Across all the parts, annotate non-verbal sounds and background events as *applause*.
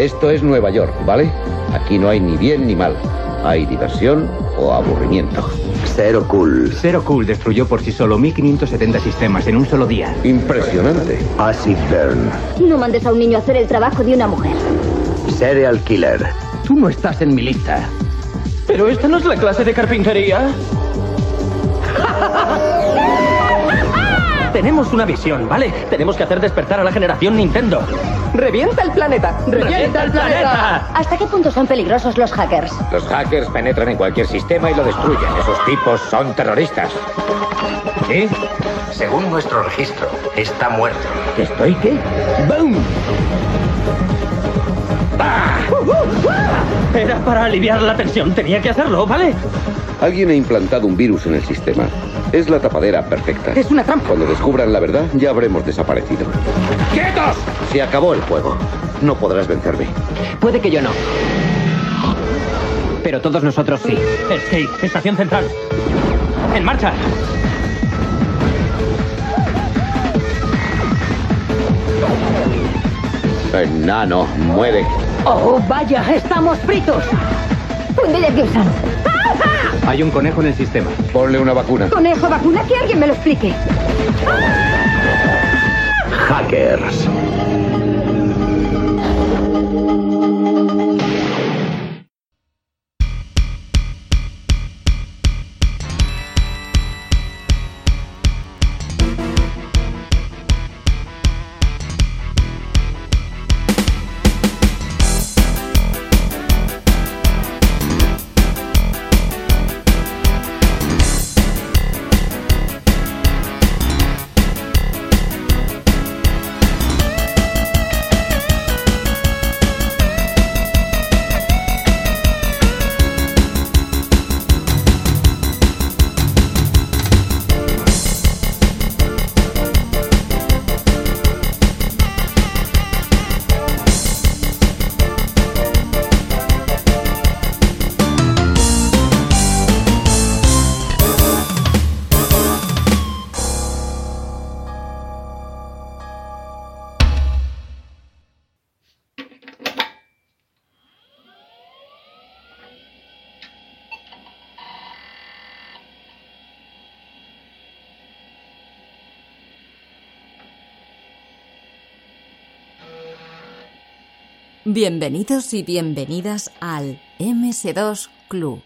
Esto es Nueva York, ¿vale? Aquí no hay ni bien ni mal. Hay diversión o aburrimiento. Cero cool. Zero Cool destruyó por sí solo 1570 sistemas en un solo día. Impresionante. Acid burn. No mandes a un niño a hacer el trabajo de una mujer. Serial killer. Tú no estás en mi lista. Pero esta no es la clase de carpintería. *laughs* Tenemos una visión, ¿vale? Tenemos que hacer despertar a la generación Nintendo. ¡Revienta el planeta! ¡Revienta el planeta! ¿Hasta qué punto son peligrosos los hackers? Los hackers penetran en cualquier sistema y lo destruyen. Esos tipos son terroristas. ¿Sí? Según nuestro registro, está muerto. ¿Que estoy qué? ¡Boom! Era para aliviar la tensión. Tenía que hacerlo, ¿vale? Alguien ha implantado un virus en el sistema. Es la tapadera perfecta. Es una trampa. Cuando descubran la verdad, ya habremos desaparecido. ¡Quietos! Se acabó el juego. No podrás vencerme. Puede que yo no. Pero todos nosotros sí. Escape, estación central. ¡En marcha! Enano, muere. ¡Oh, vaya! ¡Estamos fritos! ¡Funde Gibson! Hay un conejo en el sistema. Ponle una vacuna. ¡Conejo vacuna! ¡Que alguien me lo explique! Hackers. Bienvenidos y bienvenidas al MS2 Club.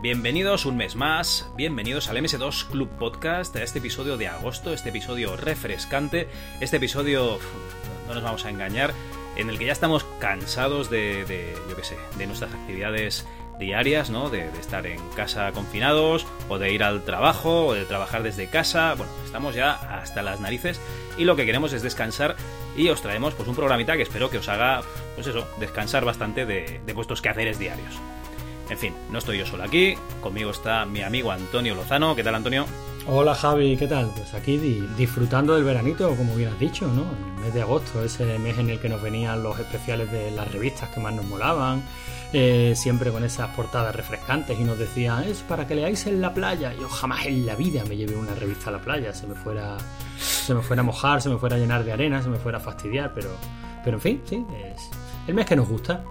Bienvenidos un mes más, bienvenidos al MS2 Club Podcast, a este episodio de agosto, este episodio refrescante, este episodio, no nos vamos a engañar, en el que ya estamos cansados de, de, yo qué sé, de nuestras actividades diarias, ¿no? De, estar en casa confinados, o de ir al trabajo, o de trabajar desde casa, bueno, estamos ya hasta las narices y lo que queremos es descansar y os traemos pues un programita que espero que os haga, pues eso, descansar bastante de, de vuestros quehaceres diarios. En fin, no estoy yo solo aquí, conmigo está mi amigo Antonio Lozano. ¿Qué tal, Antonio? Hola Javi, ¿qué tal? Pues aquí di- disfrutando del veranito, como bien has dicho, ¿no? El mes de agosto, ese mes en el que nos venían los especiales de las revistas que más nos molaban, eh, siempre con esas portadas refrescantes y nos decían, es para que leáis en la playa. Yo jamás en la vida me llevé una revista a la playa, se me fuera, se me fuera a mojar, se me fuera a llenar de arena, se me fuera a fastidiar, pero, pero en fin, sí, es el mes que nos gusta.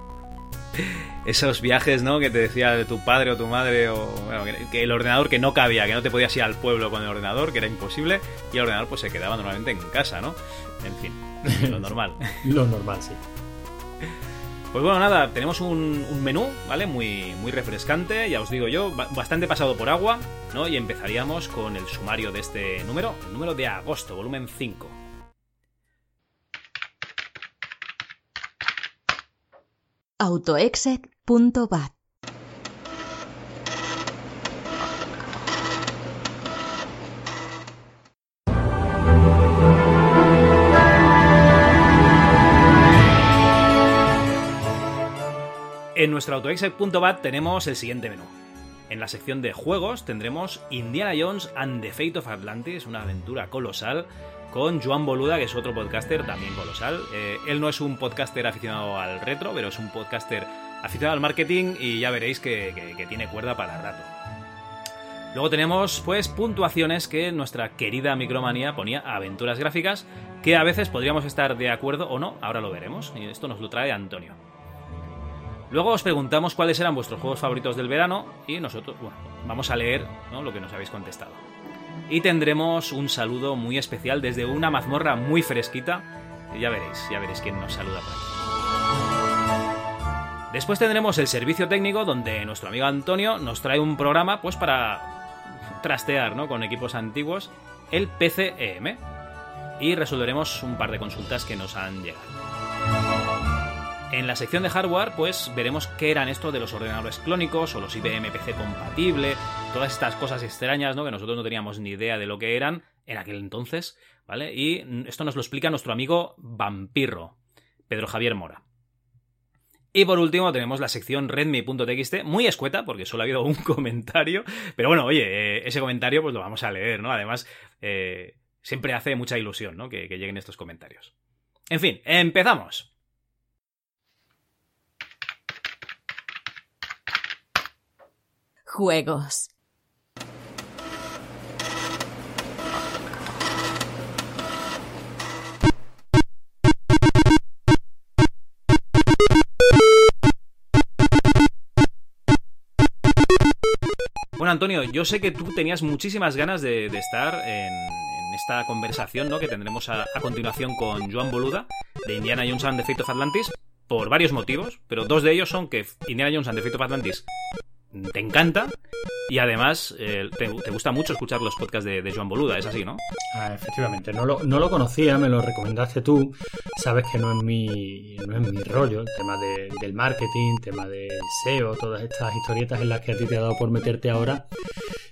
Esos viajes, ¿no? Que te decía de tu padre o tu madre, o bueno, que, que el ordenador que no cabía, que no te podías ir al pueblo con el ordenador, que era imposible, y el ordenador pues se quedaba normalmente en casa, ¿no? En fin, *laughs* lo normal. Lo normal, sí. Pues bueno, nada, tenemos un, un menú, ¿vale? Muy, muy refrescante, ya os digo yo, ba- bastante pasado por agua, ¿no? Y empezaríamos con el sumario de este número, el número de agosto, volumen 5. Autoexec.bat En nuestro autoexec.bat tenemos el siguiente menú. En la sección de juegos tendremos Indiana Jones and the Fate of Atlantis, una aventura colosal, con Joan Boluda, que es otro podcaster también colosal. Eh, él no es un podcaster aficionado al retro, pero es un podcaster aficionado al marketing y ya veréis que, tiene cuerda para rato. Luego tenemos, pues, puntuaciones que nuestra querida Micromanía ponía aventuras gráficas, que a veces podríamos estar de acuerdo o no, ahora lo veremos, y esto nos lo trae Antonio. Luego os preguntamos cuáles eran vuestros juegos favoritos del verano, y nosotros, bueno, vamos a leer lo que nos habéis contestado. Y tendremos un saludo muy especial desde una mazmorra muy fresquita, ya veréis, ya veréis quién nos saluda por aquí. Después tendremos el servicio técnico donde nuestro amigo Antonio nos trae un programa pues para trastear ¿no? con equipos antiguos el PCEM y resolveremos un par de consultas que nos han llegado. En la sección de hardware, pues veremos qué eran esto de los ordenadores clónicos o los IBM PC compatible, todas estas cosas extrañas, ¿no? Que nosotros no teníamos ni idea de lo que eran en aquel entonces, ¿vale? Y esto nos lo explica nuestro amigo Vampirro, Pedro Javier Mora. Y por último tenemos la sección redmi.txt, muy escueta, porque solo ha habido un *laughs* comentario, pero bueno, oye, eh, ese comentario pues lo vamos a leer, ¿no? Además, eh, siempre hace mucha ilusión, ¿no? Que, que lleguen estos comentarios. En fin, empezamos. Juegos. Bueno, Antonio, yo sé que tú tenías muchísimas ganas de, estar en, esta conversación ¿no? que tendremos a, continuación con Joan Boluda de Indiana Jones and the Fate of Atlantis por varios motivos, pero dos de ellos son que Indiana Jones and the Fate of Atlantis te encanta y además eh, te, te, gusta mucho escuchar los podcasts de, de, Joan Boluda, es así, ¿no? Ah, efectivamente, no lo, no lo, conocía, me lo recomendaste tú, sabes que no es mi, no es mi rollo, el tema de, del marketing, tema de SEO, todas estas historietas en las que a ti te ha dado por meterte ahora.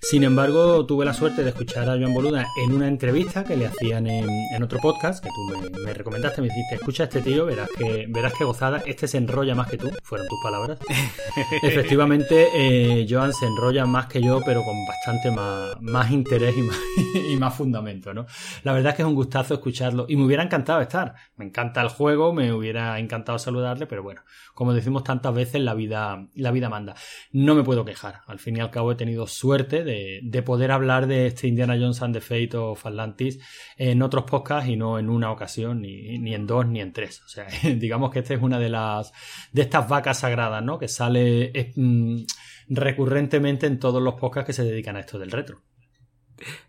Sin embargo, tuve la suerte de escuchar a Joan Boluda en una entrevista que le hacían en, en otro podcast, que tú me, me, recomendaste, me dijiste, escucha a este tío, verás que, verás que gozada, este se enrolla más que tú, fueron tus palabras. *laughs* Efectivamente, eh, Joan se enrolla más que yo, pero con bastante más, más interés *laughs* y más, fundamento, ¿no? La verdad es que es un gustazo escucharlo y me hubiera encantado estar. Me encanta el juego, me hubiera encantado saludarle, pero bueno, como decimos tantas veces, la vida, la vida manda. No me puedo quejar. Al fin y al cabo he tenido suerte de, de poder hablar de este Indiana Jones and the Fate of Atlantis en otros podcasts y no en una ocasión, ni, ni en dos, ni en tres. O sea, *laughs* digamos que esta es una de las, de estas vacas sagradas, ¿no? Que sale, mm, recurrentemente en todos los podcasts que se dedican a esto del retro.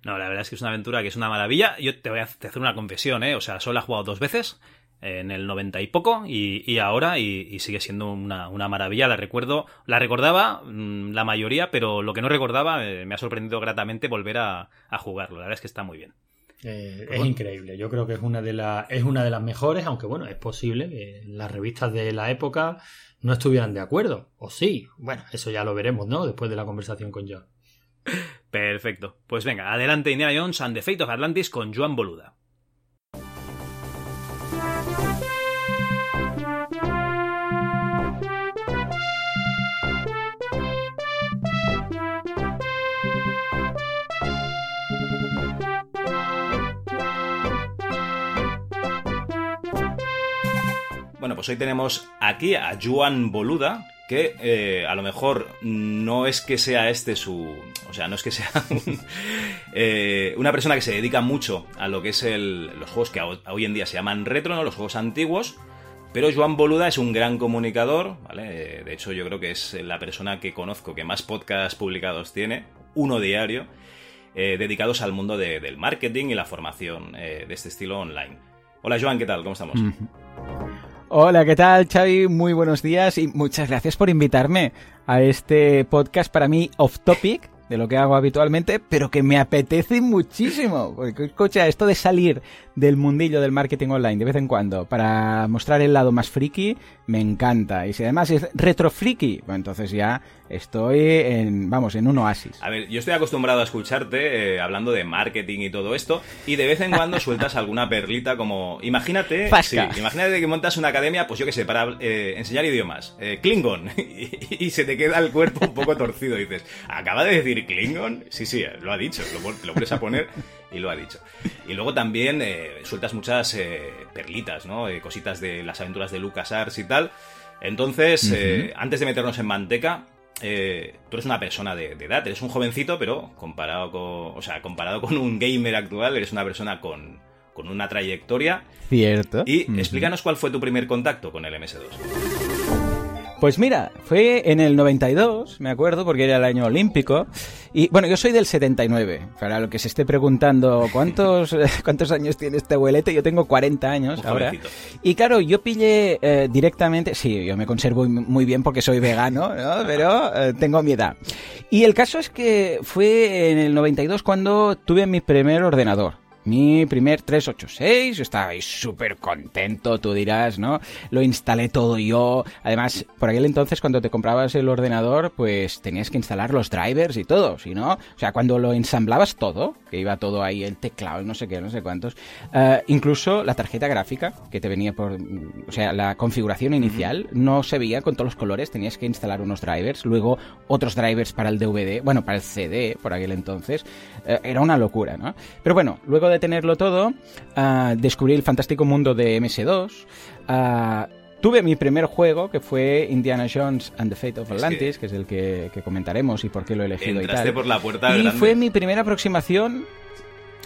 No, la verdad es que es una aventura que es una maravilla. Yo te voy a hacer una confesión, ¿eh? O sea, solo he jugado dos veces, en el 90 y poco, y, ahora, y, sigue siendo una, una, maravilla. La recuerdo, la recordaba mmm, la mayoría, pero lo que no recordaba eh, me ha sorprendido gratamente volver a, a, jugarlo. La verdad es que está muy bien. Eh, es increíble. Yo creo que es una de las es una de las mejores, aunque bueno, es posible que las revistas de la época no estuvieran de acuerdo. O sí. Bueno, eso ya lo veremos, ¿no? Después de la conversación con John. Perfecto. Pues venga, adelante Indiana Jones and the Fate of Atlantis con Joan Boluda. Bueno, pues hoy tenemos aquí a Joan Boluda, que eh, a lo mejor no es que sea este su... O sea, no es que sea *laughs* eh, una persona que se dedica mucho a lo que es los juegos que hoy en día se llaman retro, ¿no? los juegos antiguos, pero Joan Boluda es un gran comunicador, ¿vale? De hecho, yo creo que es la persona que conozco que más podcasts publicados tiene, uno diario, eh, dedicados al mundo de, del marketing y la formación de este estilo online. Hola Joan, ¿qué tal? ¿Cómo estamos? Mm. Hola, ¿qué tal Xavi? Muy buenos días y muchas gracias por invitarme a este podcast para mí off topic de lo que hago habitualmente, pero que me apetece muchísimo. Porque, escucha, esto de salir del mundillo del marketing online de vez en cuando para mostrar el lado más friki, me encanta. Y si además es retro friki, bueno, entonces ya estoy en, vamos, en un oasis. A ver, yo estoy acostumbrado a escucharte eh, hablando de marketing y todo esto, y de vez en cuando *laughs* sueltas alguna perlita como, imagínate, sí, imagínate que montas una academia, pues yo qué sé, para eh, enseñar idiomas, eh, Klingon, *laughs* y, y, se te queda el cuerpo un poco torcido, y dices, acaba de decir Klingon, sí, sí, lo ha dicho, lo, lo vuelves a poner y lo ha dicho. Y luego también sueltas muchas perlitas, ¿no? cositas de las aventuras de LucasArts y tal. Entonces, eh, antes de meternos en manteca, eh, tú eres una persona de, de edad, eres un jovencito, pero comparado con, o sea, comparado con un gamer actual, eres una persona con, con una trayectoria. Cierto. Y explícanos cuál fue tu primer contacto con el MS2. Pues mira, fue en el 92, me acuerdo, porque era el año olímpico. Y bueno, yo soy del 79. Para lo que se esté preguntando cuántos, *laughs* cuántos años tiene este abuelete, yo tengo 40 años ahora. jovencito. Y claro, yo pillé eh, directamente, sí, yo me conservo muy bien porque soy vegano, ¿no? pero eh, tengo mi edad. Y el caso es que fue en el 92 cuando tuve mi primer ordenador. Mi primer 386, yo estaba ahí súper contento, tú dirás, ¿no? Lo instalé todo yo. Además, por aquel entonces, cuando te comprabas el ordenador, pues tenías que instalar los drivers y todo, ¿sí no? O sea, cuando lo ensamblabas todo, que iba todo ahí, el teclado, no sé qué, no sé cuántos, eh, incluso la tarjeta gráfica que te venía por. O sea, la configuración inicial no se veía con todos los colores, tenías que instalar unos drivers, luego otros drivers para el DVD, bueno, para el CD, por aquel entonces. Eh, era una locura, ¿no? Pero bueno, luego de tenerlo todo, ah, descubrí el fantástico mundo de MS2. ah, Tuve mi primer juego, que fue Indiana Jones and the Fate of Es Atlantis, que, es el que, que comentaremos y por qué lo he elegido y tal. por la puerta y grande. fue mi primera aproximación.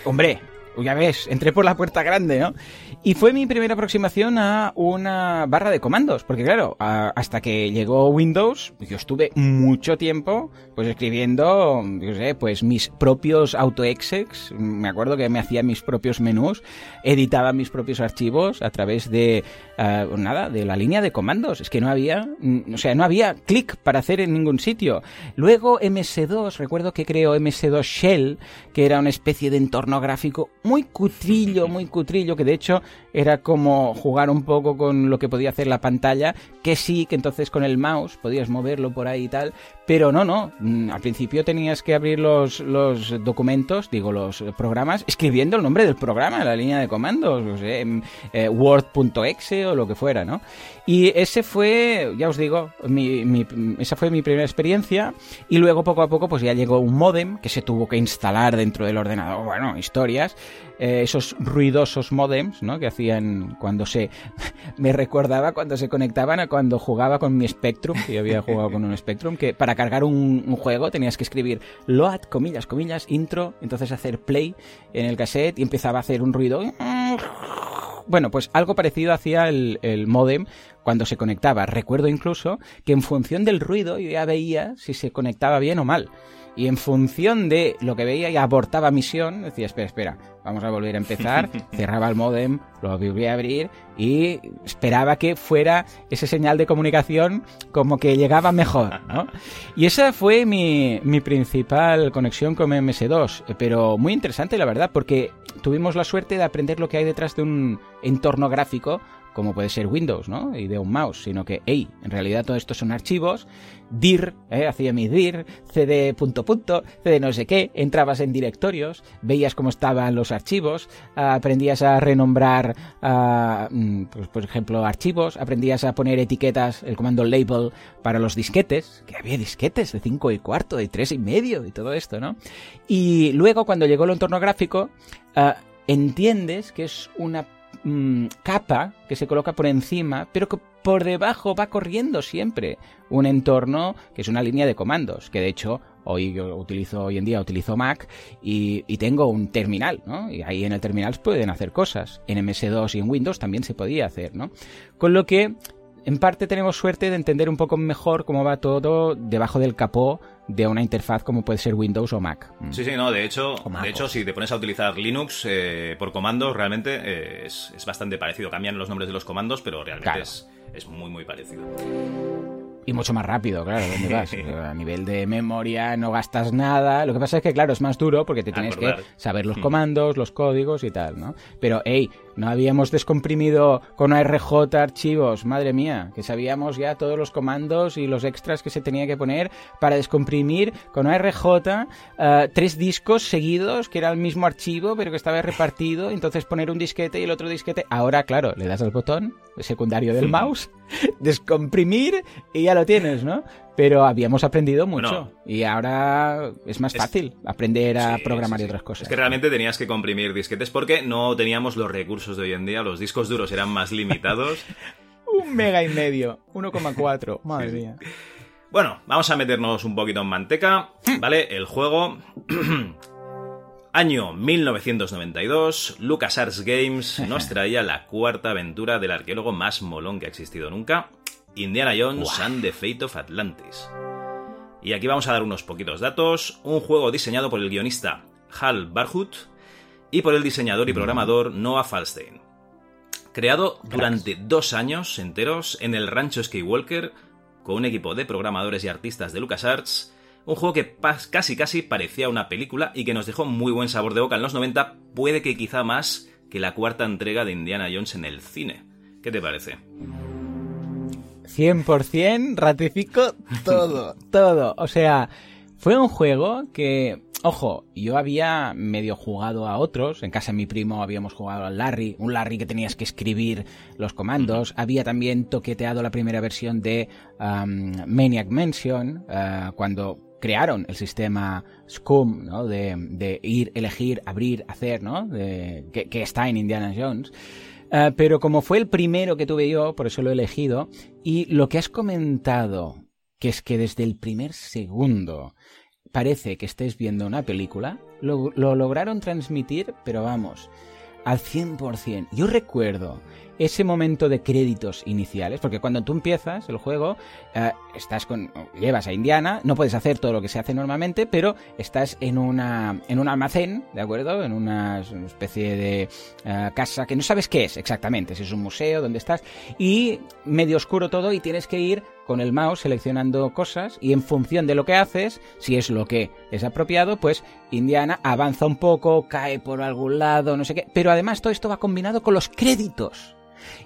Hombre, ya ves, entré por la puerta grande, ¿no? Y fue mi primera aproximación a una barra de comandos, porque claro, hasta que llegó Windows, yo estuve mucho tiempo, pues escribiendo, yo sé, pues mis propios autoexecs, me acuerdo que me hacía mis propios menús, editaba mis propios archivos a través de, ah, nada, de la línea de comandos, es que no había, mm, o sea, no había clic para hacer en ningún sitio. Luego MS2, recuerdo que creó MS2 Shell, que era una especie de entorno gráfico muy cutrillo, muy cutrillo, que de hecho era como jugar un poco con lo que podía hacer la pantalla, que sí, que entonces con el mouse podías moverlo por ahí y tal, pero no, no, mm, al principio tenías que abrir los, los documentos, digo, los programas, escribiendo el nombre del programa, la línea de comandos, no sé, eh, word.exe o lo que fuera, ¿no? Y ese fue, ya os digo, mi, esa fue mi primera experiencia y luego poco a poco pues ya llegó un modem que se tuvo que instalar dentro del ordenador, bueno, historias, eh, esos ruidosos modems, ¿no? Que hacían cuando se... *laughs* me recordaba cuando se conectaban a cuando jugaba con mi Spectrum, que había jugado con un Spectrum, que para cargar un, un juego tenías que escribir load, comillas, comillas, intro, entonces hacer play en el cassette y empezaba a hacer un ruido bueno, pues algo parecido hacía el, el modem cuando se conectaba. Recuerdo incluso que en función del ruido yo ya veía si se conectaba bien o mal. Y en función de lo que veía y abortaba misión, decía, espera, espera, vamos a volver a empezar, *laughs* cerraba el modem, lo volvía a abrir y esperaba que fuera ese señal de comunicación como que llegaba mejor, ¿no? Y esa fue mi, mi principal conexión con MS2, eh, pero muy interesante la verdad, porque tuvimos la suerte de aprender lo que hay detrás de un entorno gráfico como puede ser Windows, ¿no? Y de un mouse, sino que, hey, en realidad todo esto son archivos, dir, ¿eh? hacía mi dir, cd punto punto, cd no sé qué, entrabas en directorios, veías cómo estaban los archivos, ah, aprendías a renombrar, ah, mm, pues, por ejemplo, archivos, aprendías a poner etiquetas, el comando label para los disquetes, que había disquetes de 5 y cuarto, de 3 y medio y todo esto, ¿no? Y luego cuando llegó el entorno gráfico, ah, entiendes que es una mm, capa que se coloca por encima, pero que por debajo va corriendo siempre un entorno que es una línea de comandos, que de hecho hoy yo utilizo hoy en día utilizo Mac y, tengo un terminal, ¿no? Y ahí en el terminal se pueden hacer cosas. En MS2 y en Windows también se podía hacer, ¿no? Con lo que en parte tenemos suerte de entender un poco mejor cómo va todo debajo del capó de una interfaz como puede ser Windows o Mac. Mm. Sí, sí, no, de hecho, de hecho si te pones a utilizar Linux eh, por comandos, realmente eh, es, es bastante parecido. Cambian los nombres de los comandos, pero realmente Claro. es, es muy, muy parecido. Y mucho más rápido, claro, ¿dónde *laughs* vas? A nivel de memoria no gastas nada. Lo que pasa es que, claro, es más duro porque te tienes que saber los Hmm. comandos, los códigos y tal, ¿no? Pero, hey, no habíamos descomprimido con ARJ archivos, madre mía, que sabíamos ya todos los comandos y los extras que se tenía que poner para descomprimir con ARJ eh, tres discos seguidos, que era el mismo archivo, pero que estaba repartido, entonces poner un disquete y el otro disquete. Ahora, claro, le das al botón secundario del mouse, *laughs* descomprimir y ya lo tienes, ¿no? Pero habíamos aprendido mucho y ahora es más Es- fácil aprender a Sí, programar sí, y otras cosas. Es que realmente tenías que comprimir disquetes porque no teníamos los recursos de hoy en día, los discos duros eran más limitados. *laughs* Un mega y medio. 1,4. *laughs* Madre mía. Bueno, vamos a meternos un poquito en manteca, ¿vale? El juego... *clears throat* Año 1992, LucasArts Games nos *laughs* traía la cuarta aventura del arqueólogo más molón que ha existido nunca, Indiana Jones and the Fate of Atlantis. Y aquí vamos a dar unos poquitos datos. Un juego diseñado por el guionista Hal Barhut y por el diseñador y programador Noah Falstein. Creado durante dos años enteros en el rancho Skywalker con un equipo de programadores y artistas de LucasArts, un juego que casi casi parecía una película y que nos dejó muy buen sabor de boca en los 90, puede que quizá más que la cuarta entrega de Indiana Jones en el cine. ¿Qué te parece? 100% ratifico todo, *laughs* todo. O sea, fue un juego que, ojo, yo había medio jugado a otros. En casa de mi primo habíamos jugado al Larry, un Larry que tenías que escribir los comandos. Había también toqueteado la primera versión de um, Maniac Mansion, uh, cuando crearon el sistema SCUM, ¿no? De, ir, elegir, abrir, hacer, ¿no? De, que está en Indiana Jones. Ah, pero como fue el primero que tuve yo, por eso lo he elegido, y lo que has comentado, que es que desde el primer segundo parece que estés viendo una película, lo, lo lograron transmitir, pero vamos, al 100%. Yo recuerdo ese momento de créditos iniciales, porque cuando tú empiezas el juego, eh, estás con, llevas a Indiana, no puedes hacer todo lo que se hace normalmente, pero estás en una, en un almacén, ¿de acuerdo? En una, especie de eh, casa que no sabes qué es exactamente, si es un museo, dónde estás, y medio oscuro todo y tienes que ir con el mouse seleccionando cosas y en función de lo que haces, si es lo que es apropiado, pues Indiana avanza un poco, cae por algún lado, no sé qué, pero además todo esto va combinado con los créditos.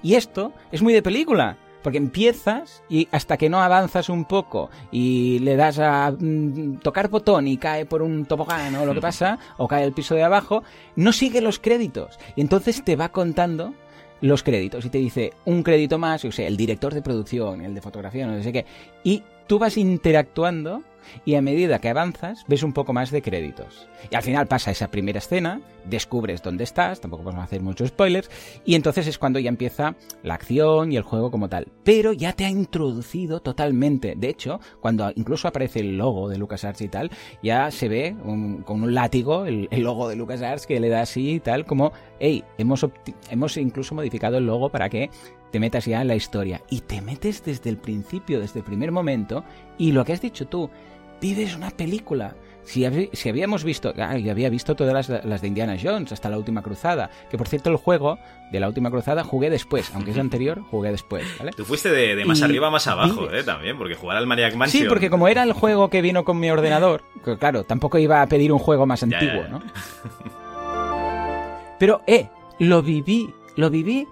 Y esto es muy de película. Porque empiezas y hasta que no avanzas un poco y le das a mm, tocar botón y cae por un tobogán o lo que pasa, o cae el piso de abajo, no sigue los créditos. Y entonces te va contando los créditos y te dice un crédito más, o sea, el director de producción, el de fotografía, no sé qué. Y tú vas interactuando y a medida que avanzas ves un poco más de créditos. Y al final pasa esa primera escena, descubres dónde estás, tampoco vamos a hacer muchos spoilers, y entonces es cuando ya empieza la acción y el juego como tal. Pero ya te ha introducido totalmente. De hecho, cuando incluso aparece el logo de LucasArts y tal, ya se ve con un látigo el, logo de LucasArts que le da así y tal, como, hey, hemos, hemos incluso modificado el logo para que te metas ya en la historia. Y te metes desde el principio, desde el primer momento, y lo que has dicho tú, vives una película. Si, si habíamos visto, ah, yo había visto todas las, de Indiana Jones, hasta la última cruzada, que por cierto el juego de la última cruzada jugué después, aunque es anterior, jugué después. Tú fuiste de, más arriba a más abajo, eh, también, porque jugar al Maniac Mansion... Sí, porque como era el juego que vino con mi ordenador, *laughs* claro, tampoco iba a pedir un juego más antiguo, ¿no? Pero, eh, lo viví, lo viví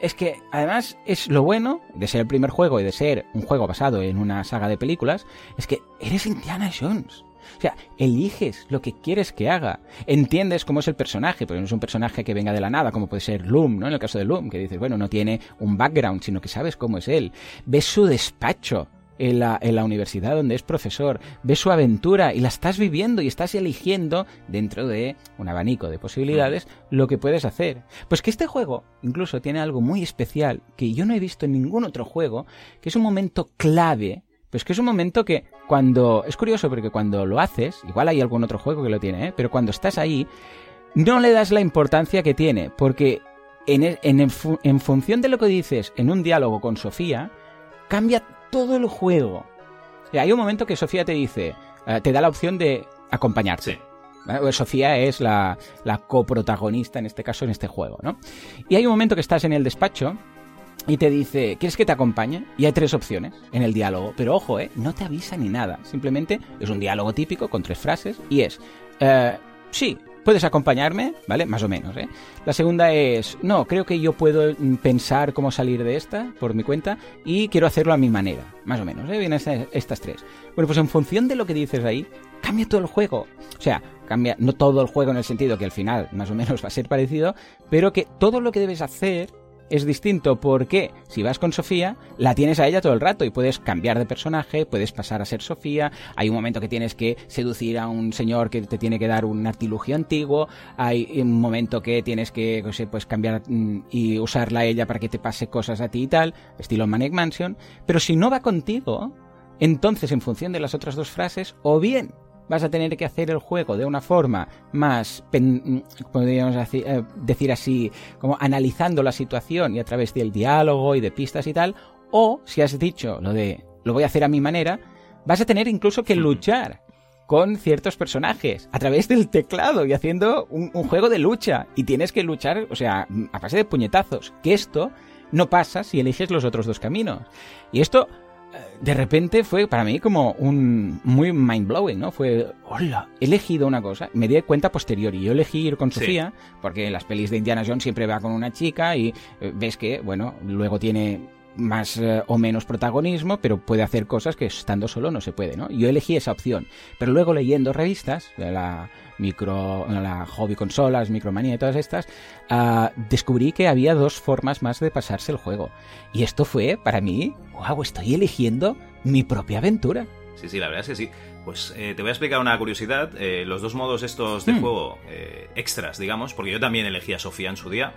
es que además es lo bueno de ser el primer juego y de ser un juego basado en una saga de películas, es que eres Indiana Jones. O sea, eliges lo que quieres que haga. Entiendes cómo es el personaje, porque no es un personaje que venga de la nada, como puede ser Loom, ¿no? En el caso de Loom, que dices, bueno, no tiene un background, sino que sabes cómo es él. Ves su despacho, en la, en la, universidad donde es profesor, ves su aventura y la estás viviendo y estás eligiendo dentro de un abanico de posibilidades lo que puedes hacer. Pues que este juego incluso tiene algo muy especial que yo no he visto en ningún otro juego, que es un momento clave. Pues que es un momento que cuando... Es curioso porque cuando lo haces, igual hay algún otro juego que lo tiene, ¿eh? pero cuando estás ahí, no le das la importancia que tiene, porque en, en, en función de lo que dices en un diálogo con Sofía, cambia todo el juego. hay un momento que Sofía te dice, eh, te da la opción de acompañarte. Sofía es la, la, coprotagonista en este caso en este juego, ¿no? Y hay un momento que estás en el despacho y te dice, ¿quieres que te acompañe? Y hay tres opciones en el diálogo, pero ojo, ¿eh? No te avisa ni nada, simplemente es un diálogo típico con tres frases y es, eh, sí, puedes acompañarme, ¿vale? Más o menos, ¿eh? La segunda es, no, creo que yo puedo mm, pensar cómo salir de esta por mi cuenta y quiero hacerlo a mi manera, más o menos, ¿eh? Vienen estas, tres. Bueno, pues en función de lo que dices ahí, cambia todo el juego. O sea, cambia, no todo el juego en el sentido que al final más o menos *laughs* va a ser parecido, pero que todo lo que debes hacer es distinto porque si vas con Sofía, la tienes a ella todo el rato y puedes cambiar de personaje, puedes pasar a ser Sofía, hay un momento que tienes que seducir a un señor que te tiene que dar un artilugio antiguo, hay un momento que tienes que, no sé, pues cambiar mm, y usarla a ella para que te pase cosas a ti y tal, estilo Manic Mansion, pero si no va contigo, entonces en función de las otras dos frases, o bien vas a tener que hacer el juego de una forma más, podríamos eh, decir así, como analizando la situación y a través del diálogo y de pistas y tal, o si has dicho lo de lo voy a hacer a mi manera, vas a tener incluso que luchar con ciertos personajes a través del teclado y haciendo un, un, juego de lucha. Y tienes que luchar, o sea, a base de puñetazos. Que esto no pasa si eliges los otros dos caminos. Y esto de repente fue para mí como un muy mind blowing, ¿no? Fue, hola, he elegido una cosa, me di cuenta posterior y yo elegí ir con Sofía, porque en las pelis de Indiana Jones siempre va con una chica y eh, ves que, bueno, luego tiene más eh, o menos protagonismo, pero puede hacer cosas que estando solo no se puede, ¿no? Yo elegí esa opción, pero luego leyendo revistas, la micro, la hobby consolas, micromanía y todas estas, uh, descubrí que había dos formas más de pasarse el juego. Y esto fue, para mí, wow, estoy eligiendo mi propia aventura. Sí, sí, la verdad es que sí. Pues eh, te voy a explicar una curiosidad. Eh, los dos modos estos de hmm. juego eh, extras, digamos, porque yo también elegí a Sofía en su día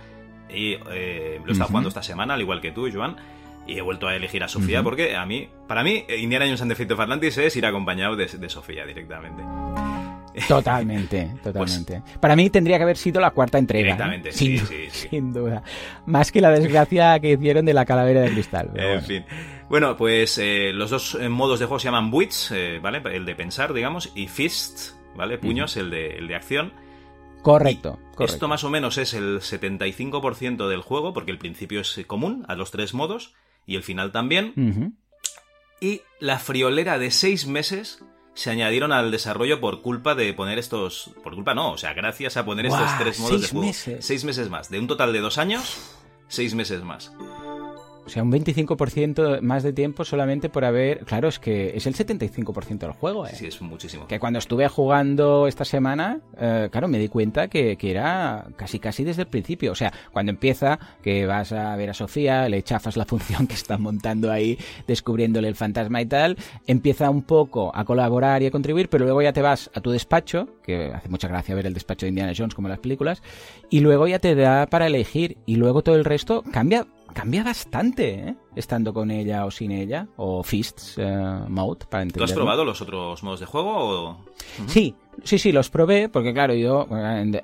y lo he estado jugando esta semana, al igual que tú, Joan. Y he vuelto a elegir a Sofía porque a mí, para mí, Indiana Jones and the Fate of Atlantis es ir acompañado de, de Sofía directamente. *laughs* Totalmente, pues totalmente. Para mí tendría que haber sido la cuarta entrega. ¿eh? Directamente, sí, sin, sí, sí, Sin duda. Más que la desgracia que hicieron de la calavera de cristal. en bueno. fin. Bueno, pues eh, los dos eh, modos de juego se llaman Wits, eh, ¿vale? El de pensar, digamos, y Fist, ¿vale? Puños, el, de, el de acción. Correcto, correcto, Esto más o menos es el 75% del juego, porque el principio es común a los tres modos, y el final también. Uh -huh. Y la friolera de seis meses se añadieron al desarrollo por culpa de poner estos. Por culpa no, o sea, gracias a poner wow, estos tres modos de juego. Meses. Seis meses más. De un total de dos años, seis meses más. O sea, un 25% más de tiempo solamente por haber... Claro, es que es el 75% del juego, ¿eh? Sí, es muchísimo. Que cuando estuve jugando esta semana, eh, claro, me di cuenta que, que, era casi casi desde el principio. O sea, cuando empieza, que vas a ver a Sofía, le chafas la función que está montando ahí, descubriéndole el fantasma y tal, empieza un poco a colaborar y a contribuir, pero luego ya te vas a tu despacho, que hace mucha gracia ver el despacho de Indiana Jones como en las películas, y luego ya te da para elegir, y luego todo el resto cambia cambia bastante, ¿eh? Estando con ella o sin ella, o Fists uh, Mode, para entenderlo. ¿Tú has probado los otros modos de juego? O... Uh -huh. Sí, sí, sí, los probé, porque claro, yo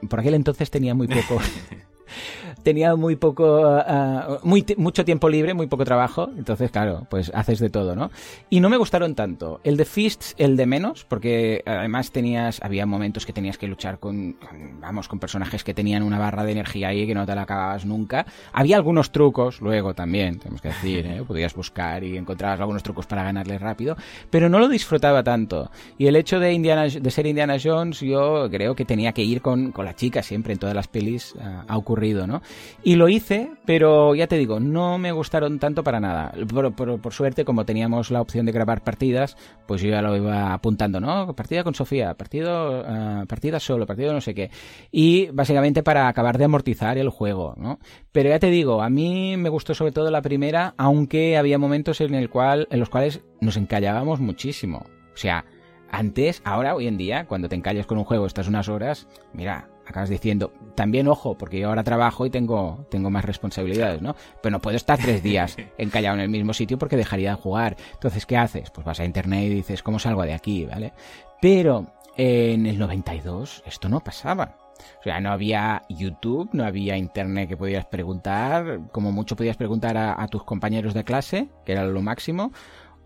por aquel entonces tenía muy poco... *laughs* tenía muy poco, uh, muy mucho tiempo libre, muy poco trabajo, entonces claro, pues haces de todo, ¿no? Y no me gustaron tanto. El de Fists, el de menos, porque además tenías, había momentos que tenías que luchar con, vamos, con personajes que tenían una barra de energía ahí que no te la acababas nunca. Había algunos trucos, luego también, tenemos que decir, ¿eh? podías buscar y encontrabas algunos trucos para ganarle rápido, pero no lo disfrutaba tanto. Y el hecho de Indiana, de ser Indiana Jones, yo creo que tenía que ir con, con la chica siempre en todas las pelis uh, ha ocurrido, ¿no? Y lo hice, pero ya te digo, no me gustaron tanto para nada. Por, por, suerte, como teníamos la opción de grabar partidas, pues yo ya lo iba apuntando, ¿no? Partida con Sofía, partido, uh, partida solo, partido no sé qué. Y básicamente para acabar de amortizar el juego, ¿no? Pero ya te digo, a mí me gustó sobre todo la primera, aunque había momentos en, el cual, en los cuales nos encallábamos muchísimo. O sea, antes, ahora, hoy en día, cuando te encallas con un juego, estás unas horas, mira, acabas diciendo, también ojo, porque yo ahora trabajo y tengo, tengo más responsabilidades, ¿no? Pero no puedo estar tres días *laughs* encallado en el mismo sitio porque dejaría de jugar. Entonces, ¿qué haces? Pues vas a internet y dices, ¿cómo salgo de aquí? ¿Vale? Pero en el 92 esto no pasaba. O sea, no había YouTube, no había internet que podías preguntar, como mucho podías preguntar a, a tus compañeros de clase, que era lo máximo,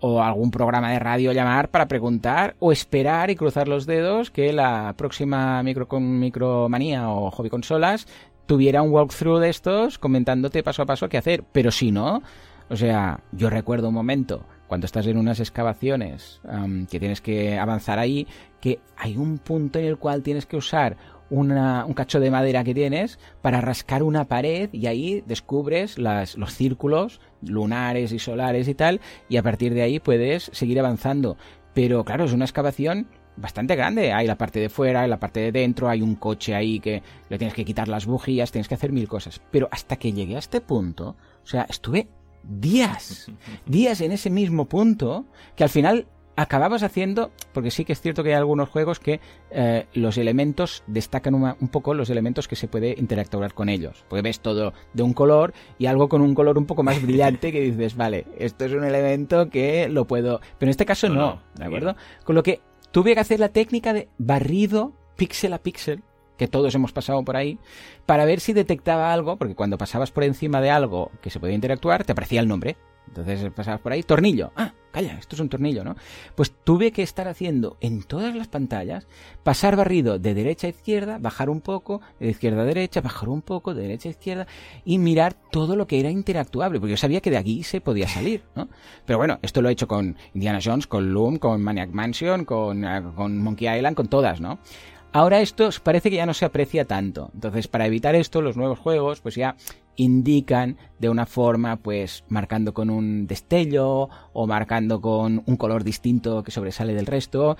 o algún programa de radio llamar para preguntar o esperar y cruzar los dedos que la próxima micro micromanía o hobby consolas tuviera un walkthrough de estos comentándote paso a paso qué hacer. Pero si no, o sea, yo recuerdo un momento cuando estás en unas excavaciones que tienes que avanzar ahí, que hay un punto en el cual tienes que usar una, un cacho de madera que tienes para rascar una pared y ahí descubres las, los círculos lunares y solares y tal y a partir de ahí puedes seguir avanzando. Pero claro, es una excavación bastante grande. Hay la parte de fuera, hay la parte de dentro, hay un coche ahí que le tienes que quitar las bujías, tienes que hacer mil cosas. Pero hasta que llegué a este punto, o sea, estuve días, *laughs* días en ese mismo punto, que al final acababas haciendo, porque sí que es cierto que hay algunos juegos que eh, los elementos destacan un poco los elementos que se puede interactuar con ellos. Porque ves todo de un color y algo con un color un poco más brillante que dices, vale, esto es un elemento que lo puedo. Pero en este caso no, ¿de acuerdo? Con lo que tuve que hacer la técnica de barrido píxel a píxel que todos hemos pasado por ahí, para ver si detectaba algo, porque cuando pasabas por encima de algo que se podía interactuar, te aparecía el nombre. Entonces pasabas por ahí, tornillo. Ah, calla, esto es un tornillo, ¿no? Pues tuve que estar haciendo en todas las pantallas, pasar barrido de derecha a izquierda, bajar un poco, de izquierda a derecha, bajar un poco, de derecha a izquierda, y mirar todo lo que era interactuable, porque yo sabía que de aquí se podía salir, ¿no? Pero bueno, esto lo he hecho con Indiana Jones, con Loom, con Maniac Mansion, con, eh, con Monkey Island, con todas, ¿no? Ahora esto parece que ya no se aprecia tanto. Entonces, para evitar esto, los nuevos juegos, pues ya indican de una forma, pues marcando con un destello o marcando con un color distinto que sobresale del resto,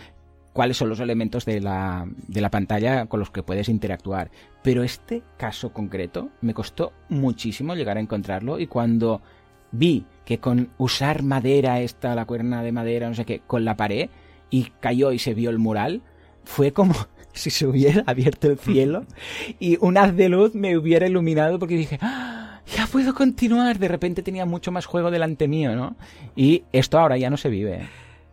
cuáles son los elementos de la, de la pantalla con los que puedes interactuar. Pero este caso concreto me costó muchísimo llegar a encontrarlo y cuando vi que con usar madera, esta, la cuerna de madera, no sé qué, con la pared, y cayó y se vio el mural, fue como si se hubiera *laughs* abierto el cielo y un haz de luz me hubiera iluminado porque dije, ¡Ah, ya puedo continuar. De repente tenía mucho más juego delante mío, ¿no? Y esto ahora ya no se vive.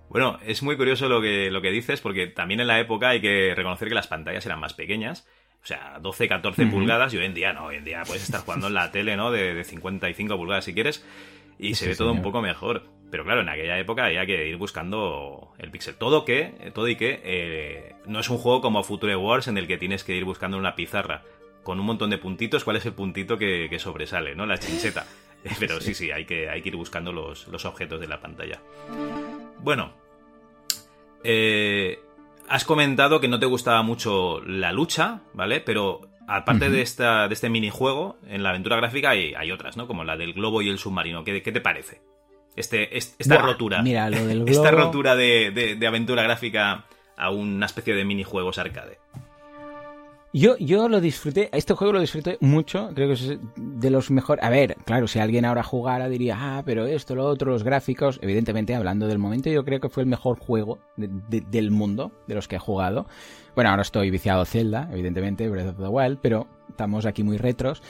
Bueno, es muy curioso lo que, lo que dices porque también en la época hay que reconocer que las pantallas eran más pequeñas. O sea, 12, 14 pulgadas y hoy en día no, hoy en día puedes estar jugando en la tele, ¿no? De, de 55 pulgadas si quieres y se ve todo un poco mejor. Pero claro, en aquella época había que ir buscando el pixel. Todo que, todo y que eh, no es un juego como Future Wars en el que tienes que ir buscando una pizarra con un montón de puntitos. ¿Cuál es el puntito que, sobresale, no? La chincheta. *laughs* Pero sí, sí, hay que, hay que ir buscando los, objetos de la pantalla. Bueno, eh, has comentado que no te gustaba mucho la lucha, ¿vale? Pero aparte de, esta, de este minijuego, en la aventura gráfica hay, hay, otras, ¿no? Como la del globo y el submarino. ¿Qué, qué te parece? Este, esta rotura. Mira, lo del *laughs* Esta rotura de, aventura gráfica a una especie de minijuegos arcade. Yo, yo lo disfruté, este juego lo disfruté mucho, creo que es de los mejores. A ver, claro, si alguien ahora jugara diría, ah, pero esto, lo otro, los gráficos. Evidentemente, hablando del momento, yo creo que fue el mejor juego del mundo, de los que he jugado. Bueno, ahora estoy viciado a Zelda, evidentemente, Breath of the Wild, pero estamos aquí muy retros.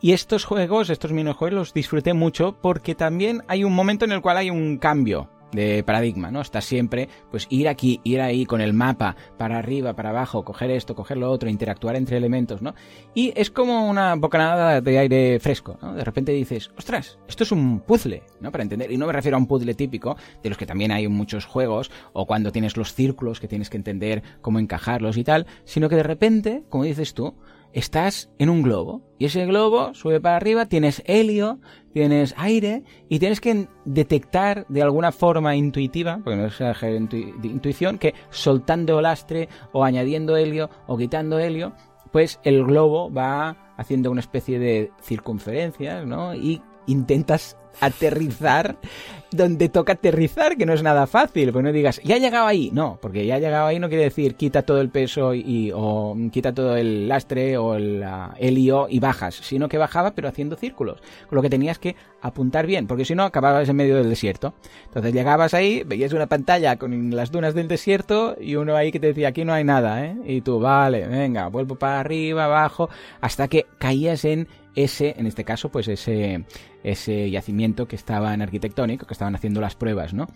Y estos juegos, estos minijuegos, los disfruté mucho porque también hay un momento en el cual hay un cambio de paradigma, ¿no? Está siempre, pues ir aquí, ir ahí con el mapa, para arriba, para abajo, coger esto, coger lo otro, interactuar entre elementos, ¿no? Y es como una bocanada de aire fresco, ¿no? De repente dices, ostras, esto es un puzzle, ¿no? Para entender, y no me refiero a un puzzle típico, de los que también hay en muchos juegos, o cuando tienes los círculos que tienes que entender cómo encajarlos y tal, sino que de repente, como dices tú, estás en un globo y ese globo sube para arriba, tienes helio, tienes aire y tienes que detectar de alguna forma intuitiva, porque no es de intuición, que soltando lastre o añadiendo helio o quitando helio, pues el globo va haciendo una especie de circunferencias, ¿no? Y intentas aterrizar donde toca aterrizar, que no es nada fácil. Pues no digas, ya ha llegado ahí. No, porque ya ha llegado ahí no quiere decir quita todo el peso y, o quita todo el lastre o el helio y bajas, sino que bajaba pero haciendo círculos. Con lo que tenías que apuntar bien, porque si no acababas en medio del desierto. Entonces llegabas ahí, veías una pantalla con las dunas del desierto y uno ahí que te decía, aquí no hay nada, ¿eh? Y tú, vale, venga, vuelvo para arriba, abajo, hasta que caías en ese, en este caso, pues ese, ese yacimiento que estaba en arquitectónico, que estaban haciendo las pruebas, ¿no?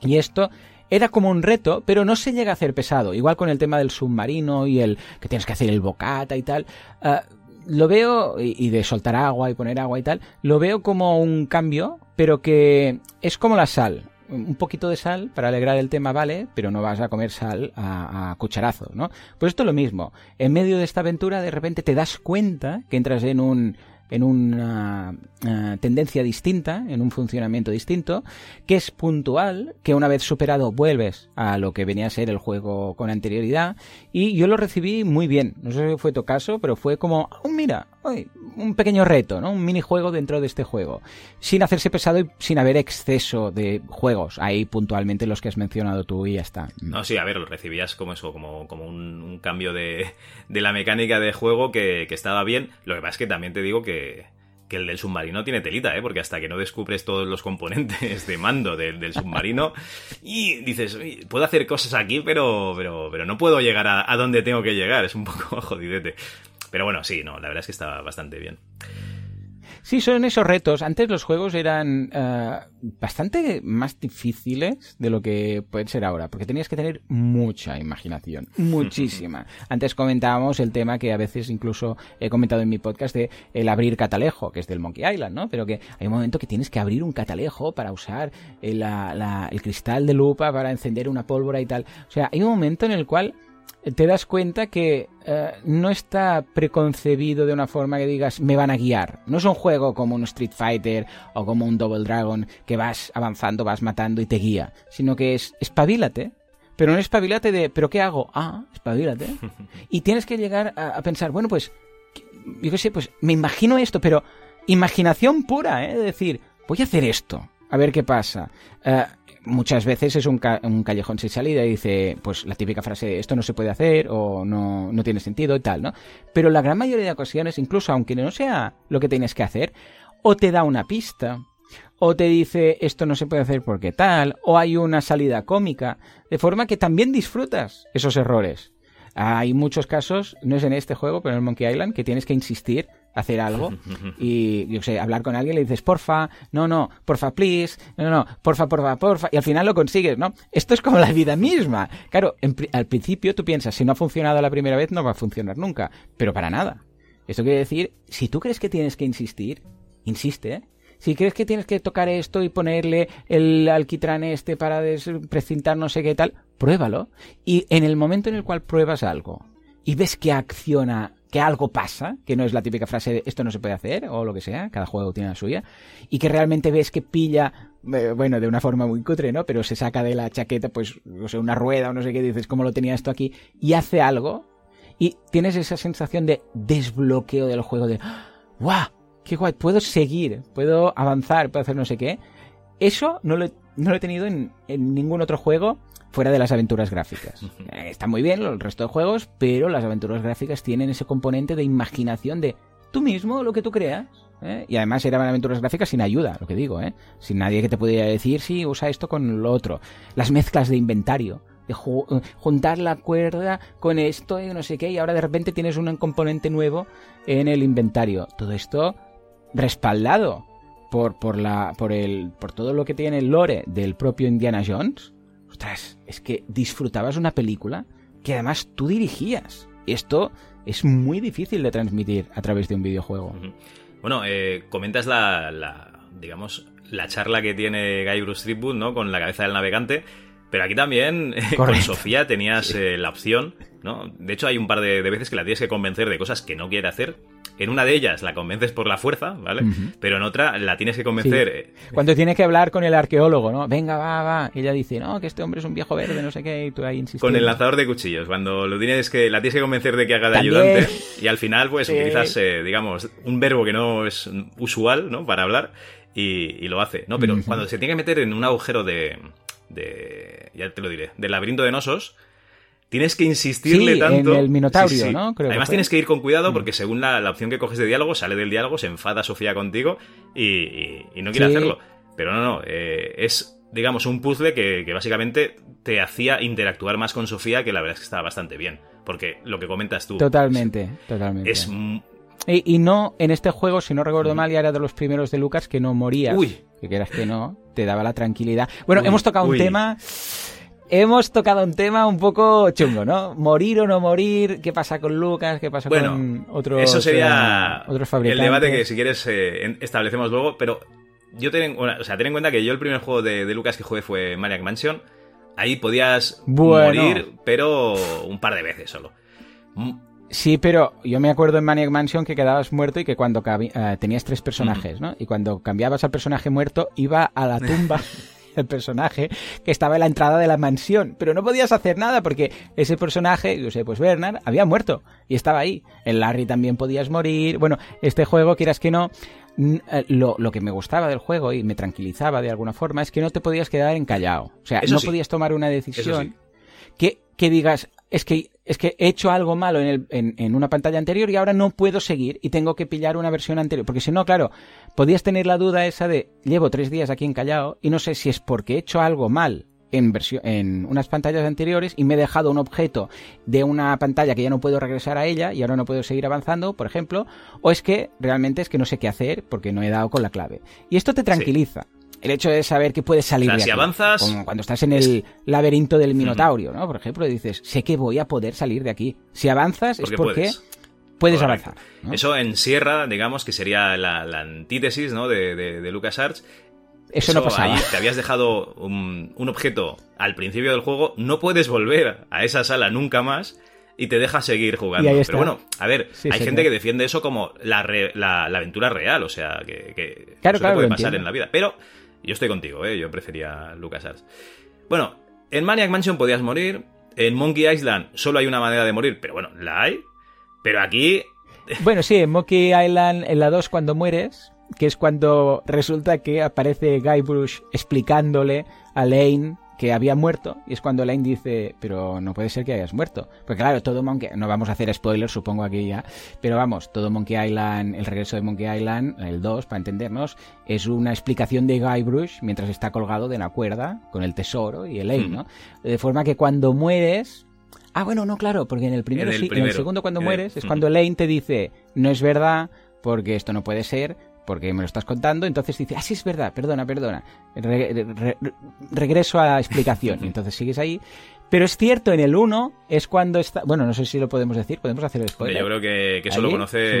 Y esto era como un reto, pero no se llega a hacer pesado. Igual con el tema del submarino y el que tienes que hacer el bocata y tal. Ah, lo veo, y, de soltar agua y poner agua y tal, lo veo como un cambio, pero que es como la sal. Un poquito de sal para alegrar el tema, vale, pero no vas a comer sal a, a cucharazos, ¿no? Pues esto es lo mismo. En medio de esta aventura, de repente te das cuenta que entras en un en una eh, tendencia distinta, en un funcionamiento distinto, que es puntual, que una vez superado vuelves a lo que venía a ser el juego con anterioridad, y yo lo recibí muy bien. No sé si fue tu caso, pero fue como, oh, mira, un pequeño reto, ¿no? Un minijuego dentro de este juego. Sin hacerse pesado y sin haber exceso de juegos. Ahí puntualmente los que has mencionado tú y ya está. No, sí, a ver, lo recibías como eso, como, como un, un cambio de, de, la mecánica de juego que, que, estaba bien. Lo que pasa es que también te digo que, que el del submarino tiene telita, ¿eh? Porque hasta que no descubres todos los componentes de mando del, del submarino *laughs* y dices, puedo hacer cosas aquí, pero, pero, pero no puedo llegar a, a donde tengo que llegar. Es un poco *laughs* jodidete. Pero bueno, sí, no, la verdad es que estaba bastante bien. Sí, son esos retos. Antes los juegos eran uh, bastante más difíciles de lo que pueden ser ahora, porque tenías que tener mucha imaginación, muchísima. *laughs* Antes comentábamos el tema que a veces incluso he comentado en mi podcast de el abrir catalejo, que es del Monkey Island, ¿no? Pero que hay un momento que tienes que abrir un catalejo para usar el, la, la, el cristal de lupa para encender una pólvora y tal. O sea, hay un momento en el cual te das cuenta que uh, no está preconcebido de una forma que digas me van a guiar. No es un juego como un Street Fighter o como un Double Dragon que vas avanzando, vas matando y te guía, sino que es espabilate. Pero no espabilate de ¿pero qué hago? Ah, espabilate. *laughs* Y tienes que llegar a, a pensar, bueno, pues yo qué sé, pues me imagino esto, pero imaginación pura, ¿eh? De decir, voy a hacer esto, a ver qué pasa. Uh, muchas veces es un, ca un, callejón sin salida y dice, pues la típica frase, esto no se puede hacer o no, no tiene sentido y tal, ¿no? Pero la gran mayoría de ocasiones, incluso aunque no sea lo que tienes que hacer, o te da una pista, o te dice esto no se puede hacer porque tal, o hay una salida cómica, de forma que también disfrutas esos errores. Hay muchos casos, no es en este juego, pero en Monkey Island, que tienes que insistir hacer algo *laughs* y, yo sé, hablar con alguien, le dices, porfa, no, no, porfa, please, no, no, porfa, porfa, porfa, y al final lo consigues, ¿no? Esto es como la vida misma. Claro, en, al principio tú piensas, si no ha funcionado la primera vez, no va a funcionar nunca, pero para nada. Esto quiere decir, si tú crees que tienes que insistir, insiste, ¿eh? Si crees que tienes que tocar esto y ponerle el alquitrán este para precintar no sé qué tal, pruébalo. Y en el momento en el cual pruebas algo y ves que acciona, que algo pasa, que no es la típica frase de esto no se puede hacer o lo que sea, cada juego tiene la suya, y que realmente ves que pilla, eh, bueno, de una forma muy cutre, ¿no? Pero se saca de la chaqueta, pues, no sé, una rueda o no sé qué, dices, ¿cómo lo tenía esto aquí? Y hace algo, y tienes esa sensación de desbloqueo del juego, de, ¡guau! qué guay, puedo seguir, puedo avanzar, puedo hacer no sé qué. Eso no lo, no lo he tenido en, en, ningún otro juego fuera de las aventuras gráficas. Eh, está muy bien el resto de juegos, pero las aventuras gráficas tienen ese componente de imaginación de tú mismo, lo que tú creas. ¿eh? Y además eran aventuras gráficas sin ayuda, lo que digo, ¿eh? sin nadie que te pudiera decir, sí, usa esto con lo otro. Las mezclas de inventario de ju juntar la cuerda con esto y no sé qué, y ahora de repente tienes un componente nuevo en el inventario. Todo esto respaldado por, por, la, por, el, por todo lo que tiene el lore del propio Indiana Jones, ostras, es que disfrutabas una película que además tú dirigías. Esto es muy difícil de transmitir a través de un videojuego. Bueno, eh, comentas la, la, digamos, la charla que tiene Guy Bruce Threepwood, ¿no? Con la cabeza del navegante. Pero aquí también *laughs* con Sofía tenías sí. eh, la opción, ¿no? De hecho, hay un par de, de, veces que la tienes que convencer de cosas que no quiere hacer. En una de ellas la convences por la fuerza, ¿vale? Uh -huh. Pero en otra la tienes que convencer. Sí. Cuando tienes que hablar con el arqueólogo, ¿no? Venga, va, va. Y ella dice, no, que este hombre es un viejo verde, no sé qué, y tú ahí insistes. Con el lanzador de cuchillos. Cuando lo tienes que, la tienes que convencer de que haga de ¿También? ayudante. Y al final, pues sí. utilizas, eh, digamos, un verbo que no es usual, ¿no? Para hablar. Y, y lo hace, ¿no? Pero uh -huh. cuando se tiene que meter en un agujero de de ya te lo diré, del laberinto de Nosos, tienes que insistirle sí, tanto. En el Minotaurio, sí, sí. ¿no? Creo Además, tienes que ir con cuidado porque según la, la, opción que coges de diálogo, sale del diálogo, se enfada Sofía contigo y, y, y no quiere hacerlo. Pero no, no, eh, es, digamos, un puzzle que, que, básicamente te hacía interactuar más con Sofía, que la verdad es que estaba bastante bien. Porque lo que comentas tú. Totalmente, es, totalmente. Es. Y, y, no, en este juego, si no recuerdo mal, ya era de los primeros de Lucas que no morías. Uy. Que quieras que no, te daba la tranquilidad. Bueno, uy, hemos tocado uy. un tema hemos tocado un tema un poco chungo, ¿no? Morir o no morir, qué pasa con Lucas, qué pasa bueno, con otros, eso sería eh, otros fabricantes. El debate que si quieres eh, establecemos luego, pero yo ten, o sea, ten en cuenta que yo el primer juego de, de Lucas que jugué fue Maniac Mansion. Ahí podías bueno. morir, pero un par de veces solo. Sí, pero yo me acuerdo en Maniac Mansion que quedabas muerto y que cuando uh, tenías tres personajes, ¿no? Y cuando cambiabas al personaje muerto, iba a la tumba *laughs* el personaje que estaba en la entrada de la mansión, pero no podías hacer nada porque ese personaje, yo sé, pues Bernard, había muerto y estaba ahí. En Larry también podías morir. Bueno, este juego, quieras que no, eh, lo, lo, que me gustaba del juego y me tranquilizaba de alguna forma es que no te podías quedar encallado. O sea, no podías tomar una decisión que, que digas, es que, es que he hecho algo malo en, el, en, en, una pantalla anterior y ahora no puedo seguir y tengo que pillar una versión anterior. Porque si no, claro, podías tener la duda esa de llevo tres días aquí encallado y no sé si es porque he hecho algo mal en, versión, en unas pantallas anteriores y me he dejado un objeto de una pantalla que ya no puedo regresar a ella y ahora no puedo seguir avanzando, por ejemplo, o es que realmente es que no sé qué hacer porque no he dado con la clave. Y esto te tranquiliza. Sí. El hecho de saber que puedes salir o sea, de si aquí. avanzas... Como cuando estás en el laberinto del Minotaurio, ¿no? Por ejemplo, dices, sé que voy a poder salir de aquí. Si avanzas porque es porque... Puedes. Puedes avanzar. ¿no? Eso en Sierra, digamos, que sería la, la antítesis ¿no? de, de, de LucasArts. Eso, Eso, no pasaba. Ahí te habías dejado un, un, objeto al principio del juego, no puedes volver a esa sala nunca más y te deja seguir jugando. Pero bueno, a ver, Sí, hay gente que defiende eso como la, re- la, la aventura real, o sea, que, que Claro, eso claro, puede pasar entiendo. en la vida. Pero yo estoy contigo, ¿eh? yo prefería LucasArts. Bueno, en Maniac Mansion podías morir, en Monkey Island solo hay una manera de morir, pero bueno, la hay. Pero aquí *laughs* Bueno, sí, en Monkey Island, en la 2, cuando mueres, que es cuando resulta que aparece Guybrush explicándole a Lane que había muerto, y es cuando Lane dice, pero no puede ser que hayas muerto. Porque claro, todo Monkey... No vamos a hacer spoilers, supongo aquí ya, pero vamos, todo Monkey Island, el regreso de Monkey Island, el 2, para entendernos, es una explicación de Guybrush mientras está colgado de una cuerda con el tesoro y el Lane, Mm. ¿no? De forma que cuando mueres... Ah, bueno, no, claro, porque en el primero el sí, en el segundo cuando el- mueres es cuando Lane te dice, no es verdad, porque esto no puede ser, porque me lo estás contando, entonces dice, ah, sí es verdad, perdona, perdona, Re- re- re- regreso a la explicación, *laughs* y entonces sigues ahí. Pero es cierto, en el 1 es cuando está, bueno, no sé si lo podemos decir, podemos hacer el spoiler. yo creo que, que eso lo conoce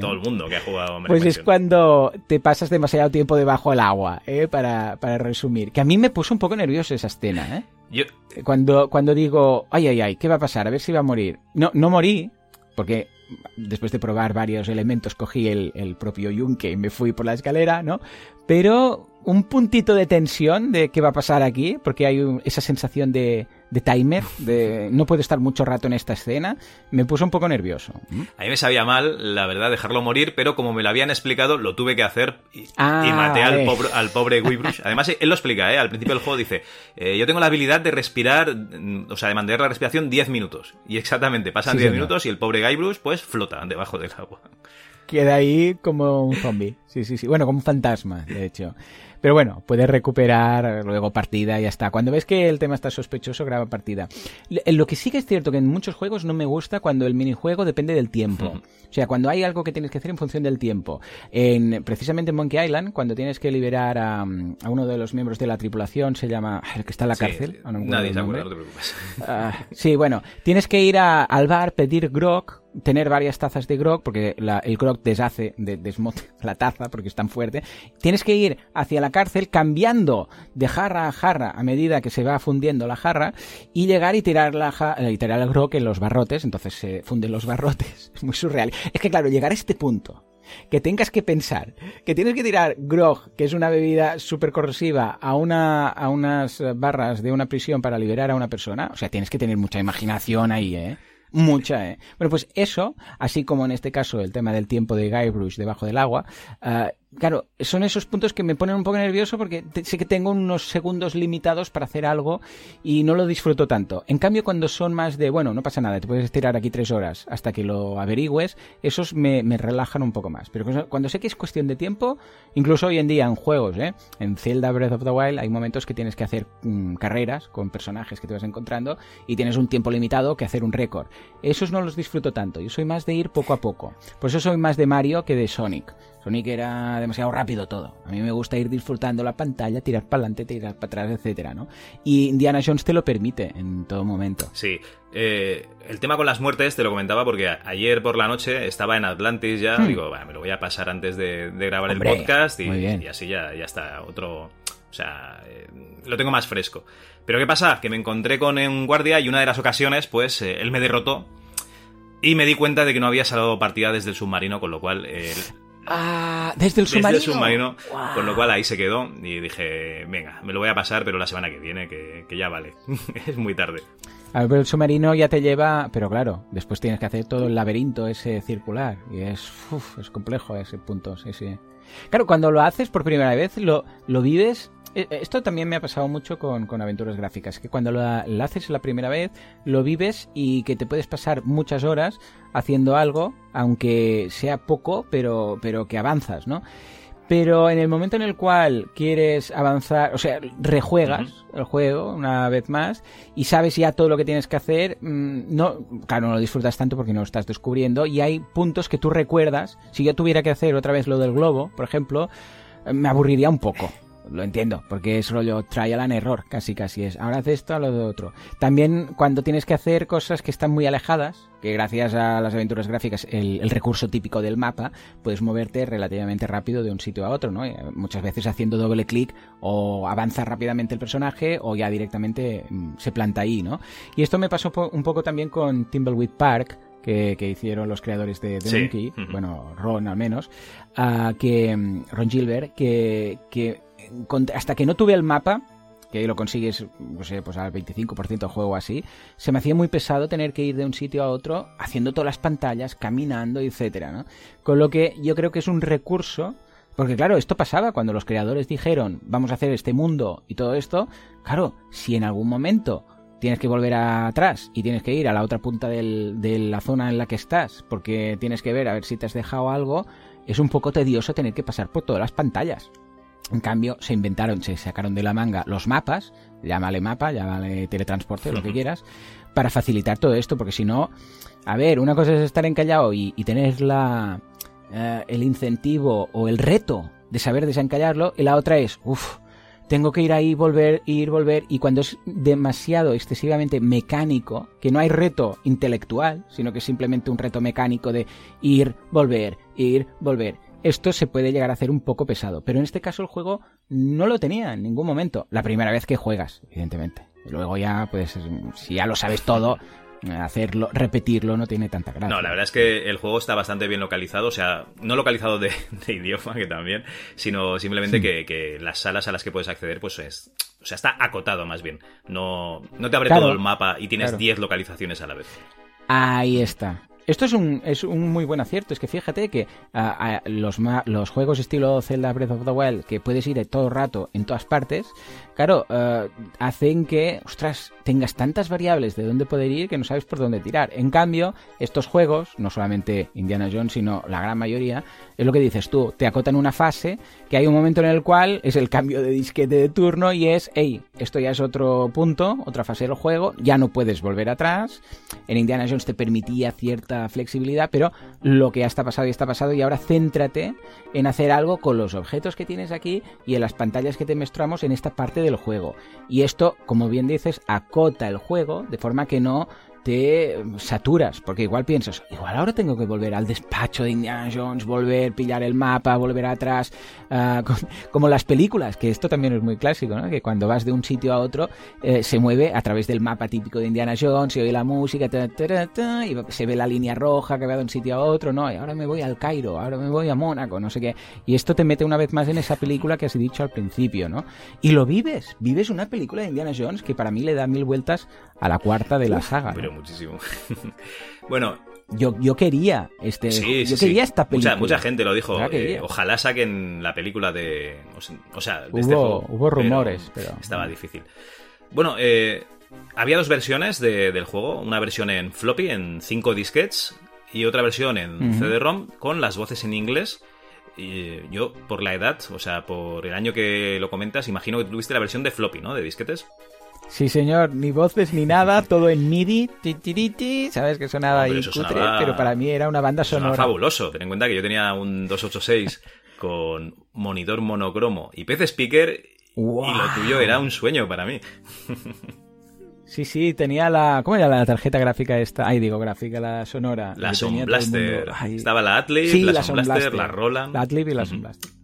todo el mundo que ha jugado Maniac Pues es cuando te pasas demasiado tiempo debajo del agua, ¿eh? para, para resumir. Que a mí me puso un poco nervioso esa escena, ¿eh? Yo, Cuando, cuando digo, ay, ay, ay, ¿qué va a pasar? A ver si va a morir. No, no morí, porque después de probar varios elementos cogí el, el propio yunque y me fui por la escalera, ¿no? Pero un puntito de tensión de qué va a pasar aquí, porque hay un- esa sensación de, de timer, de no puedo estar mucho rato en esta escena, me puso un poco nervioso. ¿Mm? a mí me sabía mal, la verdad, dejarlo morir, pero como me lo habían explicado, lo tuve que hacer y, Ah, y maté al pobre, al pobre *laughs* Guybrush. Además, él lo explica, ¿eh? Al principio del juego dice, eh, yo tengo la habilidad de respirar, mm, o sea, de mantener la respiración 10 minutos. Y exactamente, pasan Sí, 10 señor. minutos y el pobre Guybrush, pues, flota debajo del agua. Queda ahí como un zombie. Sí, sí, sí. Bueno, como un fantasma, de hecho. Pero bueno, puedes recuperar luego partida y ya está. Cuando ves que el tema está sospechoso, graba partida. L- Lo que sí que es cierto que en muchos juegos no me gusta cuando el minijuego depende del tiempo. O sea, cuando hay algo que tienes que hacer en función del tiempo. En, precisamente en Monkey Island, cuando tienes que liberar a, a uno de los miembros de la tripulación, se llama... El que está en la Sí, cárcel. no nadie se acuerda, no te preocupes. Ah, sí, bueno, tienes que ir a- al bar, pedir grog, tener varias tazas de grog, porque la- el grog deshace, de- desmonta *laughs* la taza porque es tan fuerte. Tienes que ir hacia la cárcel cambiando de jarra a jarra a medida que se va fundiendo la jarra y llegar y tirar, la eh, y tirar el grog en los barrotes, entonces se funden los barrotes. Es *laughs* muy surreal. Es que claro, llegar a este punto que tengas que pensar que tienes que tirar grog, que es una bebida súper corrosiva, a, una, a unas barras de una prisión para liberar a una persona, o sea, tienes que tener mucha imaginación ahí, ¿eh? Mucha, ¿eh? Bueno, pues eso, así como en este caso el tema del tiempo de Guybrush debajo del agua, ah, claro, son esos puntos que me ponen un poco nervioso porque sé que tengo unos segundos limitados para hacer algo y no lo disfruto tanto. En cambio, cuando son más de, bueno, no pasa nada, te puedes estirar aquí tres horas hasta que lo averigües, esos me, relajan un poco más. Pero cuando- cuando sé que es cuestión de tiempo, incluso hoy en día en juegos, ¿eh? En Zelda Breath of the Wild hay momentos que tienes que hacer mm, carreras con personajes que te vas encontrando y tienes un tiempo limitado que hacer un récord. Esos no los disfruto tanto, yo soy más de ir poco a poco. Por eso soy más de Mario que de Sonic. Sonic era demasiado rápido todo. A mí me gusta ir disfrutando la pantalla, tirar para adelante, tirar para atrás, etcétera, ¿no? Y Indiana Jones te lo permite en todo momento. Sí, eh, el tema con las muertes te lo comentaba porque ayer por la noche estaba en Atlantis ya, Hmm. digo, "Va, me lo voy a pasar antes de, de grabar Hombre, el podcast y así ya, ya está otro... O sea, eh, lo tengo más fresco. Pero ¿qué pasa? Que me encontré con un guardia y una de las ocasiones, pues, eh, él me derrotó y me di cuenta de que no había salvado partida desde el submarino, con lo cual eh, Ah, desde el submarino. Desde el submarino, con lo cual ahí se quedó y dije, venga, me lo voy a pasar, pero la semana que viene, que, que ya vale. *laughs* es muy tarde. A ver, el submarino ya te lleva, pero claro, después tienes que hacer todo el laberinto ese circular y es, uf, es complejo ese punto, sí, sí. Claro, cuando lo haces por primera vez, lo, lo vives esto también me ha pasado mucho con, con aventuras gráficas, que cuando lo, lo, haces la primera vez, lo vives y que te puedes pasar muchas horas haciendo algo, aunque sea poco, pero, pero que avanzas, ¿no? Pero en el momento en el cual quieres avanzar, o sea, rejuegas uh -huh. el juego una vez más y sabes ya todo lo que tienes que hacer, mmm, no, claro, no lo disfrutas tanto porque no lo estás descubriendo y hay puntos que tú recuerdas. Si yo tuviera que hacer otra vez lo del globo, por ejemplo, me aburriría un poco lo entiendo, porque es rollo trial and error, casi casi es. Ahora haces esto, lo de otro. También cuando tienes que hacer cosas que están muy alejadas, que gracias a las aventuras gráficas, el, el recurso típico del mapa, puedes moverte relativamente rápido de un sitio a otro, ¿no? Y muchas veces haciendo doble clic o avanza rápidamente el personaje o ya directamente se planta ahí, ¿no? Y esto me pasó un poco también con Timbleweed Park, que, que, hicieron los creadores de, de sí. Monkey, bueno, Ron al menos, uh, que Ron Gilbert, que, que hasta que no tuve el mapa, que ahí lo consigues, no sé, pues al 25% del juego así, se me hacía muy pesado tener que ir de un sitio a otro haciendo todas las pantallas, caminando, etcétera, ¿no? Con lo que yo creo que es un recurso porque claro, esto pasaba cuando los creadores dijeron, vamos a hacer este mundo y todo esto, claro, si en algún momento tienes que volver atrás y tienes que ir a la otra punta de la zona en la que estás porque tienes que ver a ver si te has dejado algo, es un poco tedioso tener que pasar por todas las pantallas. En cambio, se inventaron, se sacaron de la manga los mapas, llámale mapa, llámale teletransporte, lo que quieras, para facilitar todo esto, porque si no, a ver, una cosa es estar encallado y, y tener la, uh, el incentivo o el reto de saber desencallarlo, y la otra es, uff, tengo que ir ahí, volver, ir, volver, y cuando es demasiado excesivamente mecánico, que no hay reto intelectual, sino que es simplemente un reto mecánico de ir, volver, ir, volver, esto se puede llegar a hacer un poco pesado. Pero en este caso el juego no lo tenía en ningún momento. La primera vez que juegas, evidentemente. Luego ya, pues, si ya lo sabes todo, hacerlo, repetirlo no tiene tanta gracia. No, la verdad es que el juego está bastante bien localizado, o sea, no localizado de, *laughs* de idioma, que también, sino simplemente sí. que, que, las salas a las que puedes acceder, pues es, o sea, está acotado más bien. No, no te abre claro, todo el mapa y tienes 10 claro. localizaciones a la vez. Ahí está. Esto es un, es un muy buen acierto. Es que fíjate que los, los juegos estilo Zelda Breath of the Wild, que puedes ir todo el rato en todas partes, claro, uh, hacen que, ostras, tengas tantas variables de dónde poder ir que no sabes por dónde tirar. En cambio, estos juegos, no solamente Indiana Jones, sino la gran mayoría, es lo que dices tú, te acotan una fase que hay un momento en el cual es el cambio de disquete de turno y es, hey, esto ya es otro punto, otra fase del juego, ya no puedes volver atrás. En Indiana Jones te permitía cierta flexibilidad, pero lo que ya está pasado y está pasado y ahora céntrate en hacer algo con los objetos que tienes aquí y en las pantallas que te mostramos en esta parte del juego. Y esto, como bien dices, acota el juego de forma que no te saturas, porque igual piensas, igual ahora tengo que volver al despacho de Indiana Jones, volver, pillar el mapa, volver atrás, *laughs* uh, como las películas, que esto también es muy clásico, ¿no? que cuando vas de un sitio a otro eh, se mueve a través del mapa típico de Indiana Jones, se oye la música, y se ve la línea roja que va de un sitio a otro, no, y ahora me voy al Cairo, ahora me voy a Mónaco, no sé qué, y esto te mete una vez más en esa película que has dicho al principio, ¿no? Y lo vives, vives una película de Indiana Jones que para mí le da mil vueltas a la cuarta de la saga. Pero muchísimo. *laughs* bueno, yo, yo quería este sí, yo sí, quería sí. esta película mucha, mucha gente lo dijo eh, ojalá saquen la película de o sea de hubo, este juego hubo rumores pero, pero... estaba difícil bueno eh, había dos versiones de, del juego una versión en floppy en 5 disquets y otra versión en uh -huh. CD-ROM con las voces en inglés y yo por la edad o sea por el año que lo comentas imagino que tuviste la versión de floppy no de disquetes Sí, señor, ni voces ni nada, *laughs* todo en MIDI, ti, ti, ti, ti, sabes que sonaba Hombre, ahí cutre, sonaba... pero para mí era una banda sonora. Sonaba fabuloso, ten en cuenta que yo tenía un 286 *laughs* con monitor monocromo y PC speaker wow. y lo tuyo era un sueño para mí. *laughs* Sí, sí, tenía la. ¿Cómo era la tarjeta gráfica esta? Ay, digo, gráfica, la sonora. La Sound Blaster. Estaba la Atlib, sí, la, la Sound Blaster, Blaster, la Roland. La Atlib y la uh -huh. Sound Blaster.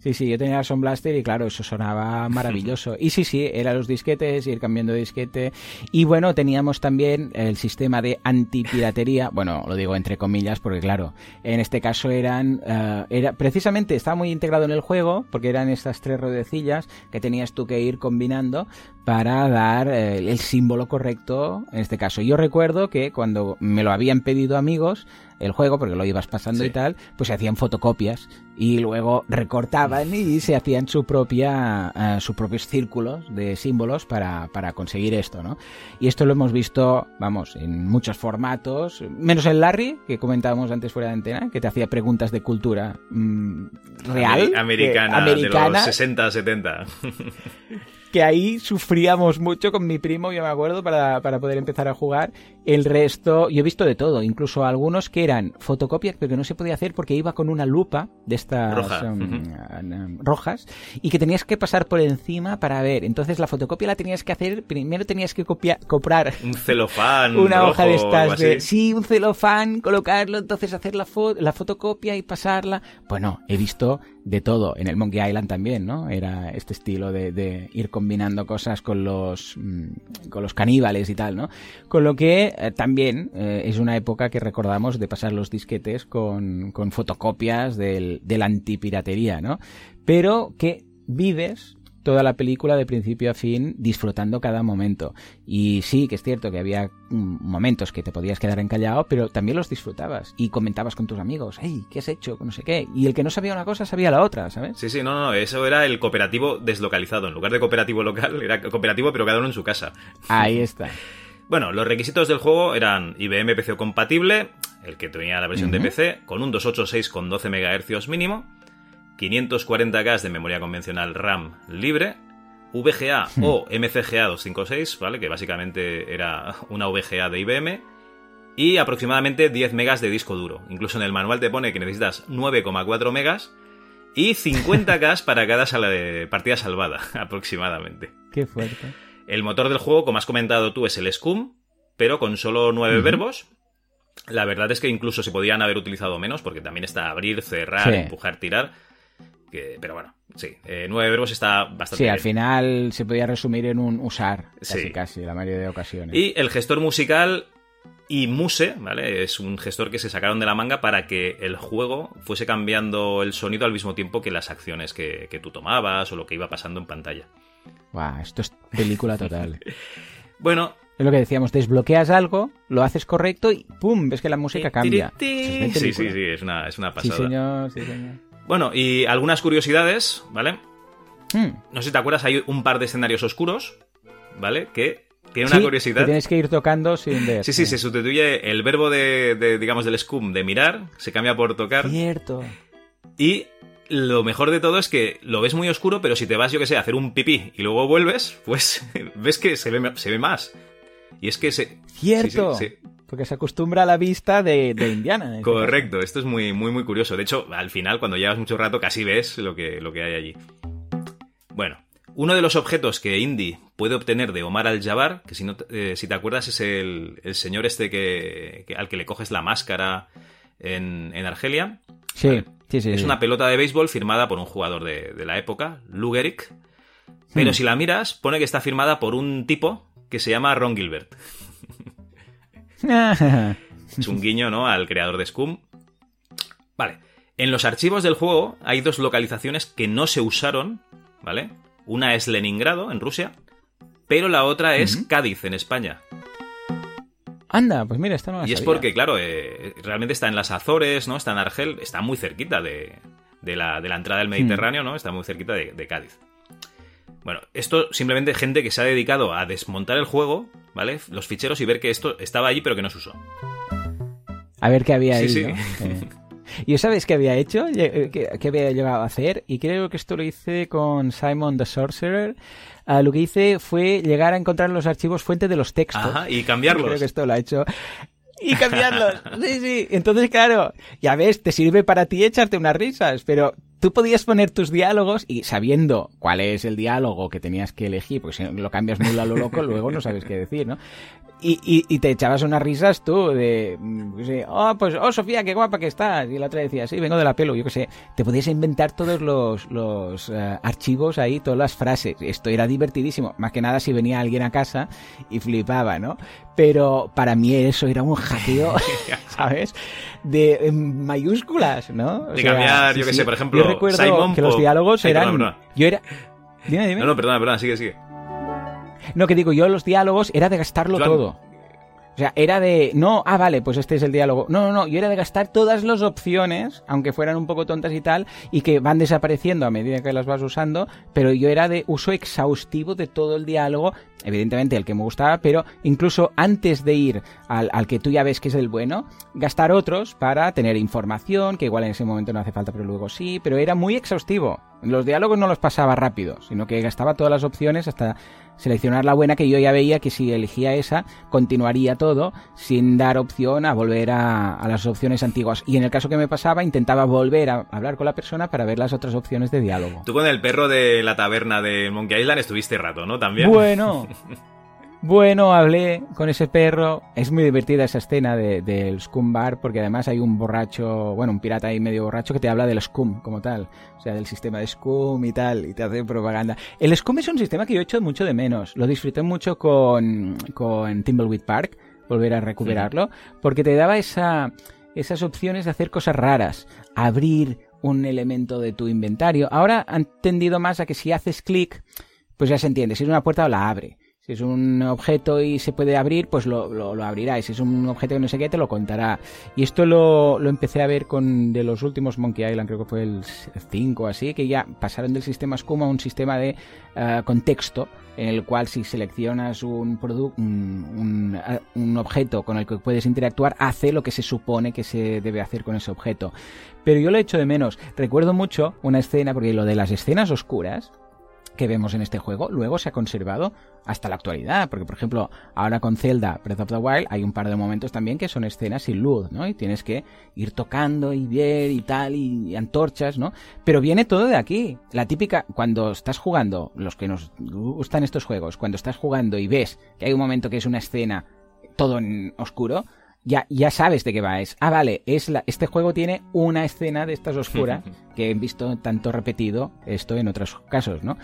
Sí, sí, yo tenía el Sound Blaster y claro, eso sonaba *laughs* maravilloso. Y sí, sí, eran los disquetes, ir cambiando de disquete. Y bueno, teníamos también el sistema de antipiratería, bueno, lo digo entre comillas porque claro, en este caso eran, eh, era, precisamente estaba muy integrado en el juego porque eran estas tres ruedecillas que tenías tú que ir combinando para dar eh, el símbolo correcto en este caso. Yo recuerdo que cuando me lo habían pedido amigos, el juego, porque lo ibas pasando y tal, pues se hacían fotocopias y luego recortaban y se hacían su propia, uh, sus propios círculos de símbolos para, para, conseguir esto, ¿no? Y esto lo hemos visto, vamos, en muchos formatos, menos el Larry, que comentábamos antes fuera de antena, que te hacía preguntas de cultura mmm, real. Americana, que, americana, de los 60, 70. *laughs* que ahí sufríamos mucho con mi primo, yo me acuerdo, para, para, poder empezar a jugar. El resto, yo he visto de todo, incluso algunos que eran fotocopias, pero que no se podía hacer porque iba con una lupa de estas Roja. um, uh -huh. rojas y que tenías que pasar por encima para ver. Entonces la fotocopia la tenías que hacer, primero tenías que copiar, comprar un celofán, *laughs* una rojo, hoja de estas de, sí, un celofán, colocarlo, entonces hacer la, fo la fotocopia y pasarla. Bueno, he visto de todo. En el Monkey Island también, ¿no? Era este estilo de, de ir combinando cosas con los mmm, con los caníbales y tal, ¿no? Con lo que eh, también eh, es una época que recordamos de pasar los disquetes con, con fotocopias del, de la antipiratería, ¿no? Pero que vives toda la película de principio a fin disfrutando cada momento. Y sí, que es cierto que había momentos que te podías quedar encallado, pero también los disfrutabas y comentabas con tus amigos, hey, ¿qué has hecho? No sé qué. Y el que no sabía una cosa sabía la otra, ¿sabes? Sí, sí, no, no, eso era el cooperativo deslocalizado. En lugar de cooperativo local, era cooperativo pero cada uno en su casa. Ahí está. *laughs* Bueno, los requisitos del juego eran IBM PC compatible, el que tenía la versión uh -huh. de PC, con un 286 con 12 MHz mínimo, 540K de memoria convencional RAM libre, VGA hmm. o MCGA 256, ¿vale? Que básicamente era una VGA de IBM. Y aproximadamente 10 megas de disco duro. Incluso en el manual te pone que necesitas 9,4 megas y 50K para cada sala de partida salvada, *laughs* aproximadamente. Qué fuerte. El motor del juego, como has comentado tú, es el Scum, pero con solo 9 uh -huh. verbos. La verdad es que incluso se podían haber utilizado menos, porque también está abrir, cerrar, sí. empujar, tirar. Que, pero bueno, sí, eh, nueve verbos está bastante Sí, bien. al final se podía resumir en un usar, casi sí. casi, la mayoría de ocasiones. Y el gestor musical y Muse, ¿vale? Es un gestor que se sacaron de la manga para que el juego fuese cambiando el sonido al mismo tiempo que las acciones que, que tú tomabas o lo que iba pasando en pantalla. Guau, esto es película total. *laughs* bueno, es lo que decíamos, desbloqueas algo, lo haces correcto y ¡pum! ves que la música cambia. Sí, sí, sí, es una, es una pasada. Sí, señor, sí, señor. Bueno, y algunas curiosidades, ¿vale? Hmm. No sé si te acuerdas, hay un par de escenarios oscuros, ¿vale? Que tiene una sí, curiosidad. Que tienes que ir tocando sin ver. Sí, sí, se sustituye el verbo de, de, digamos, del scum de mirar, se cambia por tocar. Cierto. Y lo mejor de todo es que lo ves muy oscuro, pero si te vas, yo que sé, a hacer un pipí y luego vuelves, pues *laughs* ves que se ve, se ve más. Y es que se... Cierto. Sí, sí, sí. Porque se acostumbra a la vista de, de Indiana. Correcto, caso. esto es muy, muy, muy curioso. De hecho, al final, cuando llevas mucho rato, casi ves lo que, lo que hay allí. Bueno, uno de los objetos que Indy puede obtener de Omar al-Jabbar, que si, no, eh, si te acuerdas es el, el señor este que, que, al que le coges la máscara en, en Argelia. Sí, ¿vale? sí, sí. Es sí. una pelota de béisbol firmada por un jugador de, de la época, Lugeric. Pero hmm. si la miras, pone que está firmada por un tipo que se llama Ron Gilbert. *laughs* es un guiño, ¿no? Al creador de Scum. Vale. En los archivos del juego hay dos localizaciones que no se usaron, ¿vale? Una es Leningrado, en Rusia, pero la otra es uh -huh. Cádiz, en España. Anda, pues mira, esta no la Y sabía. es porque, claro, eh, realmente está en las Azores, ¿no? Está en Argel, está muy cerquita de, de, la, de la, entrada del Mediterráneo, ¿no? Está muy cerquita de, de Cádiz. Bueno, esto simplemente gente que se ha dedicado a desmontar el juego, ¿vale? Los ficheros y ver que esto estaba allí pero que no se usó. A ver qué había ahí, sí, ¿no? sí. *laughs* Eh. ¿Y sabes qué había hecho? ¿Qué, había llegado a hacer? Y creo que esto lo hice con Simon the Sorcerer. Uh, lo que hice fue llegar a encontrar los archivos fuente de los textos. Ajá, y cambiarlos. Creo que esto lo ha hecho. Y cambiarlos. sí, sí. Entonces, claro, ya ves, te sirve para ti echarte unas risas, pero tú podías poner tus diálogos y sabiendo cuál es el diálogo que tenías que elegir, porque si lo cambias muy a lo loco, luego no sabes qué decir, ¿no? Y, y, y, te echabas unas risas tú de, yo sé, oh, pues, oh, Sofía, qué guapa que estás. Y la otra decía, sí, vengo de la pelo, yo qué sé. Te podías inventar todos los, los uh, archivos ahí, todas las frases. Esto era divertidísimo. Más que nada si venía alguien a casa y flipaba, ¿no? Pero para mí eso era un hackeo, *laughs* ¿sabes? De en mayúsculas, ¿no? O de sea, cambiar, sí, yo qué sé, por ejemplo, yo recuerdo Simon que los diálogos Ay, eran... perdona, perdona. Yo era... Dime, dime. No, no, perdona, perdona, sigue, sigue. No, que digo, yo los diálogos era de gastarlo Claro. todo. O sea, era de, no, ah, vale, pues este es el diálogo. No, no, no, yo era de gastar todas las opciones, aunque fueran un poco tontas y tal, y que van desapareciendo a medida que las vas usando, pero yo era de uso exhaustivo de todo el diálogo, evidentemente el que me gustaba, pero incluso antes de ir al, al que tú ya ves que es el bueno, gastar otros para tener información, que igual en ese momento no hace falta, pero luego sí, pero era muy exhaustivo. Los diálogos no los pasaba rápido, sino que gastaba todas las opciones hasta seleccionar la buena que yo ya veía que si elegía esa continuaría todo sin dar opción a volver a, a, las opciones antiguas y en el caso que me pasaba intentaba volver a hablar con la persona para ver las otras opciones de diálogo Tú con el perro de la taberna de Monkey Island estuviste rato, ¿no? También. bueno *laughs* bueno, hablé con ese perro. Es muy divertida esa escena de- del Scum Bar, porque además hay un borracho, bueno, un pirata ahí medio borracho que te habla del Scum como tal. O sea, del sistema de Scum y tal, y te hace propaganda. El Scum es un sistema que yo he hecho mucho de menos. Lo disfruté mucho con, con Thimbleweed Park, volver a recuperarlo, porque te daba esa, esas opciones de hacer cosas raras. Abrir un elemento de tu inventario. Ahora han tendido más a que si haces clic, pues ya se entiende. Si es una puerta, la abre. Si es un objeto y se puede abrir, pues lo, lo, abrirá. Y si es un objeto que no sé qué, te lo contará. Y esto lo, lo empecé a ver con de los últimos Monkey Island, creo que fue el 5 o así, que ya pasaron del sistema SCUM a un sistema de uh, contexto, en el cual si seleccionas un, un, un, un objeto con el que puedes interactuar, hace lo que se supone que se debe hacer con ese objeto. Pero yo lo echo de menos. Recuerdo mucho una escena, porque lo de las escenas oscuras, que vemos en este juego luego se ha conservado hasta la actualidad, porque por ejemplo ahora con Zelda Breath of the Wild hay un par de momentos también que son escenas sin luz, ¿no? Y tienes que ir tocando y ver y tal y, antorchas, ¿no? Pero viene todo de aquí, la típica cuando estás jugando, los que nos gustan estos juegos, cuando estás jugando y ves que hay un momento que es una escena todo en oscuro, ya, ya sabes de qué va. Es, ah, vale, es la, este juego tiene una escena de estas oscuras *laughs* que he visto tanto repetido esto en otros casos, ¿no?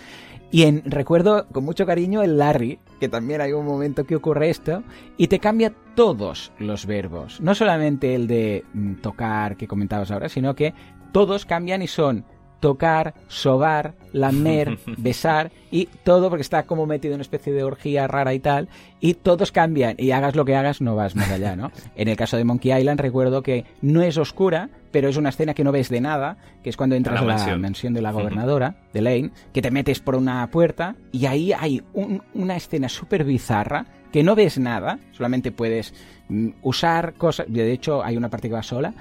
Y en, recuerdo con mucho cariño el Larry, que también hay un momento que ocurre esto, y te cambia todos los verbos. No solamente el de mm, tocar que comentabas ahora, sino que todos cambian y son tocar, sobar, lamer, *laughs* besar y todo porque está como metido en una especie de orgía rara y tal y todos cambian y hagas lo que hagas no vas más allá, ¿no? *laughs* En el caso de Monkey Island recuerdo que no es oscura, pero es una escena que no ves de nada, que es cuando entras a la, mansión. mansión. de la gobernadora, de Lane, que te metes por una puerta y ahí hay un, una escena súper bizarra que no ves nada, solamente puedes mm, usar cosas, de hecho hay una parte que va sola,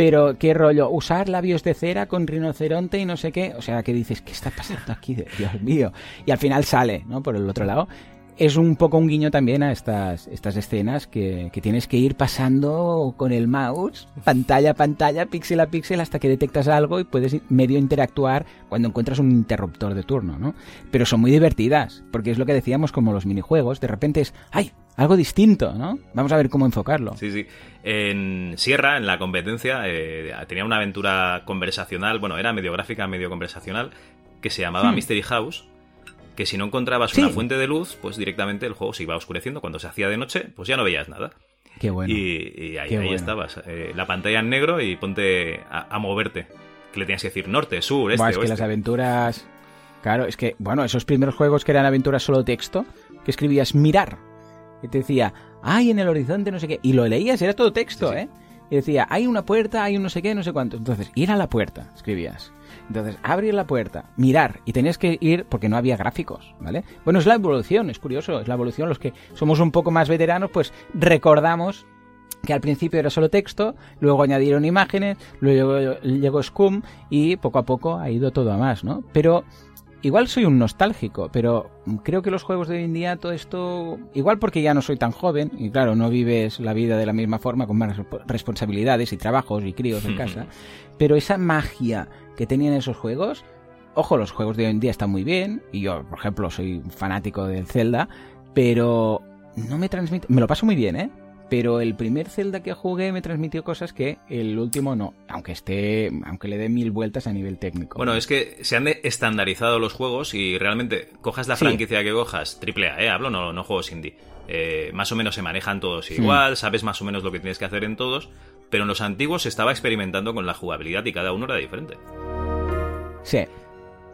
pero qué rollo, usar labios de cera con rinoceronte y no sé qué, o sea, que dices, ¿qué está pasando aquí? Dios mío. Y al final sale, ¿no? Por el otro lado. Es un poco un guiño también a estas, estas escenas que, que tienes que ir pasando con el mouse, pantalla a pantalla, píxel a píxel, hasta que detectas algo y puedes medio interactuar cuando encuentras un interruptor de turno, ¿no? Pero son muy divertidas, porque es lo que decíamos como los minijuegos, de repente es, ¡ay! algo distinto, ¿no? Vamos a ver cómo enfocarlo. Sí, sí. En Sierra, en la competencia, eh, tenía una aventura conversacional, bueno, era medio gráfica, medio conversacional, que se llamaba hmm. Mystery House, que si no encontrabas sí. una fuente de luz, pues directamente el juego se iba oscureciendo. Cuando se hacía de noche, pues ya no veías nada. Qué bueno. Y, y ahí, ahí bueno. estabas. Eh, la pantalla en negro y ponte a, a, moverte. Que le tenías que decir norte, sur, este, Buah, es que las aventuras... Claro, es que, bueno, esos primeros juegos que eran aventuras solo texto, que escribías mirar, y te decía, ay, en el horizonte, no sé qué. Y lo leías, era todo texto, sí, sí. ¿eh? Y decía, hay una puerta, hay un no sé qué, no sé cuánto. Entonces, ir a la puerta, escribías. Entonces, abrir la puerta, mirar, y tenías que ir porque no había gráficos, ¿vale? Bueno, es la evolución, es curioso, es la evolución. Los que somos un poco más veteranos, pues recordamos que al principio era solo texto, luego añadieron imágenes, luego llegó Scum y poco a poco ha ido todo a más, ¿no? Pero igual soy un nostálgico, pero creo que los juegos de hoy en día, todo esto, igual porque ya no soy tan joven, y claro, no vives la vida de la misma forma, con más responsabilidades y trabajos y críos en casa, *laughs* pero esa magia que tenían esos juegos, ojo, los juegos de hoy en día están muy bien, y yo, por ejemplo, soy fanático del Zelda, pero no me transmite, me lo paso muy bien, ¿eh? Pero el primer Zelda que jugué me transmitió cosas que el último no, aunque esté, aunque le dé mil vueltas a nivel técnico. Bueno, es que se han estandarizado los juegos y realmente cojas la franquicia que cojas, triple A, ¿eh? hablo, no, no juegos indie. Eh, más o menos se manejan todos igual, sabes más o menos lo que tienes que hacer en todos, pero en los antiguos se estaba experimentando con la jugabilidad y cada uno era diferente. Sí,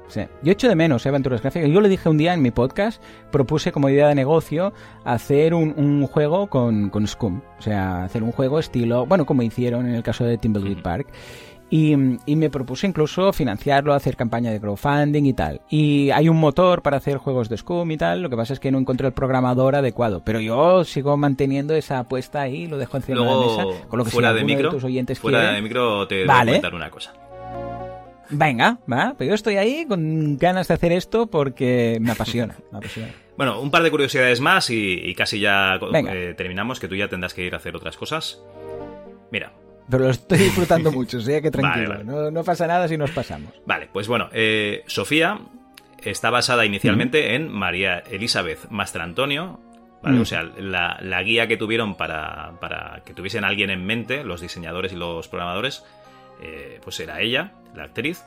Sí. Yo echo de menos ¿eh? aventuras gráficas. Yo le dije un día en mi podcast, propuse como idea de negocio hacer un, juego con, con, Scum. O sea, hacer un juego estilo, bueno, como hicieron en el caso de Timbleweed Park. Y, me propuse incluso financiarlo, hacer campaña de crowdfunding y tal. Y hay un motor para hacer juegos de Scum y tal. Lo que pasa es que no encontré el programador adecuado. Pero yo sigo manteniendo esa apuesta ahí, lo dejo encima de la mesa. Con lo que fuera de micro, de tus oyentes fuera de micro te voy a comentar una cosa. Venga, va, pero yo estoy ahí con ganas de hacer esto porque me apasiona, *laughs* Bueno, un par de curiosidades más y, casi ya eh, terminamos, que tú ya tendrás que ir a hacer otras cosas. Mira. Pero lo estoy disfrutando *laughs* mucho, sea que tranquilo, No, pasa nada si nos pasamos. Vale, pues bueno, eh, Sofía está basada inicialmente en María Elizabeth Mastrantonio, ¿vale? O sea, la, la, guía que tuvieron para, para que tuviesen alguien en mente, los diseñadores y los programadores, eh, pues era ella, la actriz.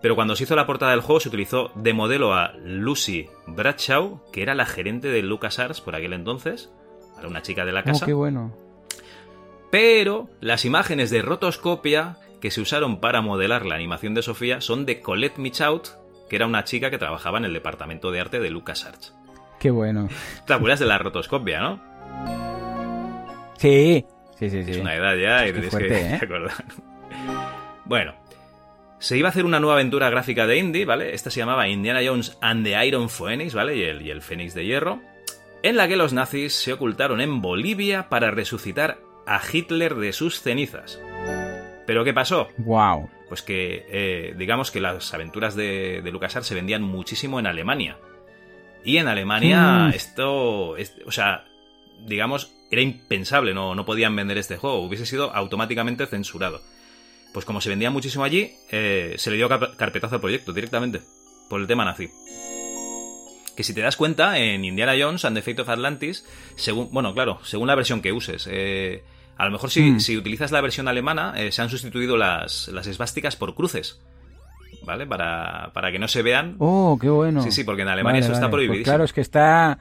Pero cuando se hizo la portada del juego se utilizó de modelo a Lucy Bradshaw, que era la gerente de LucasArts por aquel entonces, era una chica de la casa. Oh, qué bueno. Pero las imágenes de rotoscopia que se usaron para modelar la animación de Sofía son de Colette Michaud, que era una chica que trabajaba en el departamento de arte de LucasArts. Qué bueno. *laughs* ¿Te acuerdas de la rotoscopia, no? Sí, sí, sí. Es una edad ya y tienes que ¿eh? *laughs* acordar. Bueno, se iba a hacer una nueva aventura gráfica de Indie, ¿vale? Esta se llamaba Indiana Jones and the Iron Phoenix, ¿vale? Y el, y el Fénix de Hierro. En la que los nazis se ocultaron en Bolivia para resucitar a Hitler de sus cenizas. ¿Pero qué pasó? ¡Wow! Pues que, eh, digamos que las aventuras de, de LucasArts se vendían muchísimo en Alemania. Y en Alemania mm. esto, o sea, digamos, era impensable, no, no podían vender este juego, hubiese sido automáticamente censurado. Pues como se vendía muchísimo allí, eh, se le dio carpetazo al proyecto directamente, por el tema nazi. Que si te das cuenta, en Indiana Jones and the Fate of Atlantis, según, bueno, claro, según la versión que uses, eh, a lo mejor si, hmm. si, utilizas la versión alemana, eh, se han sustituido las, las esvásticas por cruces. ¿Vale? Para, para que no se vean. Oh, qué bueno. Sí, sí, porque en Alemania eso está prohibido. Pues claro, es que está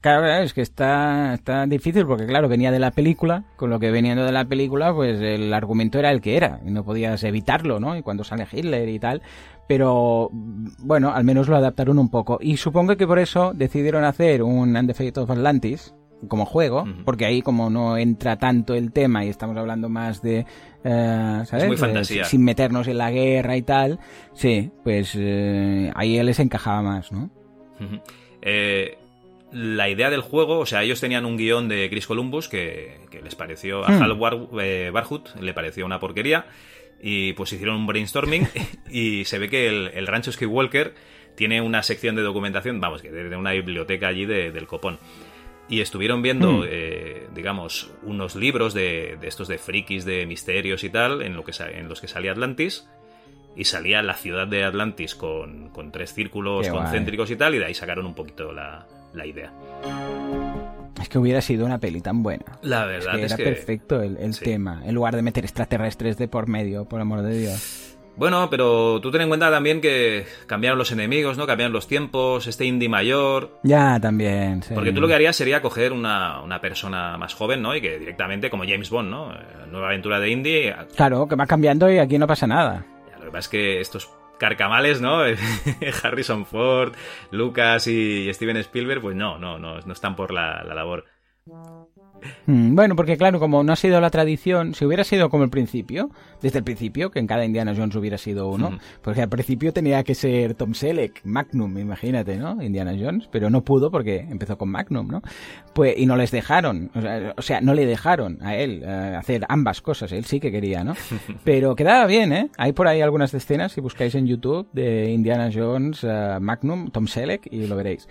Claro, es que está, está difícil porque, claro, venía de la película, con lo que veniendo de la película, pues el argumento era el que era, y no podías evitarlo, ¿no? Y cuando sale Hitler y tal, pero bueno, al menos lo adaptaron un poco. Y supongo que por eso decidieron hacer un And the of Atlantis como juego, porque ahí como no entra tanto el tema y estamos hablando más de, eh, ¿sabes? muy fantasía. sin meternos en la guerra y tal, sí, pues eh, ahí él les encajaba más, ¿no? eh, la idea del juego, o sea, ellos tenían un guion de Chris Columbus que, les pareció, a hmm. Hal eh, Barhut le pareció una porquería y pues hicieron un brainstorming *laughs* y se ve que el, rancho Skywalker tiene una sección de documentación, vamos, que de una biblioteca allí del copón. Y estuvieron viendo, hmm. eh, digamos, unos libros de, estos de frikis, de misterios y tal, en, lo que, en los que salía Atlantis. Y salía la ciudad de Atlantis con, tres círculos concéntricos y tal, y de ahí sacaron un poquito la, la idea. Es que hubiera sido una peli tan buena. La verdad es que era perfecto el, tema, en lugar de meter extraterrestres de por medio, por amor de Dios. Bueno, pero tú ten en cuenta también que cambiaron los enemigos, ¿no? Cambiaron los tiempos, este indie mayor. Ya, también. Porque tú lo que harías sería coger una, una, persona más joven, ¿no? Y que directamente, como James Bond, ¿no? Nueva aventura de indie. Claro, que va cambiando y aquí no pasa nada. lo que pasa es que estos carcamales, ¿no? *laughs* Harrison Ford, Lucas y Steven Spielberg, pues no, no, no, no están por la, labor. Mm, Bueno, porque claro, como no ha sido la tradición, si hubiera sido como el principio, desde el principio, que en cada Indiana Jones hubiera sido uno, porque al principio tenía que ser Tom Selleck, Magnum, imagínate, ¿no? Indiana Jones, pero no pudo porque empezó con Magnum, ¿no? Pues, y no les dejaron, o sea, o sea, no le dejaron a él eh, hacer ambas cosas, él sí que quería, ¿no? *laughs* Pero quedaba bien, ¿eh? Hay por ahí algunas escenas, si buscáis en YouTube, de Indiana Jones, eh, Magnum, Tom Selleck, y lo veréis.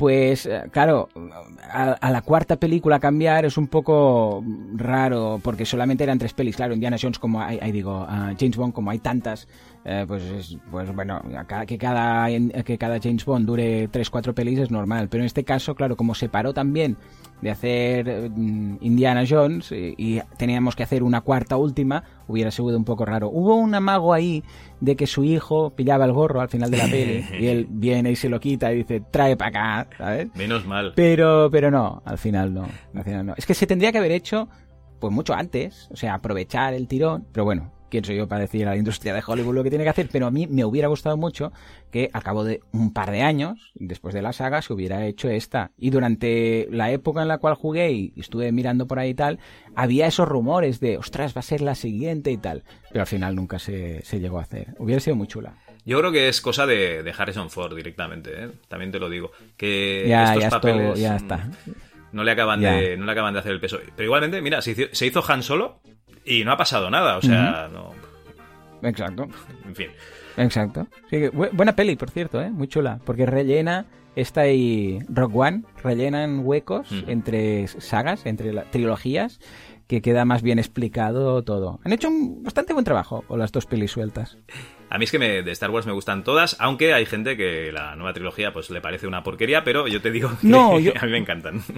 Pues eh, claro, a, la cuarta película cambiar es un poco raro porque solamente eran tres pelis. Claro, Indiana Jones como hay, digo, a James Bond como hay tantas, eh, pues es, pues bueno, que cada que cada James Bond dure tres cuatro pelis es normal. Pero en este caso, claro, como se paró también de hacer eh, Indiana Jones y, y teníamos que hacer una cuarta última, hubiera sido un poco raro. Hubo un amago ahí de que su hijo pillaba el gorro al final de la peli y él *laughs* viene y se lo quita y dice trae para acá, ¿sabes? Menos mal. Pero, pero no, al final no, al final no. Es que se tendría que haber hecho, pues mucho antes, o sea, aprovechar el tirón, pero bueno, quién soy yo para decir a la industria de Hollywood lo que tiene que hacer, pero a mí me hubiera gustado mucho que al cabo de un par de años, después de la saga, se hubiera hecho esta. Y durante la época en la cual jugué y estuve mirando por ahí y tal, había esos rumores de, ostras, va a ser la siguiente y tal, pero al final nunca se, se llegó a hacer. Hubiera sido muy chula. Yo creo que es cosa de, de Harrison Ford directamente, ¿eh? también te lo digo. Que Ya, estos ya esto- papeles ya está. No le acaban Ya. de no le acaban de hacer el peso. Pero igualmente, mira, se hizo, se hizo Han Solo y no ha pasado nada, o sea, no, Exacto. *laughs* en fin. Exacto. Sí, buena peli, por cierto, ¿eh? Muy chula. Porque rellena, esta y Rock One, rellenan huecos Ujú. entre sagas, entre la- trilogías, que queda más bien explicado todo. Han hecho un bastante buen trabajo con las dos pelis sueltas. A mí es que me- de Star Wars me gustan todas, aunque hay gente que la nueva trilogía pues le parece una porquería, pero yo te digo que No, yo- *laughs* a mí me encantan. *laughs*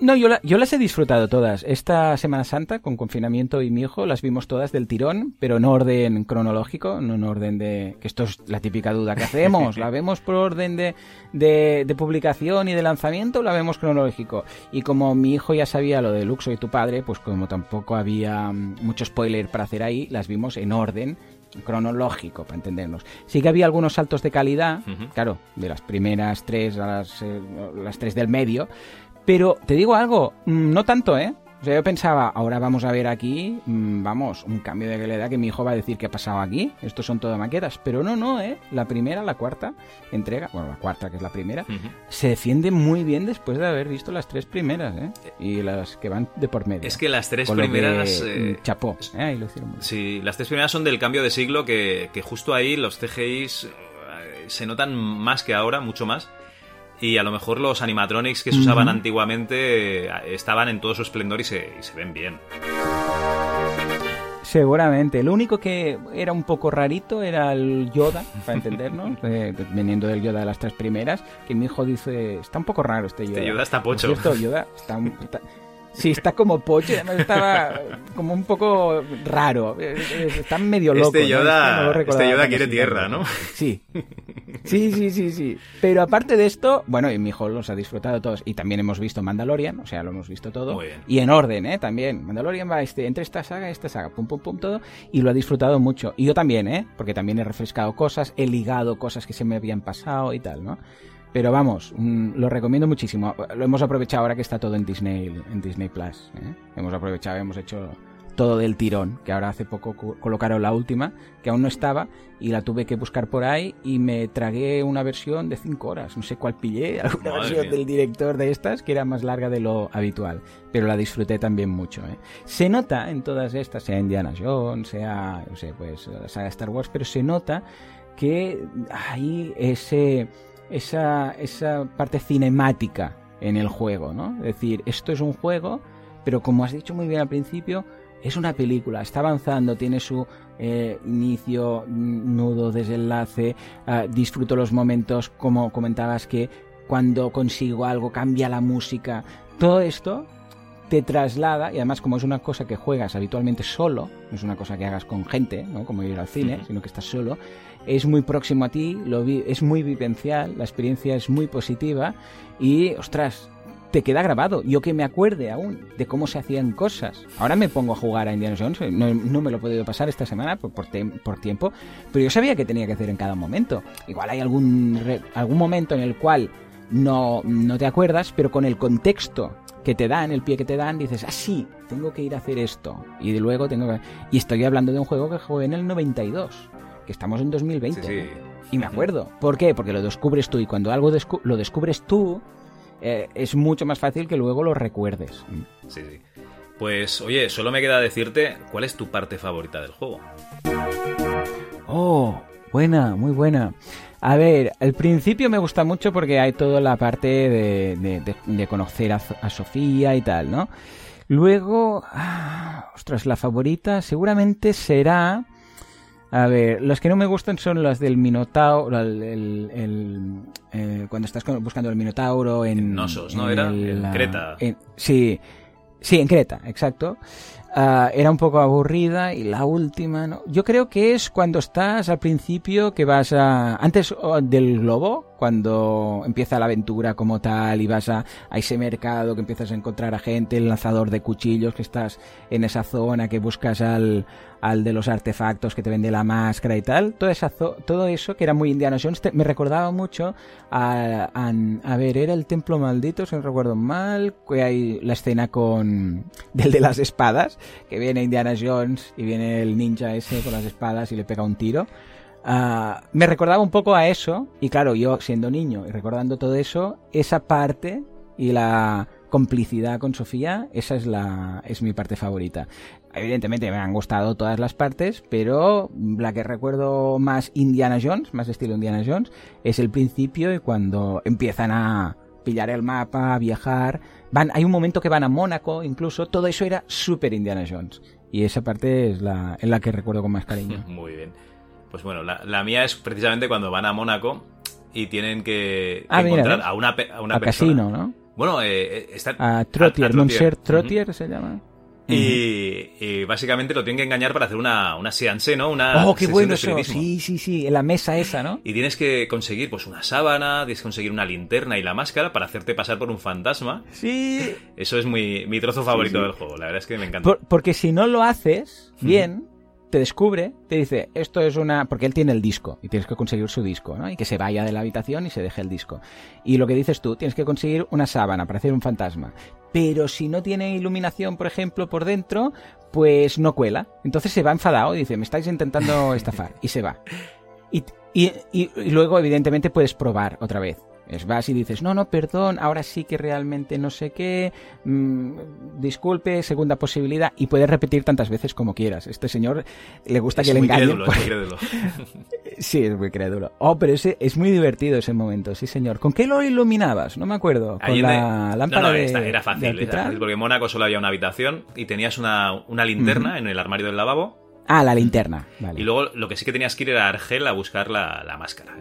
No, yo, la- yo las he disfrutado todas. Esta Semana Santa, con confinamiento y mi hijo, las vimos todas del tirón, pero en orden cronológico, no en orden de... que esto es la típica duda que hacemos. ¿La *laughs* vemos por orden de, de, de publicación y de lanzamiento o la vemos cronológico? Y como mi hijo ya sabía lo de Luxo y tu padre, pues como tampoco había mm, mucho spoiler para hacer ahí, las vimos en orden cronológico, para entendernos. Sí que había algunos saltos de calidad, claro, de las primeras tres a las, eh, las tres del medio, pero te digo algo, mm, no tanto, ¿eh? O sea, yo pensaba, ahora vamos a ver aquí, mm, vamos, un cambio de calidad que mi hijo va a decir qué ha pasado aquí. Estos son todo maquetas. Pero no, no, ¿eh? La primera, la cuarta entrega, bueno, la cuarta que es la primera, se defiende muy bien después de haber visto las tres primeras, ¿eh? Y las que van de por medio. Es que las tres primeras... mm, eh, chapó, ¿eh? Ahí lo hicieron muy bien. Sí, las tres primeras son del cambio de siglo que, que justo ahí los CGIs eh, se notan más que ahora, mucho más. Y a lo mejor los animatronics que se usaban antiguamente eh, estaban en todo su esplendor y se, y se ven bien. Seguramente. Lo único que era un poco rarito era el Yoda, para *laughs* entendernos, eh, veniendo del Yoda de las tres primeras, que mi hijo dice, está un poco raro este Yoda. Yoda está pocho. cierto, Yoda está, un- está- sí, está como pocho, estaba como un poco raro, eh, eh, está medio loco. Este. Yoda- no recordaba este Yoda quiere tierra. ¿no? Sí. Sí, sí, sí, sí. Pero aparte de esto, bueno, y mi hijo los ha disfrutado todos. Y también hemos visto Mandalorian, o sea, lo hemos visto todo. Muy bien. Y en orden, ¿eh? También. Mandalorian va este, entre esta saga y esta saga, pum, pum, pum, todo. Y lo ha disfrutado mucho. Y yo también, ¿eh? Porque también he refrescado cosas, he ligado cosas que se me habían pasado y tal, ¿no? Pero vamos, mm, lo recomiendo muchísimo. Lo hemos aprovechado ahora que está todo en Disney, en Disney Plus. ¿eh? Hemos aprovechado, hemos hecho todo del tirón, que ahora hace poco co- colocaron la última, que aún no estaba, y la tuve que buscar por ahí y me tragué una versión de 5 horas, no sé cuál pillé, *laughs* alguna Madre versión mía. del director de estas, que era más larga de lo habitual, pero la disfruté también mucho. ¿eh? Se nota en todas estas, sea Indiana Jones, sea, no sé, pues la saga Star Wars, pero se nota que hay ese, esa, esa parte cinemática en el juego, ¿no? Es decir, esto es un juego, pero como has dicho muy bien al principio, es una película, está avanzando, tiene su eh, inicio, mm, nudo, desenlace, ah, disfruto los momentos, como comentabas que cuando consigo algo cambia la música, todo esto te traslada, y además como es una cosa que juegas habitualmente solo, no es una cosa que hagas con gente, ¿no? como ir al cine, sino que estás solo, es muy próximo a ti, lo vi- es muy vivencial, la experiencia es muy positiva y, ostras, te queda grabado. Yo que me acuerde aún de cómo se hacían cosas. Ahora me pongo a jugar a Indiana Jones, no, no me lo he podido pasar esta semana por, por, tiempo, pero yo sabía que tenía que hacer en cada momento. Igual hay algún, algún momento en el cual no, no te acuerdas, pero con el contexto que te dan, el pie que te dan, dices, ah, sí, tengo que ir a hacer esto. Y luego tengo que... Y estoy hablando de un juego que jugué en el 92, que estamos en 2020. Sí, sí. Y me acuerdo. ¿Por qué? Porque lo descubres tú y cuando algo descu- lo descubres tú, eh, es mucho más fácil que luego lo recuerdes. Sí, sí. Pues, oye, solo me queda decirte cuál es tu parte favorita del juego. Oh, buena, muy buena. A ver, al principio me gusta mucho porque hay toda la parte de, de- de- de conocer a, a Sofía y tal, ¿no? Luego, ah, ostras, la favorita seguramente será... A ver, las que no me gustan son las del Minotauro, el, el- el, eh, cuando estás buscando el Minotauro en... En Knossos, ¿no? Era en la- Creta. en- sí, sí, en Creta, exacto. Ah, era un poco aburrida y la última, ¿no? Yo creo que es cuando estás al principio que vas a... Antes oh, del globo, cuando empieza la aventura como tal y vas a, a ese mercado que empiezas a encontrar a gente, el lanzador de cuchillos, que estás en esa zona, que buscas al, al de los artefactos que te vende la máscara y tal. Toda esa todo eso que era muy Indiana Jones me recordaba mucho a, a, a ver, era el templo maldito, si no recuerdo mal, que hay la escena con del de las espadas, que viene Indiana Jones y viene el ninja ese con las espadas y le pega un tiro. Ah, me recordaba un poco a eso, y claro, yo siendo niño y recordando todo eso, esa parte y la complicidad con Sofía, esa es la es mi parte favorita. Evidentemente me han gustado todas las partes, pero la que recuerdo más Indiana Jones, más estilo Indiana Jones, es el principio y cuando empiezan a pillar el mapa, a viajar, van, hay un momento que van a Mónaco, incluso, todo eso era súper Indiana Jones. Y esa parte es la, es la que recuerdo con más cariño. *laughs* Muy bien. Pues bueno, la, la mía es precisamente cuando van a Mónaco y tienen que, que Ah, mira, encontrar a una, a una a persona. casino, ¿no? Bueno, eh, eh, están... A Trottier, Monsieur. Trottier se llama. Y, y básicamente lo tienen que engañar para hacer una, una seance, ¿no? Una Oh, qué bueno eso. Sí, sí, sí, en la mesa esa, ¿no? Y tienes que conseguir pues una sábana, tienes que conseguir una linterna y la máscara para hacerte pasar por un fantasma. Sí. Eso es muy, mi trozo favorito sí. del juego, la verdad es que me encanta. Por- porque si no lo haces bien, te descubre, te dice, esto es una... Porque él tiene el disco y tienes que conseguir su disco, ¿no? Y que se vaya de la habitación y se deje el disco. Y lo que dices tú, tienes que conseguir una sábana para hacer un fantasma. Pero si no tiene iluminación, por ejemplo, por dentro, pues no cuela. Entonces se va enfadado y dice, me estáis intentando *laughs* estafar. Y se va. Y, y- y- y luego, evidentemente, puedes probar otra vez. Es, vas y dices, no, no, perdón, ahora sí que realmente no sé qué, mm, disculpe, segunda posibilidad, y puedes repetir tantas veces como quieras. Este señor le gusta Es que le muy engañen. porque- muy crédulo. *laughs* sí, es muy crédulo. Oh, pero ese, es muy divertido ese momento, sí, señor. ¿Con qué lo iluminabas? No me acuerdo. Con la de- lámpara no, no, de, esta- era fácil, era alquitrán. fácil, porque en Mónaco solo había una habitación y tenías una, una linterna en el armario del lavabo. Ah, la linterna, vale. Y luego lo que sí que tenías que ir era a Argel a buscar la, la máscara.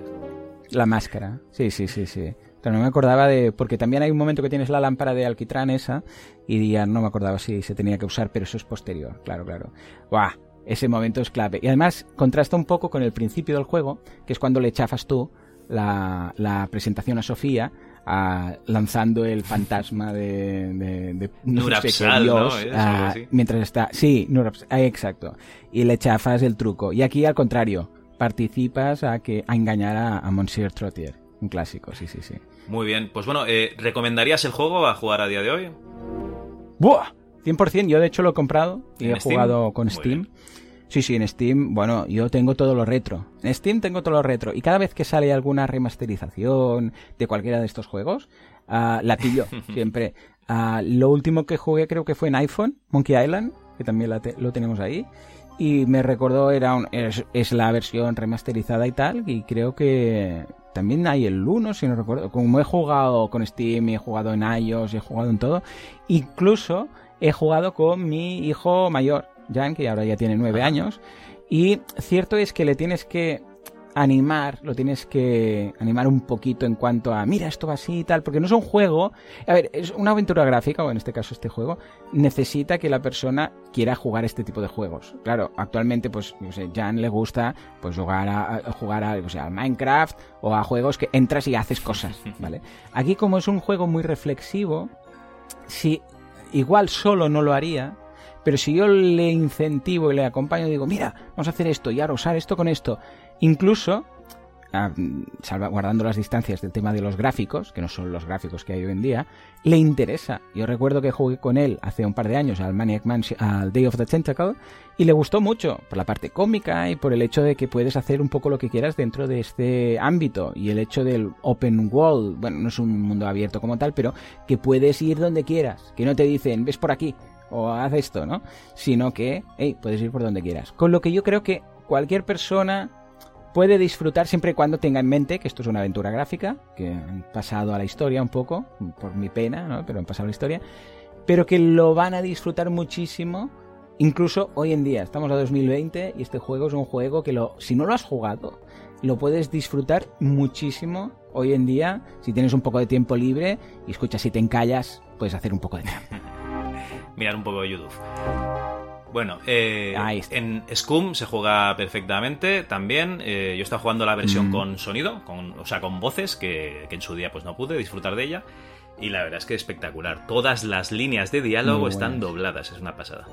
La máscara, sí, sí, sí, sí. Pero no me acordaba de... Porque también hay un momento que tienes la lámpara de alquitrán esa y ya no me acordaba si se tenía que usar, pero eso es posterior, claro, claro. ¡Buah! Ese momento es clave. Y además contrasta un poco con el principio del juego, que es cuando le chafas tú la, la presentación a Sofía, a- lanzando el fantasma de, de, de no sé qué Nurapsal, ¿no? dios, a- así. mientras está... Sí, Nurapsal, ah, exacto. Y le chafas el truco. Y aquí al contrario, participas a, que, a engañar a, a Monsieur Trottier. Un clásico, sí, sí, sí. Muy bien, pues bueno, eh, ¿recomendarías el juego a jugar a día de hoy? ¡Buah! 100%, yo de hecho lo he comprado y ¿En he Steam? jugado con Muy Steam. Sí, sí, en Steam, bueno, yo tengo todo lo retro. En Steam tengo todo lo retro. Y cada vez que sale alguna remasterización de cualquiera de estos juegos, ah, la pillo, *laughs* siempre. Ah, lo último que jugué creo que fue en iPhone, Monkey Island, que también la te- lo tenemos ahí. Y me recordó, era un- es, es la versión remasterizada y tal, y creo que también hay el 1, si no recuerdo. Como he jugado con Steam, he jugado en iOS, he jugado en todo, incluso he jugado con mi hijo mayor, Jan, que ahora ya tiene nueve años, y cierto es que le tienes que animar, lo tienes que animar un poquito en cuanto a, mira, esto va así y tal, porque no es un juego, a ver, es una aventura gráfica, o en este caso este juego, necesita que la persona quiera jugar este tipo de juegos. Claro, actualmente, pues, no sé, Jan le gusta, pues, jugar a, a- jugar a, o sea, al Minecraft, o a juegos que entras y haces cosas, *laughs* ¿vale? Aquí como es un juego muy reflexivo, si igual solo no lo haría, pero si yo le incentivo y le acompaño y digo, mira, vamos a hacer esto y ahora usar esto con esto, incluso ah, salvaguardando las distancias del tema de los gráficos, que no son los gráficos que hay hoy en día, le interesa. Yo recuerdo que jugué con él hace un par de años al Maniac Mansion, al Day of the Tentacle, y le gustó mucho por la parte cómica y por el hecho de que puedes hacer un poco lo que quieras dentro de este ámbito y el hecho del open world, bueno, no es un mundo abierto como tal, pero que puedes ir donde quieras, que no te dicen, ves por aquí o haz esto, ¿no? Sino que, hey, puedes ir por donde quieras. Con lo que yo creo que cualquier persona puede disfrutar siempre y cuando tenga en mente que esto es una aventura gráfica, que han pasado a la historia un poco, por mi pena, ¿no? pero han pasado a la historia, pero que lo van a disfrutar muchísimo, incluso hoy en día. Estamos a 2020 y este juego es un juego que lo, si no lo has jugado, lo puedes disfrutar muchísimo hoy en día si tienes un poco de tiempo libre y escucha, si te encallas, puedes hacer un poco de *laughs* Mirar un poco de YouTube. Bueno, eh, en Scum se juega perfectamente también. Eh, yo estaba jugando la versión mm. con sonido, con, o sea, con voces, que, en su día pues no pude disfrutar de ella. Y la verdad es que espectacular. Todas las líneas de diálogo están dobladas, es una pasada.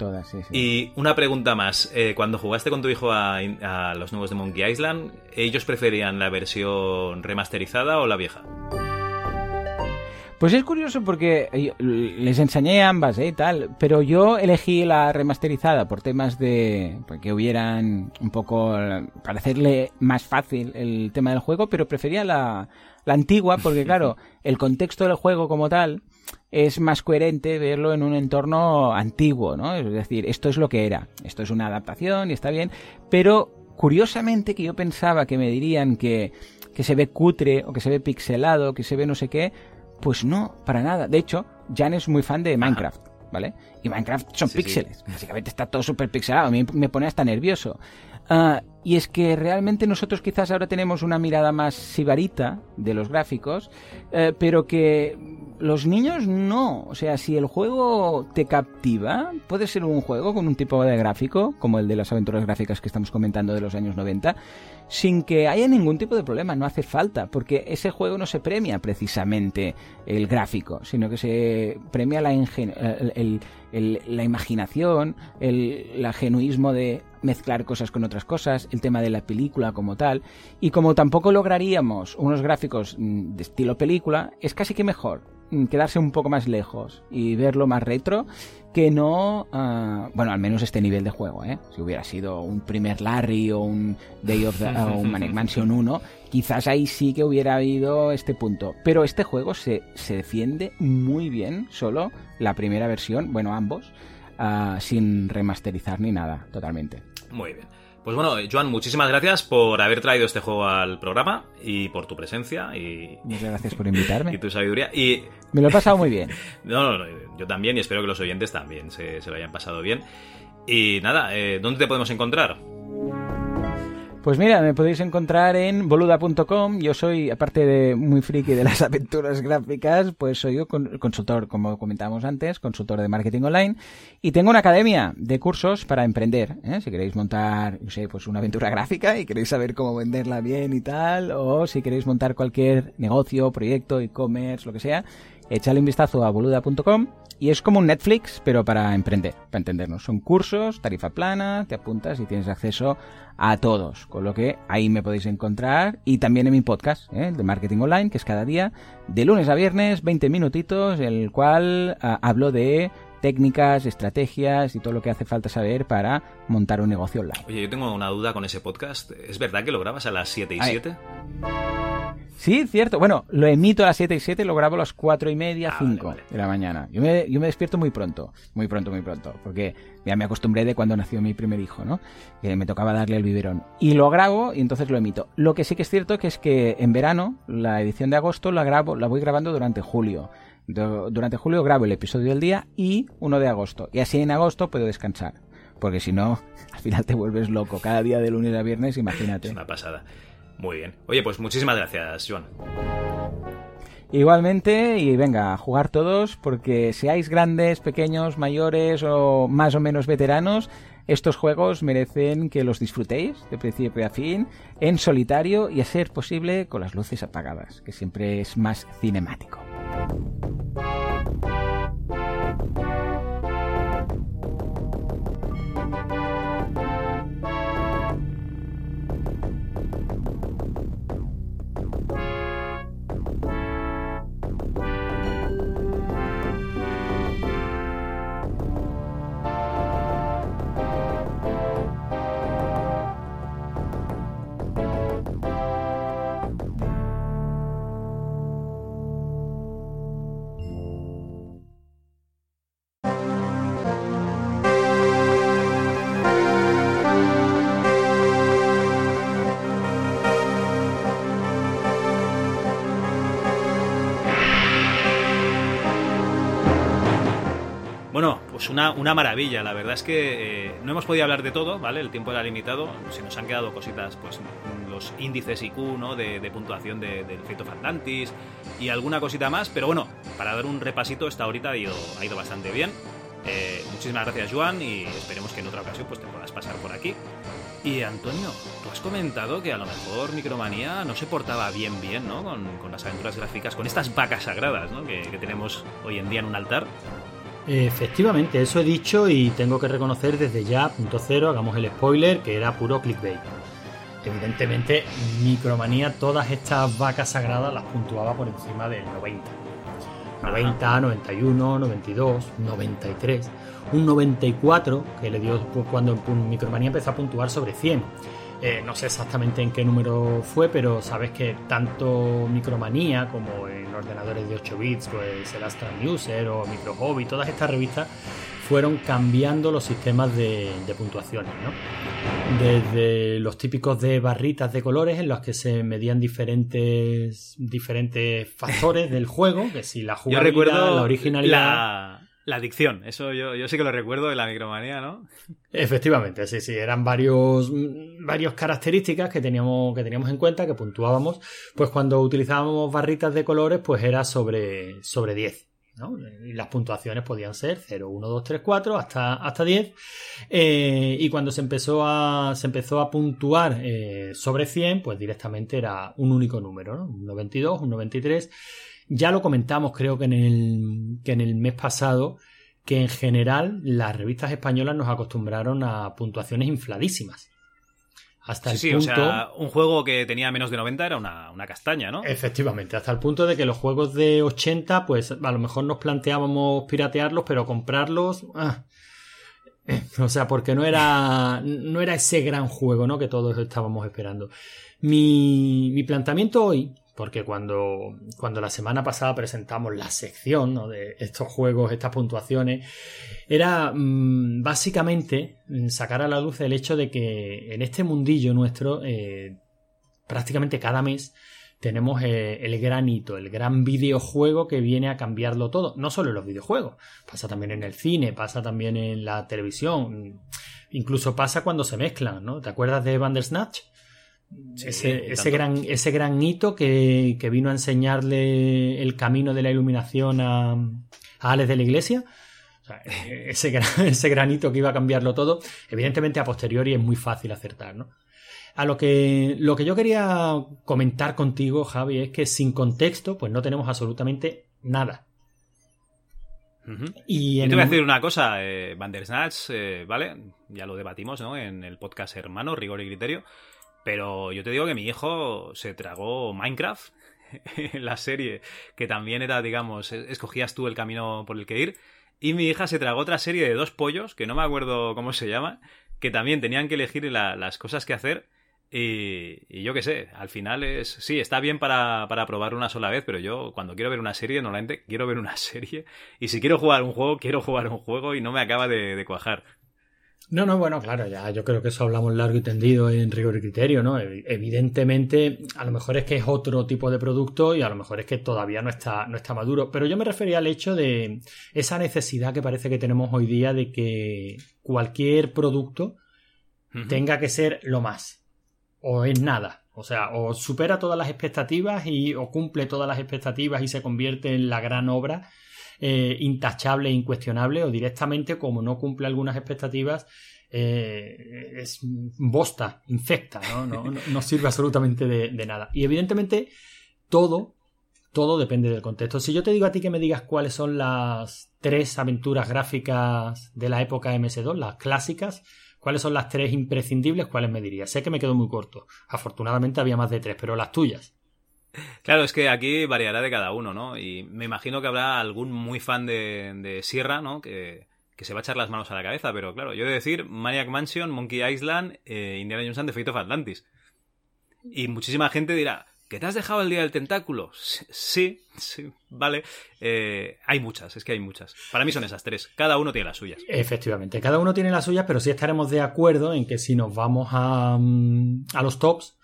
Todas, sí, sí. Y una pregunta más. Eh, cuando jugaste con tu hijo a, a los nuevos de Monkey Island, ¿ellos preferían la versión remasterizada o la vieja? Pues es curioso porque eh, les enseñé ambas ¿eh? y tal, pero yo elegí la remasterizada por temas de pues, que hubieran un poco para hacerle más fácil el tema del juego, pero prefería la, la antigua porque *laughs* claro, el contexto del juego como tal es más coherente verlo en un entorno antiguo, ¿no? Es decir, esto es lo que era, esto es una adaptación y está bien, pero curiosamente que yo pensaba que me dirían que, que se ve cutre o que se ve pixelado, que se ve no sé qué, pues no, para nada. De hecho, Jan es muy fan de Minecraft, ¿vale? Y Minecraft son píxeles. Básicamente está todo súper pixelado. A mí me pone hasta nervioso. Ah, y es que realmente nosotros quizás ahora tenemos una mirada más sibarita de los gráficos, eh, pero que los niños no. O sea, si el juego te captiva, puede ser un juego con un tipo de gráfico, como el de las aventuras gráficas que estamos comentando de los años 90, sin que haya ningún tipo de problema, no hace falta, porque ese juego no se premia precisamente el gráfico, sino que se premia la, la imaginación, el, el genuismo de mezclar cosas con otras cosas, el tema de la película como tal, y como tampoco lograríamos unos gráficos mm, de estilo película, es casi que mejor mm, quedarse un poco más lejos y verlo más retro que no, ah, bueno, al menos este nivel de juego, ¿eh? Si hubiera sido un primer Larry o un Day of the, un Manic Mansion 1, quizás ahí sí que hubiera habido este punto. Pero este juego se, se defiende muy bien, solo la primera versión, bueno, ambos, ah, sin remasterizar ni nada, totalmente. Muy bien. Pues bueno, Joan, muchísimas gracias por haber traído este juego al programa y por tu presencia. Y, Muchas gracias por invitarme. *laughs* y tu sabiduría. Y... Me lo he pasado muy bien. *laughs* no, no, yo también y espero que los oyentes también se, lo hayan pasado bien. Y nada, eh, ¿dónde te podemos encontrar? Pues mira, me podéis encontrar en boluda.com. Yo soy, aparte de muy friki de las *laughs* aventuras gráficas, pues soy yo consultor, como comentábamos antes, consultor de marketing online. Y tengo una academia de cursos para emprender. ¿eh? Si queréis montar, no sé, pues una aventura gráfica y queréis saber cómo venderla bien y tal, o si queréis montar cualquier negocio, proyecto, e-commerce, lo que sea, echadle un vistazo a boluda.com y es como un Netflix, pero para emprender, para entendernos. Son cursos, tarifa plana, te apuntas y tienes acceso a todos. Con lo que ahí me podéis encontrar. Y también en mi podcast, ¿eh? de marketing online, que es cada día, de lunes a viernes, 20 minutitos, el cual ah, hablo de técnicas, estrategias y todo lo que hace falta saber para montar un negocio online. Oye, yo tengo una duda con ese podcast. ¿Es verdad que lo grabas a las 7 y 7? Sí, cierto. Bueno, lo emito a las 7 y 7 lo grabo a las 4 y media, 5 ah, de la mañana. Yo me, yo me despierto muy pronto, muy pronto, muy pronto, porque ya me acostumbré de cuando nació mi primer hijo, ¿no? Que me tocaba darle el biberón. Y lo grabo y entonces lo emito. Lo que sí que es cierto que es que en verano, la edición de agosto la grabo, la voy grabando durante julio. Durante julio grabo el episodio del día y uno de agosto. Y así en agosto puedo descansar. Porque si no, *laughs* al final te vuelves loco. Cada día de lunes a viernes, imagínate. Es una pasada. Muy bien. Oye, pues muchísimas gracias, Joan. Igualmente, y venga, a jugar todos, porque seáis grandes, pequeños, mayores o más o menos veteranos, estos juegos merecen que los disfrutéis de principio a fin, en solitario y a ser posible con las luces apagadas, que siempre es más cinemático. Una, una maravilla. La verdad es que eh, no hemos podido hablar de todo, ¿vale? El tiempo era limitado. Se nos han quedado cositas, pues los índices IQ, ¿no? De, puntuación del de Fate of Atlantis y alguna cosita más. Pero bueno, para dar un repasito, esta ahorita ha ido, ha ido bastante bien. Eh, muchísimas gracias, Joan, y esperemos que en otra ocasión pues, te puedas pasar por aquí. Y Antonio, tú has comentado que a lo mejor Micromanía no se portaba bien bien, ¿no? Con, las aventuras gráficas, con estas vacas sagradas, ¿no? Que, que tenemos hoy en día en un altar. Efectivamente, eso he dicho y tengo que reconocer desde ya, punto cero, hagamos el spoiler, que era puro clickbait. Evidentemente, Micromanía, todas estas vacas sagradas las puntuaba por encima del 90. 90, 91, 92, 93, un 94 que le dio cuando Micromanía empezó a puntuar sobre 100. Eh, no sé exactamente en qué número fue, pero sabes que tanto Micromanía como en ordenadores de 8 bits, pues el Astra User o Micro Hobby, todas estas revistas fueron cambiando los sistemas de, puntuaciones, ¿no? Desde los típicos de barritas de colores en los que se medían diferentes, diferentes factores del juego, que si la *laughs* jugabilidad, la originalidad... La adicción, eso yo, yo sí que lo recuerdo de la micromanía, ¿no? Efectivamente, sí, sí, eran varios, varios características que teníamos, que teníamos en cuenta, que puntuábamos, pues cuando utilizábamos barritas de colores, pues era sobre, sobre 10. ¿no? Y las puntuaciones podían ser 0, 1, 2, 3, 4 hasta, hasta 10. Eh, y cuando se empezó a, se empezó a puntuar eh, sobre 100, pues directamente era un único número, ¿no? un 92, un 93. Ya lo comentamos, creo que en el, que en el mes pasado, que en general las revistas españolas nos acostumbraron a puntuaciones infladísimas. Hasta el punto. O sea, un juego que tenía menos de 90 era una, castaña, ¿no? Efectivamente, hasta el punto de que los juegos de 80, pues a lo mejor nos planteábamos piratearlos, pero comprarlos. Ah, eh, o sea, porque no era, no era ese gran juego, ¿no? Que todos estábamos esperando. Mi, mi planteamiento hoy porque cuando, cuando la semana pasada presentamos la sección de estos juegos, estas puntuaciones, era mm, básicamente mm, sacar a la luz el hecho de que en este mundillo nuestro, eh, prácticamente cada mes, tenemos eh, el gran hito, el gran videojuego que viene a cambiarlo todo. No solo en los videojuegos, pasa también en el cine, pasa también en la televisión, incluso pasa cuando se mezclan, ¿no? ¿Te acuerdas de Bandersnatch? Ese, gran, ese gran hito que, vino a enseñarle el camino de la iluminación a, a Alex de la Iglesia. *laughs* ese, gran, *laughs* ese hito que iba a cambiarlo todo. Evidentemente, a posteriori es muy fácil acertar, ¿no? A lo que, lo que yo quería comentar contigo, Javi, es que sin contexto, pues no tenemos absolutamente nada. Y te voy a decir una cosa, eh, Bandersnatch, eh, ¿vale? Ya lo debatimos, ¿no? En el podcast hermano, Rigor y Criterio. Pero yo te digo que mi hijo se tragó Minecraft, *laughs* la serie, que también era, digamos, escogías tú el camino por el que ir. Y mi hija se tragó otra serie de dos pollos, que no me acuerdo cómo se llama, que también tenían que elegir las cosas que hacer. Y, yo qué sé, al final es. Sí, está bien para, para probar una sola vez, pero yo cuando quiero ver una serie, normalmente quiero ver una *laughs* serie. Y si quiero jugar un juego, quiero jugar un juego y no me acaba de cuajar. No, no, bueno, claro, ya yo creo que eso hablamos largo y tendido en rigor y criterio, ¿no? Evidentemente, a lo mejor es que es otro tipo de producto y a lo mejor es que todavía no está, no está maduro. Pero yo me refería al hecho de esa necesidad que parece que tenemos hoy día de que cualquier producto tenga que ser lo más. O es nada. O sea, o supera todas las expectativas y o cumple todas las expectativas y se convierte en la gran obra eh, intachable e incuestionable o directamente como no cumple algunas expectativas eh, es bosta, infecta, ¿no? No, sirve absolutamente de, nada. Y evidentemente todo, todo depende del contexto. Si yo te digo a ti que me digas cuáles son las tres aventuras gráficas de la época MS2, las clásicas, ¿cuáles son las tres imprescindibles? ¿Cuáles me dirías? Sé que me quedo muy corto. Afortunadamente había más de tres, pero las tuyas. Claro, es que aquí variará de cada uno, ¿no? Y me imagino que habrá algún muy fan de, Sierra, ¿no? Que, se va a echar las manos a la cabeza, pero claro, yo he de decir Maniac Mansion, Monkey Island, eh, Indiana Jones and The Fate of Atlantis. Y muchísima gente dirá, ¿que te has dejado el día del tentáculo? Sí, sí, vale. Eh, hay muchas, es que hay muchas. Para mí son esas tres. Cada uno tiene las suyas. Efectivamente, cada uno tiene las suyas, pero sí estaremos de acuerdo en que si nos vamos a, mm, a los tops,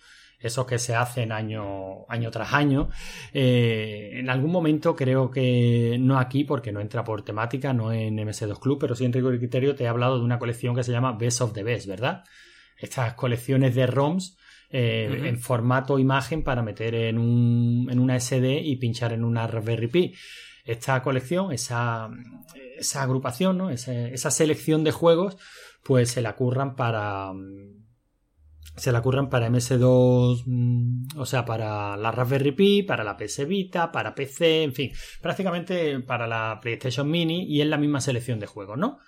esos que se hacen año, año tras año. Eh, en algún momento creo que no aquí, porque no entra por temática, no en MS2 Club, pero sí en Rigor y Criterio te he hablado de una colección que se llama Best of the Best, ¿verdad? Estas colecciones de ROMs eh, en formato imagen para meter en, un, en una SD y pinchar en una Raspberry Pi. Esta colección, esa, esa agrupación, ¿no? esa, esa selección de juegos, pues se la curran para se la curran para MS2, mm, o sea, para la Raspberry Pi, para la PS Vita, para PC, en fin, prácticamente para la PlayStation Mini y es la misma selección de juegos, ¿no?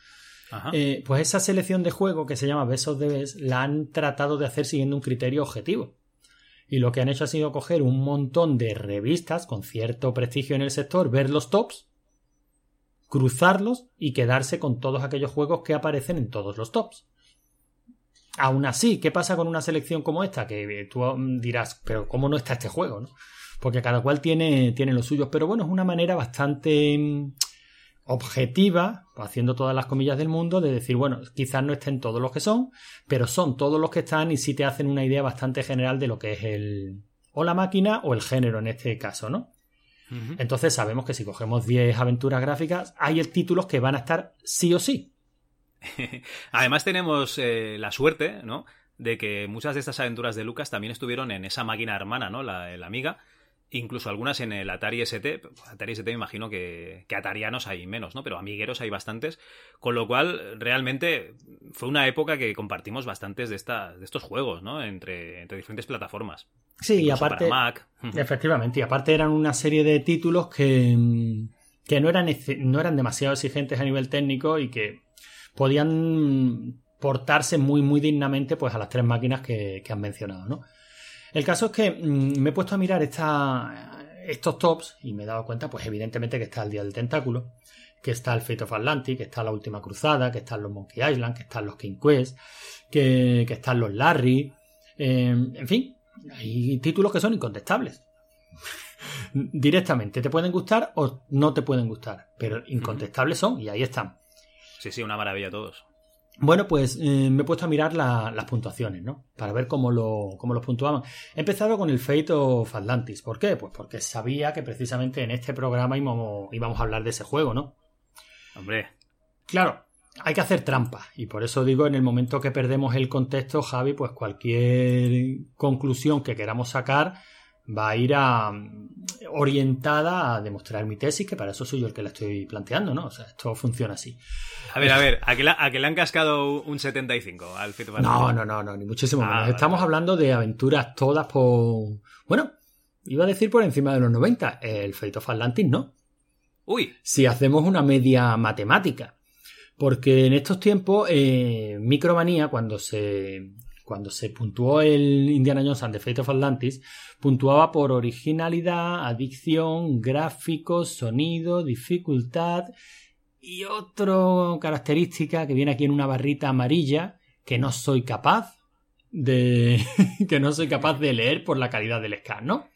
Eh, pues esa selección de juegos que se llama Best of the Best la han tratado de hacer siguiendo un criterio objetivo. Y lo que han hecho ha sido coger un montón de revistas con cierto prestigio en el sector, ver los tops, cruzarlos y quedarse con todos aquellos juegos que aparecen en todos los tops. Aún así, ¿qué pasa con una selección como esta? Que tú dirás, pero ¿cómo no está este juego? ¿no? Porque cada cual tiene, tiene los suyos. Pero bueno, es una manera bastante mm, objetiva, haciendo todas las comillas del mundo, de decir, bueno, quizás no estén todos los que son, pero son todos los que están y sí te hacen una idea bastante general de lo que es el o la máquina o el género en este caso, ¿no? Entonces sabemos que si cogemos 10 aventuras gráficas, hay títulos que van a estar sí o sí. *laughs* Además tenemos eh, la suerte, ¿no? De que muchas de estas aventuras de Lucas también estuvieron en esa máquina hermana, ¿no? La, Amiga. Incluso algunas en el Atari ST. Atari ST me imagino que, que, atarianos hay menos, ¿no? Pero amigueros hay bastantes. Con lo cual, realmente fue una época que compartimos bastantes de, esta, de estos juegos, ¿no? Entre, entre diferentes plataformas. Sí, y aparte. Mac. *laughs* Efectivamente, y aparte eran una serie de títulos que, que no, eran, no eran demasiado exigentes a nivel técnico y que podían portarse muy, muy dignamente pues, a las tres máquinas que, que han mencionado, ¿no? El caso es que mm, me he puesto a mirar estos tops y me he dado cuenta, pues evidentemente que está el Día del Tentáculo, que está el Fate of Atlantic, que está la Última Cruzada, que están los Monkey Island, que están los King Quest, que, que están los Larry, eh, en fin, hay títulos que son incontestables. *laughs* Directamente, te pueden gustar o no te pueden gustar, pero incontestables son y ahí están. Sí, sí, una maravilla todos. Bueno, pues eh, me he puesto a mirar las puntuaciones, ¿no? Para ver cómo, lo, cómo los puntuaban. He empezado con el Fate of Atlantis. ¿Por qué? Pues porque sabía que precisamente en este programa íbamos, íbamos a hablar de ese juego, ¿no? Hombre. Claro, hay que hacer trampa. Y por eso digo, en el momento que perdemos el contexto, Javi, pues cualquier conclusión que queramos sacar va a ir a, orientada a demostrar mi tesis, que para eso soy yo el que la estoy planteando, ¿no? O sea, esto funciona así. A ver, a ver, ¿a que, le han cascado un 75 al Fit No, no, no, no, ni muchísimo ah, menos. Estamos hablando de aventuras todas por... Bueno, iba a decir por encima de los 90. El Fate of Atlantis no. Uy. Si hacemos una media matemática. Porque en estos tiempos, eh, Micromanía, cuando se, cuando se puntuó el Indiana Jones and the Fate of Atlantis, puntuaba por originalidad, adicción, gráficos, sonido, dificultad y otra característica que viene aquí en una barrita amarilla que no soy capaz de *laughs* que no soy capaz de leer por la calidad del scan, ¿no?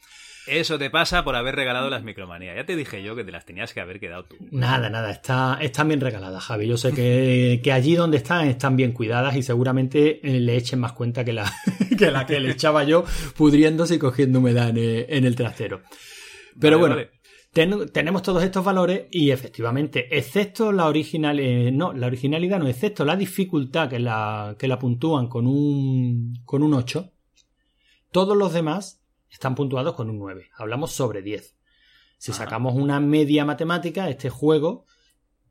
Eso te pasa por haber regalado las micromanías. Ya te dije yo que te las tenías que haber quedado tú. Nada, nada, está, están bien regaladas, Javi. Yo sé que, que allí donde están están bien cuidadas y seguramente eh, le echen más cuenta que la *laughs* que, la que le echaba yo pudriéndose y cogiendo humedad en el, trasero. Pero bueno, tenemos todos estos valores y efectivamente, excepto la original, eh, no, la originalidad no, excepto la dificultad que la, que la puntúan con un, con un 8, todos los demás están puntuados con un 9. Hablamos sobre 10. Si sacamos una media matemática, este juego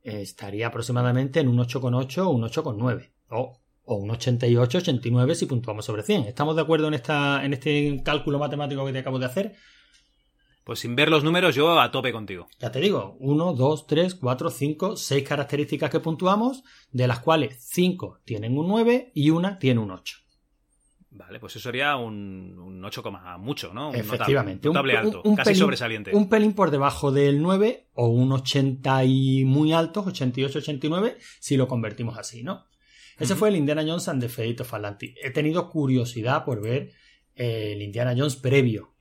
estaría aproximadamente en un 8,8 o un 8,9. O, o un 88, 89 si puntuamos sobre 100. ¿Estamos de acuerdo en, esta, en este cálculo matemático que te acabo de hacer? Pues sin ver los números, yo a tope contigo. Ya te digo, 1, 2, 3, 4, 5, 6 características que puntuamos, de las cuales 5 tienen un 9 y una tiene un 8. Vale, pues eso sería un, un 8, mucho, ¿no? Efectivamente. Un notable alto, casi sobresaliente. Un pelín por debajo del 9 o un 80 y muy alto, 88, 89, si lo convertimos así, ¿no? Ese fue el Indiana Jones and the Fate of Atlantis. He tenido curiosidad por ver el Indiana Jones previo.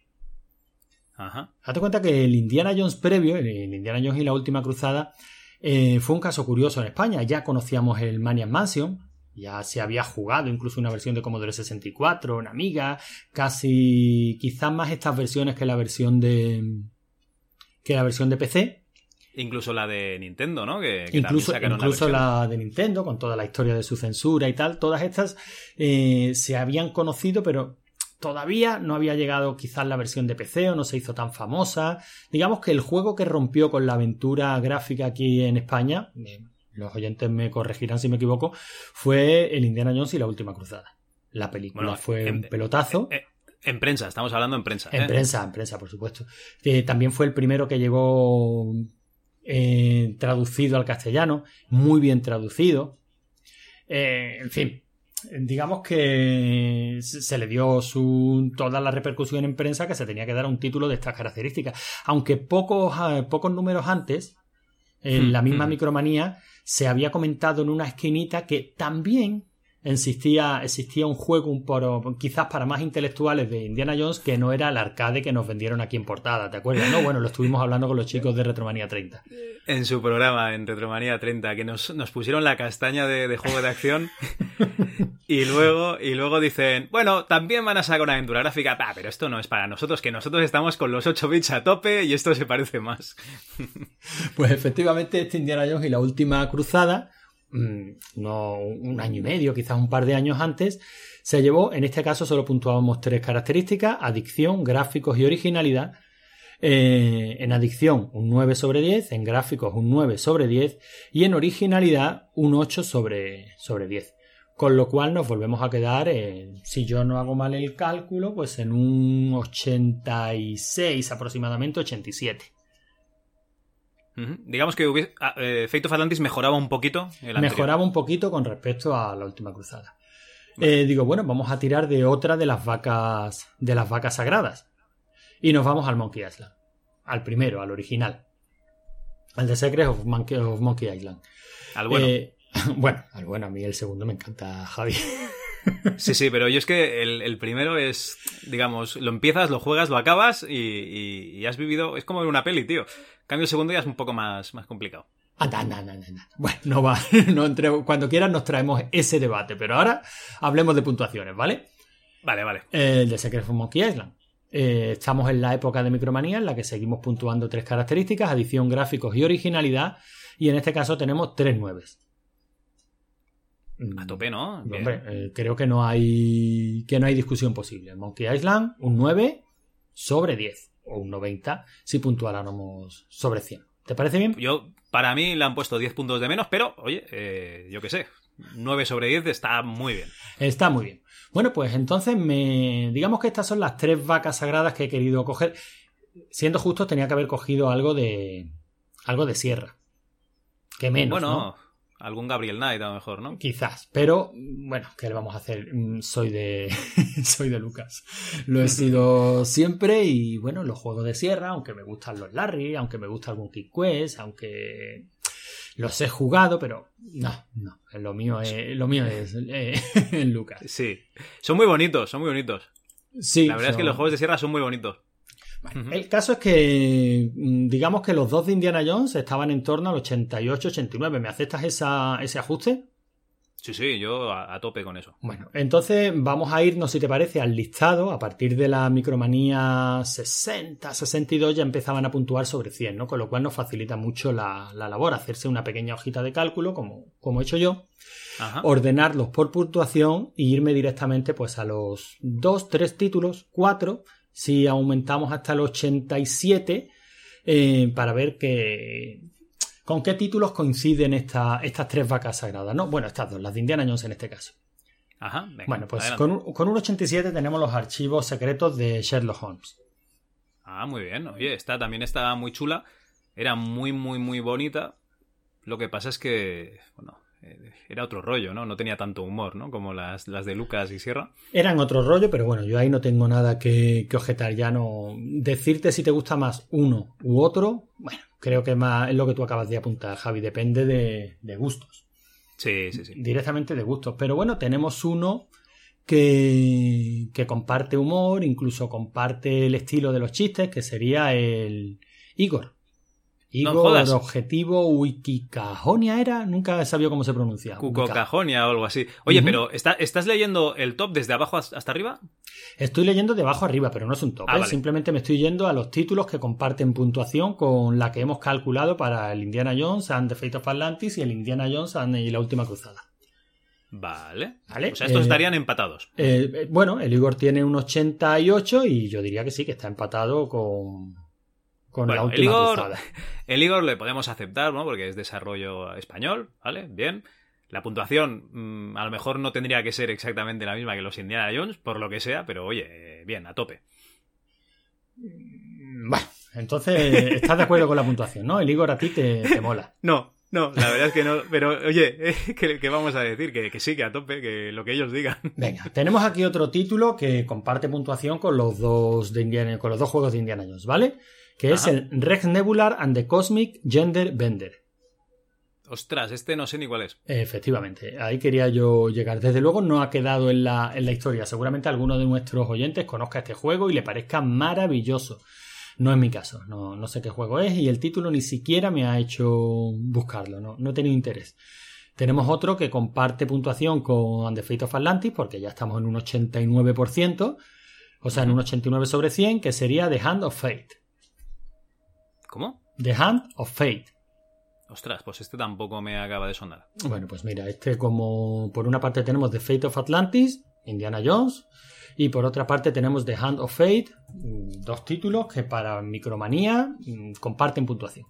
Ajá. Date cuenta que el Indiana Jones previo, el Indiana Jones y la última cruzada, eh, fue un caso curioso en España. Ya conocíamos el Maniac Mansion, Ya se había jugado incluso una versión de Commodore 64, una Amiga, casi quizás más estas versiones que la versión de que la versión de PC. Incluso la de Nintendo, ¿no? Que, que incluso incluso la, la, de Nintendo, con toda la historia de su censura y tal. Todas estas eh, se habían conocido, pero todavía no había llegado quizás la versión de PC o no se hizo tan famosa. Digamos que el juego que rompió con la aventura gráfica aquí en España, eh, los oyentes me corregirán si me equivoco, fue el Indiana Jones y la Última Cruzada. La película Bueno, fue en- un pelotazo. En, en prensa, estamos hablando en prensa. En ¿eh? prensa, en prensa, por supuesto. También fue el primero que llegó eh, traducido al castellano, muy bien traducido. Eh, en fin, digamos que se le dio su, toda la repercusión en prensa que se tenía que dar un título de estas características. Aunque pocos, pocos números antes, en Hmm, la misma hmm. micromanía, se había comentado en una esquinita que también existía, existía un juego un poro, quizás para más intelectuales de Indiana Jones que no era el arcade que nos vendieron aquí en portada, ¿te acuerdas? No, bueno, lo estuvimos hablando con los chicos de Retromanía 30. En su programa, en Retromanía 30, que nos, nos pusieron la castaña de, de juego de acción. *laughs* y luego, y luego dicen, bueno, también van a sacar una aventura gráfica. Ah, pero esto no es para nosotros, que nosotros estamos con los 8 bits a tope y esto se parece más. Pues efectivamente este Indiana Jones y la última cruzada, no un año y medio, quizás un par de años antes, se llevó, en este caso solo puntuábamos tres características, adicción, gráficos y originalidad. Eh, en adicción un 9 sobre 10, en gráficos un 9 sobre 10 y en originalidad un 8 sobre, sobre 10. Con lo cual nos volvemos a quedar, eh, si yo no hago mal el cálculo, pues en un 86 aproximadamente, 87. Digamos que hubiese, ah, eh, Fate of Atlantis mejoraba un poquito el mejoraba un poquito con respecto a la última cruzada. Eh, digo, bueno, vamos a tirar de otra de las vacas de las vacas sagradas. Y nos vamos al Monkey Island. Al primero, al original. Al de Secret of Monkey, of Monkey Island. Al bueno. Eh, *laughs* bueno, al bueno, a mí el segundo me encanta, Javi. Sí, sí, pero yo es que el, el primero es, digamos, lo empiezas, lo juegas, lo acabas y, y- y has vivido. Es como ver una peli, tío. En cambio, el segundo ya es un poco más, más complicado. Anda, anda, anda, anda, anda. Bueno, no va. *laughs* No entre- cuando quieras nos traemos ese debate. Pero ahora hablemos de puntuaciones, ¿vale? Vale, vale. El de Secret of Monkey Island. Eh, estamos en la época de Micromanía en la que seguimos puntuando tres características, adición, gráficos y originalidad. Y en este caso tenemos tres nueves. A tope, ¿no? Bien. Hombre, eh, creo que no hay que no hay discusión posible. Monkey Island, un 9 sobre 10. O un 90 si puntuáramos sobre 100. ¿Te parece bien? Yo, para mí, le han puesto 10 puntos de menos, pero, oye, eh, yo qué sé. 9 sobre 10 está muy bien. Está muy bien. Bueno, pues entonces me. Digamos que estas son las tres vacas sagradas que he querido coger. Siendo justo, tenía que haber cogido algo de. algo de sierra. Que menos. bueno, ¿no? Algún Gabriel Knight a lo mejor, ¿no? Quizás, pero bueno, ¿qué le vamos a hacer? Mm, Soy de. *laughs* soy de Lucas. Lo he sido siempre y bueno, los juegos de sierra, aunque me gustan los Larry, aunque me gusta algún Kick Quest, aunque los he jugado, pero no, no. Lo mío es, lo mío es eh, *laughs* Lucas. Sí. Son muy bonitos, son muy bonitos. Sí, La verdad es que los juegos de sierra son muy bonitos. El caso es que, mm, digamos que los dos de Indiana Jones estaban en torno al 88-89. ¿Me aceptas esa- ese ajuste? Sí, sí, yo a, a tope con eso. Bueno, entonces vamos a irnos, si te parece, al listado. A partir de la micromanía 60, 62 ya empezaban a puntuar sobre 100, ¿no? Con lo cual nos facilita mucho la, la labor, hacerse una pequeña hojita de cálculo, como, como he hecho yo, Ajá. ordenarlos por puntuación e irme directamente pues a los 2, 3 títulos, 4, si aumentamos hasta el 87, eh, para ver que, con qué títulos coinciden esta- estas tres vacas sagradas, ¿no? Bueno, estas dos, las de Indiana Jones en este caso. Ajá. venga, Bueno, pues con un, con un 87 tenemos los archivos secretos de Sherlock Holmes. Ah, muy bien. Oye, esta también está muy chula. Era muy, muy, muy bonita. Lo que pasa es que, bueno, era otro rollo, ¿no? No tenía tanto humor, ¿no? Como las, las de Lucas y Sierra. Eran otro rollo, pero bueno, yo ahí no tengo nada que, que objetar. Ya no. Decirte si te gusta más uno u otro, bueno, creo que más es lo que tú acabas de apuntar, Javi. Depende de, de gustos. Sí, sí, sí. Directamente de gustos. Pero bueno, tenemos uno que, que comparte humor, incluso comparte el estilo de los chistes, que sería el Igor. Igor jodas. Objetivo Wikicajonia era, nunca he sabido cómo se pronuncia. Cuco Wika. Cajonia o algo así. Oye, pero ¿está- ¿estás leyendo el top desde abajo hasta arriba? Estoy leyendo de abajo arriba, pero no es un top. Ah, ¿eh? vale. Simplemente me estoy yendo a los títulos que comparten puntuación con la que hemos calculado para el Indiana Jones and the Fate of Atlantis y el Indiana Jones and y la Última Cruzada. Vale. Vale, O sea, estos eh, estarían empatados. Eh, bueno, el Igor tiene un 88 y yo diría que sí, que está empatado con, con la Bueno, el Última Igor, Cruzada. *laughs* el Igor le podemos aceptar, ¿no? Porque es desarrollo español, ¿vale? Bien. La puntuación mm, a lo mejor no tendría que ser exactamente la misma que los Indiana Jones, por lo que sea, pero oye, eh, bien, a tope. Bueno, entonces estás de acuerdo con la puntuación, ¿no? El Igor a ti te, te mola. *laughs* No, no, la verdad es que no. Pero oye, *laughs* ¿qué, qué vamos a decir? Que, que sí, que a tope, que lo que ellos digan. Venga, tenemos aquí otro título que comparte puntuación con los dos de Indiana, con los dos juegos de Indiana Jones, ¿vale? Que es el Rex Nebular and the Cosmic Gender Bender. Ostras, este no sé ni cuál es. Efectivamente, ahí quería yo llegar. Desde luego no ha quedado en la, en la historia. Seguramente alguno de nuestros oyentes conozca este juego y le parezca maravilloso. No es mi caso, no, no sé qué juego es y el título ni siquiera me ha hecho buscarlo, no, no he tenido interés. Tenemos otro que comparte puntuación con The Fate of Atlantis porque ya estamos en un 89%, o sea, en un 89 sobre 100, que sería The Hand of Fate. ¿Cómo? The Hand of Fate. Ostras, pues este tampoco me acaba de sonar. Bueno, pues mira, este como por una parte tenemos The Fate of Atlantis, Indiana Jones, y por otra parte tenemos The Hand of Fate, mm, dos títulos que para Micromanía mm, comparten puntuación.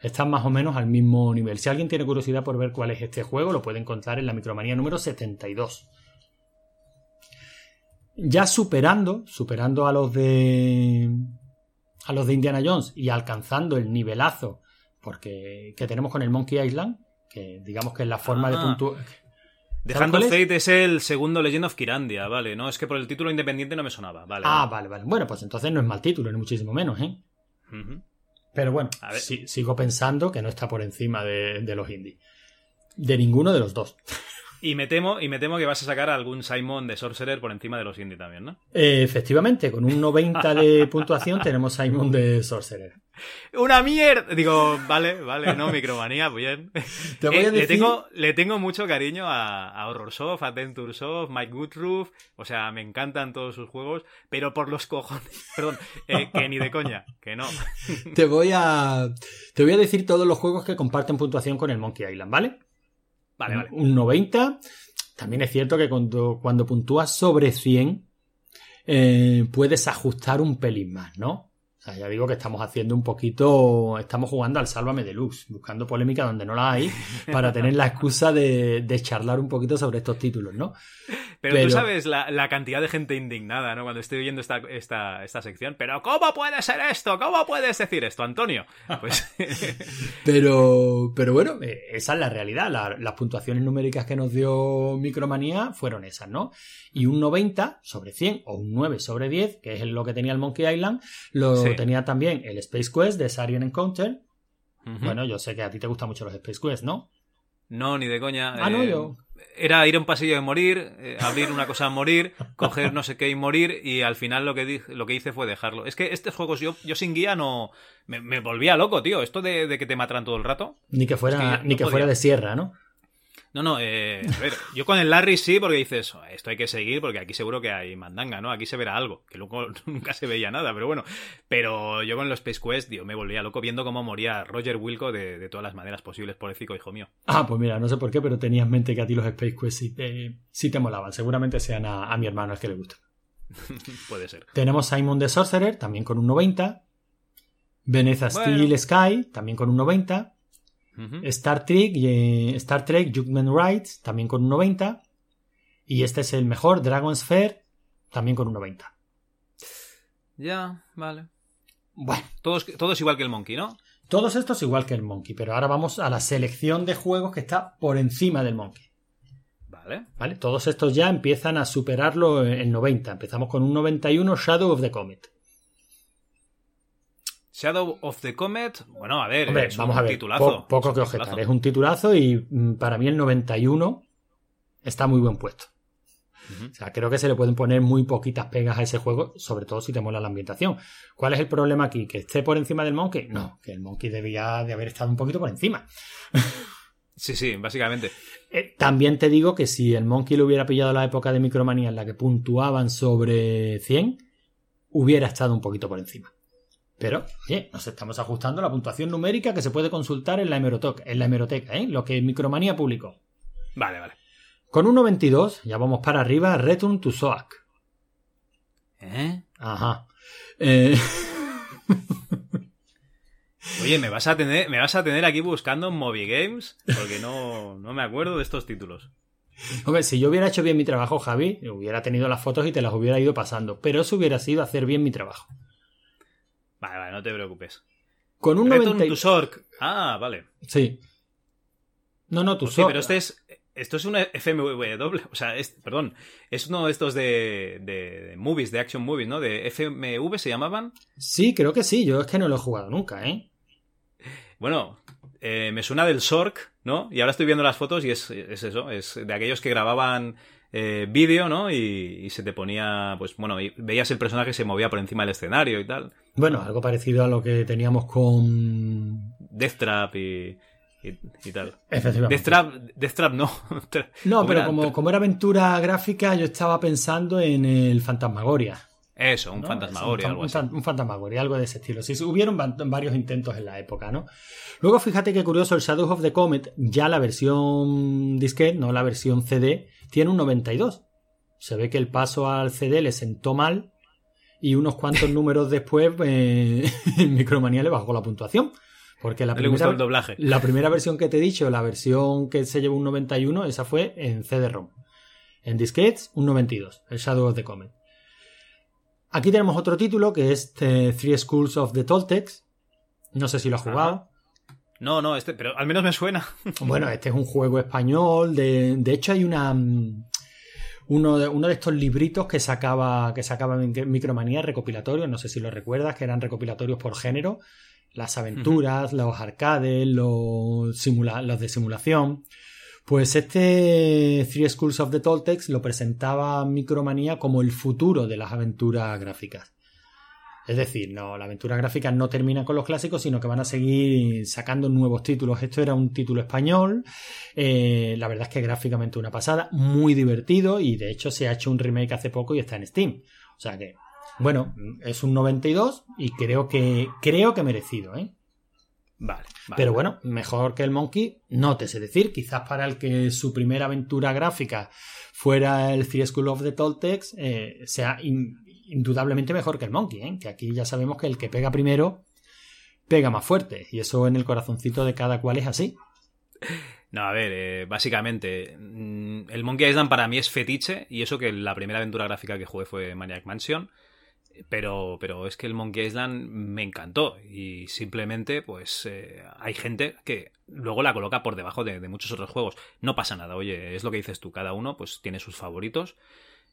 Están más o menos al mismo nivel. Si alguien tiene curiosidad por ver cuál es este juego, lo puede encontrar en la Micromanía número 72. Ya superando, superando a los de a los de Indiana Jones y alcanzando el nivelazo porque que tenemos con el Monkey Island, que digamos que es la forma de Ah. puntuar. The ¿Sabes Hand cuál of es? Fate es el segundo Legend of Kirandia, vale. No, es que por el título independiente no me sonaba, vale. Ah, vale, vale. Bueno, pues entonces no es mal título, ni muchísimo menos, ¿eh? Pero bueno, A ver. sí- sigo pensando que no está por encima de, de los indies. De ninguno de los dos. Y me temo, y me temo que vas a sacar algún Simon de Sorcerer por encima de los indie también, ¿no? Eh, efectivamente, con un 90 de *laughs* puntuación tenemos Simon de Sorcerer. ¡Una mierda! Digo, vale, vale, no, *laughs* micromanía, bien. Te voy Eh, a le, decir- tengo, le tengo mucho cariño a, a Horrorsoft, a Adventuresoft, Mike Woodruff. O sea, me encantan todos sus juegos, pero por los cojones. *laughs* Perdón, eh, que ni de coña, que no. Te voy a. Te voy a decir todos los juegos que comparten puntuación con el Monkey Island, ¿vale? Vale, vale. Un 90. También es cierto que cuando, cuando puntúas sobre 100, eh, puedes ajustar un pelín más, ¿no? Sea, ya digo que estamos haciendo un poquito. Estamos jugando al Sálvame Deluxe, buscando polémica donde no la hay, *laughs* para tener la excusa de, de charlar un poquito sobre estos títulos, ¿no? Pero, Pero- tú sabes la, la cantidad de gente indignada, ¿no? Cuando estoy viendo esta, esta, esta sección. Pero ¿cómo puede ser esto? ¿Cómo puedes decir esto, Antonio? Pues *laughs* Pero, pero bueno, eh, esa es la realidad. La- las puntuaciones numéricas que nos dio Micromanía fueron esas, ¿no? Y un 90 sobre 100 o un 9 sobre 10, que es lo que tenía el Monkey Island, lo Sí. Tenía también el Space Quest de Sarian Encounter. Bueno, yo sé que a ti te gustan mucho los Space Quest, ¿no? No, ni de coña. Ah, no, eh, yo. Era ir a un pasillo de morir, eh, abrir una cosa a morir, *laughs* coger no sé qué y morir, y al final lo que, di- lo que hice fue dejarlo. Es que estos juegos yo, yo sin guía no. Me, me volvía loco, tío. Esto de, de que te matan todo el rato. Ni que fuera, Es que ya ni no que podía. fuera de sierra, ¿no? No, no, eh, a ver, yo con el Larry sí, porque dices, "Oh, esto hay que seguir, porque aquí seguro que hay mandanga, ¿no? Aquí se verá algo, que luego *laughs* nunca se veía nada, pero bueno. Pero yo con los Space Quest, tío, me volvía loco viendo cómo moría Roger Wilco de, de todas las maneras posibles, pobrecito hijo mío. Ah, pues mira, no sé por qué, pero tenías en mente que a ti los Space Quest sí te, sí te molaban. Seguramente sean a, a mi hermano el que le gusta. *laughs* Puede ser. Tenemos Simon the Sorcerer, también con un 90. Veneza Bueno. Steel Sky, también con un 90. Star Trek, eh, Star Trek Judgment Rights, también con un 90. Y este es el mejor, Dragon Sphere, también con un 90. Ya, vale. Bueno, Todos, todos igual que el Monkey, ¿no? todos estos igual que el Monkey, pero ahora vamos a la selección de juegos que está por encima del Monkey. Vale. ¿Vale? Todos estos ya empiezan a superarlo en 90. Empezamos con un 91 Shadow of the Comet. Shadow of the Comet, bueno, a ver, Hombre, es vamos un a ver, titulazo. po- poco que objetar. Es un titulazo y mm, para mí el 91 está muy buen puesto. O sea, creo que se le pueden poner muy poquitas pegas a ese juego, sobre todo si te mola la ambientación. ¿Cuál es el problema aquí? ¿Que esté por encima del Monkey? No, que el Monkey debía de haber estado un poquito por encima. Sí, sí, básicamente. Eh, también te digo que si el Monkey lo hubiera pillado la época de Micromanía en la que puntuaban sobre 100, hubiera estado un poquito por encima. Pero, oye, nos estamos ajustando a la puntuación numérica que se puede consultar en la hemeroteca, en la hemeroteca ¿eh? lo que Micromanía publicó. Vale, vale. Con 1.22, ya vamos para arriba, Return to Soak. ¿Eh? Ajá. Eh... *laughs* Oye, me vas a tener, me vas a tener aquí buscando en Movie Games porque no, no me acuerdo de estos títulos. Hombre, si yo hubiera hecho bien mi trabajo, Javi, hubiera tenido las fotos y te las hubiera ido pasando. Pero eso hubiera sido hacer bien mi trabajo. Vale, vale, no te preocupes. Con un Return 90... to Sork. Ah, vale. Sí. No, no, tu Pues sí, pero este es. Esto es una FMW, o sea, es, perdón, es uno de estos de, de, de movies, de action movies, ¿no? De FMV se llamaban. Sí, creo que sí, yo es que no lo he jugado nunca, ¿eh? Bueno, eh, me suena del Sork, ¿no? Y ahora estoy viendo las fotos y es, es eso, es de aquellos que grababan eh, vídeo, ¿no? Y, y, se te ponía, pues bueno, y veías el personaje que se movía por encima del escenario y tal. Bueno, algo parecido a lo que teníamos con... Deathtrap y... Y, y, tal. Efectivamente. Deathtrap, Deathtrap no. no, *laughs* pero como, como era aventura gráfica, yo estaba pensando en el Fantasmagoria. Eso, un ¿no? Fantasmagoria, un, algo así. Un Fantasmagoria, algo de ese estilo. Sí, hubieron varios intentos en la época, ¿no? Luego, fíjate qué curioso, el Shadow of the Comet, ya la versión disquete, no la versión CD, tiene un 92. Se ve que el paso al CD le sentó mal y unos cuantos *laughs* números después eh, *laughs* Micromanía le bajó la puntuación. Porque la, no primera, el doblaje. la primera versión que te he dicho, la versión que se llevó un 91, esa fue en CD-ROM. En disquetes, un 92, el Shadow of the Comet. Aquí tenemos otro título que es The Three Schools of the Toltecs. No sé si lo has jugado. Ajá. No, no, este, pero al menos me suena. *laughs* Bueno, este es un juego español. De, de hecho, hay una. Uno de, uno de estos libritos que sacaba, que sacaba Micromanía recopilatorios, no sé si lo recuerdas, que eran recopilatorios por género. Las aventuras, uh -huh. los arcades, los, los de simulación. Pues este Three Schools of the Toltecs lo presentaba Micromanía como el futuro de las aventuras gráficas. Es decir, no, la aventura gráfica no termina con los clásicos, sino que van a seguir sacando nuevos títulos. Esto era un título español, eh, la verdad es que gráficamente una pasada, muy divertido y de hecho se ha hecho un remake hace poco y está en Steam. O sea que, bueno, es un 92 y creo que, creo que merecido, ¿eh? Vale, vale, Pero bueno, mejor que el Monkey, no te sé decir. Quizás para el que su primera aventura gráfica fuera el Three School of the Toltecs, eh, sea in, indudablemente mejor que el Monkey, ¿eh? que aquí ya sabemos que el que pega primero pega más fuerte. Y eso en el corazoncito de cada cual es así. No, a ver, eh, básicamente, mm, el Monkey Island para mí es fetiche, y eso que la primera aventura gráfica que jugué fue Maniac Mansion. Pero, pero es que el Monkey Island me encantó y simplemente pues eh, hay gente que luego la coloca por debajo de, muchos otros juegos. No pasa nada, oye, es lo que dices tú, cada uno pues tiene sus favoritos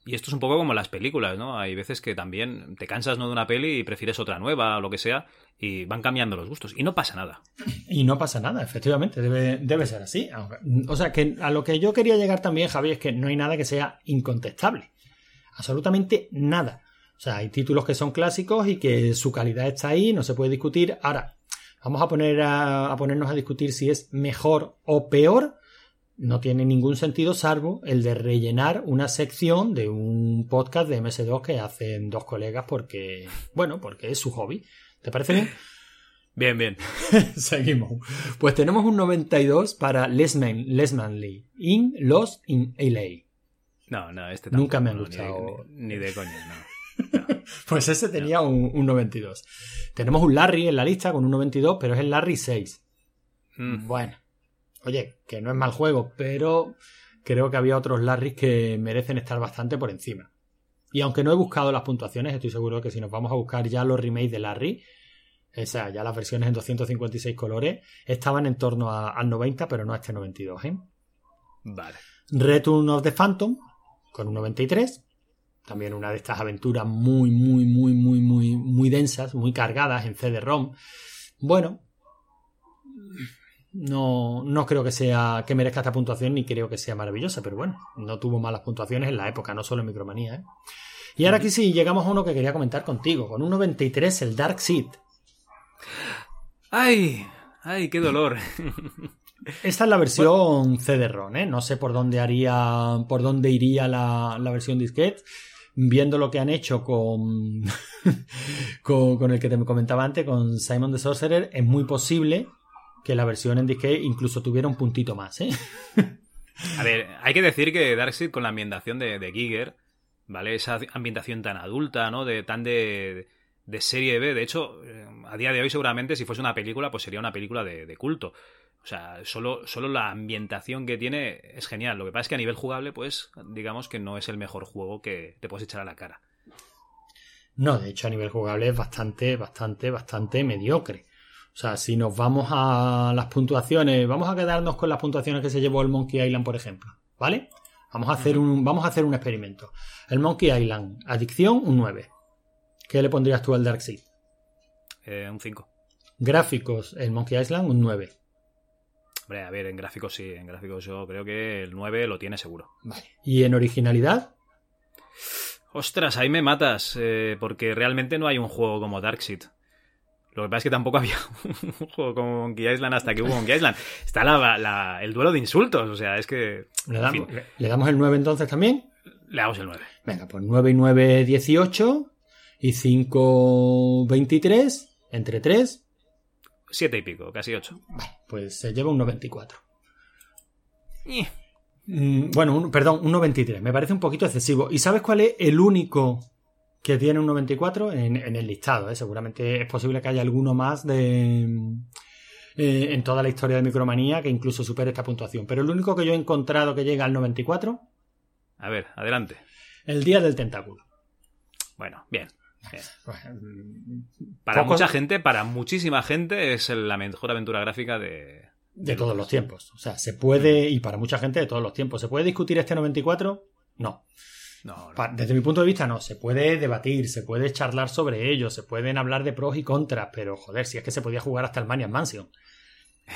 y esto es un poco como las películas, ¿no? Hay veces que también te cansas ¿no? de una peli y prefieres otra nueva o lo que sea y van cambiando los gustos y no pasa nada. Y no pasa nada, efectivamente, debe, debe ser así. O sea, que a lo que yo quería llegar también, Javi, es que no hay nada que sea incontestable. Absolutamente nada. O sea, hay títulos que son clásicos y que su calidad está ahí, no se puede discutir. Ahora, vamos a, poner a, a, ponernos a discutir si es mejor o peor. No tiene ningún sentido salvo el de rellenar una sección de un podcast de MS2 que hacen dos colegas porque, bueno, porque es su hobby. ¿Te parece bien? *laughs* Bien, bien. *laughs* Seguimos. Pues tenemos un 92 para Les, Man, Les Manly in Lost in LA. No, no, este tampoco, Nunca me han no, gustado. Ni, ni, ni de coña, no. No. *laughs* pues ese tenía un, un, 92. Tenemos un Larry en la lista con un 92, pero es el Larry 6. Mm. Bueno, oye, que no es mal juego, pero creo que había otros Larrys que merecen estar bastante por encima. Y aunque no he buscado las puntuaciones, estoy seguro que si nos vamos a buscar ya los remakes de Larry, o sea, ya las versiones en 256 colores, estaban en torno a, al 90, pero no a este 92, ¿eh? Vale. Return of the Phantom, con un 93 también una de estas aventuras muy, muy, muy, muy, muy, muy densas, muy cargadas en CD-ROM. Bueno, no, no creo que sea que merezca esta puntuación ni creo que sea maravillosa, pero bueno, no tuvo malas puntuaciones en la época, no solo en Micromanía. ¿eh? Y ahora aquí sí llegamos a uno que quería comentar contigo, con un 93 el Dark Seed. ¡Ay! ¡Ay, qué dolor! Esta es la versión CD-ROM, ¿eh? No sé por dónde haría, por dónde iría la, la versión disquete. Viendo lo que han hecho *laughs* con, con, el que te comentaba antes, con Simon the Sorcerer, es muy posible que la versión en disquete incluso tuviera un puntito más, ¿eh? A ver, hay que decir que Darkseid con la ambientación de, Giger, ¿vale? Esa ambientación tan adulta, ¿no? De tan de, de serie B. De hecho, eh, a día de hoy seguramente si fuese una película, pues sería una película de culto. O sea, solo, solo la ambientación que tiene es genial. Lo que pasa es que a nivel jugable, pues, digamos que no es el mejor juego que te puedes echar a la cara. No, de hecho, a nivel jugable es bastante, bastante, bastante mediocre. O sea, si nos vamos a las puntuaciones, vamos a quedarnos con las puntuaciones que se llevó el Monkey Island, por ejemplo. ¿Vale? Vamos a hacer un, vamos a hacer un experimento. El Monkey Island, adicción, un 9. ¿Qué le pondrías tú al Darkseid? Eh, un 5. Gráficos, el Monkey Island, un 9. Hombre, a ver, en gráficos sí, en gráficos yo creo que el 9 lo tiene seguro. Vale. ¿Y en originalidad? Ostras, ahí me matas, eh, porque realmente no hay un juego como Darkseid. Lo que pasa es que tampoco *laughs* había un juego como Monkey Island hasta que hubo Monkey *laughs* Island. Está la, la, el duelo de insultos, o sea, es que... ¿Le damos, fin. ¿Le damos, el 9 entonces también? Le damos el 9. Venga, pues 9 y 9, 18. Y 5, 23. Entre 3. 7 y pico, casi 8. Vale, pues se lleva un 94. Eh. Mm, bueno, un, perdón, un 93. Me parece un poquito excesivo. ¿Y sabes cuál es el único que tiene un 94 en, en el listado? ¿eh? Seguramente es posible que haya alguno más de... Eh, en toda la historia de Micromanía que incluso supere esta puntuación. Pero el único que yo he encontrado que llega al 94. A ver, adelante. El Día del Tentáculo. Bueno, bien. Bien. Para Poco... mucha gente, para muchísima gente, es la mejor aventura gráfica de. De, de todos los tiempos. O sea, se puede, y para mucha gente de todos los tiempos. ¿Se puede discutir este 94? No. No, no. Desde mi punto de vista, no. Se puede debatir, se puede charlar sobre ello, se pueden hablar de pros y contras, pero joder, si es que se podía jugar hasta el Maniac Mansion.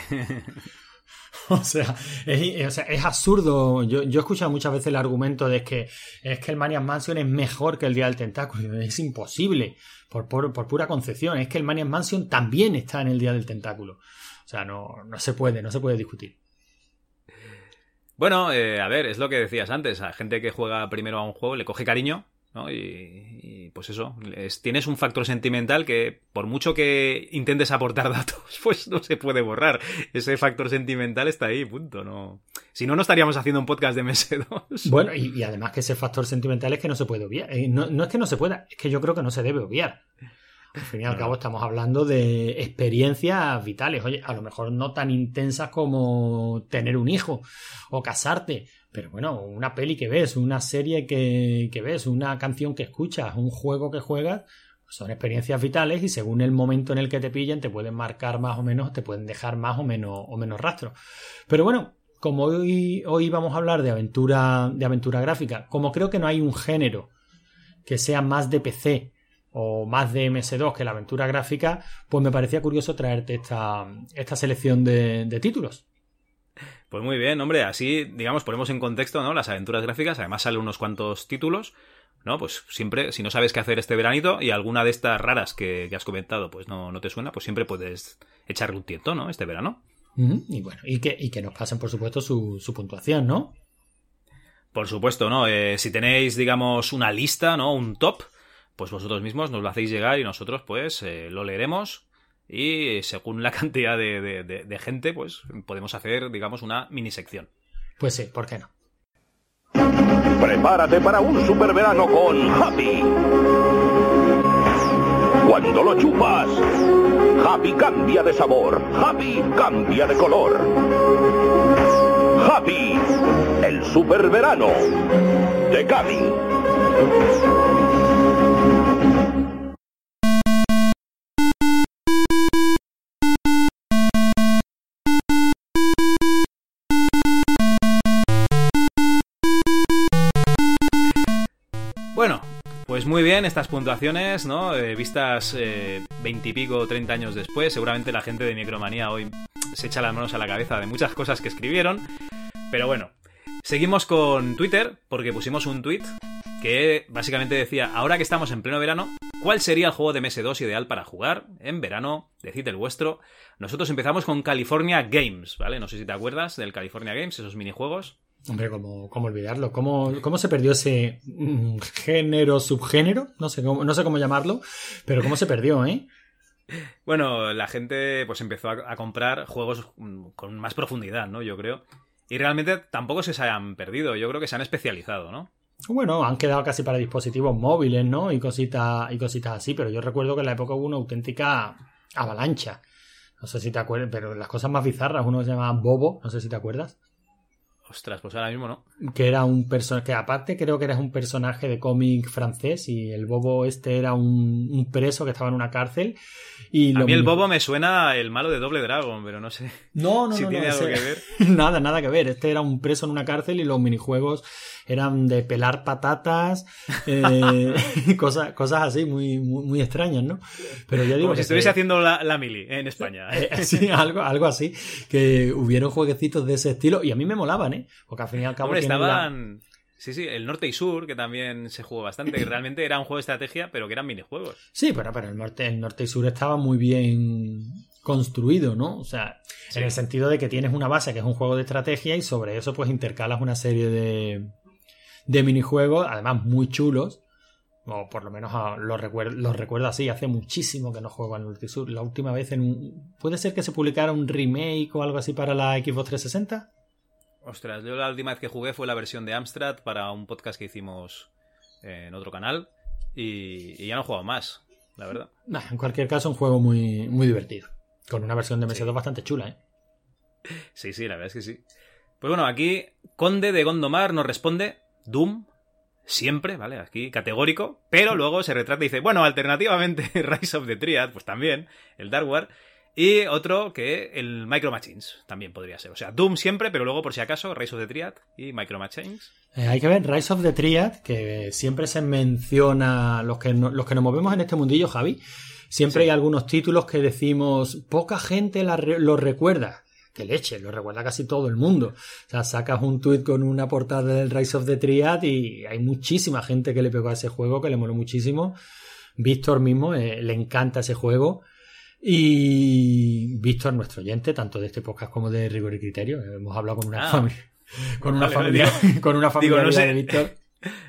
*laughs* *laughs* O sea, es, o sea, es absurdo. Yo, yo, he escuchado muchas veces el argumento de que es que el Maniac Mansion es mejor que el Día del Tentáculo. *laughs* Es imposible, por, por, por, pura concepción. Es que el Maniac Mansion también está en el Día del Tentáculo. O sea, no, no se puede, no se puede discutir. Bueno, eh, a ver, es lo que decías antes. A gente que juega primero a un juego le coge cariño, ¿no? Y, y, pues eso, es, tienes un factor sentimental que por mucho que intentes aportar *laughs* datos, pues no se puede borrar. Ese factor sentimental está ahí, punto. No, si no, no estaríamos haciendo un podcast de MS2. *laughs* Bueno, y, y además que ese factor sentimental es que no se puede obviar. Eh, no, no, es que no se pueda, es que yo creo que no se debe obviar. Al fin y al cabo estamos hablando de experiencias vitales. Oye, a lo mejor no tan intensas como tener un hijo o casarte, pero bueno, una peli que ves, una serie que, que ves, una canción que escuchas, un juego que juegas, son experiencias vitales y según el momento en el que te pillen te pueden marcar más o menos, te pueden dejar más o menos, o menos rastro. Pero bueno, como hoy, hoy vamos a hablar de aventura, de aventura gráfica, como creo que no hay un género que sea más de PC o más de MS2 que la aventura gráfica, pues me parecía curioso traerte esta, esta selección de, de títulos. Pues muy bien, hombre, así, digamos, ponemos en contexto, ¿no? Las aventuras gráficas, además salen unos cuantos títulos, ¿no? Pues siempre, si no sabes qué hacer este veranito y alguna de estas raras que, que has comentado, pues no, no, te suena, pues siempre puedes echarle un tiento, ¿no? Este verano. Y bueno, y que, y que nos pasen, por supuesto, su, su puntuación, ¿no? Por supuesto, ¿no? Eh, si tenéis, digamos, una lista, ¿no? Un top, pues vosotros mismos nos lo hacéis llegar y nosotros, pues, eh, lo leeremos y según la *laughs* cantidad de, de, de, de, gente, pues podemos hacer, digamos, una mini sección. Pues sí, ¿por qué no? Prepárate para un super verano con Happy. Cuando lo chupas, Happy cambia de sabor, Happy cambia de color. Happy, el super verano de Cami. Muy bien estas puntuaciones, ¿no? Eh, vistas veintipico, eh, treinta años después, seguramente la gente de Micromanía hoy se echa las manos a la cabeza de muchas cosas que escribieron. Pero bueno, seguimos con Twitter, porque pusimos un tweet que básicamente decía, ahora que estamos en pleno verano, ¿cuál sería el juego de MS2 ideal para jugar en verano? Decid el vuestro. Nosotros empezamos con California Games, ¿vale? No sé si te acuerdas del California Games, esos minijuegos. Hombre, ¿cómo, cómo olvidarlo? ¿Cómo, ¿Cómo se perdió ese mm, género, subgénero? No sé, cómo, no sé cómo llamarlo, pero ¿cómo se perdió, eh? *laughs* Bueno, la gente pues empezó a, a comprar juegos mm, con más profundidad, ¿no? Yo creo. Y realmente tampoco se hayan perdido, yo creo que se han especializado, ¿no? Bueno, han quedado casi para dispositivos móviles, ¿no? Y cositas, y cositas así, pero yo recuerdo que en la época hubo una auténtica avalancha. No sé si te acuerdas, pero las cosas más bizarras, uno se llama Bobo, no sé si te acuerdas. Ostras, pues ahora mismo no. Que era un personaje, que aparte creo que era un personaje de cómic francés y el Bobo este era un, un preso que estaba en una cárcel. Y a lo mí el Bobo me suena el malo de Doble Dragon, pero no sé No, no, si no, tiene no, algo ese- que ver. *laughs* Nada, nada que ver. Este era un preso en una cárcel y los minijuegos eran de pelar patatas, eh, *laughs* cosas, cosas así muy, muy, muy extrañas, ¿no? Pero yo digo Como si estuviese se- haciendo la, la mili en España. eh, *laughs* sí, algo, algo así, que hubieron jueguecitos de ese estilo y a mí me molaban, ¿eh? Porque al fin y al cabo Hombre, la- estaban... Sí, sí, el norte y sur, que también se jugó bastante, que realmente era un juego de estrategia, pero que eran minijuegos. Sí, pero, pero el norte, el norte y sur estaba muy bien construido, ¿no? O sea, en el sentido de que tienes una base que es un juego de estrategia y sobre eso pues intercalas una serie de, de minijuegos, además muy chulos. O por lo menos ah, lo recuerdo, lo recuerdo así, hace muchísimo que no juego al Norte y Sur. La última vez en un... ¿Puede ser que se publicara un remake o algo así para la Xbox 360? Ostras, yo la última vez que jugué fue la versión de Amstrad para un podcast que hicimos en otro canal y, y ya no he jugado más, la verdad. Nah, en cualquier caso, un juego muy, muy divertido. Con una versión de MS2 bastante chula, ¿eh? Sí, sí, la verdad es que sí. Pues bueno, aquí Conde de Gondomar nos responde Doom, siempre, ¿vale? Aquí categórico, pero luego se retrata y dice, bueno, alternativamente *laughs* Rise of the Triad, pues también, el Dark War, y otro que el Micro Machines, también podría ser. O sea, Doom siempre, pero luego por si acaso Rise of the Triad y Micro Machines. Eh, hay que ver Rise of the Triad, que siempre se menciona, los que, no- los que nos movemos en este mundillo, Javi, siempre hay algunos títulos que decimos, poca gente la lo recuerda. Que leche, lo recuerda casi todo el mundo. O sea, sacas un tweet con una portada del Rise of the Triad y hay muchísima gente que le pegó a ese juego, que le moló muchísimo. Víctor mismo eh, le encanta ese juego. Y Víctor, nuestro oyente, tanto de este podcast como de Rigor y Criterio, hemos hablado con una Ah. familia. Con una Vale, familia, digo- *laughs* con una digo, familia no sé. de Víctor. *laughs*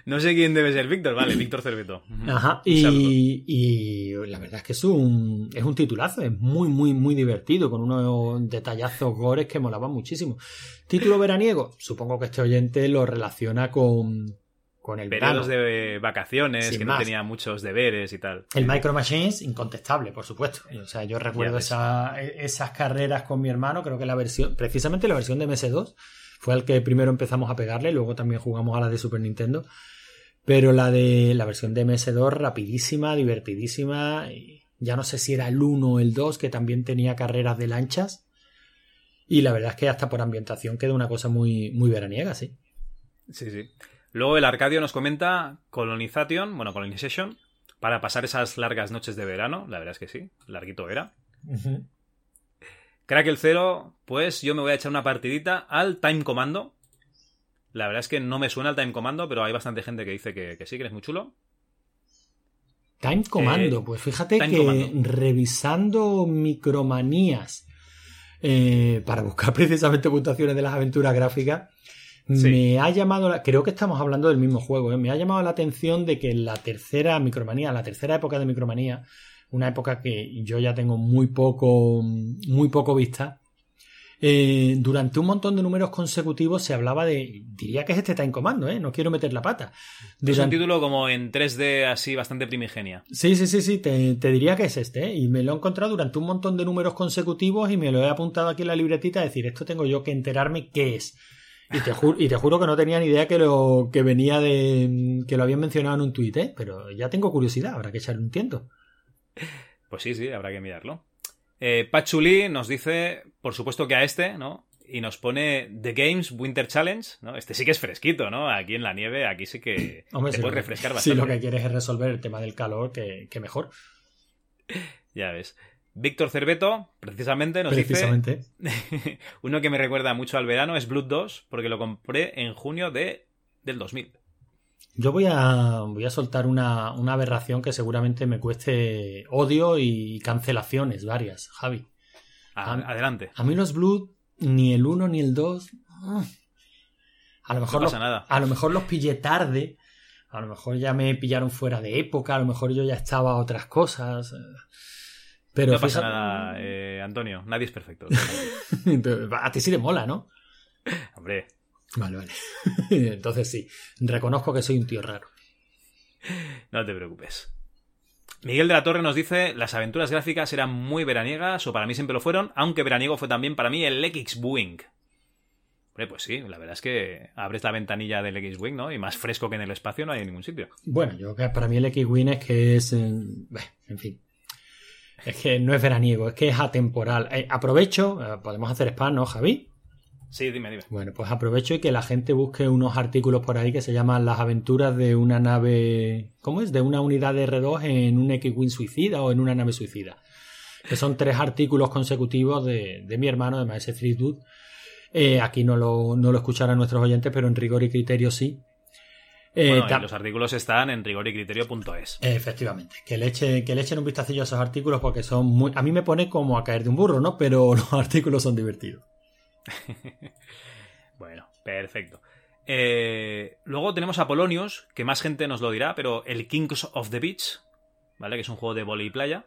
No sé quién debe ser Víctor, vale, Víctor Cerveto. Ajá, y, y la verdad es que es un, es un titulazo, es muy, muy, muy divertido, con unos detallazos gores que molaban muchísimo. Título veraniego, supongo que este oyente lo relaciona con, con el verano. De vacaciones, Sin que más. no tenía muchos deberes y tal. El Micro Machines, incontestable, por supuesto. O sea, yo recuerdo esa- esas carreras con mi hermano, creo que la versión, precisamente la versión de MS2, fue al que primero empezamos a pegarle, luego también jugamos a la de Super Nintendo. Pero la de la versión de MS2, rapidísima, divertidísima. ya no sé si era el 1 o el 2, que también tenía carreras de lanchas. Y la verdad es que hasta por ambientación queda una cosa muy, muy veraniega, sí. Sí, sí. Luego el Arcadio nos comenta Colonization, bueno, Colonization, para pasar esas largas noches de verano. La verdad es que sí, larguito era. Crack el Cero, pues yo me voy a echar una partidita al Time Commando. La verdad es que no me suena el Time Commando, pero hay bastante gente que dice que, que sí, que es muy chulo. Time Commando, Eh, pues fíjate Time que Commando. revisando micromanías eh, para buscar *laughs* precisamente puntuaciones de las aventuras gráficas, Sí. me ha llamado, la- creo que estamos hablando del mismo juego, ¿eh? me ha llamado la atención de que en la tercera micromanía, la tercera época de micromanía, una época que yo ya tengo muy poco, muy poco vista, eh, durante un montón de números consecutivos se hablaba de, diría que es este Time Commando, ¿eh? no quiero meter la pata. Es un título como en 3D así bastante primigenia. Sí, sí, sí, sí, te, te diría que es este, ¿eh? Y me lo he encontrado durante un montón de números consecutivos y me lo he apuntado aquí en la libretita a decir, esto tengo yo que enterarme qué es. Y te, ju- y te juro que no tenía ni idea que lo que venía de que lo habían mencionado en un tuit, ¿eh? Pero ya tengo curiosidad, habrá que echarle un tiento. Pues sí, sí, habrá que mirarlo. Eh, Pachuli nos dice, por supuesto que a este, ¿no? Y nos pone The Games Winter Challenge, ¿no? Este sí que es fresquito, ¿no? Aquí en la nieve, aquí sí que *laughs* Hombre, te si puedes refrescar si bastante. lo que quieres es resolver el tema del calor, que, que mejor. *laughs* Ya ves. Víctor Cerveto, precisamente, nos Precisamente. dice... *laughs* uno que me recuerda mucho al verano es Blood 2, porque lo compré en junio de, del 2000. Yo voy a, voy a soltar una, una aberración que seguramente me cueste odio y cancelaciones varias, Javi. A- A- adelante. A mí los Blood, ni el 1 ni el 2. mm, A lo mejor No pasa los, nada. a lo mejor los pillé tarde. A lo mejor ya me pillaron fuera de época. A lo mejor yo ya estaba a otras cosas. Pero no pasa nada, eh, Antonio. Nadie es perfecto. *laughs* a ti sí te mola, ¿no? *laughs* Hombre, Vale, vale. *laughs* Entonces sí, reconozco que soy un tío raro. no te preocupes. Miguel de la Torre nos dice, las aventuras gráficas eran muy veraniegas, o para mí siempre lo fueron, aunque veraniego fue también para mí el X-Wing. Hombre, pues sí, la verdad es que abres la ventanilla del X-Wing, ¿no? Y más fresco que en el espacio no hay en ningún sitio. Bueno, yo que para mí el X-Wing es que es. eh, en fin. Es que no es veraniego, es que es atemporal. Eh, aprovecho, eh, podemos hacer spam, ¿no, Javi? Sí, dime, dime. Bueno, pues aprovecho y que la gente busque unos artículos por ahí que se llaman Las aventuras de una nave. ¿Cómo es? De una unidad de R2 en un X-Wing suicida o en una nave suicida. Que son tres artículos consecutivos de, de mi hermano, de Maese Freewood. Eh, aquí no lo, no lo escucharán nuestros oyentes, pero en rigor y criterio sí. Eh, Bueno, los artículos están en rigoricriterio.es. Efectivamente, que le, eche, que le echen un vistacillo a esos artículos porque son muy... A mí me pone como a caer de un burro, ¿no? Pero *laughs* los artículos son divertidos. *laughs* Bueno, perfecto. Eh, luego tenemos a Polonius, que más gente nos lo dirá, pero el Kings of the Beach, ¿vale? Que es un juego de vóley y playa.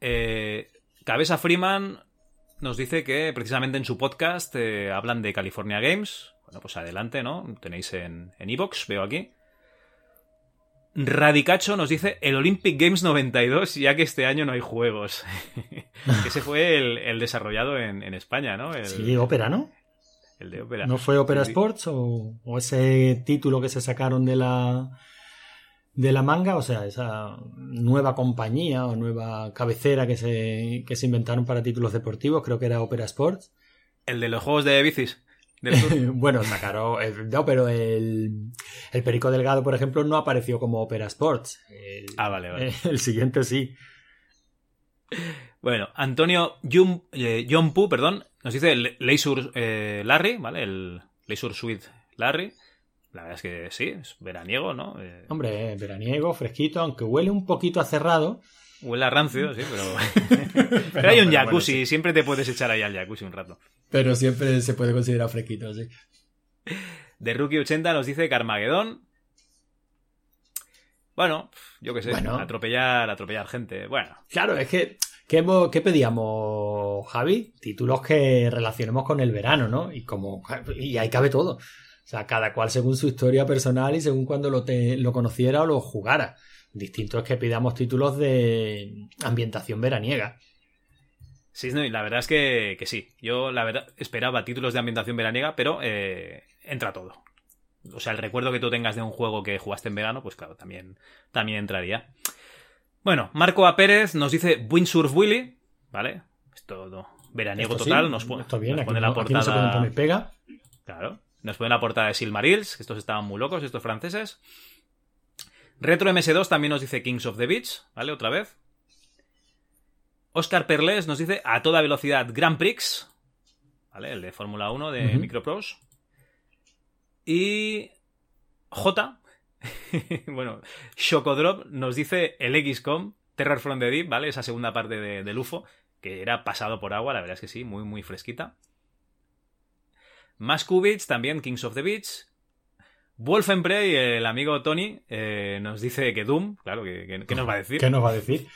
Eh, Cabeza Freeman nos dice que precisamente en su podcast eh, hablan de California Games. Bueno, pues adelante, ¿no? Tenéis en en iVoox, veo aquí. Radicacho nos dice el Olympic Games 92, ya que este año no hay juegos. *laughs* Ese fue el, el desarrollado en, en España, ¿no? El, Sí, ópera, ¿no? el de Opera. ¿No fue Opera. Sports o, o ese título que se sacaron de la de la manga? O sea, esa nueva compañía o nueva cabecera que se, que se inventaron para títulos deportivos, creo que era Opera Sports. El de los juegos de bicis. *laughs* del sur. bueno, sacaron. No, pero el, el Perico Delgado, por ejemplo, no apareció como Opera Sports. El, Ah, vale, vale. *laughs* el siguiente sí. Bueno, Antonio Jum, eh, John Pu, perdón, nos dice el Leisure eh, Larry, ¿vale? El Leisure Suite Larry. La verdad es que sí, es veraniego, ¿no? Eh, Hombre, eh, veraniego, fresquito, aunque huele un poquito a cerrado. Huele a rancio, sí, pero... *laughs* pero hay un pero jacuzzi, bueno, sí. siempre te puedes echar ahí al jacuzzi un rato. Pero siempre se puede considerar fresquito, sí. De Rookie 80 nos dice Carmageddon. Bueno, yo qué sé, Bueno. atropellar, atropellar gente. Bueno, Claro, es que. ¿Qué, qué pedíamos, Javi? Títulos que relacionemos con el verano, ¿no? Y como. Y ahí cabe todo. O sea, cada cual según su historia personal y según cuando lo, te- lo conociera o lo jugara. Distinto es que pidamos títulos de ambientación veraniega. Sí, no, y la verdad es que, que sí. Yo, la verdad, esperaba títulos de ambientación veraniega, pero eh, entra todo. O sea, el recuerdo que tú tengas de un juego que jugaste en verano, pues claro, también, también entraría. Bueno, Marco A. Pérez nos dice Windsurf Willy, ¿vale? Esto no, veraniego Esto sí, total, nos, pone- Esto bien, nos aquí, pone no, la aquí no se portada. pega. Claro. Nos pone la portada de Silmarils, que estos estaban muy locos, estos franceses. Retro MS2 también nos dice Kings of the Beach, ¿vale? Otra vez. Oscar Perles nos dice a toda velocidad Grand Prix, ¿vale? El de Fórmula 1 de. Microprose. Y J, *laughs* bueno, Shocodrop nos dice el XCOM, Terror from the Deep, ¿vale? Esa segunda parte de, del UFO, que era pasado por agua, la verdad es que sí, muy, muy fresquita. Más Cubits, también Kings of the Beach. Wolfenprey, el amigo Tony, eh, nos dice que Doom, claro, que, que- ¿qué nos va a decir? ¿Qué nos va a decir?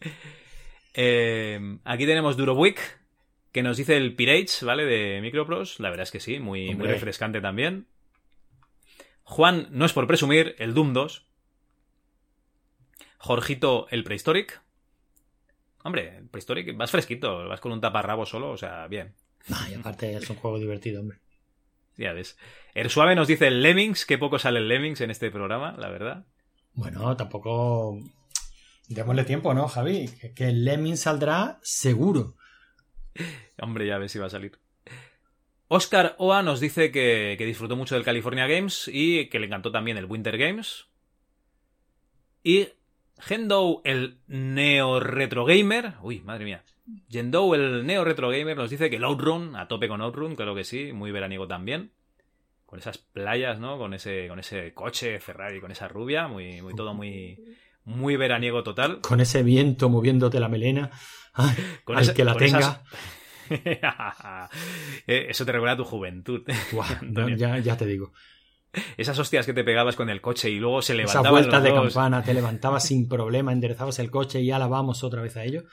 *laughs* Eh, aquí tenemos Durowick, que nos dice el Pirates, ¿vale? De Microprose. La verdad es que sí, muy, muy refrescante también. Juan, no es por presumir, el Doom 2. Jorgito, el Prehistoric. Hombre, el Prehistoric, vas fresquito, vas con un taparrabo solo, o sea, bien. Y aparte es un juego divertido, hombre. Ya ves. El Suave nos dice el Lemmings, que poco sale el Lemmings en este programa, la verdad. Bueno, tampoco. Démosle tiempo, ¿no, Javi? Que, el Lemming saldrá seguro. *laughs* Hombre, ya ves si va a salir. Oscar Oa nos dice que, que disfrutó mucho del California Games y que le encantó también el Winter Games. Y Gendou, el neo retro gamer. Uy, madre mía. Gendou, el neo retro gamer, nos dice que el Outrun, a tope con Outrun, creo que sí, muy veraniego también. Con esas playas, ¿no? Con ese, con ese coche Ferrari, con esa rubia, muy, muy todo muy, muy veraniego total. Con ese viento moviéndote la melena. Ay, Con que la con tenga. esas- *laughs* Eh, Eso te recuerda a tu juventud. Buah, *laughs* ya, ya te digo. *laughs* Esas hostias que te pegabas con el coche y luego se Esas levantaban vueltas los de dos, campana, te levantabas sin *laughs* problema, enderezabas el coche y ya la vamos otra vez a ello.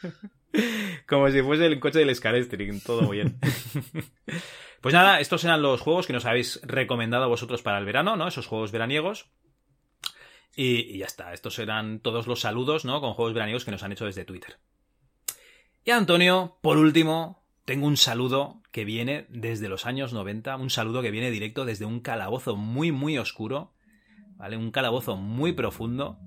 Como si fuese el coche del Scalestring, todo muy bien. *laughs* pues nada, estos eran los juegos que nos habéis recomendado a vosotros para el verano, ¿no? Esos juegos veraniegos. Y, y ya está, estos eran todos los saludos, ¿no? Con juegos veraniegos que nos han hecho desde Twitter. Y Antonio, por último, tengo un saludo que viene desde los años 90, un saludo que viene directo desde un calabozo muy, muy oscuro, ¿vale? Un calabozo muy profundo.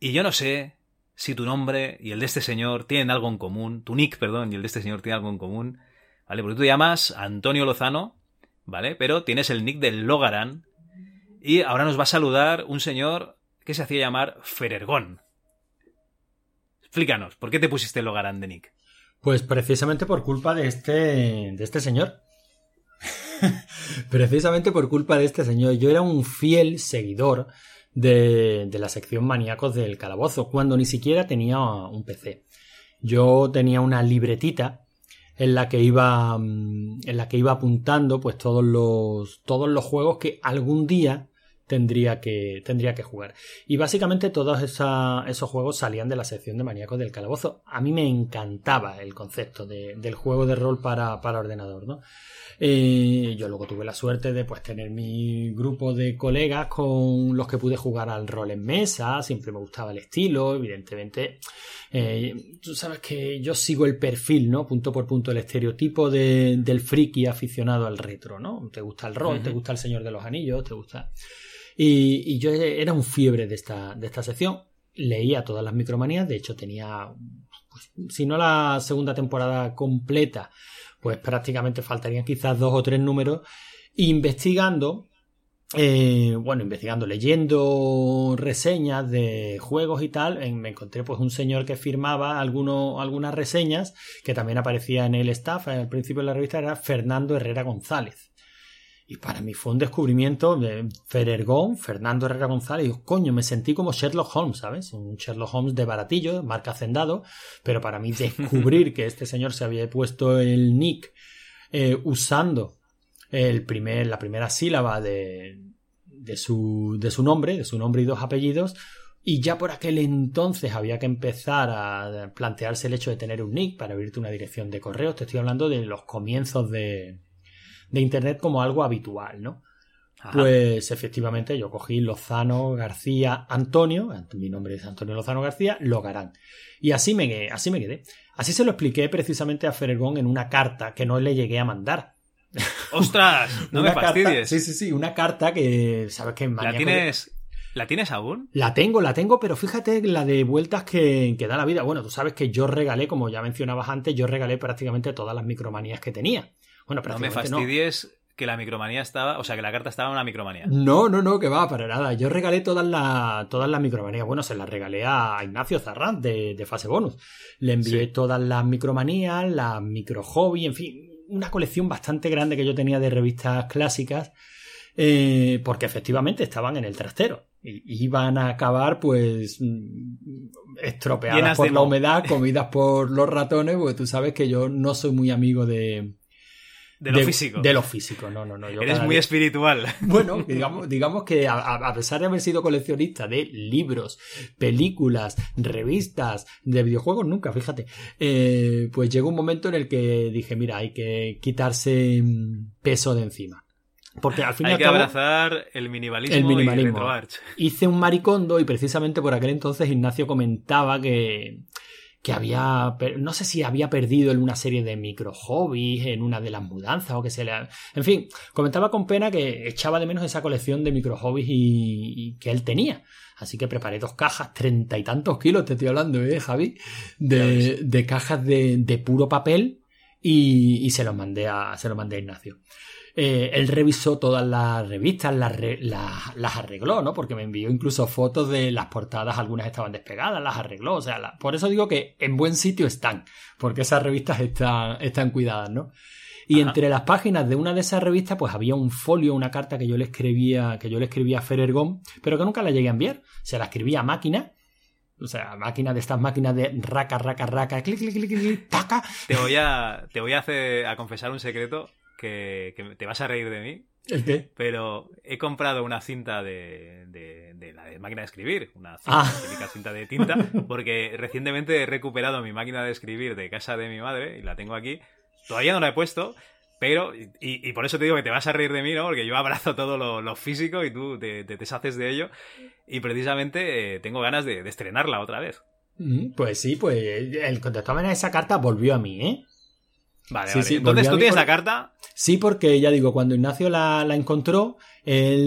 Y yo no sé si tu nombre y el de este señor tienen algo en común, tu nick, perdón, y el de este señor tienen algo en común, ¿vale? Porque tú te llamas Antonio Lozano, ¿vale? Pero tienes el nick del Logarán. Y ahora nos va a saludar un señor que se hacía llamar Ferergón. Explícanos, ¿por qué te pusiste el Logarán de nick? Pues precisamente por culpa de este, de este señor. *laughs* precisamente por culpa de este señor. Yo era un fiel seguidor de, de la sección maníacos del calabozo, cuando ni siquiera tenía un PC. Yo tenía una libretita en la que iba mm, en la que iba apuntando pues todos los todos los juegos que algún día tendría que tendría que jugar y básicamente todos esa- esos juegos salían de la sección de maníacos del calabozo a mí me encantaba el concepto de- del juego de rol para, para ordenador no Eh, yo luego tuve la suerte de pues tener mi grupo de colegas con los que pude jugar al rol en mesa siempre me gustaba el estilo evidentemente eh, tú sabes que yo sigo el perfil, ¿no? Punto por punto, el estereotipo de- del friki aficionado al retro, ¿no? Te gusta el rol, te gusta el Señor de los Anillos, te gusta. Y, yo era un fiebre de esta, de esta sección. Leía todas las micromanías, de hecho tenía, pues, si no la segunda temporada completa, pues prácticamente faltarían quizás dos o tres números. Investigando, eh, bueno, investigando, leyendo reseñas de juegos y tal, en- me encontré pues un señor que firmaba alguno- algunas reseñas, que también aparecía en el staff al principio de la revista, era Fernando Herrera González. Y para mí fue un descubrimiento de Ferergón, Fernando Herrera González. Y coño, me sentí como Sherlock Holmes, ¿sabes? Un Sherlock Holmes de baratillo, marca hacendado. Pero para mí descubrir *laughs* que este señor se había puesto el nick eh, usando el primer, la primera sílaba de, de, su, de su nombre, de su nombre y dos apellidos, y ya por aquel entonces había que empezar a plantearse el hecho de tener un nick para abrirte una dirección de correo. Te estoy hablando de los comienzos de, de Internet como algo habitual, ¿no? Ajá. Pues efectivamente yo cogí Lozano García Antonio, mi nombre es Antonio Lozano García, Logarán. Y así me, así me quedé. Así se lo expliqué precisamente a Fergón en una carta que no le llegué a mandar. *laughs* ¡Ostras! *laughs* No me Una carta- fastidies. sí, sí, sí, una carta que, ¿sabes qué? ¿La Maníaco de- tienes, ¿La tienes aún? La tengo, la tengo, pero fíjate la de vueltas que, que da la vida. Bueno, tú sabes que yo regalé, como ya mencionabas antes, yo regalé prácticamente todas las micromanías que tenía. Bueno, No me fastidies que la micromanía estaba, o sea, que la carta estaba en una micromanía. No, no, no, que va, para nada. Yo regalé todas las todas las micromanías. Bueno, se las regalé a Ignacio Zarrán de, de Fase Bonus. Le envié Sí. todas las micromanías, las micro hobby, en fin, una colección bastante grande que yo tenía de revistas clásicas, eh, porque efectivamente estaban en el trastero. Y iban a acabar, pues, mm, estropeadas Llenas por la humedad, *laughs* comidas por los ratones, porque tú sabes que yo no soy muy amigo de, De lo físico. De lo físico, no, no, no. yo Eres muy día- espiritual. *laughs* bueno, digamos, digamos que a, pesar de haber sido coleccionista de libros, películas, revistas, de videojuegos, nunca, fíjate, eh, pues llegó un momento en el que dije, mira, hay que quitarse mm, peso de encima. Porque al fin y Hay que cabo abrazar el minimalismo, el y minimalismo. retroarch. hice un maricondo y precisamente por aquel entonces Ignacio comentaba que, que había, no sé si había perdido en una serie de micro hobbies, en una de las mudanzas o que se le... ha- En fin, comentaba con pena que echaba de menos esa colección de micro hobbies y, y que él tenía. Así que preparé dos cajas, treinta y tantos kilos, te estoy hablando, ¿eh, Javi? De, de cajas de, de puro papel y, y se los mandé a, se los mandé a Ignacio. Eh, él revisó todas las revistas, las, re- las, las arregló, ¿no? Porque me envió incluso fotos de las portadas, algunas estaban despegadas, las arregló. O sea, la- por eso digo que en buen sitio están, porque esas revistas están, están cuidadas, ¿no? Y Ajá. entre las páginas de una de esas revistas, pues había un folio, una carta que yo le escribía, que yo le escribía a Ferergón, pero que nunca la llegué a enviar. Se la escribía a máquina. O sea, máquina de estas máquinas de raca, raca, raca, clic, clic, clic, clic, clic, taca. Te voy a, te voy a, hacer, a confesar un secreto que, que te vas a reír de mí, ¿El qué? pero he comprado una cinta de, de, de la de máquina de escribir, una cinta, Ah. típica cinta de tinta, *laughs* porque recientemente he recuperado mi máquina de escribir de casa de mi madre y la tengo aquí. Todavía no la he puesto, pero, y, y por eso te digo que te vas a reír de mí, ¿no? Porque yo abrazo todo lo, lo físico y tú te, te deshaces de ello. Y precisamente eh, tengo ganas de, de estrenarla otra vez. Mm, Pues sí, pues el, de todas maneras esa carta volvió a mí, ¿eh? Vale, Sí, vale. sí, Entonces tú tienes por- la carta. Sí, porque ya digo, cuando Ignacio la, la encontró,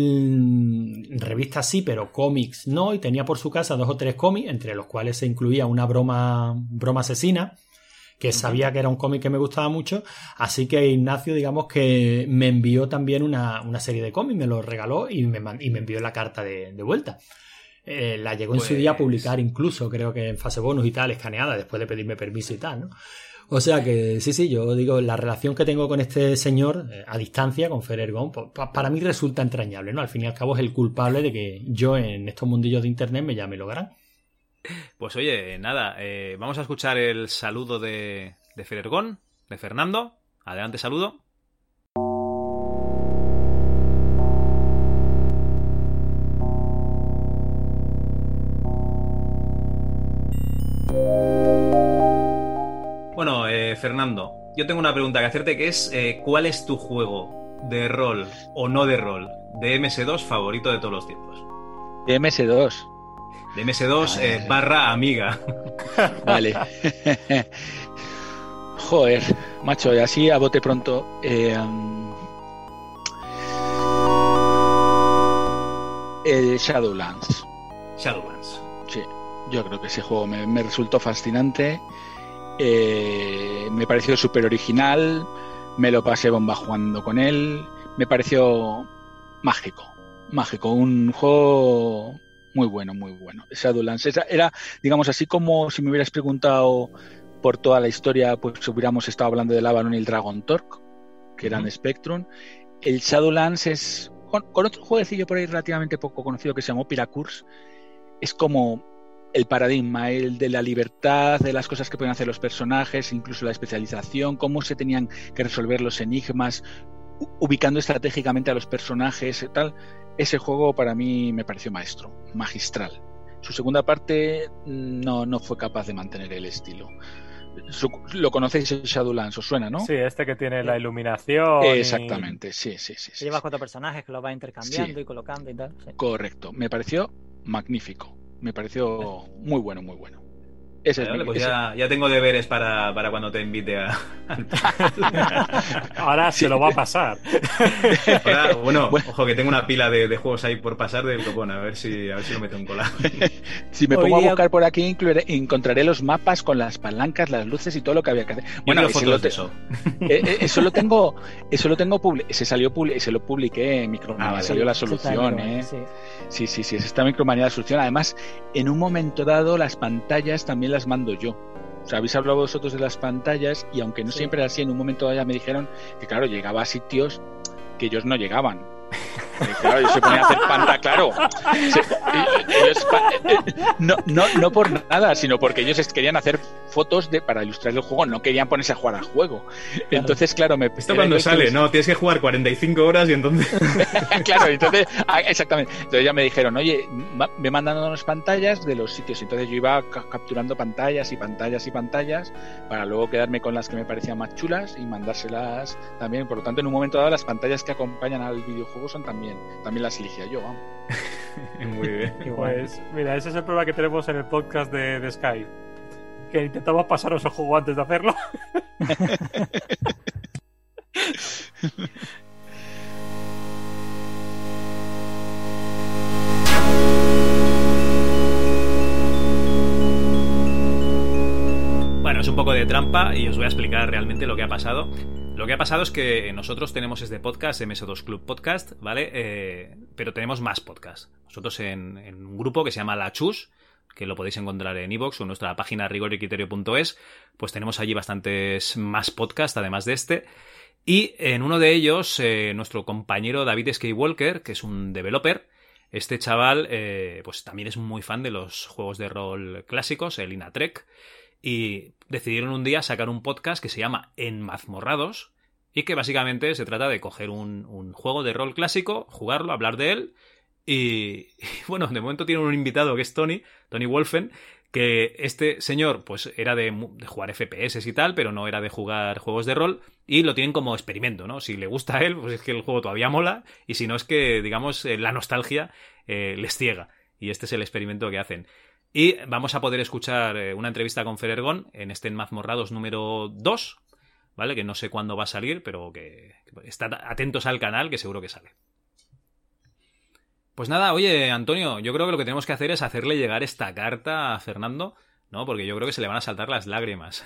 él revista sí, pero cómics no, y tenía por su casa dos o tres cómics, entre los cuales se incluía una broma, broma asesina, que sabía que era un cómic que me gustaba mucho, así que Ignacio, digamos que me envió también una, una serie de cómics, me lo regaló y me, y me envió la carta de, de vuelta. Eh, la llegó en su día a Pues- publicar incluso, creo que en fase bonus y tal, escaneada, después de pedirme permiso y tal, ¿no? O sea que sí, sí, yo digo, la relación que tengo con este señor eh, a distancia, con Ferergón, pues, pa- para mí resulta entrañable, ¿no? Al fin y al cabo es el culpable de que yo en estos mundillos de internet me llame Logarán. Pues oye, nada, eh, vamos a escuchar el saludo de, de Ferergón, de Fernando. Adelante, saludo. Fernando, yo tengo una pregunta que hacerte que es eh, ¿cuál es tu juego de rol o no de rol de MS2 favorito de todos los tiempos? De MS2. De MS2 eh, barra amiga. *laughs* Vale. Joder, macho, y así a bote pronto. eh, el Shadowlands. Shadowlands. Sí, yo creo que ese juego me, me resultó fascinante. Eh, me pareció súper original. Me lo pasé bomba jugando con él. Me pareció mágico. Mágico. Un juego muy bueno, muy bueno. Shadowlands. Esa era, digamos, así como si me hubieras preguntado por toda la historia, pues hubiéramos estado hablando del Avalon y el Dragon Torque, que eran Spectrum. El Shadowlands es. Con, con otro jueguecillo por ahí relativamente poco conocido que se llamó Piracurs, es como el paradigma, el de la libertad, de las cosas que pueden hacer los personajes, incluso la especialización, cómo se tenían que resolver los enigmas, ubicando estratégicamente a los personajes, y tal. Ese juego para mí me pareció maestro, magistral. Su segunda parte mm, no, no fue capaz de mantener el estilo. Su- lo conocéis el Shadowlands, os suena, ¿no? Sí, este que tiene la iluminación. y- Exactamente, sí, sí, sí. Que sí, llevas cuatro personajes que los vas intercambiando Sí. y colocando y tal. sí. Correcto. Me pareció magnífico. Me pareció muy bueno, muy bueno. Ese es Vale, mi- pues ese- ya, ya tengo deberes para, para cuando te invite a. *laughs* Ahora se lo va a pasar. *laughs* Ahora, bueno, ojo que tengo una pila de, de juegos ahí por pasar del copón, a ver si, a ver si lo meto en cola. *laughs* Si me Hoy pongo a día- buscar por aquí, incluiré- encontraré los mapas con las palancas, las luces y todo lo que había que hacer. Bueno, ese fotos lo de te- eso. eh, eh, eso lo tengo, eso lo tengo publi- ese salió publi- ese lo publiqué en Micromanía, Ah, vale. salió la Sí, está en solución, eh. sí. Sí, sí, sí, está Micromanía la solución. Además, en un momento dado las pantallas también las mando yo. O sea, habéis hablado vosotros de las pantallas y aunque no Sí. siempre era así, en un momento ya me dijeron que claro, llegaba a sitios que ellos no llegaban. Claro, yo se ponía a hacer pantalla, claro. Se- ellos pa- no, no, no por nada, sino porque ellos querían hacer fotos de, para ilustrar el juego, no querían ponerse a jugar al juego. Entonces, claro, me Esto cuando que sale, no, tienes que jugar 45 horas y entonces. *laughs* claro, entonces, ah, exactamente. Entonces ya me dijeron, oye, me mandan unas pantallas de los sitios. Entonces yo iba ca- capturando pantallas y pantallas y pantallas para luego quedarme con las que me parecían más chulas y mandárselas también. Por lo tanto, en un momento dado, las pantallas que acompañan al videojuego son también, también las elegía yo. vamos. *laughs* Muy bien. Pues mira, ese es el problema que tenemos en el podcast de, de Sky. Que intentamos pasaros el juego antes de hacerlo. *laughs* Bueno, es un poco de trampa y os voy a explicar realmente lo que ha pasado. Lo que ha pasado es que nosotros tenemos este podcast, MS2 Club Podcast, ¿vale? Eh, pero tenemos más podcasts. Nosotros en, un grupo que se llama La Chus, que lo podéis encontrar en iVoox o en nuestra página rigoricriterio.es, pues tenemos allí bastantes más podcasts, además de este. Y en uno de ellos, eh, nuestro compañero David Skywalker, que es un developer, este chaval, eh, pues también es muy fan de los juegos de rol clásicos, el Inatrek, y decidieron un día sacar un podcast que se llama Enmazmorrados, y que básicamente se trata de coger un, juego de rol clásico, jugarlo, hablar de él, y, bueno, de momento tienen un invitado que es Tony, Tony Wolfen, que este señor pues era de, de, jugar FPS y tal, pero no era de jugar juegos de rol y lo tienen como experimento, ¿no? Si le gusta a él, pues es que el juego todavía mola y si no es que, digamos, eh, la nostalgia eh, les ciega y este es el experimento que hacen. Y vamos a poder escuchar eh, una entrevista con Ferergón en este Mazmorrados número 2, ¿vale? Que no sé cuándo va a salir, pero que, que estad atentos al canal que seguro que sale. Pues nada, oye, Antonio, yo creo que lo que tenemos que hacer es hacerle llegar esta carta a Fernando, ¿no? Porque yo creo que se le van a saltar las lágrimas.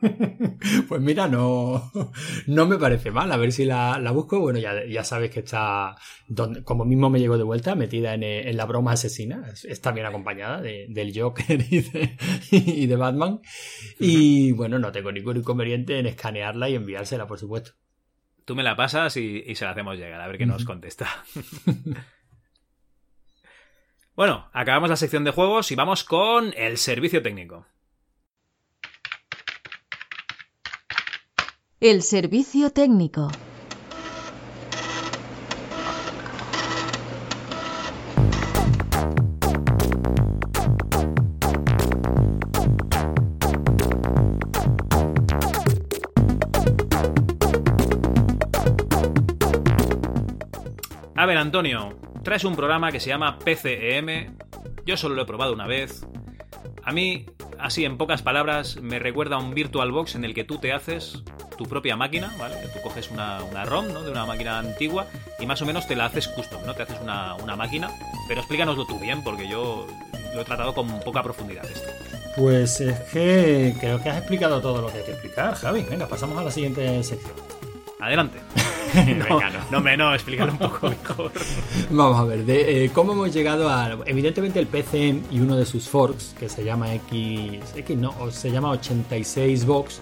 *laughs* Pues mira, no, no me parece mal. A ver si la, la busco. Bueno, ya, ya, sabes que está, donde, como mismo me llegó de vuelta, metida en, en la broma asesina. Está bien acompañada de, del Joker *laughs* y de, y de Batman. Y bueno, no tengo ningún inconveniente en escanearla y enviársela, por supuesto. Tú me la pasas y, y se la hacemos llegar, a ver qué nos contesta. *laughs* Bueno, acabamos la sección de juegos y vamos con el servicio técnico. El servicio técnico. A ver, Antonio, traes un programa que se llama PCEM. Yo solo lo he probado una vez. A mí, así en pocas palabras, me recuerda a un VirtualBox en el que tú te haces tu propia máquina, ¿vale? Que tú coges una, una ROM, ¿no? De una máquina antigua y más o menos te la haces custom, ¿no? Te haces una, una máquina. Pero explícanoslo tú bien, porque yo lo he tratado con poca profundidad esto. Pues es que creo que has explicado todo lo que hay que explicar, Javi. Venga, pasamos a la siguiente sección. Adelante. no, *laughs* Venga, no, no, me, no, explícalo un poco mejor. *laughs* Vamos a ver, de, eh, cómo hemos llegado a. Evidentemente, el PCM y uno de sus forks, que se llama X. X no, se llama 86 Box,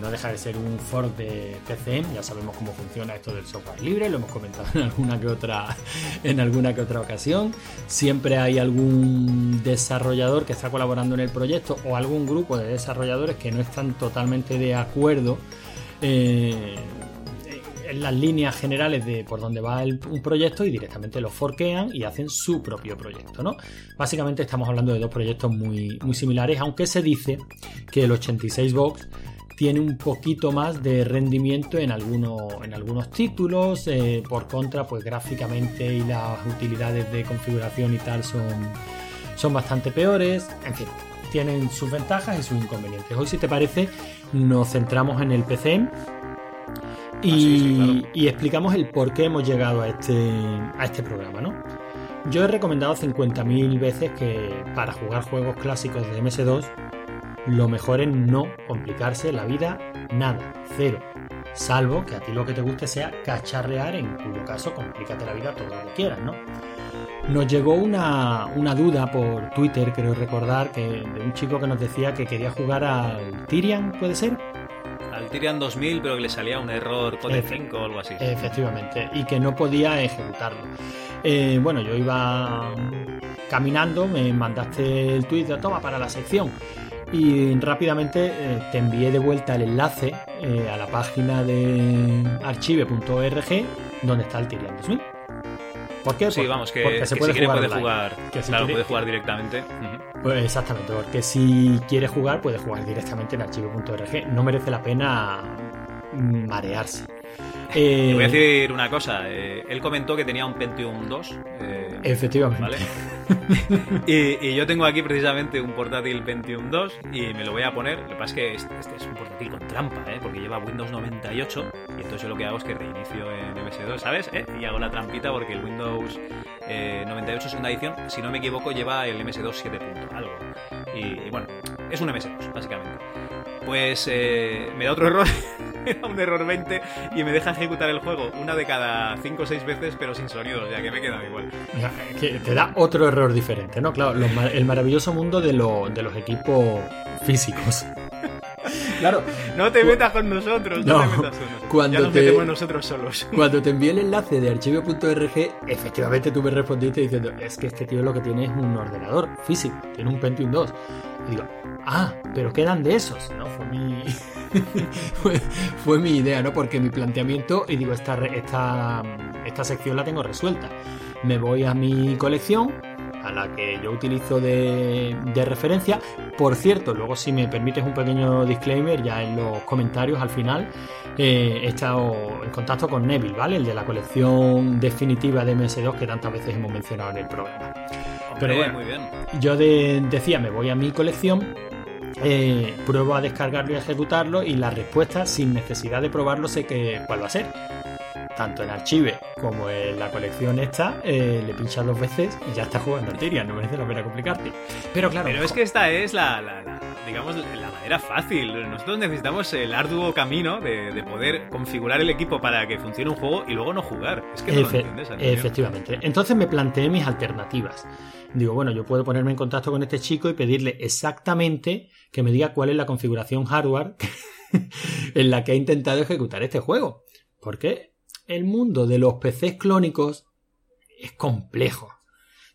no deja de ser un fork de PCM. Ya sabemos cómo funciona esto del software libre, lo hemos comentado en alguna que otra, en alguna que otra ocasión. Siempre hay algún desarrollador que está colaborando en el proyecto o algún grupo de desarrolladores que no están totalmente de acuerdo. Eh, en las líneas generales de por dónde va un proyecto y directamente lo forquean y hacen su propio proyecto, ¿no? Básicamente estamos hablando de dos proyectos muy, muy similares, aunque se dice que el 86 Box tiene un poquito más de rendimiento en, alguno, en algunos títulos, eh, por contra, pues gráficamente y las utilidades de configuración y tal son, son bastante peores, en fin, tienen sus ventajas y sus inconvenientes. Hoy, si te parece, nos centramos en el PCM y, ah, sí, sí, claro. y, explicamos el por qué hemos llegado a este, a este programa, ¿no? Yo he recomendado 50.000 veces que para jugar juegos clásicos de MS2 lo mejor es no complicarse la vida nada, cero. Salvo que a ti lo que te guste sea cacharrear, en cuyo caso complícate la vida todo lo que quieras, ¿no? Nos llegó una, una, duda por Twitter, creo recordar, que de un chico que nos decía que quería jugar al Tyrian, ¿puede ser? Al Tyrian 2000, pero que le salía un error code 5 o algo así. Efectivamente, y que no podía ejecutarlo. Eh, bueno, yo iba caminando, me mandaste el tweet de toma para la sección y rápidamente eh, te envié de vuelta el enlace eh, a la página de archive.org donde está el Tyrian 2000. ¿Por qué? Sí, Por, vamos, que, porque se que puede, si jugar, puede jugar, que si claro, quiere, puede jugar directamente. Uh -huh. Pues exactamente, porque si quiere jugar, puede jugar directamente en archivo.org. No merece la pena marearse. Eh, Te voy a decir una cosa. Eh, él comentó que tenía un Pentium 2. Eh, efectivamente. ¿vale? *laughs* y, y, yo tengo aquí precisamente un portátil Pentium 2 y me lo voy a poner. Lo que pasa es que este, este es un portátil con trampa, ¿eh? porque lleva Windows 98 y entonces yo lo que hago es que reinicio en MS2, ¿sabes? ¿Eh? Y hago la trampita porque el Windows 98 segunda edición, si no me equivoco, lleva el MS2 7. algo. Y, y, bueno, es un MS2, básicamente. Pues me da otro error. *laughs* me *laughs* da un error 20 y me deja ejecutar el juego una de cada 5 o 6 veces, pero sin sonido, o sea que me he igual. Que te da otro error diferente, ¿no? Claro, el maravilloso mundo de, lo- de los equipos físicos. Claro. No te metas con nosotros, no, No, te metas con nosotros. cuando ya nos te- metemos nosotros solos. Cuando te envié el enlace de archivo.org, efectivamente tú me respondiste diciendo, es que este tío lo que tiene es un ordenador físico, tiene un Pentium 2. Y digo, ah, pero quedan de esos, ¿no? Fue mi, *laughs* fue, fue mi idea, ¿no? Porque mi planteamiento, y digo, esta, esta, esta sección la tengo resuelta. Me voy a mi colección, a la que yo utilizo de, de referencia. Por cierto, luego si me permites un pequeño disclaimer, ya en los comentarios al final, eh, he estado en contacto con Neville, ¿vale? El de la colección definitiva de MS2 que tantas veces hemos mencionado en el programa. Pero bueno, muy bien. yo de- decía, me voy a mi colección, eh, pruebo a descargarlo y a ejecutarlo y la respuesta, sin necesidad de probarlo, sé que, cuál va a ser. Tanto en Archive como en la colección esta, eh, le pinchas dos veces y ya está jugando al Tyrion, no merece la pena complicarte. Pero claro, Pero es que esta es la, la- la- digamos, la manera fácil. Nosotros necesitamos el arduo camino de, de poder configurar el equipo para que funcione un juego y luego no jugar. Es que no lo Efe- entiendes, Antonio. efectivamente. Entonces me planteé mis alternativas. Digo, bueno, yo puedo ponerme en contacto con este chico y pedirle exactamente que me diga cuál es la configuración hardware *laughs* en la que ha intentado ejecutar este juego. Porque el mundo de los PCs clónicos es complejo,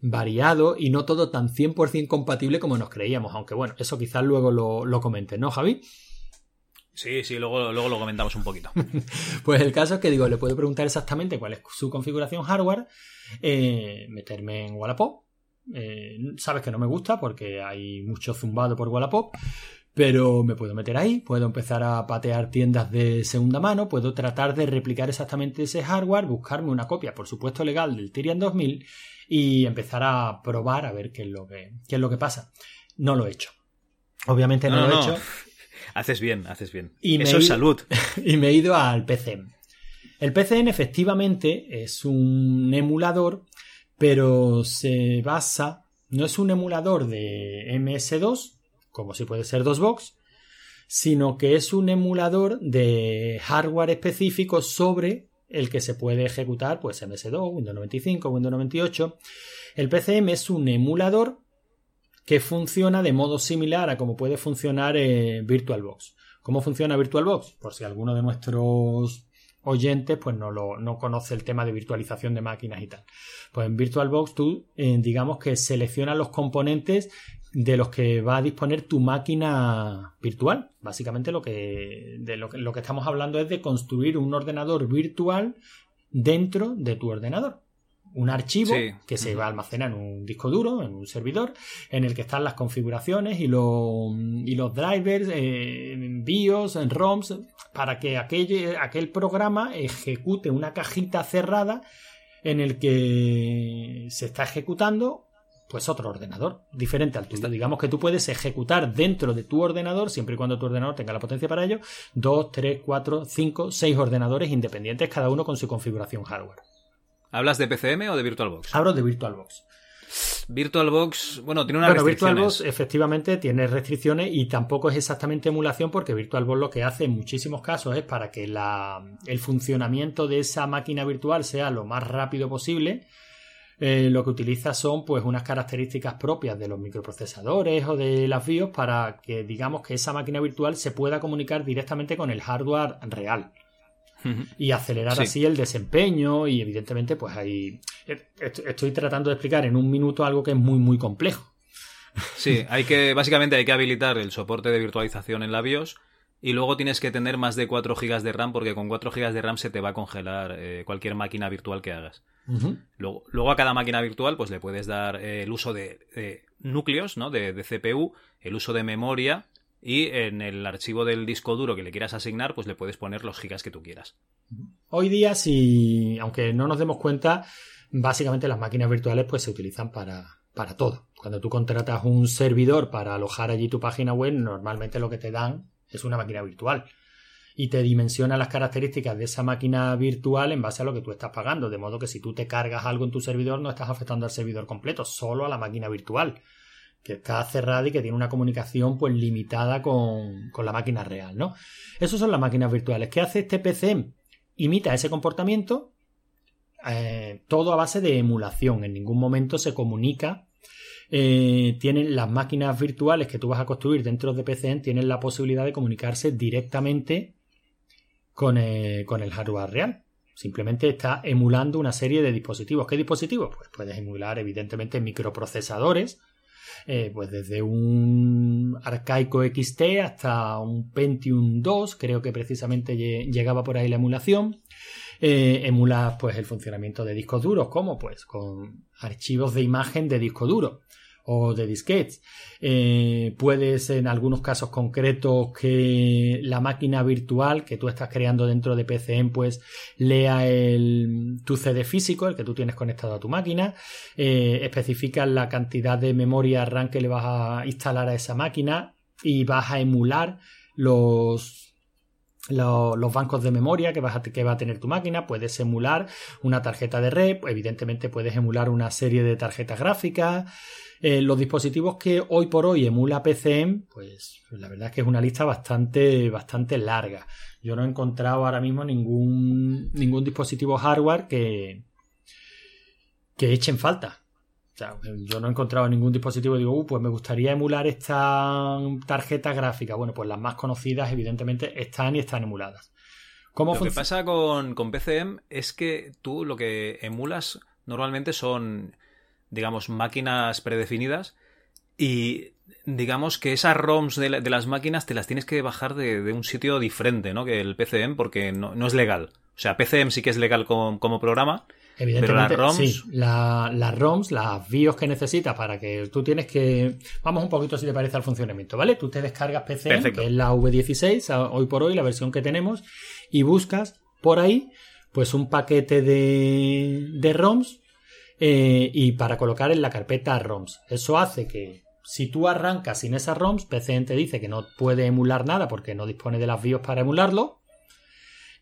variado y no todo tan 100% compatible como nos creíamos. Aunque bueno, eso quizás luego lo, lo comentes, ¿no, Javi? Sí, sí, luego, luego lo comentamos un poquito. *laughs* Pues el caso es que digo, le puedo preguntar exactamente cuál es su configuración hardware, eh, meterme en Wallapop. Eh, sabes que no me gusta porque hay mucho zumbado por Wallapop, pero me puedo meter ahí, puedo empezar a patear tiendas de segunda mano, puedo tratar de replicar exactamente ese hardware, buscarme una copia, por supuesto legal, del Tyrion 2000 y empezar a probar a ver qué es lo que, qué es lo que pasa. No lo he hecho. Obviamente no, No, lo he no. hecho. *laughs* Haces bien, haces bien. Y Eso es salud. *laughs* y me he ido al PCM. El PCM efectivamente es un emulador, pero se basa, no es un emulador de MS2, como si puede ser DOSBox, sino que es un emulador de hardware específico sobre el que se puede ejecutar pues MS2, Windows 95, Windows 98. El PCM es un emulador que funciona de modo similar a como puede funcionar eh, VirtualBox. ¿Cómo funciona VirtualBox? Por si alguno de nuestros oyentes pues no, lo, no conoce el tema de virtualización de máquinas y tal. Pues en VirtualBox tú eh, digamos que seleccionas los componentes de los que va a disponer tu máquina virtual. Básicamente lo que, de lo que, lo que estamos hablando es de construir un ordenador virtual dentro de tu ordenador. Un archivo Sí. que se va a almacenar en un disco duro, en un servidor, en el que están las configuraciones y, los y los drivers, eh, BIOS, en ROMs, para que aquel, aquel programa ejecute una cajita cerrada en el que se está ejecutando pues otro ordenador diferente al tuyo. Digamos que tú puedes ejecutar dentro de tu ordenador, siempre y cuando tu ordenador tenga la potencia para ello, dos, tres, cuatro, cinco, seis ordenadores independientes, cada uno con su configuración hardware. ¿Hablas de PCM o de VirtualBox? Hablo de VirtualBox. VirtualBox, bueno, tiene unas Bueno, restricciones. VirtualBox efectivamente tiene restricciones y tampoco es exactamente emulación porque VirtualBox lo que hace en muchísimos casos es para que la- el funcionamiento de esa máquina virtual sea lo más rápido posible. Eh, lo que utiliza son pues unas características propias de los microprocesadores o de las BIOS para que digamos que esa máquina virtual se pueda comunicar directamente con el hardware real y acelerar Sí. así el desempeño y evidentemente pues ahí est- estoy tratando de explicar en un minuto algo que es muy muy complejo Sí, hay que, básicamente hay que habilitar el soporte de virtualización en la BIOS y luego tienes que tener más de 4 GB de RAM porque con 4 GB de RAM se te va a congelar eh, cualquier máquina virtual que hagas. Luego, luego a cada máquina virtual pues le puedes dar eh, el uso de, de núcleos, ¿no? De, de CPU, el uso de memoria y en el archivo del disco duro que le quieras asignar pues le puedes poner los gigas que tú quieras. Hoy día, si, aunque no nos demos cuenta, básicamente las máquinas virtuales pues se utilizan para, para todo. Cuando tú contratas un servidor para alojar allí tu página web, normalmente lo que te dan es una máquina virtual. Y te dimensiona las características de esa máquina virtual en base a lo que tú estás pagando. De modo que si tú te cargas algo en tu servidor, no estás afectando al servidor completo, solo a la máquina virtual. que está cerrada y que tiene una comunicación pues limitada con, con la máquina real, ¿no? Esas son las máquinas virtuales. ¿Qué hace este PC? Imita ese comportamiento, eh, todo a base de emulación. En ningún momento se comunica. Eh, tienen las máquinas virtuales que tú vas a construir dentro de PCM tienen la posibilidad de comunicarse directamente con, eh, con el hardware real. Simplemente está emulando una serie de dispositivos. ¿Qué dispositivos? Pues puedes emular, evidentemente, microprocesadores, eh, pues desde un arcaico XT hasta un Pentium 2, creo que precisamente llegaba por ahí la emulación. Eh, emulas pues el funcionamiento de discos duros, como pues con archivos de imagen de disco duro o de disquetes. Eh, puedes en algunos casos concretos que la máquina virtual que tú estás creando dentro de PCM pues lea el, tu CD físico, el que tú tienes conectado a tu máquina, eh, especificas la cantidad de memoria RAM que le vas a instalar a esa máquina y vas a emular los los, bancos de memoria que, vas a, que va a tener tu máquina, puedes emular una tarjeta de red, evidentemente puedes emular una serie de tarjetas gráficas, eh, los dispositivos que hoy por hoy emula PCM, pues la verdad es que es una lista bastante, bastante larga. Yo no he encontrado ahora mismo ningún, ningún dispositivo hardware que, que echen falta. yo no he encontrado ningún dispositivo y digo, uh, pues me gustaría emular esta tarjeta gráfica. Bueno, pues las más conocidas, evidentemente, están y están emuladas. ¿Cómo lo que pasa con, con PCM es que tú lo que emulas normalmente son digamos, máquinas predefinidas y digamos que esas ROMs de, las máquinas te las tienes que bajar de, un sitio diferente, ¿no? Que el PCM porque no, es legal. O sea, PCM sí que es legal como, programa, pero las ROMs... Sí, las ROMs, las BIOS que necesitas para que tú tienes que... Vamos un poquito si te parece al funcionamiento, ¿vale? Tú te descargas PCM, que es la V16, hoy por hoy, la versión que tenemos, y buscas por ahí pues un paquete de, de ROMs eh, y para colocar en la carpeta ROMs. Eso hace que si tú arrancas sin esas ROMs, PCN te dice que no puede emular nada porque no dispone de las BIOS para emularlo.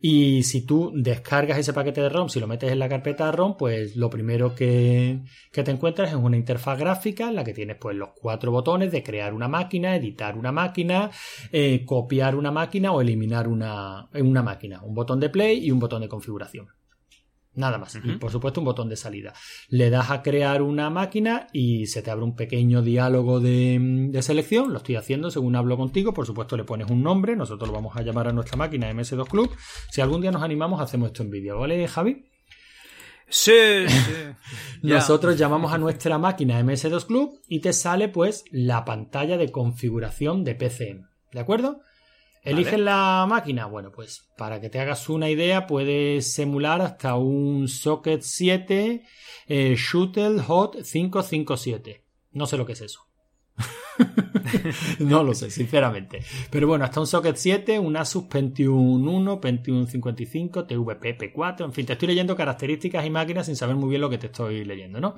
Y si tú descargas ese paquete de ROMs y lo metes en la carpeta ROM, pues lo primero que, te encuentras es una interfaz gráfica en la que tienes pues los cuatro botones de crear una máquina, editar una máquina, eh, copiar una máquina o eliminar una, una máquina. Un botón de play y un botón de configuración. Nada más. Y por supuesto un botón de salida. Le das a crear una máquina y se te abre un pequeño diálogo de, selección. Lo estoy haciendo según hablo contigo. Por supuesto le pones un nombre. Nosotros lo vamos a llamar a nuestra máquina MS2 Club. Si algún día nos animamos hacemos esto en vídeo. ¿Vale, Javi? Sí, *laughs* Nosotros llamamos a nuestra máquina MS2 Club y te sale pues la pantalla de configuración de PCM. ¿De acuerdo? ¿Eliges la máquina? Bueno, pues para que te hagas una idea, puedes emular hasta un Socket 7 eh, Shuttle Hot 557. No sé lo que es eso. *laughs* no lo sé, sinceramente. Pero bueno, hasta un Socket 7, un Asus Pentium 1, Pentium 55, TVP P4, en fin, te estoy leyendo características y máquinas sin saber muy bien lo que te estoy leyendo, ¿no?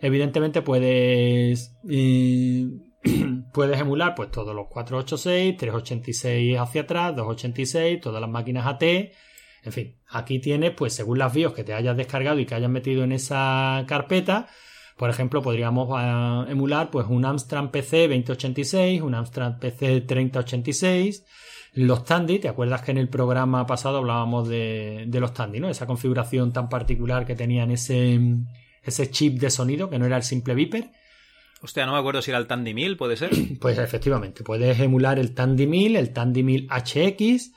Evidentemente puedes eh, *clears throat* puedes emular pues todos los 486, 386 hacia atrás, 286, todas las máquinas AT. En fin, aquí tienes, pues según las BIOS que te hayas descargado y que hayas metido en esa carpeta, por ejemplo, podríamos ah, emular pues un Amstrad PC 2086, un Amstrad PC 3086, los Tandy, ¿te acuerdas que en el programa pasado hablábamos de, los Tandy, ¿no? Esa configuración tan particular que tenían ese, ese chip de sonido, que no era el simple Viper. Hostia, no me acuerdo si era el Tandy 1000, ¿puede ser? *clears throat* Pues efectivamente, puedes emular el Tandy 1000, el Tandy 1000 HX.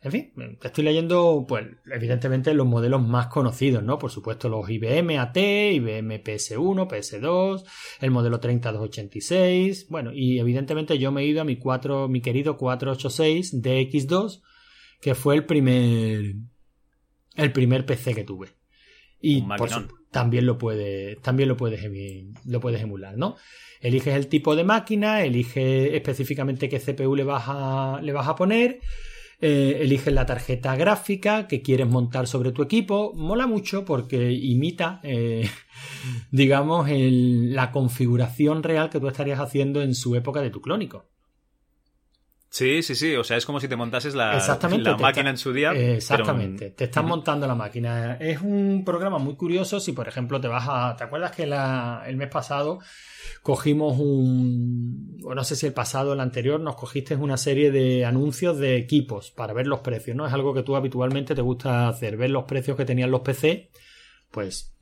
En fin, te estoy leyendo, pues, evidentemente los modelos más conocidos, ¿no? Por supuesto, los IBM AT, IBM PS1, PS2, el modelo 30286. Bueno, y evidentemente yo me he ido a mi, 4, mi querido 486 DX2, que fue el primer, el primer PC que tuve. Y por, también lo puedes, también lo puedes, lo puedes emular, ¿no? Eliges el tipo de máquina, eliges específicamente qué CPU le vas a, le vas a poner, eh, eliges la tarjeta gráfica que quieres montar sobre tu equipo. Mola mucho porque imita, eh, *laughs* digamos, la configuración real que tú estarías haciendo en su época de tu clónico. Sí, sí, sí. O sea, es como si te montases la, Exactamente, la te máquina está- en su día. pero Exactamente, te están Ujú. montando la máquina. Es un programa muy curioso si, por ejemplo, te vas a... ¿Te acuerdas que la- el mes pasado cogimos un... o no sé si el pasado o el anterior, nos cogiste una serie de anuncios de equipos para ver los precios, ¿no? Es algo que tú habitualmente te gusta hacer, ver los precios que tenían los PC, pues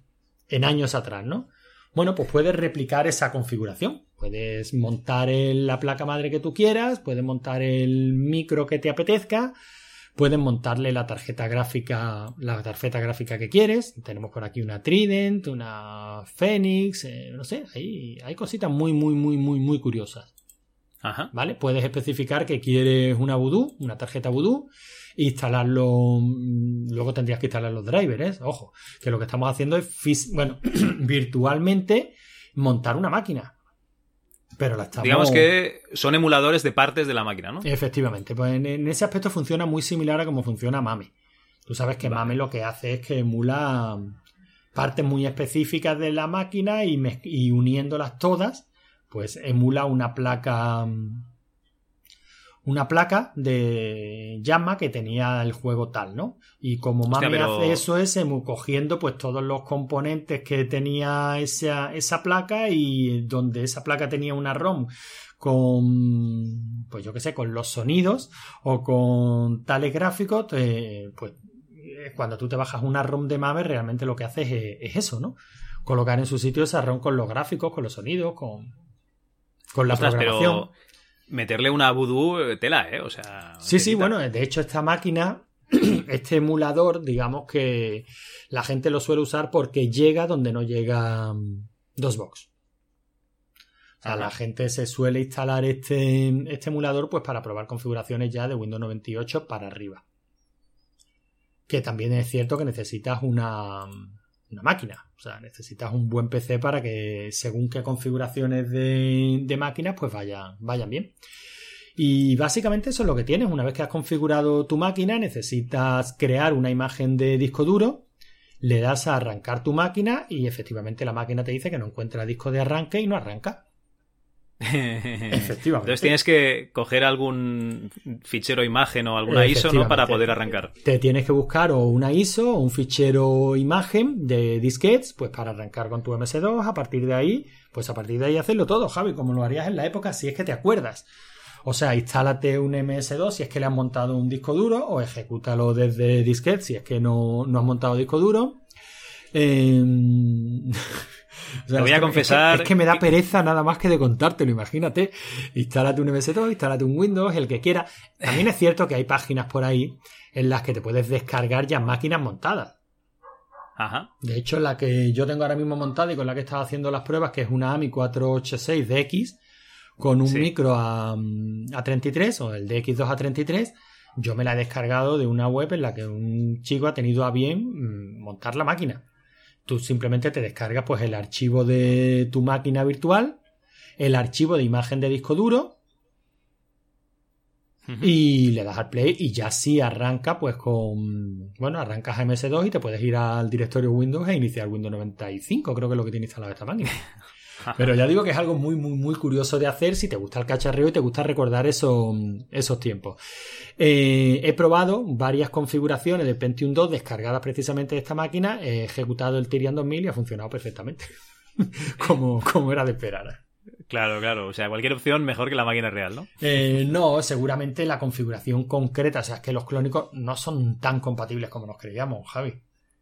en años atrás, ¿no? Bueno, pues puedes replicar esa configuración. Puedes montar el- la placa madre que tú quieras, puedes montar el micro que te apetezca, puedes montarle la tarjeta gráfica, la tarjeta gráfica que quieres. Tenemos por aquí una Trident, una Phoenix, eh, no sé, hay, hay cositas muy, muy, muy, muy, muy curiosas. Ajá. ¿Vale? Puedes especificar que quieres una Voodoo, una tarjeta Voodoo, instalarlo. mm, Luego tendrías que instalar los drivers, ¿eh? Ojo, que lo que estamos haciendo es, bueno, *clears throat* virtualmente montar una máquina. Pero la estamos. Digamos que son emuladores de partes de la máquina, ¿no? Efectivamente, pues en, ese aspecto funciona muy similar a como funciona Mame. Tú sabes que Mame lo que hace es que emula partes muy específicas de la máquina y, y uniéndolas todas, pues emula una placa una placa de llama que tenía el juego tal, ¿no? Y como Hostia, pero- hace eso es cogiendo pues todos los componentes que tenía esa, esa placa y donde esa placa tenía una ROM con pues yo qué sé, con los sonidos o con tales gráficos, te- pues eh, cuando tú te bajas una ROM de Mame realmente lo que haces es, es eso, ¿no? Colocar en su sitio esa ROM con los gráficos, con los sonidos, con, con la Ostras, programación. pero meterle una voodoo eh, tela, ¿eh? O sea. Sí, sí, bueno, de hecho esta máquina, *clears throat* este emulador, digamos que la gente lo suele usar porque llega donde no llega mm, DOSBox. O sea, Ajá. la gente se suele instalar este, este emulador pues para probar configuraciones ya de Windows 98 para arriba. Que también es cierto que necesitas una, una máquina. O sea, necesitas un buen PC para que según qué configuraciones de, máquinas pues vayan bien. Y básicamente eso es lo que tienes. Una vez que has configurado tu máquina, necesitas crear una imagen de disco duro, le das a arrancar tu máquina y efectivamente la máquina te dice que no encuentra disco de arranque y no arranca. Efectivamente. Entonces tienes que coger algún fichero imagen o alguna ISO, ¿no? Para poder arrancar. Te tienes que buscar o una ISO o un fichero imagen de disquetes, pues para arrancar con tu MS2, a partir de ahí, pues a partir de ahí hacerlo todo, Javi, como lo harías en la época si es que te acuerdas. O sea, instálate un MS2 si es que le has montado un disco duro, o ejecútalo desde disquete si es que no, no has montado disco duro. Eh, *laughs* o sea, Te voy a confesar Es que, es que me da pereza nada más que de contártelo, imagínate. Instálate un MS2, instálate un Windows, el que quiera. También es cierto que hay páginas por ahí en las que te puedes descargar ya máquinas montadas. Ajá. De hecho, la que yo tengo ahora mismo montada y con la que estaba haciendo las pruebas, que es una AMI 486DX, con un Sí. micro a, a 33 o el DX2 a 33, yo me la he descargado de una web en la que un chico ha tenido a bien mm, montar la máquina. Tú simplemente te descargas pues el archivo de tu máquina virtual, el archivo de imagen de disco duro y le das al play y ya sí arranca pues con bueno arrancas a MS2 y te puedes ir al directorio Windows e iniciar Windows 95 creo que es lo que tiene instalado esta máquina *laughs* pero ya digo que es algo muy muy muy curioso de hacer si te gusta el cacharreo y te gusta recordar esos, esos tiempos Eh, he probado varias configuraciones de Pentium 2 descargadas precisamente de esta máquina he ejecutado el Tyrion 2000 y ha funcionado perfectamente *laughs* como, como era de esperar Claro, claro. O sea, cualquier opción mejor que la máquina real, ¿no? Eh, no, seguramente la configuración concreta, o sea, es que los clónicos no son tan compatibles como nos creíamos, Javi.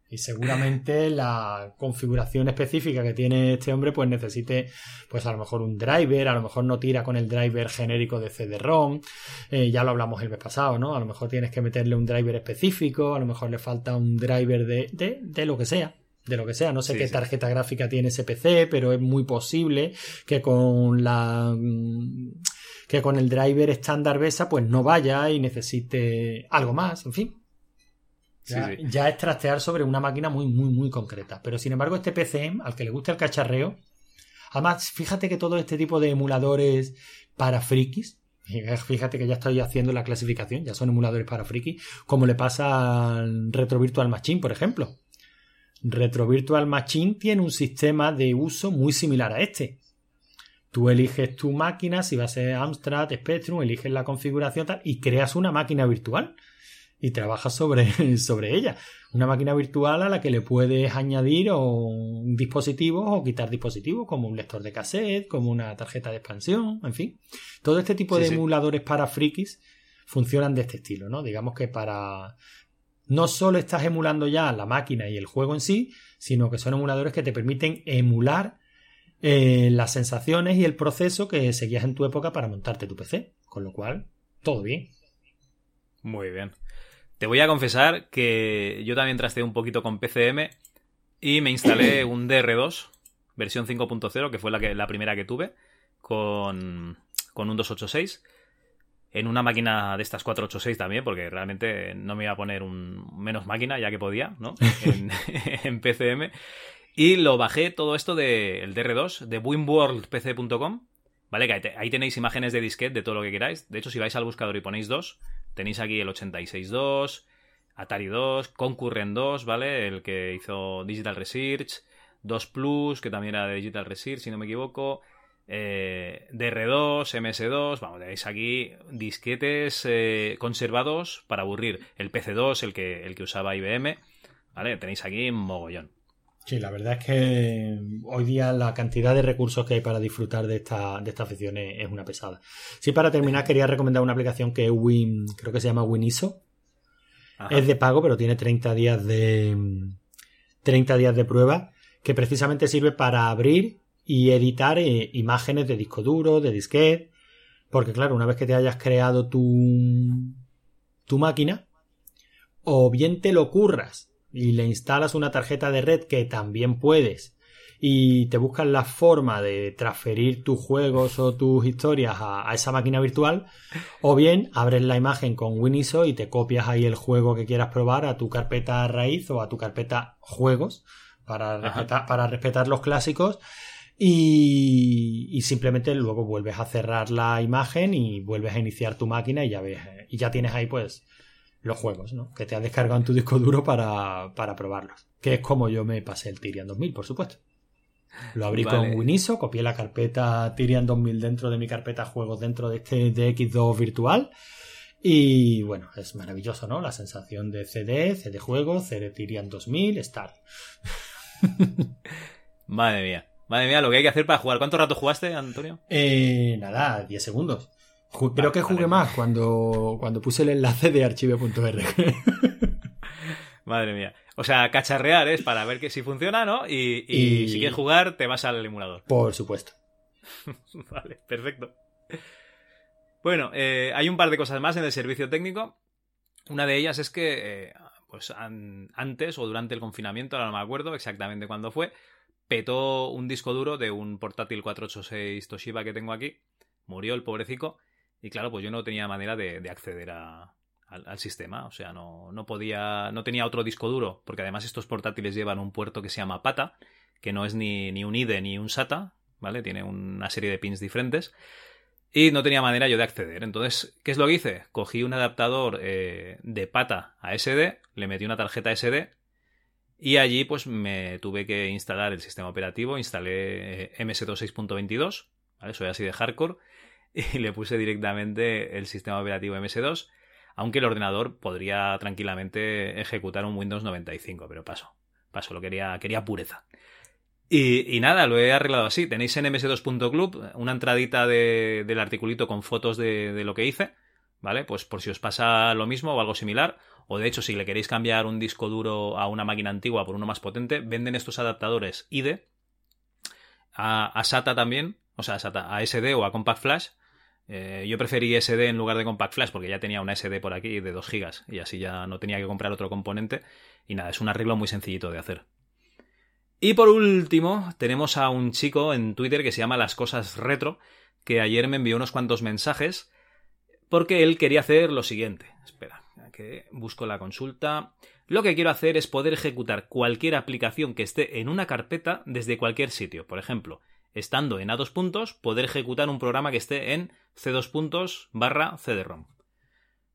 Y seguramente la configuración específica que tiene este hombre, pues necesite, pues a lo mejor un driver, a lo mejor no tira con el driver genérico de CD-ROM, eh, ya lo hablamos el mes pasado, ¿no? A lo mejor tienes que meterle un driver específico, a lo mejor le falta un driver de, de, de lo que sea de lo que sea. No sé Sí, qué sí. tarjeta gráfica tiene ese PC, pero es muy posible que con la que con el driver estándar BESA pues no vaya y necesite algo más, en fin. Ya, Sí, sí. ya es trastear sobre una máquina muy, muy, muy concreta. Pero sin embargo, este PC, al que le guste el cacharreo, además, fíjate que todo este tipo de emuladores para frikis, *laughs* fíjate que ya estoy haciendo la clasificación, ya son emuladores para frikis, como le pasa al Retro Virtual Machine, por ejemplo. Retro Virtual Machine tiene un sistema de uso muy similar a este. Tú eliges tu máquina, si va a ser Amstrad, Spectrum, eliges la configuración tal, y creas una máquina virtual y trabajas sobre, *laughs* sobre ella. Una máquina virtual a la que le puedes añadir un dispositivo o quitar dispositivos, como un lector de cassette, como una tarjeta de expansión, en fin. Todo este tipo Sí, de sí. emuladores para frikis funcionan de este estilo, ¿no? Digamos que para. No solo estás emulando ya la máquina y el juego en sí, sino que son emuladores que te permiten emular eh, las sensaciones y el proceso que seguías en tu época para montarte tu PC. Con lo cual, todo bien. Muy bien. Te voy a confesar que yo también trasteé un poquito con PCM y me instalé *clears throat* un DR2, versión 5.0, que fue la, que, la primera que tuve, con, con un 286. En una máquina de estas 486 también, porque realmente no me iba a poner un menos máquina, ya que podía, ¿no? *laughs* En, *laughs* en PCM. Y lo bajé todo esto del DR2, de winworldpc.com, ¿vale? Que ahí, te- ahí tenéis imágenes de disquete de todo lo que queráis. De hecho, si vais al buscador y ponéis dos, tenéis aquí el 86.2, Atari 2, Concurrent 2, ¿vale? El que hizo Digital Research, 2 Plus, que también era de Digital Research, si no me equivoco. eh, DR2, MS2, vamos, tenéis aquí disquetes eh, conservados para aburrir. El PC2, el que, el que usaba IBM, ¿vale? Tenéis aquí mogollón. Sí, la verdad es que hoy día la cantidad de recursos que hay para disfrutar de esta, de esta afición es, es una pesada. Sí, para terminar, quería recomendar una aplicación que es Win, creo que se llama Winiso. Ajá. Es de pago, pero tiene 30 días de 30 días de prueba, que precisamente sirve para abrir y editar eh, imágenes de disco duro, de disquete. Porque, claro, una vez que te hayas creado tu, tu máquina, o bien te lo curras y le instalas una tarjeta de red que también puedes y te buscas la forma de transferir tus juegos o tus historias a, a esa máquina virtual o bien abres la imagen con Winiso y te copias ahí el juego que quieras probar a tu carpeta raíz o a tu carpeta juegos para, respetar, para respetar los clásicos y, y simplemente luego vuelves a cerrar la imagen y vuelves a iniciar tu máquina y ya ves eh, y ya tienes ahí pues los juegos, ¿no? Que te has descargado en tu disco duro para, para probarlos. Que es como yo me pasé el Tyrian 2000, por supuesto. Lo abrí Vale. con Winiso, copié la carpeta Tyrian 2000 dentro de mi carpeta juegos dentro de este DX2 virtual. Y bueno, es maravilloso, ¿no? La sensación de CD, CD juego, CD Tyrian 2000, Star. *laughs* Madre mía. Madre mía, lo que hay que hacer para jugar. ¿Cuánto rato jugaste, Antonio? Eh, nada, 10 segundos. Creo que jugué más cuando, cuando puse el enlace de archive.org. *laughs* Madre mía. O sea, cacharrear es para ver que si funciona, ¿no? Y, y Y- si quieres jugar, te vas al emulador. Por supuesto. *laughs* vale, perfecto. Bueno, eh, hay un par de cosas más en el servicio técnico. Una de ellas es que, eh, pues an- antes o durante el confinamiento, ahora no me acuerdo exactamente cuándo fue, petó un disco duro de un portátil 486 Toshiba que tengo aquí. Murió el pobrecico. Y claro, pues yo no tenía manera de, de acceder al, sistema. O sea, no, no podía. No tenía otro disco duro. Porque además estos portátiles llevan un puerto que se llama PATA. Que no es ni, ni un IDE ni un SATA. ¿Vale? Tiene una serie de pins diferentes. Y no tenía manera yo de acceder. Entonces, ¿qué es lo que hice? Cogí un adaptador eh, de pata a SD, le metí una tarjeta SD y allí pues me tuve que instalar el sistema operativo, instalé eh, MS2 ¿vale? Soy así de hardcore, y le puse directamente el sistema operativo MS2, aunque el ordenador podría tranquilamente ejecutar un Windows 95, pero paso, paso, lo quería, quería pureza. Y, y nada, lo he arreglado así. Tenéis en ms2.club una entradita de- del articulito con fotos de, de lo que hice, ¿vale? Pues por si os pasa lo mismo o algo similar, o de hecho si le queréis cambiar un disco duro a una máquina antigua por uno más potente, venden estos adaptadores IDE a, a SATA también, o sea, a, SATA, a SD o a Compact Flash. Eh, yo preferí SD en lugar de Compact Flash porque ya tenía una SD por aquí de 2 GB y así ya no tenía que comprar otro componente. Y nada, es un arreglo muy sencillito de hacer. Y por último, tenemos a un chico en Twitter que se llama Las Cosas Retro, que ayer me envió unos cuantos mensajes porque él quería hacer lo siguiente. Espera, que busco la consulta. Lo que quiero hacer es poder ejecutar cualquier aplicación que esté en una carpeta desde cualquier sitio. Por ejemplo, estando en A2 puntos, poder ejecutar un programa que esté en C2 puntos barra CD-ROM.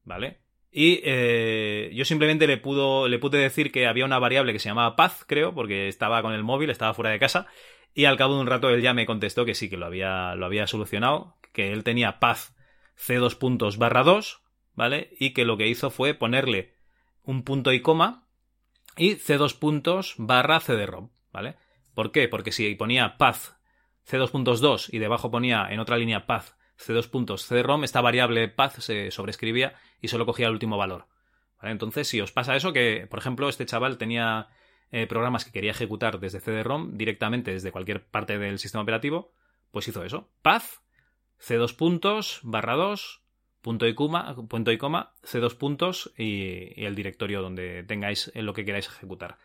¿Vale? Y eh, yo simplemente le, pudo, le pude decir que había una variable que se llamaba path, creo, porque estaba con el móvil, estaba fuera de casa, Y al cabo de un rato él ya me contestó que sí, que lo había, lo había solucionado, que él tenía paz C2 puntos barra 2, ¿vale? Y que lo que hizo fue ponerle un punto y coma y C2 puntos barra CD-ROM, ¿vale? ¿Por qué? Porque si ponía path C2.2 y debajo ponía en otra línea path C2 puntos CD-ROM, esta variable path se sobrescribía y solo cogía el último valor. Entonces, si os pasa eso, que por ejemplo este chaval tenía eh, programas que quería ejecutar desde CD-ROM directamente desde cualquier parte del sistema operativo, pues hizo eso. Path C2 puntos barra 2 punto y coma, punto y coma C2 puntos y, y el directorio donde tengáis en lo que queráis ejecutar.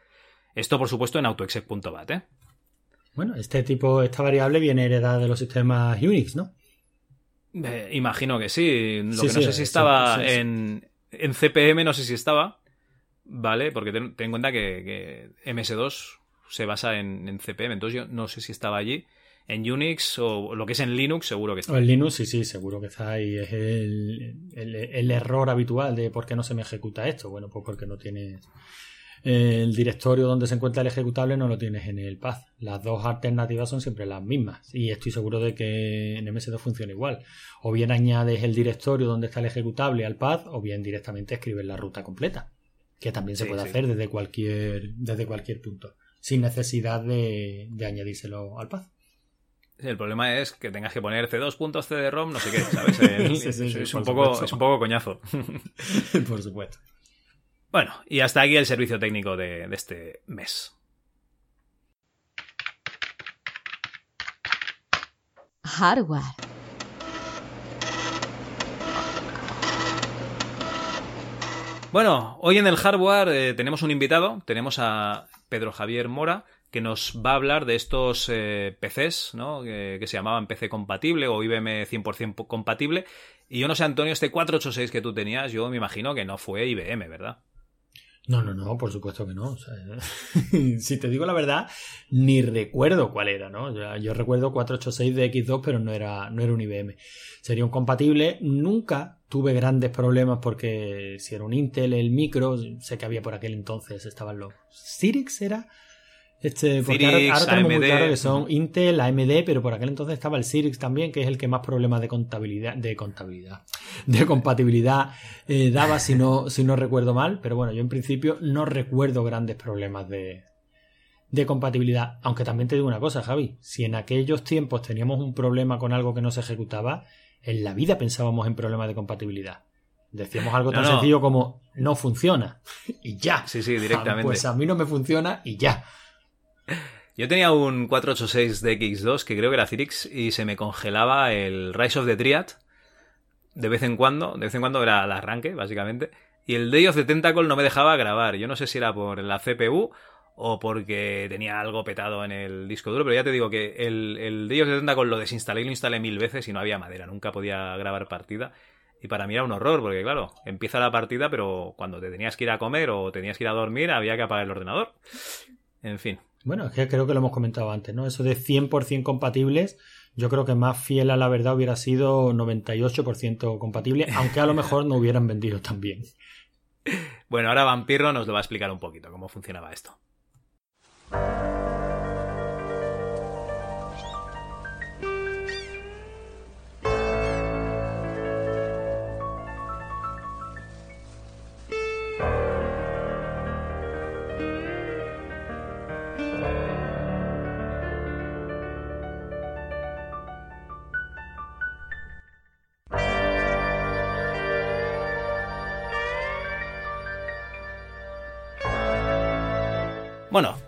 Esto, por supuesto, en autoexec.bat, ¿eh? Bueno, este tipo, esta variable viene heredada de los sistemas Unix, ¿no? Eh, imagino que sí. Lo Sí, que no sí, sé si estaba sí. En, en CPM, no sé si estaba. ¿Vale? Porque ten, ten en cuenta que, que MS2 se basa en, en CPM. Entonces yo no sé si estaba allí. En Unix o lo que es en Linux, seguro que está. O en Linux, sí, sí, seguro que está ahí. Es el, el- el error habitual de por qué no se me ejecuta esto. Bueno, pues porque no tienes el directorio donde se encuentra el ejecutable, no lo tienes en el path. Las dos alternativas son siempre las mismas. Y estoy seguro de que en MS2 funciona igual. O bien añades el directorio donde está el ejecutable al path, o bien directamente escribes la ruta completa. Que también se Sí, puede sí. hacer desde cualquier, desde cualquier punto. Sin necesidad de, de añadírselo al path. El problema es que tengas que poner C2 puntos CD-ROM, no sé qué, ¿sabes? *laughs* El- Sí, sí, sí, es, un poco, es un poco coñazo. *laughs* Por supuesto. Bueno, y hasta aquí el servicio técnico de, de este mes. Hardware. Bueno, hoy en el hardware eh, tenemos un invitado, tenemos a Pedro Javier Mora, que nos va a hablar de estos eh, PCs, ¿no? Que, que se llamaban PC compatible o IBM 100% po- compatible. Y yo no sé, Antonio, este 486 que tú tenías, yo me imagino que no fue IBM, ¿verdad? No, no, no, por supuesto que no. *laughs* Si te digo la verdad, ni recuerdo cuál era, ¿no? Yo, yo recuerdo 486 de X2, pero no era, no era un IBM. Sería un compatible. Nunca tuve grandes problemas porque si era un Intel, el micro, sé que había por aquel entonces, estaban los Cyrix, ¿era? Este, porque ahora- Cyrix, ahora, tenemos muy claro que son Intel, AMD, pero por aquel entonces estaba el Cyrix también, que es el que más problemas de contabilidad, de contabilidad, *laughs* de compatibilidad eh, daba, si no, si no recuerdo mal. Pero bueno, yo en principio no recuerdo grandes problemas de, de compatibilidad. Aunque también te digo una cosa, Javi, si en aquellos tiempos teníamos un problema con algo que no se ejecutaba, en la vida pensábamos en problemas de compatibilidad. Decíamos algo No, tan no. sencillo como no funciona y ya. Sí, sí, directamente. Pues a mí no me funciona y ya. Yo tenía un 486 de X2 que creo que era Cyrix y se me congelaba el Rise of the Triad de vez en cuando, de vez en cuando era el arranque, básicamente, y el Day of the Tentacle no me dejaba grabar. Yo no sé si era por la CPU o porque tenía algo petado en el disco duro, pero ya te digo que el, el Day of the Tentacle lo desinstalé y lo instalé mil veces y no había madera, nunca podía grabar partida. Y para mí era un horror, porque claro, empieza la partida, pero cuando te tenías que ir a comer o tenías que ir a dormir, había que apagar el ordenador. En fin. Bueno, es que creo que lo hemos comentado antes, ¿no? Eso de 100% compatibles, yo creo que más fiel a la verdad hubiera sido 98% compatible, aunque a lo mejor no hubieran vendido tan bien. Bueno, ahora Vampiro nos lo va a explicar un poquito cómo funcionaba esto.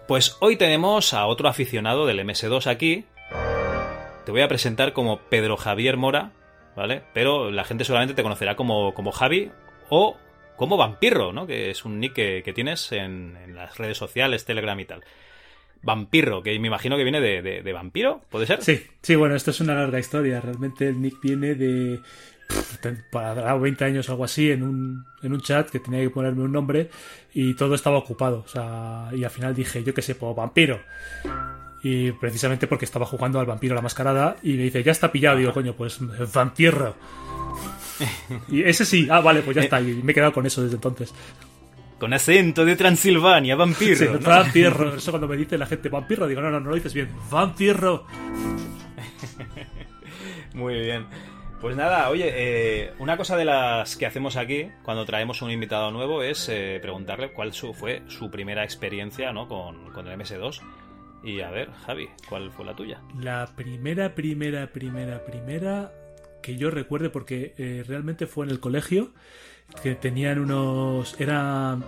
Pues hoy tenemos a otro aficionado del MS2 aquí. Te voy a presentar como Pedro Javier Mora, ¿vale? Pero la gente solamente te conocerá como, como Javi o como Vampirro, ¿no? Que es un nick que, tienes en, las redes sociales, Telegram y tal. Vampirro, que me imagino que viene de- de vampiro, ¿puede ser? Sí, sí, bueno, esto es una larga historia. Realmente el nick viene de. Para 20 años o algo así, en un, en un chat que tenía que ponerme un nombre y todo estaba ocupado. O sea, y al final dije, yo qué sé, pues vampiro. Y precisamente porque estaba jugando al vampiro la mascarada y me dice, ya está pillado. Digo, coño, pues vampiro. *laughs* Y ese sí, ah, vale, pues ya está. Y me he quedado con eso desde entonces. Con acento de Transilvania, vampiro. Sí, ¿no? vampiro. Eso cuando me dice la gente vampiro, digo, no, no, no lo dices bien. Vampiro. *laughs* Muy bien. Pues nada, oye, eh, una cosa de las que hacemos aquí cuando traemos un invitado nuevo es eh, preguntarle cuál su, fue su primera experiencia ¿no? con, con el MS2. Y a ver, Javi, ¿cuál fue la tuya? La primera, primera, primera, primera que yo recuerde, porque eh, realmente fue en el colegio, que tenían unos... Eran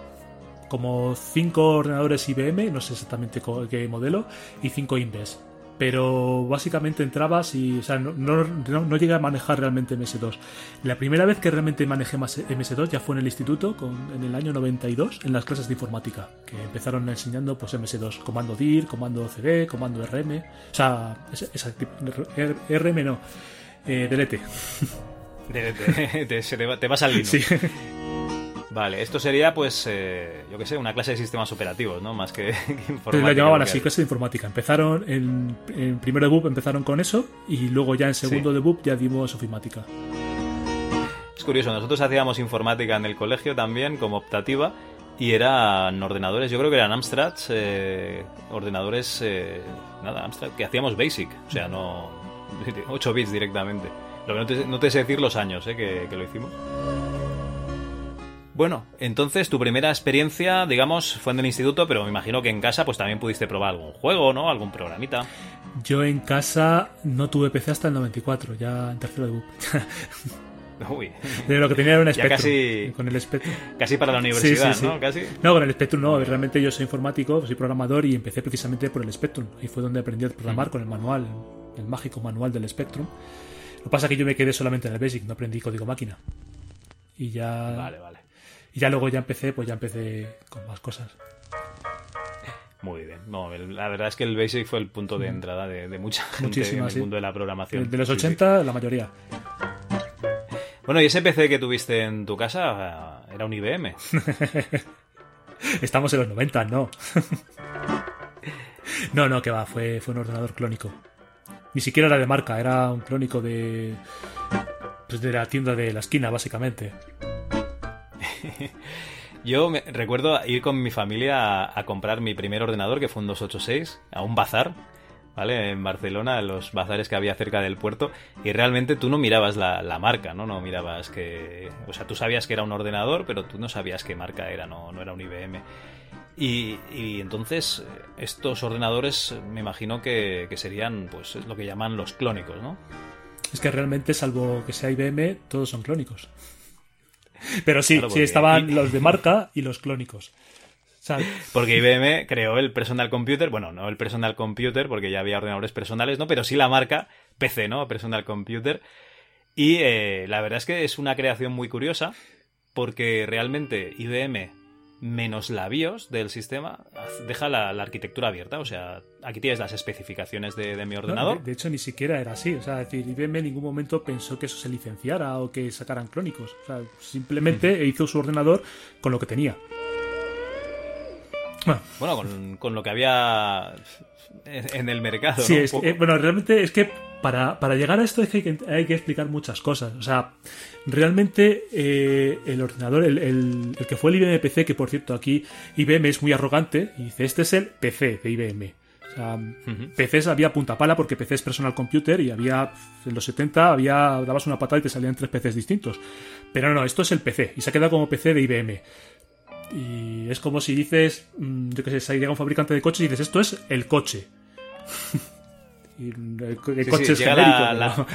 como cinco ordenadores IBM, no sé exactamente qué modelo, y cinco Inves. Pero básicamente entrabas y, o sea, no, no, no, no llegué a manejar realmente MS2. La primera vez que realmente manejé más MS2 ya fue en el instituto, con, en el año 92, en las clases de informática, que empezaron enseñando pues MS2, comando DIR, comando CD, comando RM, o sea, RM no, eh, delete. *laughs* Te, te- te vas al Linux. Sí. *laughs* Vale, esto sería, pues, eh, yo qué sé, una clase de sistemas operativos, ¿no? Más que, que *laughs* informática, la llamaban así, clase de informática. Empezaron en, en primero de BUP empezaron con eso y luego ya en segundo Sí. de BUP ya dimos ofimática. Es curioso, nosotros hacíamos informática en el colegio también, como optativa, y eran ordenadores, yo creo que eran Amstrad, eh, ordenadores, eh, nada, Amstrad, que hacíamos BASIC, o sea, no *laughs* 8 bits directamente. Lo que no te, no te sé decir los años eh, que, que lo hicimos. Bueno, entonces tu primera experiencia, digamos, fue en el instituto, pero me imagino que en casa pues también pudiste probar algún juego, ¿no? Algún programita. Yo en casa no tuve PC hasta el 94, ya en tercero de BUP. *laughs* Uy. De lo que tenía era un Spectrum. casi- Con el Spectrum. casi para la universidad, ¿no? Casi. No, con el Spectrum no. Realmente yo soy informático, soy programador y empecé precisamente por el Spectrum. Ahí fue donde aprendí a programar con el manual, el mágico manual del Spectrum. Lo que pasa es que yo me quedé solamente en el Basic, no aprendí código máquina. Y ya. Vale, vale. Y ya luego ya empecé, pues ya empecé con más cosas. Muy bien. No, la verdad es que el Basic fue el punto de entrada de, de mucha gente en Muchísimas, el sí. mundo de la programación. De, de los Sí, sí. 80, la mayoría. Bueno, ¿y ese PC que tuviste en tu casa era un IBM? *laughs* Estamos en los 90, no. *laughs* no, no, que va, fue, fue un ordenador clónico. Ni siquiera era de marca, era un clónico de. Pues de la tienda de la esquina, básicamente. *laughs* Yo me, recuerdo ir con mi familia a, comprar mi primer ordenador, que fue un 286, a un bazar, ¿vale? En Barcelona, los bazares que había cerca del puerto, y realmente tú no mirabas la, marca, ¿no? No mirabas que... O sea, tú sabías que era un ordenador, pero tú no sabías qué marca era, no, no era un IBM. Y, entonces estos ordenadores me imagino que, que serían pues lo que llaman los clónicos, ¿no? Es que realmente, salvo que sea IBM, todos son clónicos. Pero sí, Claro, sí estaban los de marca y los clónicos. Porque IBM creó el personal computer, bueno, no el personal computer, porque ya había ordenadores personales, ¿no? Pero sí la marca PC, ¿no? Personal computer. Y eh, la verdad es que es una creación muy curiosa, porque realmente IBM, menos la BIOS del sistema, deja la, la arquitectura abierta. O sea, aquí tienes las especificaciones de, de mi no, ordenador. de, de hecho, ni siquiera era así. O sea, es decir, IBM en ningún momento pensó que eso se licenciara o que sacaran clónicos. O sea, simplemente hizo su ordenador con lo que tenía. Bueno, Bueno, con, con lo que había en el mercado. Sí, ¿no? Es eh, bueno, realmente es que para, para llegar a esto es que hay, que hay que explicar muchas cosas. O sea, realmente eh, el ordenador, el, el- el que fue el IBM PC, que por cierto aquí IBM es muy arrogante, y dice, este es el PC de IBM. O sea, PCs había punta pala porque PC es personal computer y había, en los 70 había, dabas una patada y te salían tres PCs distintos. Pero no, esto es el PC y se ha quedado como PC de IBM. Y es como si dices, mm, yo que sé, llega un fabricante de coches y dices, esto es el coche. *laughs* y el, co- el Sí, coche sí, es genérico. la, la-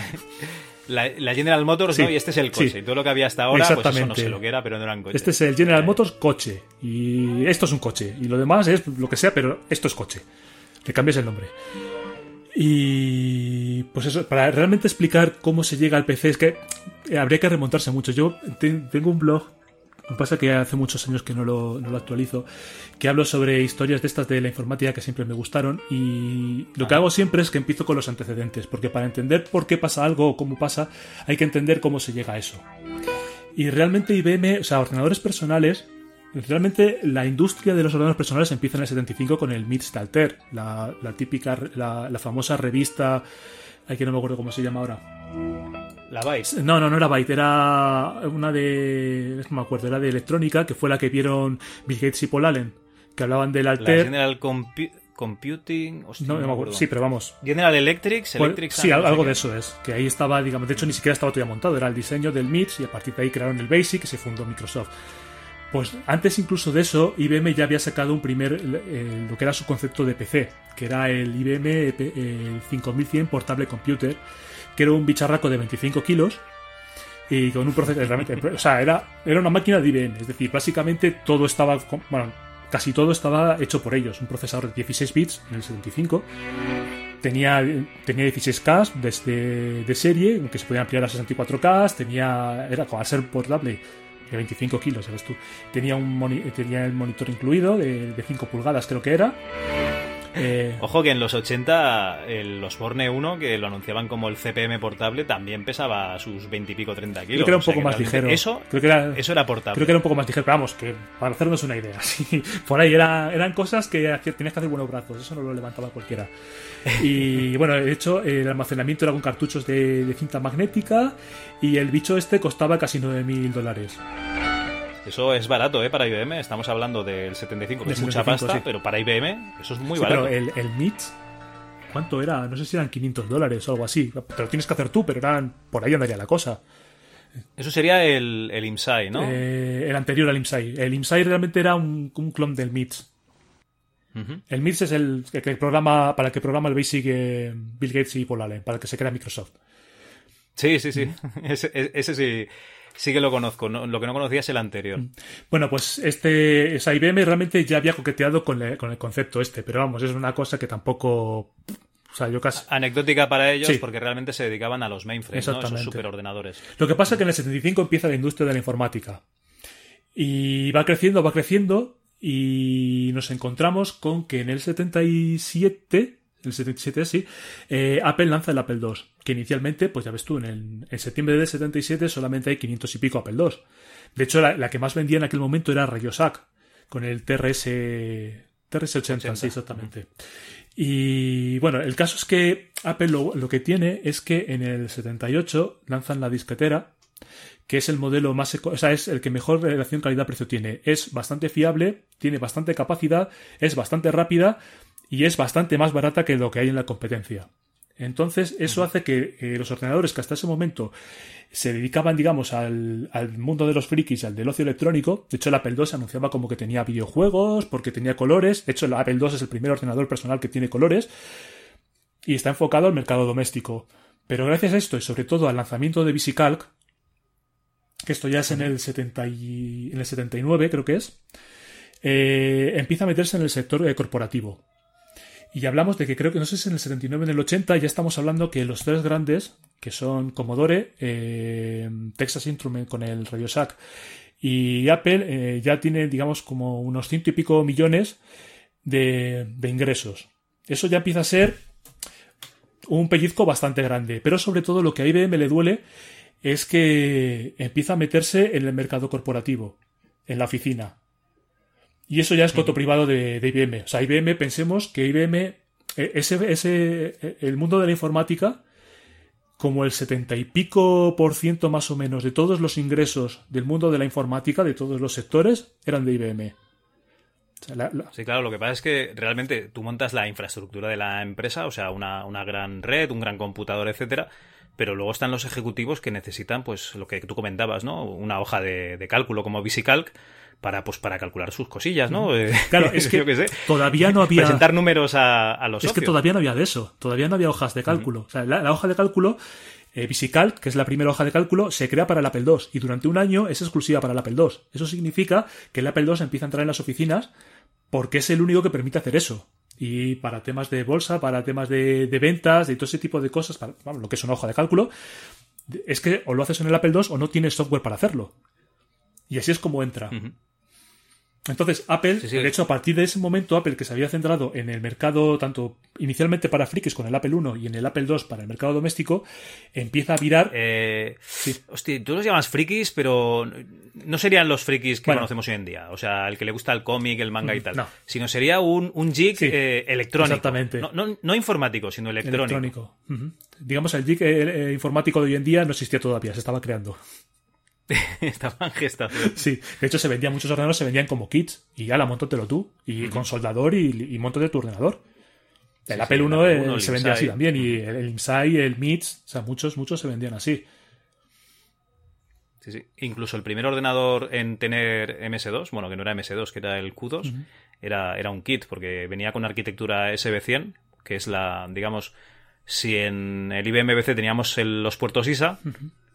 *laughs* la- la General Motors, Sí, ¿no? Y este es el coche. Y todo lo que había hasta ahora, pues eso no Exactamente. sé lo que era, pero no eran coches. Este es el General Motors coche. Y esto es un coche. Y lo demás es lo que sea, pero esto es coche. Le cambias el nombre. Y pues eso, para realmente explicar cómo se llega al PC, es que eh, habría que remontarse mucho. Yo te- tengo un blog, lo que pasa que hace muchos años que no lo, no lo actualizo, que hablo sobre historias de estas de la informática que siempre me gustaron. Y lo que hago siempre es que empiezo con los antecedentes, porque para entender por qué pasa algo o cómo pasa, hay que entender cómo se llega a eso. Y realmente IBM, o sea, ordenadores personales, realmente la industria de los ordenadores personales empieza en el 75 con el MIT Altair, la, la típica, la, la famosa revista, ay que no me acuerdo cómo se llama ahora. La Byte. No, no, no era Byte, era una de. No me acuerdo, era de electrónica, que fue la que vieron Bill Gates y Paul Allen, que hablaban del La Alter. General Compu- Computing. hostia, No, no me acuerdo. Sí, pero vamos. General Electric, Pues, Electric sí, no algo de eso es. Que ahí estaba, digamos, de hecho ni siquiera estaba todavía montado, era el diseño del MIPS y a partir de ahí crearon el BASIC y se fundó Microsoft. Pues antes incluso de eso, IBM ya había sacado un primer, eh, lo que era su concepto de PC, que era el IBM eh, 5100 Portable Computer, que era un bicharraco de 25 kilos y con un procesador realmente, o sea, era, era una máquina de IBM, es decir, básicamente todo estaba, bueno, casi todo estaba hecho por ellos, un procesador de 16 bits en el 75 tenía, tenía 16K desde de serie, que se podía ampliar a 64K, tenía, era como al ser portable de 25 kilos, ¿sabes tú? Tenía, un tenía el monitor incluido de 5 pulgadas, creo que era. Eh, Ojo que en los 80 el Osborne 1, que lo anunciaban como el CPM portable, también pesaba sus 20 y pico 30 kilos. creo que era un O sea poco más ligero. Eso, creo que era, eso era portable. Creo que era un poco más ligero, pero vamos, que para hacernos una idea. *laughs* sí, por ahí era- eran cosas que tenías que hacer buenos brazos, eso no lo levantaba cualquiera. Y *laughs* bueno, de hecho, el almacenamiento era con cartuchos de, de cinta magnética y el bicho este costaba casi 9.000 dólares. Eso es barato, ¿eh? Para IBM. Estamos hablando del 75, que es mucha 75, pasta, sí. pero para IBM eso es muy Sí, barato. Pero el, el MITS, ¿cuánto era? No sé si eran 500 dólares o algo así. Te lo tienes que hacer tú, pero eran por ahí andaría la cosa. Eso sería el, el IMSAI, ¿no? Eh, el anterior al IMSAI. El IMSAI realmente era un, un clon del MITS. Ujú. El MITS es el que, que programa para el que programa el Basic eh, Bill Gates y Paul Allen, para el que se crea Microsoft. Sí, sí, sí. *laughs* Ese, e- ese sí, sí que lo conozco. No- lo que no conocía es el anterior. Bueno, pues este, esa IBM realmente ya había coqueteado con, le- con el concepto este, pero vamos, es una cosa que tampoco. O sea, yo casi. Anecdótica para ellos Sí. porque realmente se dedicaban a los mainframes, ¿no? Esos superordenadores. Lo que pasa es que en el 75 empieza la industria de la informática. Y va creciendo, va creciendo. Y nos encontramos con que en el 77, el 77 sí, eh, Apple lanza el Apple II. Que inicialmente, pues ya ves tú, en, el, en septiembre del 77 solamente hay 500 y pico Apple II. De hecho, la, la que más vendía en aquel momento era RadioShack, con el TRS, TRS-80, sí, exactamente. Y bueno, el caso es que Apple lo, lo que tiene es que en el 78 lanzan la disquetera, que es el modelo más, eco- o sea, es el que mejor relación calidad-precio tiene. Es bastante fiable, tiene bastante capacidad, es bastante rápida y es bastante más barata que lo que hay en la competencia. Entonces, eso hace que eh, los ordenadores que hasta ese momento se dedicaban, digamos, al, mundo de los frikis, al del ocio electrónico. De hecho, el Apple II se anunciaba como que tenía videojuegos, porque tenía colores. De hecho, el Apple II es el primer ordenador personal que tiene colores. Y está enfocado al mercado doméstico. Pero gracias a esto, y sobre todo al lanzamiento de VisiCalc, que esto ya es en el, 70 y- en el 79, creo que es, eh, empieza a meterse en el sector eh, corporativo. Y hablamos de que creo que no sé si en el 79 o en el 80 ya estamos hablando que los tres grandes, que son Commodore, eh, Texas Instrument con el Radio Shack y Apple, eh, ya tienen, digamos, como unos ciento y pico millones de, de ingresos. Eso ya empieza a ser un pellizco bastante grande. Pero sobre todo lo que a IBM le duele es que empieza a meterse en el mercado corporativo, en la oficina. Y eso ya es coto privado de, de IBM. O sea, IBM, pensemos que IBM, eh, ese, ese, eh, el mundo de la informática, como el setenta y pico por ciento más o menos de todos los ingresos del mundo de la informática, de todos los sectores, eran de IBM. O sea, la- la- Sí, claro, lo que pasa es que realmente tú montas la infraestructura de la empresa, o sea, una, una gran red, un gran computador, etcétera, pero luego están los ejecutivos que necesitan, pues, lo que tú comentabas, ¿no? Una hoja de, de cálculo como VisiCalc para, pues, para calcular sus cosillas, ¿no? Eh, Claro, es *laughs* que yo qué sé. todavía no había- Presentar números a, a los Es que todavía no había de eso, todavía no había hojas de cálculo. O sea, la, la hoja de cálculo, eh, VisiCalc, que es la primera hoja de cálculo, se crea para el Apple II y durante un año es exclusiva para el Apple II. Eso significa que el Apple II empieza a entrar en las oficinas porque es el único que permite hacer eso. Y para temas de bolsa, para temas de, de ventas, de todo ese tipo de cosas, para, vamos, lo que es una hoja de cálculo, es que o lo haces en el Apple II o no tienes software para hacerlo. Y así es como entra. Entonces, Apple, de hecho, a partir de ese momento, Apple, que se había centrado en el mercado, tanto inicialmente para frikis con el Apple 1 y en el Apple 2 para el mercado doméstico, empieza a virar. Eh, Hostia, tú los llamas frikis, pero no serían los frikis que Bueno. conocemos hoy en día. O sea, el que le gusta el cómic, el manga y tal. no. Sino sería un, un geek eh, electrónico. exactamente. No, no- no informático, sino electrónico. Digamos, el geek eh, eh, informático de hoy en día no existía todavía, se estaba creando. *laughs* Estaba en gestación. Sí, de hecho, se vendían muchos ordenadores, se vendían como kits. Y ya la montótelo tú. Y con soldador y, y montate tu ordenador. El Sí, Apple sí, el 1 Apple eh, 1, el se vendía así también. Y el, el Insight, el MITS, o sea, muchos, muchos se vendían así. Sí, sí. Incluso el primer ordenador en tener MS2, bueno, que no era MS2, que era el Q2, Ujú. era, era un kit, porque venía con arquitectura SB100, que es la, digamos, si en el IBM BC teníamos el- los puertos ISA.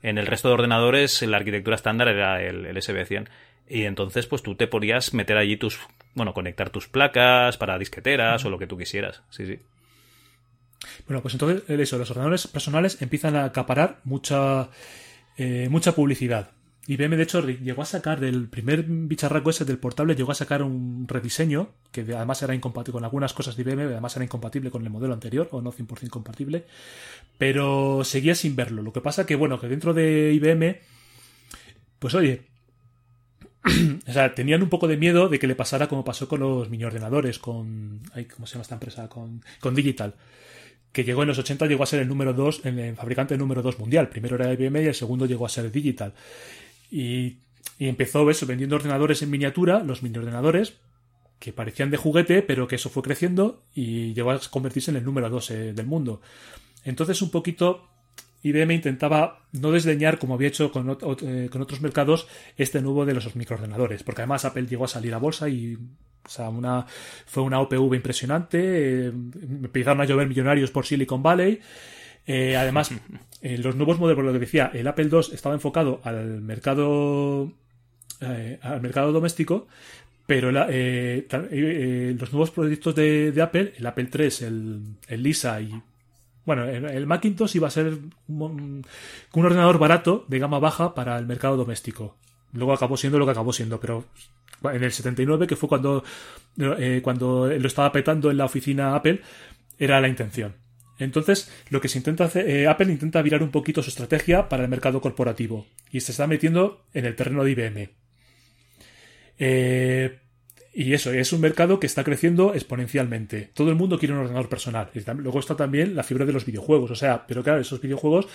En el resto de ordenadores la arquitectura estándar era el, el SB100. Y entonces, pues tú te podías meter allí tus, bueno, conectar tus placas para disqueteras o lo que tú quisieras. Sí, sí. Bueno, pues entonces eso, los ordenadores personales empiezan a acaparar mucha, eh, mucha publicidad. IBM, de hecho, llegó a sacar del primer bicharraco ese del portable, llegó a sacar un rediseño que de- además era incompatible con algunas cosas de IBM, además era incompatible con el modelo anterior, o no 100% compatible, pero seguía sin verlo. Lo que pasa que, bueno, que dentro de IBM, pues oye, *clears throat* o sea, tenían un poco de miedo de que le pasara como pasó con los mini ordenadores, con. ay, ¿Cómo se llama esta empresa? Con, con Digital. Que llegó en los 80, llegó a ser el número 2, el, el fabricante número 2 mundial. Primero era IBM y el segundo llegó a ser Digital. Y, empezó eso, vendiendo ordenadores en miniatura, los mini ordenadores, que parecían de juguete, pero que eso fue creciendo y llegó a convertirse en el número 2 eh, del mundo. Entonces, un poquito IBM intentaba no desdeñar, como había hecho con, eh, con otros mercados, este nuevo de los microordenadores, porque además Apple llegó a salir a bolsa y o sea, una, fue una OPV impresionante, eh, empezaron a llover millonarios por Silicon Valley. Eh, además, *laughs* eh, los nuevos modelos, por lo que decía, el Apple II estaba enfocado al mercado eh, al mercado doméstico, pero la- eh, eh, los nuevos proyectos de, de Apple, el Apple III, el, el Lisa y bueno, el, Macintosh iba a ser un ordenador barato de gama baja para el mercado doméstico. Luego acabó siendo lo que acabó siendo, pero en el 79, que fue cuando, eh, cuando lo estaba petando en la oficina Apple, era la intención. Entonces, lo que se intenta hacer, eh, Apple intenta virar un poquito su estrategia para el mercado corporativo y se está metiendo en el terreno de IBM. Eh, y eso, es un mercado que está creciendo exponencialmente. Todo el mundo quiere un ordenador personal. Y luego está también la fiebre de los videojuegos. O sea, pero claro, esos videojuegos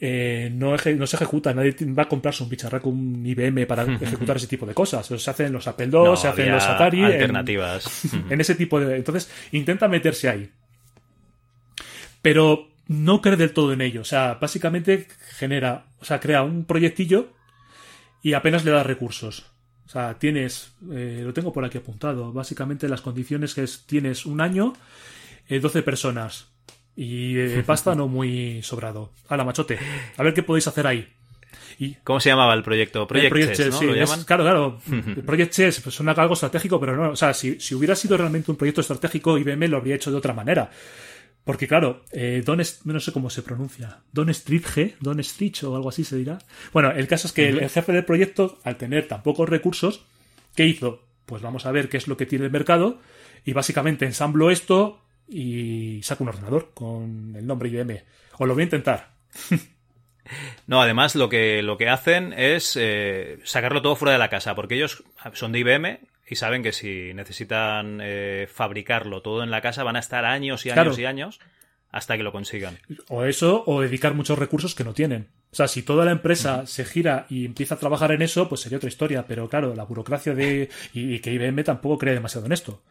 eh, no, eje- no se ejecutan. Nadie va a comprarse un bicharraco, un IBM para *laughs* ejecutar ese tipo de cosas. Se hace en los Apple II, No, se hace en había los Atari. en- alternativas. *laughs* En, ese tipo de. Entonces, intenta meterse ahí. Pero no cree del todo en ello. O sea, básicamente genera. O sea, crea un proyectillo y apenas le da recursos. O sea, tienes, eh, lo tengo por aquí apuntado, básicamente las condiciones que es, tienes un año, eh, 12 personas y eh, *laughs* pasta no muy sobrado. A la machote, a ver qué podéis hacer ahí. Y ¿Cómo se llamaba el proyecto? Project, el Chess, ¿no? sí, ¿Lo es- llaman? claro, claro. *laughs* El Project Chess pues, suena algo estratégico, pero no. O sea, si, si hubiera sido realmente un proyecto estratégico, IBM lo habría hecho de otra manera. Porque, claro, eh, Don no sé cómo se pronuncia. Don Stridge, Don Stridge o algo así se dirá. Bueno, el caso es que el, jefe del proyecto, al tener tan pocos recursos, ¿qué hizo? Pues vamos a ver qué es lo que tiene el mercado y básicamente ensamblo esto y saco un ordenador con el nombre IBM. O lo voy a intentar. *laughs* No, además lo que, lo que hacen es eh, sacarlo todo fuera de la casa, porque ellos son de IBM y saben que si necesitan eh, fabricarlo todo en la casa van a estar años y años Claro. y años hasta que lo consigan. O eso, o dedicar muchos recursos que no tienen. O sea, si toda la empresa se gira y empieza a trabajar en eso, pues sería otra historia. Pero claro, la burocracia de. Y, y que IBM tampoco cree demasiado en esto.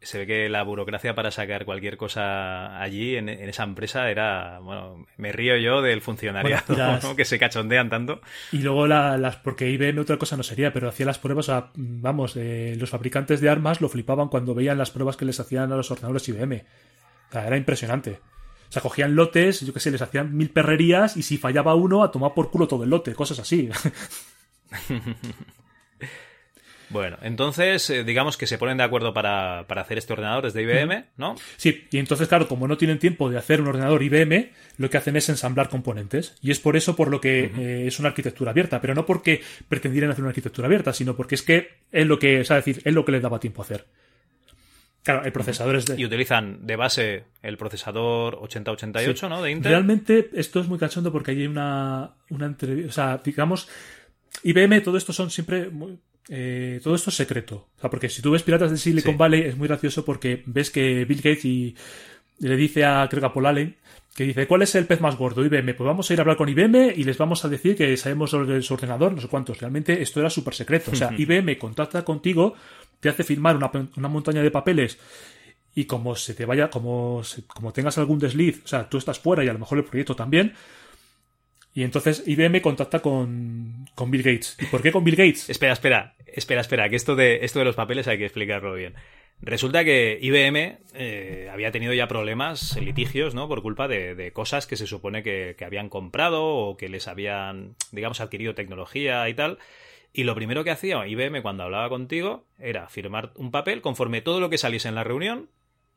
Se ve que la burocracia para sacar cualquier cosa allí en, en esa empresa era, bueno, me río yo del funcionariado, Bueno, las- ¿no? *laughs* que se cachondean tanto. Y luego la- las, porque IBM otra cosa no sería, pero hacía las pruebas, vamos, eh, los fabricantes de armas lo flipaban cuando veían las pruebas que les hacían a los ordenadores IBM. O sea, era impresionante. O sea, cogían lotes, yo qué sé, les hacían mil perrerías y si fallaba uno, a tomar por culo todo el lote, cosas así. *laughs* Bueno, entonces, eh, digamos que se ponen de acuerdo para, para hacer este ordenador desde IBM, ¿no? Sí, y entonces, claro, como no tienen tiempo de hacer un ordenador IBM, lo que hacen es ensamblar componentes. Y es por eso por lo que eh, es una arquitectura abierta, pero no porque pretendieran hacer una arquitectura abierta, sino porque es que es lo que, o sea, decir, es lo que les daba tiempo a hacer. Claro, el procesador es de... Y utilizan de base el procesador 8088, Sí. ¿no? De Intel. Realmente esto es muy cachondo porque hay una, una entrevista, o sea, digamos, IBM, todo esto son siempre, muy- eh, todo esto es secreto. O sea, porque si tú ves Piratas de Silicon Sí. Valley es muy gracioso porque ves que Bill Gates y, y le dice a, creo que a Paul Allen, que dice, ¿cuál es el pez más gordo? IBM. Pues vamos a ir a hablar con IBM y les vamos a decir que sabemos sobre su ordenador, no sé cuántos. Realmente esto era súper secreto. O sea, IBM contacta contigo, te hace firmar una, una montaña de papeles y como se te vaya, como, como tengas algún desliz, o sea, tú estás fuera y a lo mejor el proyecto también. Y entonces IBM contacta con, con Bill Gates. ¿Y por qué con Bill Gates? Espera, espera, espera, espera, que esto de, esto de los papeles hay que explicarlo bien. Resulta que IBM eh, había tenido ya problemas, litigios, ¿no? Por culpa de, de cosas que se supone que, que habían comprado o que les habían, digamos, adquirido tecnología y tal. Y lo primero que hacía IBM cuando hablaba contigo era firmar un papel conforme todo lo que saliese en la reunión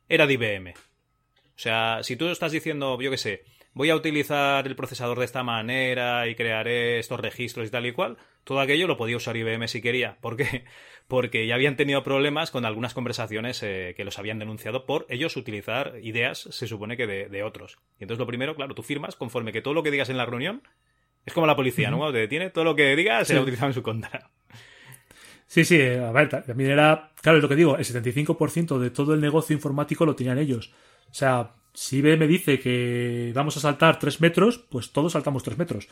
era de IBM. O sea, si tú estás diciendo, yo qué sé, voy a utilizar el procesador de esta manera y crearé estos registros y tal y cual, todo aquello lo podía usar IBM si quería. ¿Por qué? *laughs* Porque ya habían tenido problemas con algunas conversaciones eh, que los habían denunciado por ellos utilizar ideas, se supone que de, de otros. Y entonces lo primero, claro, tú firmas conforme que todo lo que digas en la reunión es como la policía, ¿no? Cuando te detiene, todo lo que digas Sí. será utilizado en su contra. Sí, sí, a ver, ta- también era, claro, es lo que digo, el 75% de todo el negocio informático lo tenían ellos. O sea, si IBM dice que vamos a saltar 3 metros, pues todos saltamos 3 metros.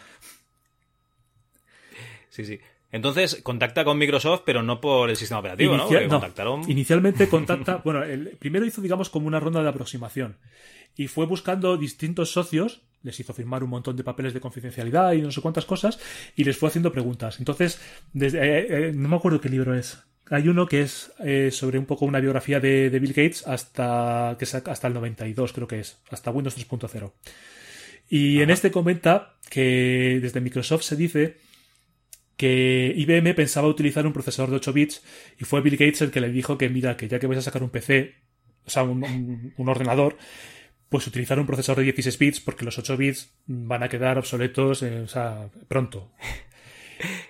Sí, sí. Entonces, contacta con Microsoft, pero no por el sistema operativo, ¿no? No, contactaron... Inicialmente contacta, *laughs* bueno, el, primero hizo, digamos, como una ronda de aproximación y fue buscando distintos socios, les hizo firmar un montón de papeles de confidencialidad y no sé cuántas cosas y les fue haciendo preguntas. Entonces, desde, eh, eh, no me acuerdo qué libro es. Hay uno que es eh, sobre un poco una biografía de, de Bill Gates hasta, que es hasta el 92, creo que es, hasta Windows 3.0. Y en este comenta que desde Microsoft se dice que IBM pensaba utilizar un procesador de 8 bits y fue Bill Gates el que le dijo que mira, que ya que vais a sacar un PC, o sea, un, un- un ordenador, pues utilizar un procesador de 16 bits porque los 8 bits van a quedar obsoletos, eh, o sea, pronto. *laughs*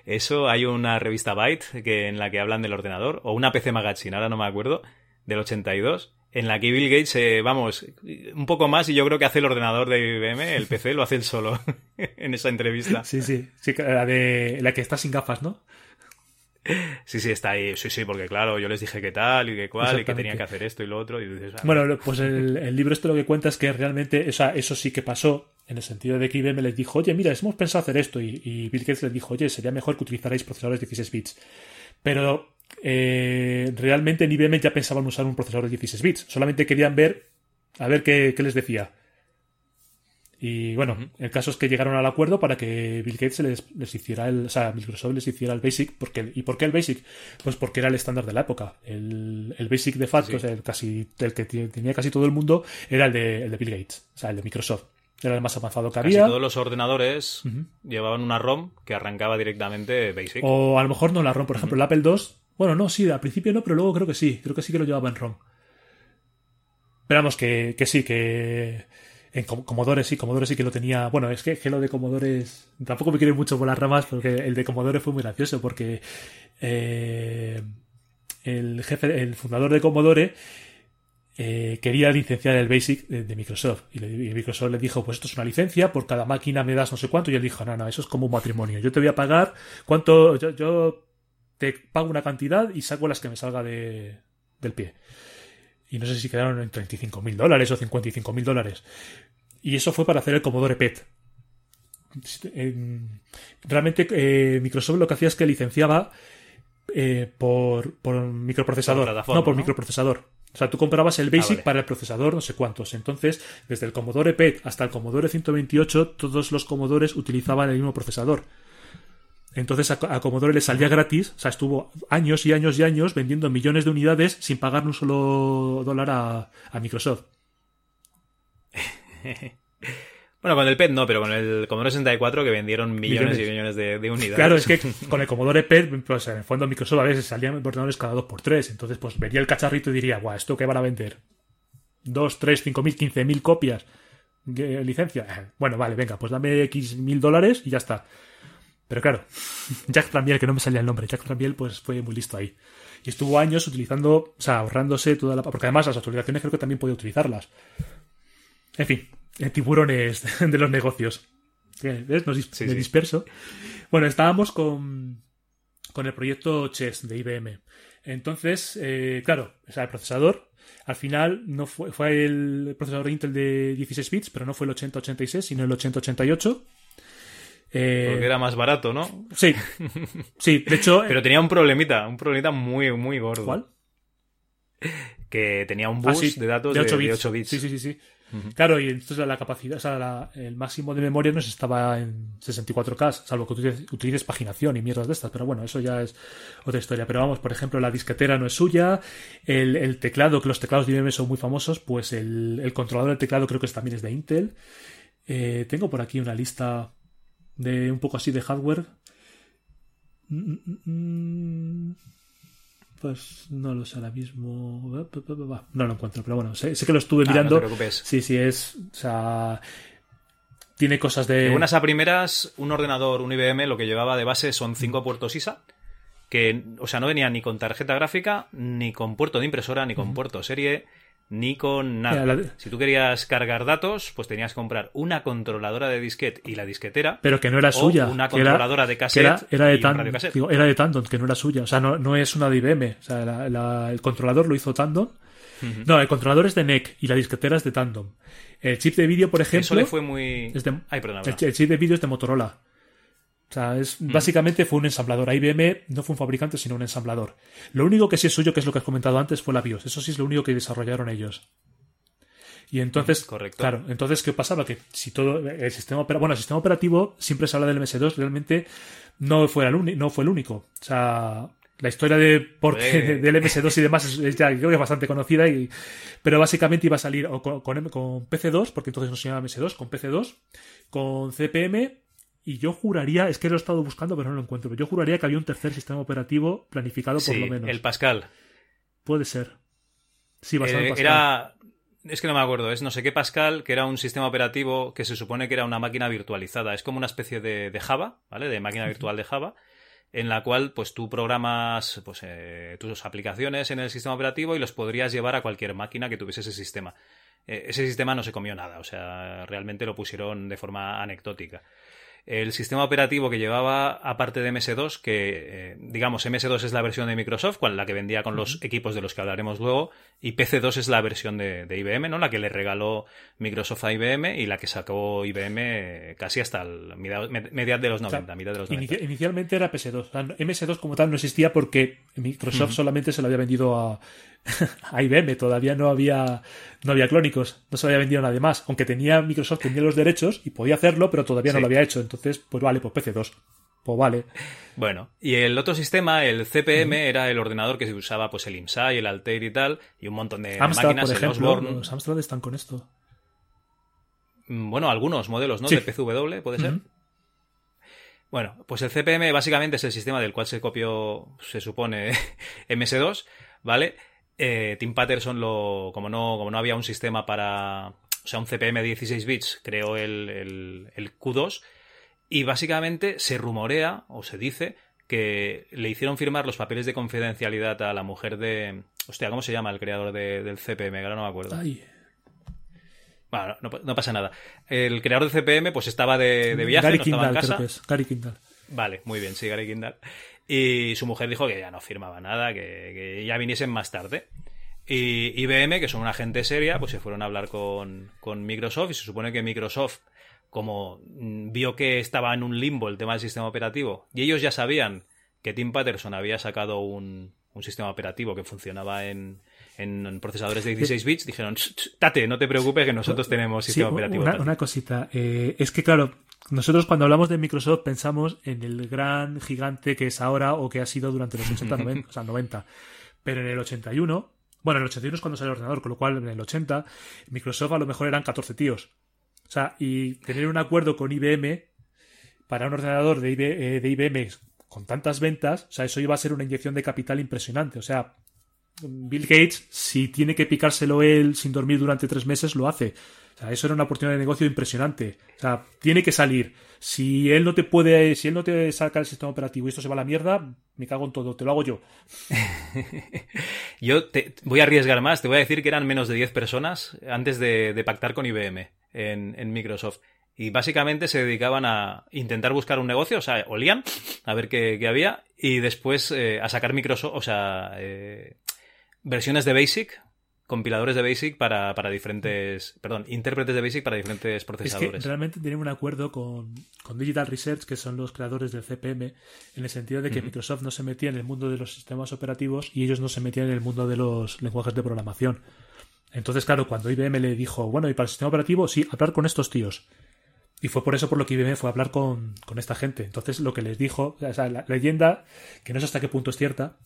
Eso hay una revista Byte que, en la que hablan del ordenador, o una PC Magazine, ahora no me acuerdo, del 82, en la que Bill Gates, eh, vamos, un poco más y yo creo que hace el ordenador de IBM, el PC lo hace él solo *laughs* en esa entrevista. Sí, sí, sí, la de la que está sin gafas, ¿no? Sí, sí, está ahí, sí, sí, porque claro, yo les dije qué tal y qué cual y que tenía que hacer esto y lo otro y dices, ah, Bueno, pues el, el libro esto lo que cuenta es que realmente, o sea, eso sí que pasó, en el sentido de que IBM les dijo, oye, mira, hemos pensado hacer esto, y, y Bill Gates les dijo, oye, sería mejor que utilizarais procesadores de 16 bits. Pero eh, realmente en IBM ya pensaban usar un procesador de 16 bits, solamente querían ver, a ver qué, qué les decía. Y bueno, el caso es que llegaron al acuerdo para que Bill Gates les, les hiciera el, o sea, Microsoft les hiciera el Basic. Porque, ¿Y por qué el Basic? Pues porque era el estándar de la época. El, el Basic de facto, Sí. o sea, el, casi, el que tenía casi todo el mundo, era el de, el de Bill Gates, o sea, el de Microsoft. Era el más avanzado que casi había. todos los ordenadores llevaban una ROM que arrancaba directamente Basic. O a lo mejor no la ROM, por ejemplo, el Apple II. Bueno, no, sí, al principio no, pero luego creo que sí. Creo que sí que lo llevaba en ROM. Esperamos que, que sí, que. En Com- Commodore sí, Commodore sí que lo tenía. Bueno, es que, que lo de Commodore. Tampoco me quiero mucho por las ramas porque el de Commodore fue muy gracioso porque. eh, el jefe, el fundador de Commodore. Eh, quería licenciar el Basic de, de Microsoft y, le- y Microsoft le dijo pues esto es una licencia por cada máquina me das no sé cuánto y él dijo no no eso es como un matrimonio yo te voy a pagar cuánto yo, yo te pago una cantidad y saco las que me salga de, del pie y no sé si quedaron en 35 mil dólares o 55 mil dólares y eso fue para hacer el Commodore PET En- realmente eh, Microsoft lo que hacía es que licenciaba eh, por, por microprocesador. Por no, por ¿no? microprocesador. O sea, tú comprabas el Ah, Basic vale. para el procesador no sé cuántos. Entonces, desde el Commodore PET hasta el Commodore 128, todos los Commodores utilizaban el mismo procesador. Entonces a, a Commodore le salía gratis, o sea, estuvo años y años y años vendiendo millones de unidades sin pagar un solo dólar a, a Microsoft. *laughs* Bueno, con el PET no, pero con el Commodore 64 que vendieron millones, y millones de, de, unidades. Claro, es que *laughs* con el Commodore PET, pues en el fondo Microsoft a veces salían ordenadores cada 2x3. Entonces, pues vería el cacharrito y diría, guau, ¿esto qué van a vender? ¿2, 3, 5 mil, 15 mil copias? ¿Qué licencia? Bueno, vale, venga, pues dame X mil dólares y ya está. Pero claro, *laughs* Jack Tramiel, que no me salía el nombre, Jack Tramiel, pues fue muy listo ahí. Y estuvo años utilizando, o sea, ahorrándose toda la. Porque además las actualizaciones creo que también podía utilizarlas. En fin, tiburones *laughs* de los negocios. ¿Ves? Nos, sí, me sí. disperso. Bueno, estábamos con, con el proyecto Chess de IBM. Entonces, eh, claro, o sea, el procesador al final no fue, fue el procesador Intel de 16 bits, pero no fue el 8086, sino el 8088. Eh, Porque era más barato, ¿no? Sí. *laughs* Sí, de hecho. Pero tenía un problemita, un problemita muy, muy gordo. ¿Cuál? Que tenía un bus ah, sí, de datos de 8, de, bits. de 8 bits. Sí, sí, sí. sí. Claro, y entonces la capacidad, o sea, la, el máximo de memoria no estaba en 64K, salvo que utilices, paginación y mierdas de estas, pero bueno, eso ya es otra historia. Pero vamos, por ejemplo, la disquetera no es suya, el, teclado, que los teclados de IBM son muy famosos, pues el, controlador del teclado creo que también es de Intel. Eh, tengo por aquí una lista de un poco así de hardware. Pues no lo sé ahora mismo. No lo encuentro, pero bueno, sé, sé que lo estuve mirando. Ah, no te preocupes. Sí, sí, es. O sea. Tiene cosas de. De buenas a primeras, un ordenador, un IBM, lo que llevaba de base son cinco puertos ISA. Que, o sea, no venía ni con tarjeta gráfica, ni con puerto de impresora, ni con uh -huh. puerto serie, ni con nada. La... Si tú querías cargar datos, pues tenías que comprar una controladora de disquete y la disquetera. Pero que no era suya. una controladora era, de cassette. Era, era, de y tan, un radiocassette. digo, era de Tandon, que no era suya. O sea, no, no es una de IBM. O sea, la, la, el controlador lo hizo Tandon. Uh -huh. No, el controlador es de NEC y la disquetera es de Tandem. El chip de vídeo, por ejemplo. Eso le fue muy. Es de, Ay, perdón, el, el, chip de vídeo es de Motorola. O sea, es, mm. básicamente fue un ensamblador. IBM no fue un fabricante, sino un ensamblador. Lo único que sí es suyo, que es lo que has comentado antes, fue la BIOS. Eso sí es lo único que desarrollaron ellos. Y entonces, Correcto. claro, entonces, ¿qué pasaba? Que si todo el sistema operativo, bueno, el sistema operativo siempre se habla del MS2, realmente no fue el, no fue el único. O sea, la historia de por qué del MS2 y demás es, es, ya creo que es bastante conocida, y, pero básicamente iba a salir o con, con, con PC2, porque entonces no se llamaba MS2, con PC2, con CPM, y yo juraría, es que lo he estado buscando, pero no lo encuentro, pero yo juraría que había un tercer sistema operativo planificado sí, por lo menos. El Pascal. Puede ser. Sí, basado eh, en Pascal. Era es que no me acuerdo, es no sé qué Pascal, que era un sistema operativo que se supone que era una máquina virtualizada. Es como una especie de, de Java, ¿vale? De máquina virtual de Java, en la cual pues tú programas pues, eh, tus aplicaciones en el sistema operativo y los podrías llevar a cualquier máquina que tuviese ese sistema. Eh, ese sistema no se comió nada, o sea, realmente lo pusieron de forma anecdótica el sistema operativo que llevaba, aparte de MS2, que eh, digamos MS2 es la versión de Microsoft, la que vendía con los equipos de los que hablaremos luego, y PC2 es la versión de, de, IBM, ¿no? La que le regaló Microsoft a IBM y la que sacó IBM casi hasta mediados de los 90, o sea, mitad de los 90. Inicialmente era PS2. O sea, MS2 como tal no existía porque Microsoft uh -huh. solamente se lo había vendido a, *laughs* a IBM, todavía no había, no había clónicos, no se había vendido nadie más, aunque tenía Microsoft tenía los derechos y podía hacerlo, pero todavía sí. no lo había hecho, entonces, pues vale, pues PC2. Pues vale. Bueno, y el otro sistema, el CPM, uh -huh. era el ordenador que se usaba, pues el IMSAI, el Altair y tal, y un montón de Amstrad, máquinas. Por ejemplo, los Amstrad están con esto. Mm, Bueno, algunos modelos, ¿no? Sí. De PCW, puede ser. Uh -huh. Bueno, pues el CPM básicamente es el sistema del cual se copió, se supone, *laughs* MS2, ¿vale? Eh, Tim Patterson, lo, como, no, como no había un sistema para. O sea, un CPM de 16 bits, creó el, el, el Q2. Y básicamente se rumorea, o se dice, que le hicieron firmar los papeles de confidencialidad a la mujer de. Hostia, ¿cómo se llama el creador de, del CPM? Ahora no me acuerdo. Ay. Bueno, no, no, pasa nada. El creador del CPM, pues estaba de, de viaje, Gary no Kindle, estaba en casa. Creo que es. Gary Kindle. Vale, muy bien, sí, Gary Kindle. Y su mujer dijo que ya no firmaba nada, que, que ya viniesen más tarde. Y IBM, que son una gente seria, pues se fueron a hablar con, con, Microsoft y se supone que Microsoft, como vio que estaba en un limbo el tema del sistema operativo, y ellos ya sabían que Tim Patterson había sacado un, un sistema operativo que funcionaba en, en procesadores de 16 bits, dijeron, tate, no te preocupes que nosotros tenemos sistema sí, operativo. Una, una cosita, eh, es que claro, nosotros cuando hablamos de Microsoft pensamos en el gran gigante que es ahora o que ha sido durante los 80, 90, *laughs* o sea, 90. Pero en el 81, bueno, en el 81 es cuando salió el ordenador, con lo cual en el 80 Microsoft a lo mejor eran 14 tíos. O sea, y tener un acuerdo con IBM para un ordenador de, IB- eh, de IBM con tantas ventas, o sea, eso iba a ser una inyección de capital impresionante. O sea, Bill Gates, si tiene que picárselo él sin dormir durante tres meses, lo hace. O sea, eso era una oportunidad de negocio impresionante. O sea, tiene que salir. Si él no te puede, si él no te saca el sistema operativo y esto se va a la mierda, me cago en todo, te lo hago yo. *laughs* Yo te, voy a arriesgar más, te voy a decir que eran menos de 10 personas antes de, pactar con IBM en, Microsoft. Y básicamente se dedicaban a intentar buscar un negocio, o sea, olían a ver qué, qué había y después eh, a sacar Microsoft, o sea, eh, versiones de Basic, compiladores de Basic para, para diferentes, perdón, intérpretes de Basic para diferentes Es que procesadores. realmente tienen un acuerdo con, con Digital Research, que son los creadores del CPM, en el sentido de que. Microsoft no se metía en el mundo de los sistemas operativos y ellos no se metían en el mundo de los lenguajes de programación. Entonces, claro, cuando IBM le dijo, bueno, y para el sistema operativo, sí, hablar con estos tíos. Y fue por eso por lo que IBM fue a hablar con, con esta gente. Entonces, lo que les dijo, o sea, la leyenda, que no sé hasta qué punto es cierta,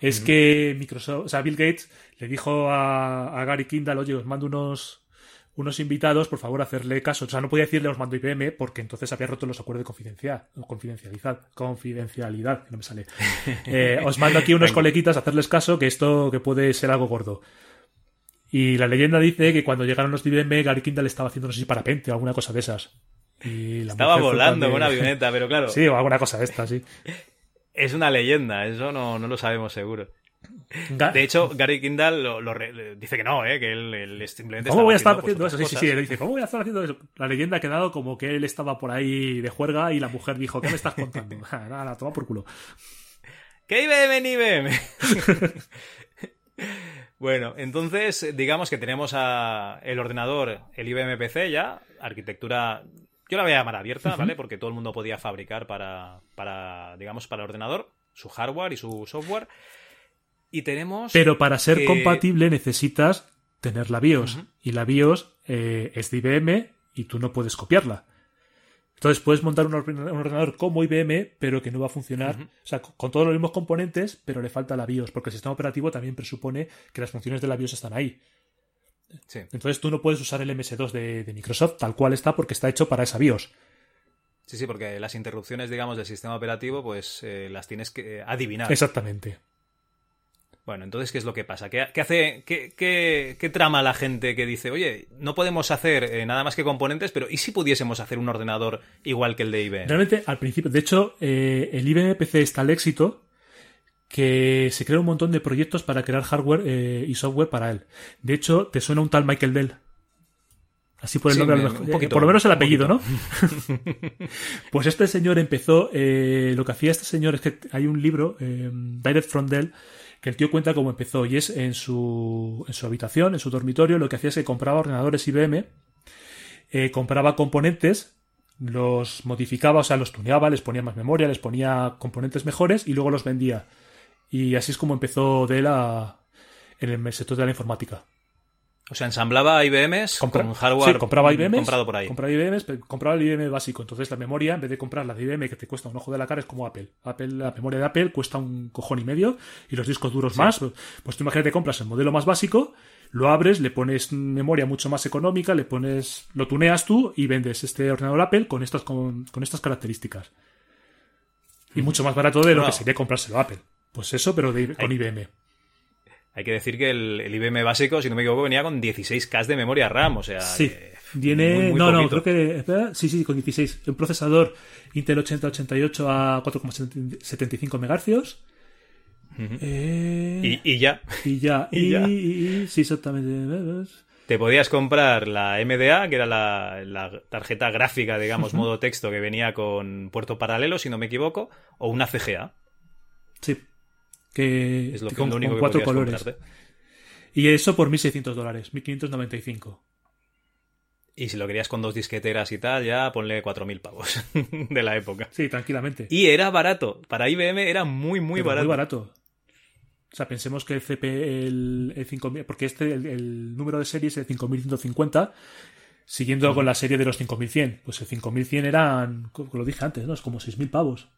es que Microsoft, o sea, Bill Gates le dijo a, a Gary Kindle, oye, os mando unos, unos invitados, por favor, hacerle caso. O sea, no podía decirle os mando IBM porque entonces había roto los acuerdos de confidencialidad, confidencialidad, confidencialidad, que no me sale. *laughs* Eh, os mando aquí unos colequitas a hacerles caso, que esto que puede ser algo gordo. Y la leyenda dice que cuando llegaron los de IBM, Gary Kindle estaba haciendo, no sé si parapente o alguna cosa de esas. Y la Estaba volando con una *laughs* avioneta, pero claro. Sí, o alguna cosa de esta, sí. Es una leyenda, eso no, no lo sabemos seguro. De hecho, Gary Kindle lo, lo re- le- dice que no, ¿eh? que él, él simplemente ¿Cómo voy a estar haciendo, haciendo eso? Sí, sí, sí. Él dice, ¿cómo voy a estar haciendo eso? La leyenda ha quedado como que él estaba por ahí de juerga y la mujer dijo, ¿qué me estás contando? *laughs* Nada, nada, toma por culo. ¿Qué IBM IBM? bueno, entonces digamos que tenemos a el ordenador, el IBM PC ya, arquitectura, yo la voy a llamar abierta. ¿vale? Porque todo el mundo podía fabricar para, para, digamos, para el ordenador, su hardware y su software. Y tenemos... Pero para ser que- compatible necesitas tener la BIOS. Y la BIOS eh, es de IBM y tú no puedes copiarla. Entonces puedes montar un orden- un ordenador como IBM, pero que no va a funcionar. O sea, con con todos los mismos componentes, pero le falta la BIOS, porque el sistema operativo también presupone que las funciones de la BIOS están ahí. Sí. Entonces tú no puedes usar el MS2 de, de Microsoft tal cual está porque está hecho para esa BIOS. Sí, sí, porque las interrupciones, digamos, del sistema operativo, pues eh, las tienes que eh, adivinar. Exactamente. Bueno, entonces, ¿qué es lo que pasa? ¿Qué, qué hace, qué, qué- qué trama la gente que dice, oye, no podemos hacer eh, nada más que componentes, pero ¿y si pudiésemos hacer un ordenador igual que el de IBM? Realmente, al principio, de hecho, eh, el IBM PC está al éxito que se crean un montón de proyectos para crear hardware eh, y software para él. De hecho, te suena un tal Michael Dell. Así por el Sí, nombre, me- un poquito, por lo menos el apellido, ¿no? *laughs* pues este señor empezó, eh, lo que hacía este señor es que hay un libro, eh, Direct from Dell, que el tío cuenta cómo empezó y es en su, en su habitación, en su dormitorio, lo que hacía es que compraba ordenadores IBM, eh, compraba componentes, los modificaba, o sea, los tuneaba, les ponía más memoria, les ponía componentes mejores y luego los vendía. Y así es como empezó Dell a- en el sector de la informática. O sea, ensamblaba IBMs Compra- con hardware sí, compraba IBM, comprado por ahí. Compraba IBMs, compraba el IBM básico. Entonces la memoria, en vez de comprar la de IBM que te cuesta un ojo de la cara, es como Apple. Apple la memoria de Apple cuesta un cojón y medio y los discos duros Sí. más. Pues tú imagínate, compras el modelo más básico, lo abres, le pones memoria mucho más económica, le pones, lo tuneas tú y vendes este ordenador Apple con estas, con, con estas características. Y mucho más barato de lo que sería comprárselo a Apple. Pues eso, pero de- con Hay- IBM. Hay que decir que el, el IBM básico, si no me equivoco, venía con 16K de memoria RAM, o sea... Sí. que- Viene. muy, muy no, no, creo que. espera, sí, sí, con 16. Un procesador Intel 8088 a 4,75 MHz. Eh, Y, y ya. y ya. *laughs* y ya. y- sí, exactamente. Te podías comprar la MDA, que era la, la tarjeta gráfica, digamos, modo texto, que venía con puerto paralelo, si no me equivoco, o una CGA. Sí. Que, Es lo, que con, lo único con que cuatro colores. comprarte. Y eso por 1.600 dólares, 1.595. Y si lo querías con dos disqueteras y tal, ya ponle 4.000 pavos *laughs* de la época. Sí, tranquilamente. Y era barato. Para IBM era muy, muy Pero barato. Muy barato. O sea, pensemos que el CP, el, el 5000, porque este, el, el número de serie es el 5150, siguiendo con la serie de los 5100. Pues el 5100 eran, como lo dije antes, ¿no? Es como 6.000 pavos.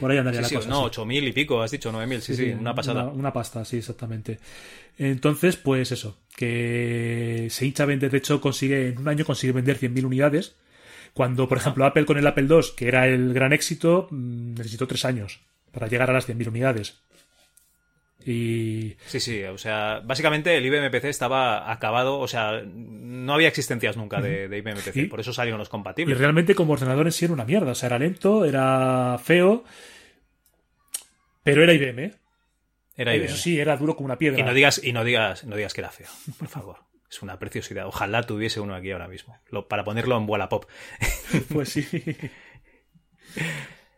Por ahí andaría Sí, la sí, cosa. no, sí. 8.000 y pico, has dicho 9.000, sí, sí, una pasada. Una, una pasta, sí, exactamente. Entonces, pues eso, que se hincha vender, de hecho, consigue, en un año consigue vender 100.000 unidades, cuando, por ejemplo, Apple con el Apple II, que era el gran éxito, mm, necesitó tres años para llegar a las 100.000 unidades. Y Sí, sí, o sea, básicamente el IBM PC estaba acabado, o sea, no había existencias nunca de, de IBM PC, Y- por eso salieron los Y compatibles. realmente como ordenador en sí era una mierda. O sea, era lento, era feo, pero era IBM. ¿eh? Era IBM. Eso sí, era duro como una piedra. Y no digas, y no digas, no digas que era feo, por favor. Es una preciosidad. Ojalá tuviese uno aquí ahora mismo. Lo- para ponerlo en Wallapop. *laughs* Pues sí.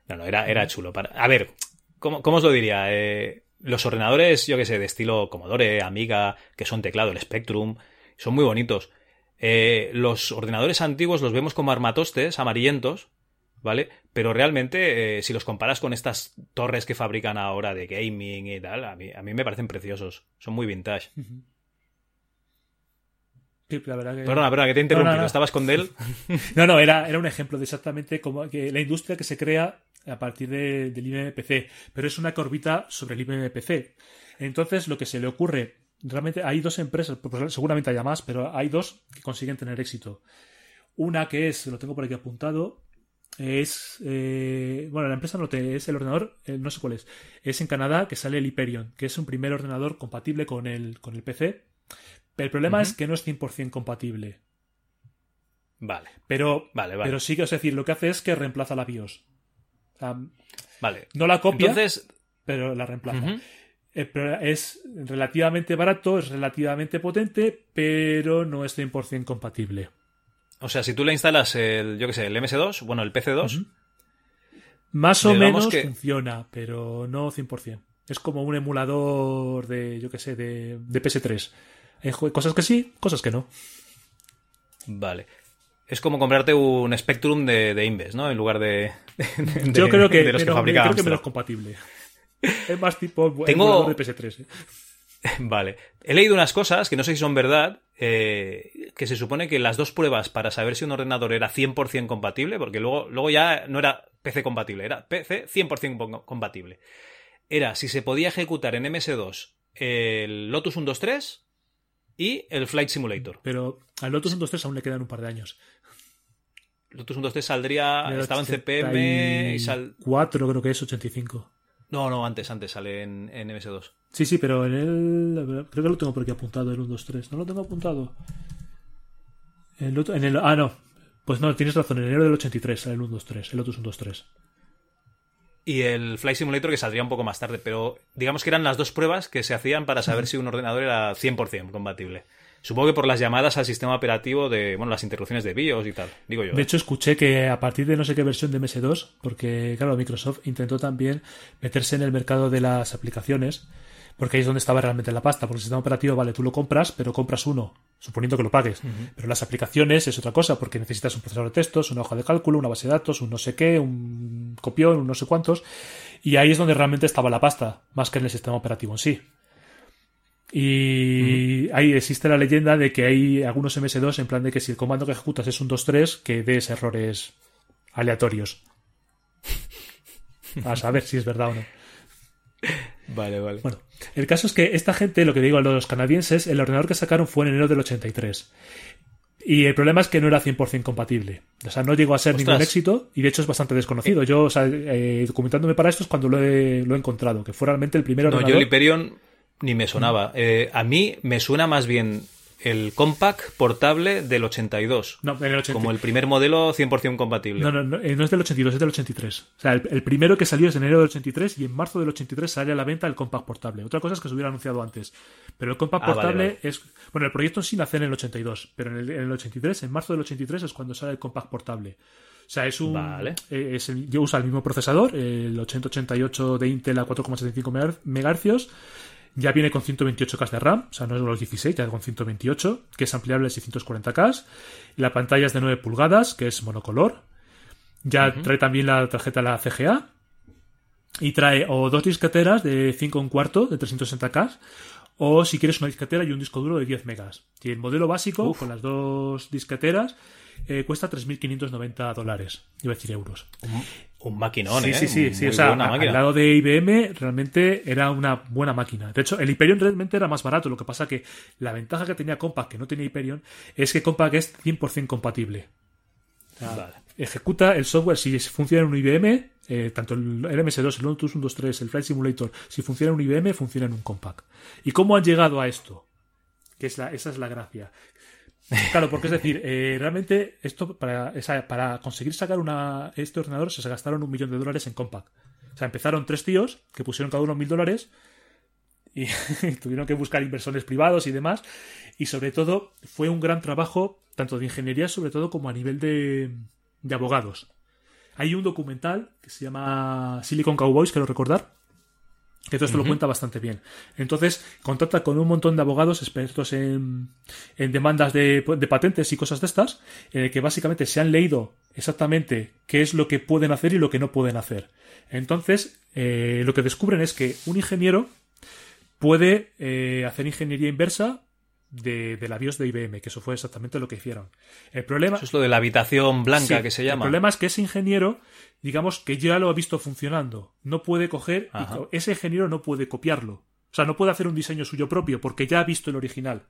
No, no, era, era chulo. Para... A ver, ¿cómo, cómo os lo diría? Eh, los ordenadores, yo que sé, de estilo Commodore, Amiga, que son teclado, el Spectrum, son muy bonitos. Eh, los ordenadores antiguos los vemos como armatostes, amarillentos, ¿vale? Pero realmente, eh, si los comparas con estas torres que fabrican ahora de gaming y tal, a mí, a mí me parecen preciosos. Son muy vintage. Sí, la verdad que- Perdona, perdona, que te he interrumpido. No, no, no. ¿Estabas con Dell? *laughs* No, no, era, era un ejemplo de exactamente como que la industria que se crea a partir de- del IBM PC, pero es una que orbita sobre el IBM PC. Entonces, lo que se le ocurre, realmente hay dos empresas, pues, seguramente haya más, pero hay dos que consiguen tener éxito. Una que es, lo tengo por aquí apuntado, es, eh, bueno, la empresa no te, es el ordenador, eh, no sé cuál es, es en Canadá que sale el Hyperion, que es un primer ordenador compatible con el, con el PC. El problema es que no es 100% compatible. Vale. Pero, Vale, vale. pero sí que es decir, lo que hace es que reemplaza la BIOS. O sea, Vale. no la copia, Entonces, pero la reemplaza. Eh, pero es relativamente barato, es relativamente potente, pero no es 100% compatible. o sea, si tú le instalas el, yo que sé, el MS2, bueno, el PC2, Más o menos que- funciona, pero no 100%. Es como un emulador de, yo qué sé, de, de PS3. Hay jue- cosas que sí, cosas que no. Vale. Es como comprarte un Spectrum de, de Inves, ¿no? En lugar de, de- Yo creo que, de los que menos, fabrica creo que Amstrad. menos compatible. Es más tipo Tengo- de PS3. ¿eh? *laughs* Vale. He leído unas cosas que no sé si son verdad, eh, que se supone que las dos pruebas para saber si un ordenador era 100% compatible, porque luego, luego ya no era PC compatible, era PC 100% com- compatible. Era si se podía ejecutar en MS2 el Lotus 123 y el Flight Simulator. Pero al Lotus 123 aún le quedan un par de años. Lotus 123 saldría, Del estaba en CPM y sal... 4 creo que es 85. No, no, antes, antes sale en, en MS2. Sí, sí, pero en el. Creo que lo tengo por aquí apuntado, el 1, 2, 3. No lo tengo apuntado. El en el, ah, no. Pues no, tienes razón. En enero del 83 sale el 1, 2, 3. El Lotus 1, 2, 3. Y el Flight Simulator que saldría un poco más tarde, pero digamos que eran las dos pruebas que se hacían para saber si un ordenador era 100% compatible. Supongo que por las llamadas al sistema operativo de, bueno, las interrupciones de BIOS y tal, digo yo. De ¿eh? hecho, escuché que a partir de no sé qué versión de MS2, porque claro, Microsoft intentó también meterse en el mercado de las aplicaciones, porque ahí es donde estaba realmente la pasta, porque el sistema operativo, vale, tú lo compras, pero compras uno, suponiendo que lo pagues. Pero las aplicaciones es otra cosa, porque necesitas un procesador de textos, una hoja de cálculo, una base de datos, un no sé qué, un copión, un no sé cuántos, y ahí es donde realmente estaba la pasta, más que en el sistema operativo en sí. Y ahí existe la leyenda de que hay algunos MS2 en plan de que si el comando que ejecutas es un 2.3, que des errores aleatorios. *laughs* A saber si es verdad o no. Vale, vale. Bueno, el caso es que esta gente, lo que digo a los canadienses, el ordenador que sacaron fue en enero del 83. Y el problema es que no era 100% compatible. O sea, no llegó a ser Ostras. ningún éxito y de hecho es bastante desconocido. Yo, o sea, eh, documentándome para esto es cuando lo he, lo he encontrado, que fue realmente el primer No, ordenador. yo el Hyperion ni me sonaba. Eh, a mí me suena más bien el Compact portable del 82. No, en el 80. Como el primer modelo 100% compatible. No, no, no, eh, no es del 82, es del 83. O sea, el, el primero que salió es en enero del 83 y en marzo del 83 sale a la venta el Compact Portable. Otra cosa es que se hubiera anunciado antes. Pero el Compact Ah, Portable vale. es... Bueno, el proyecto sí nace en el 82, pero en el, en el 83, en marzo del 83 es cuando sale el Compact Portable. O sea, es un... Vale. eh, es el- yo usa el mismo procesador, el 8088 de Intel a 4,75 MHz. Ya viene con 128K de RAM, o sea, no es los 16, ya con 128, que es ampliable a 640K. La pantalla es de 9 pulgadas, que es monocolor. Ya trae también la tarjeta la CGA. Y trae o dos disqueteras de 5 un cuarto de 360K. O si quieres una disquetera y un disco duro de 10 megas. Y el modelo básico, con las dos disqueteras, eh, cuesta 3.590 dólares. Iba a decir euros. Un maquinón, sí, ¿eh? Sí, sí, sí. O sea, a- al lado de IBM realmente era una buena máquina. De hecho, el Hyperion realmente era más barato. Lo que pasa que la ventaja que tenía Compaq, que no tenía Hyperion, es que Compaq es 100% compatible. Vale. Ejecuta el software si funciona en un IBM, eh, tanto el, el MS2, el Lotus 123, el Flight Simulator, si funciona en un IBM, funciona en un Compaq. ¿Y cómo han llegado a esto? Que es la, esa es la gracia. Claro, porque es decir, eh, realmente esto para, para conseguir sacar una, este ordenador se gastaron un millón de dólares en Compaq. O sea, empezaron tres tíos que pusieron cada uno mil dólares y *laughs* tuvieron que buscar inversores privados y demás. Y sobre todo fue un gran trabajo, tanto de ingeniería, sobre todo como a nivel de, de abogados. Hay un documental que se llama Silicon Cowboys, quiero recordar, que todo esto lo cuenta bastante bien. Entonces, contacta con un montón de abogados expertos en, en demandas de, de patentes y cosas de estas, el que básicamente se han leído exactamente qué es lo que pueden hacer y lo que no pueden hacer. Entonces, eh, lo que descubren es que un ingeniero puede eh, hacer ingeniería inversa de, de la BIOS de IBM, que eso fue exactamente lo que hicieron. El problema Eso es lo de la habitación blanca Sí, que se llama. El problema es que ese ingeniero, digamos que ya lo ha visto funcionando. No puede coger. y ese ingeniero no puede copiarlo. O sea, no puede hacer un diseño suyo propio porque ya ha visto el original.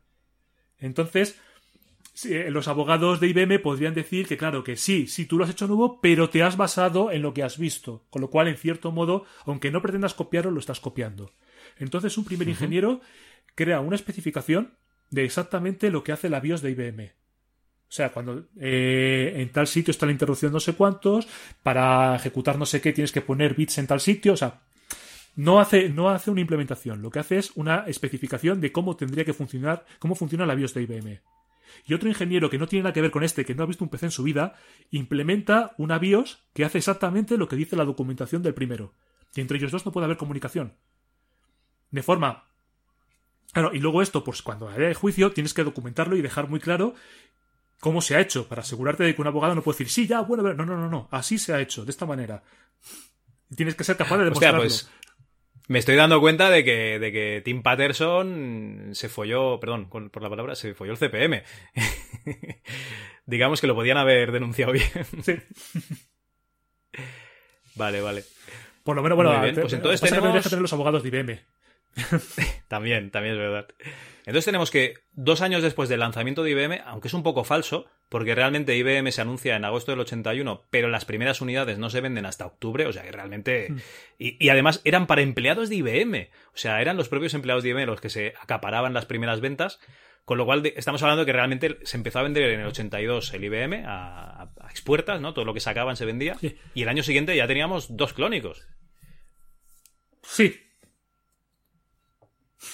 Entonces, eh, los abogados de IBM podrían decir que, claro, que sí, sí, tú lo has hecho nuevo, pero te has basado en lo que has visto. Con lo cual, en cierto modo, aunque no pretendas copiarlo, lo estás copiando. Entonces, un primer ingeniero crea una especificación de exactamente lo que hace la BIOS de IBM. O sea, cuando eh, en tal sitio está la interrupción no sé cuántos, para ejecutar no sé qué tienes que poner bits en tal sitio, o sea, no hace, no hace una implementación, lo que hace es una especificación de cómo tendría que funcionar, cómo funciona la BIOS de IBM. Y otro ingeniero que no tiene nada que ver con este, que no ha visto un PC en su vida, implementa una BIOS que hace exactamente lo que dice la documentación del primero. Y entre ellos dos no puede haber comunicación. De forma Claro, y luego esto, pues cuando haya juicio, tienes que documentarlo y dejar muy claro cómo se ha hecho, para asegurarte de que un abogado no puede decir, sí, ya, bueno, no, no, no, no, así se ha hecho, de esta manera. Tienes que ser capaz de Hostia, demostrarlo. pues me estoy dando cuenta de que, de que Tim Patterson se folló, perdón con- por la palabra, se folló el CPM. *laughs* Digamos que lo podían haber denunciado bien. Sí. *laughs* Vale, vale. Por lo menos, bueno, Muy bien, te- pues entonces tenemos... que tener los abogados de IBM. *laughs* También, también es verdad. Entonces tenemos que dos años después del lanzamiento de IBM, aunque es un poco falso, porque realmente IBM se anuncia en agosto del 81, pero las primeras unidades no se venden hasta octubre, o sea que realmente... Mm. Y, y además eran para empleados de IBM, o sea, eran los propios empleados de IBM los que se acaparaban las primeras ventas, con lo cual de- estamos hablando de que realmente se empezó a vender en el 82 el IBM a, a- a expuertas, ¿no? Todo lo que sacaban se vendía, Sí. y el año siguiente ya teníamos dos clónicos. Sí.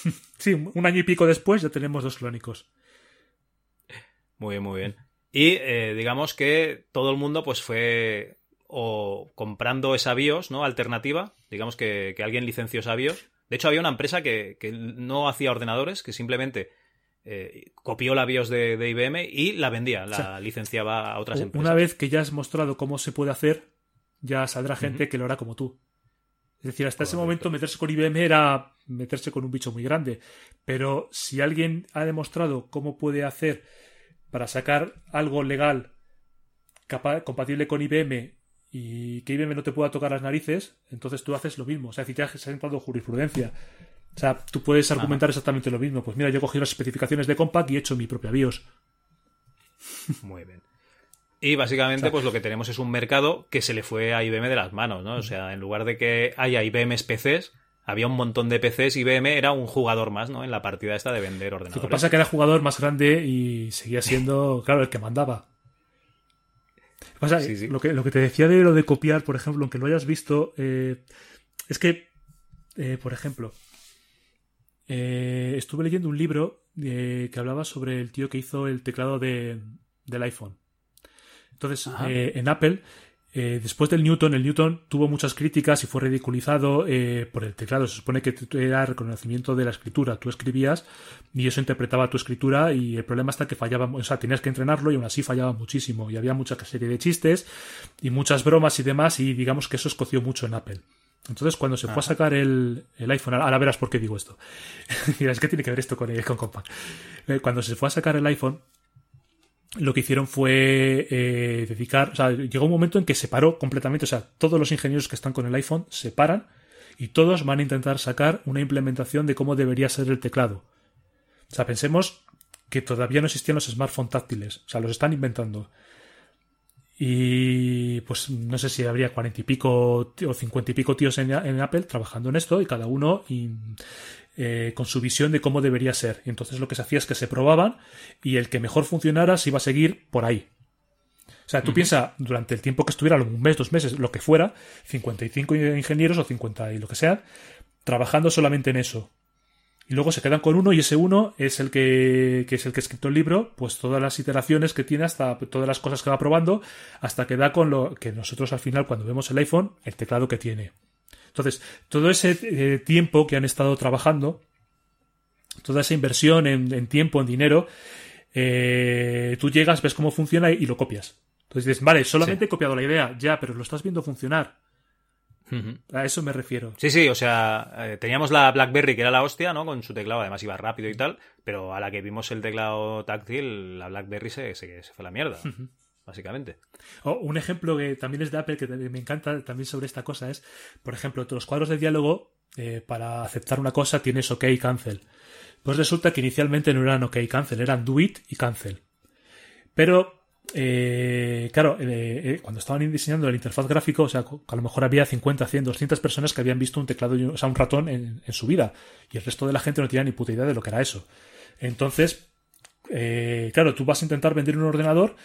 *laughs* sí, un año y pico después ya tenemos dos clónicos. Muy bien, muy bien. Y eh, digamos que todo el mundo pues fue o comprando esa BIOS, ¿no? Alternativa. Digamos que, que alguien licenció esa BIOS. De hecho, había una empresa que, que no hacía ordenadores, que simplemente eh, copió la BIOS de, de IBM y la vendía, la O sea, licenciaba a otras empresas. Una vez que ya has mostrado cómo se puede hacer, ya saldrá gente que lo hará como tú. Es decir, hasta ese momento meterse con IBM era meterse con un bicho muy grande. Pero si alguien ha demostrado cómo puede hacer para sacar algo legal compatible con IBM y que IBM no te pueda tocar las narices, entonces tú haces lo mismo. O sea, si te has entrado jurisprudencia. O sea, tú puedes argumentar exactamente lo mismo. Pues mira, yo he cogido las especificaciones de Compaq y he hecho mi propia BIOS. Muy bien. Y básicamente, pues lo que tenemos es un mercado que se le fue a IBM de las manos, ¿no? O sea, en lugar de que haya IBM PCs, había un montón de PCs, IBM era un jugador más, ¿no? En la partida esta de vender Lo ordenadores. que pasa es que era jugador más grande y seguía siendo, *laughs* claro, el que mandaba. Lo que pasa- Sí, sí. Lo, que, lo que te decía de lo de copiar, por ejemplo, aunque lo hayas visto, eh, es que, eh, por ejemplo, eh, estuve leyendo un libro eh, que hablaba sobre el tío que hizo el teclado de, del iPhone. Entonces, eh, en Apple, eh, después del Newton, el Newton tuvo muchas críticas y fue ridiculizado eh, por el teclado. Se supone que era reconocimiento de la escritura. Tú escribías y eso interpretaba tu escritura y el problema está que fallaba, o sea, tenías que entrenarlo y aún así fallaba muchísimo. Y había mucha serie de chistes y muchas bromas y demás y digamos que eso escoció mucho en Apple. Entonces, cuando se fue a sacar el, el iPhone, ahora verás por qué digo esto. *laughs* Mira, es que tiene que ver esto con, con Compaq. Eh, Cuando se fue a sacar el iPhone, lo que hicieron fue eh, dedicar, o sea, llegó un momento en que se paró completamente, o sea, todos los ingenieros que están con el iPhone se paran y todos van a intentar sacar una implementación de cómo debería ser el teclado. O sea, pensemos que todavía no existían los smartphones táctiles, o sea, los están inventando. Y pues no sé si habría cuarenta y pico o cincuenta y pico tíos en, Apple trabajando en esto y cada uno eh, con su visión de cómo debería ser. Y entonces lo que se hacía es que se probaban y el que mejor funcionara se iba a seguir por ahí. O sea, tú piensas, durante el tiempo que estuviera, un mes, dos meses, lo que fuera, 55 ingenieros o 50 y lo que sea, trabajando solamente en eso. Y luego se quedan con uno y ese uno es el que, que, es el que ha escrito el libro, pues todas las iteraciones que tiene hasta todas las cosas que va probando hasta que da con lo que nosotros al final cuando vemos el iPhone, el teclado que tiene. Entonces, todo ese eh, tiempo que han estado trabajando, toda esa inversión en, en tiempo, en dinero, eh, tú llegas, ves cómo funciona y, y, lo copias. Entonces dices, vale, solamente sí. he copiado la idea, ya, pero lo estás viendo funcionar. A eso me refiero. Sí, sí, o sea, eh, teníamos la BlackBerry que era la hostia, ¿no? Con su teclado, además iba rápido y tal, pero a la que vimos el teclado táctil, la BlackBerry se, se, se fue a la mierda, básicamente. Un ejemplo que también es de Apple, que me encanta también sobre esta cosa, es, por ejemplo, los cuadros de diálogo, eh, para aceptar una cosa tienes OK y cancel. Pues resulta que inicialmente no eran OK y cancel, eran do it y cancel. Pero eh, claro, eh, eh, cuando estaban diseñando el interfaz gráfico, o sea, a lo mejor había 50, 100, 200 personas que habían visto un teclado, o sea, un ratón en, en su vida, y el resto de la gente no tenía ni puta idea de lo que era eso. Entonces, eh, claro, tú vas a intentar vender un ordenador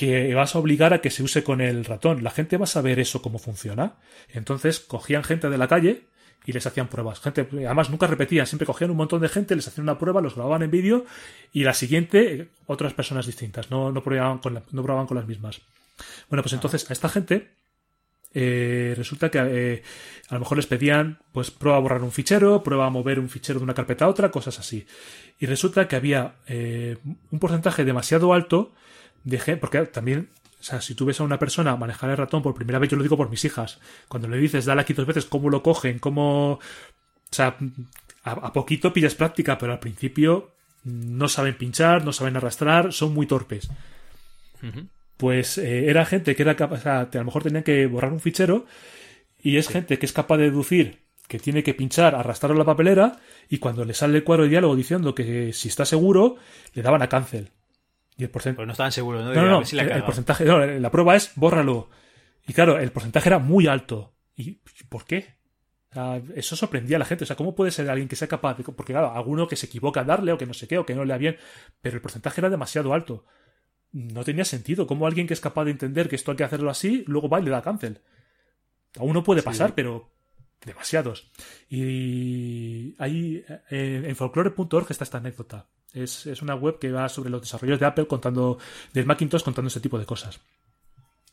que vas a obligar a que se use con el ratón. La gente va a saber eso cómo funciona. Entonces, cogían gente de la calle y les hacían pruebas. Gente, además nunca repetían, siempre cogían un montón de gente, les hacían una prueba, los grababan en vídeo y la siguiente otras personas distintas, no, no, probaban, con la, no probaban con las mismas. Bueno, pues entonces a esta gente eh, resulta que eh, a lo mejor les pedían, pues prueba a borrar un fichero, prueba a mover un fichero de una carpeta a otra, cosas así. Y resulta que había eh, un porcentaje demasiado alto de gente, porque también o sea, si tú ves a una persona manejar el ratón por primera vez, yo lo digo por mis hijas, cuando le dices dale aquí dos veces, cómo lo cogen, cómo... O sea, a, a poquito pillas práctica, pero al principio no saben pinchar, no saben arrastrar, son muy torpes. Uh -huh. Pues eh, era gente que era capaz, o sea, a lo mejor tenían que borrar un fichero y es sí. gente que es capaz de deducir que tiene que pinchar, arrastrar la papelera y cuando le sale el cuadro de diálogo diciendo que si está seguro, le daban a cancel. Y el porcentaje. Pues no estaban seguros, ¿no? No, no, si el, el, porcentaje. No, la prueba es bórralo. Y claro, el porcentaje era muy alto. ¿Y por qué? O sea, eso sorprendía a la gente. O sea, ¿cómo puede ser alguien que sea capaz de.? Porque, claro, alguno que se equivoca al darle o que no sé qué, o que no lea bien. Pero el porcentaje era demasiado alto. No tenía sentido. ¿Cómo alguien que es capaz de entender que esto hay que hacerlo así, luego va y le da cancel? A uno puede pasar, sí. pero demasiados. Y ahí en, en folklore.org está esta anécdota. Es, es, una web que va sobre los desarrollos de Apple contando, del Macintosh contando ese tipo de cosas.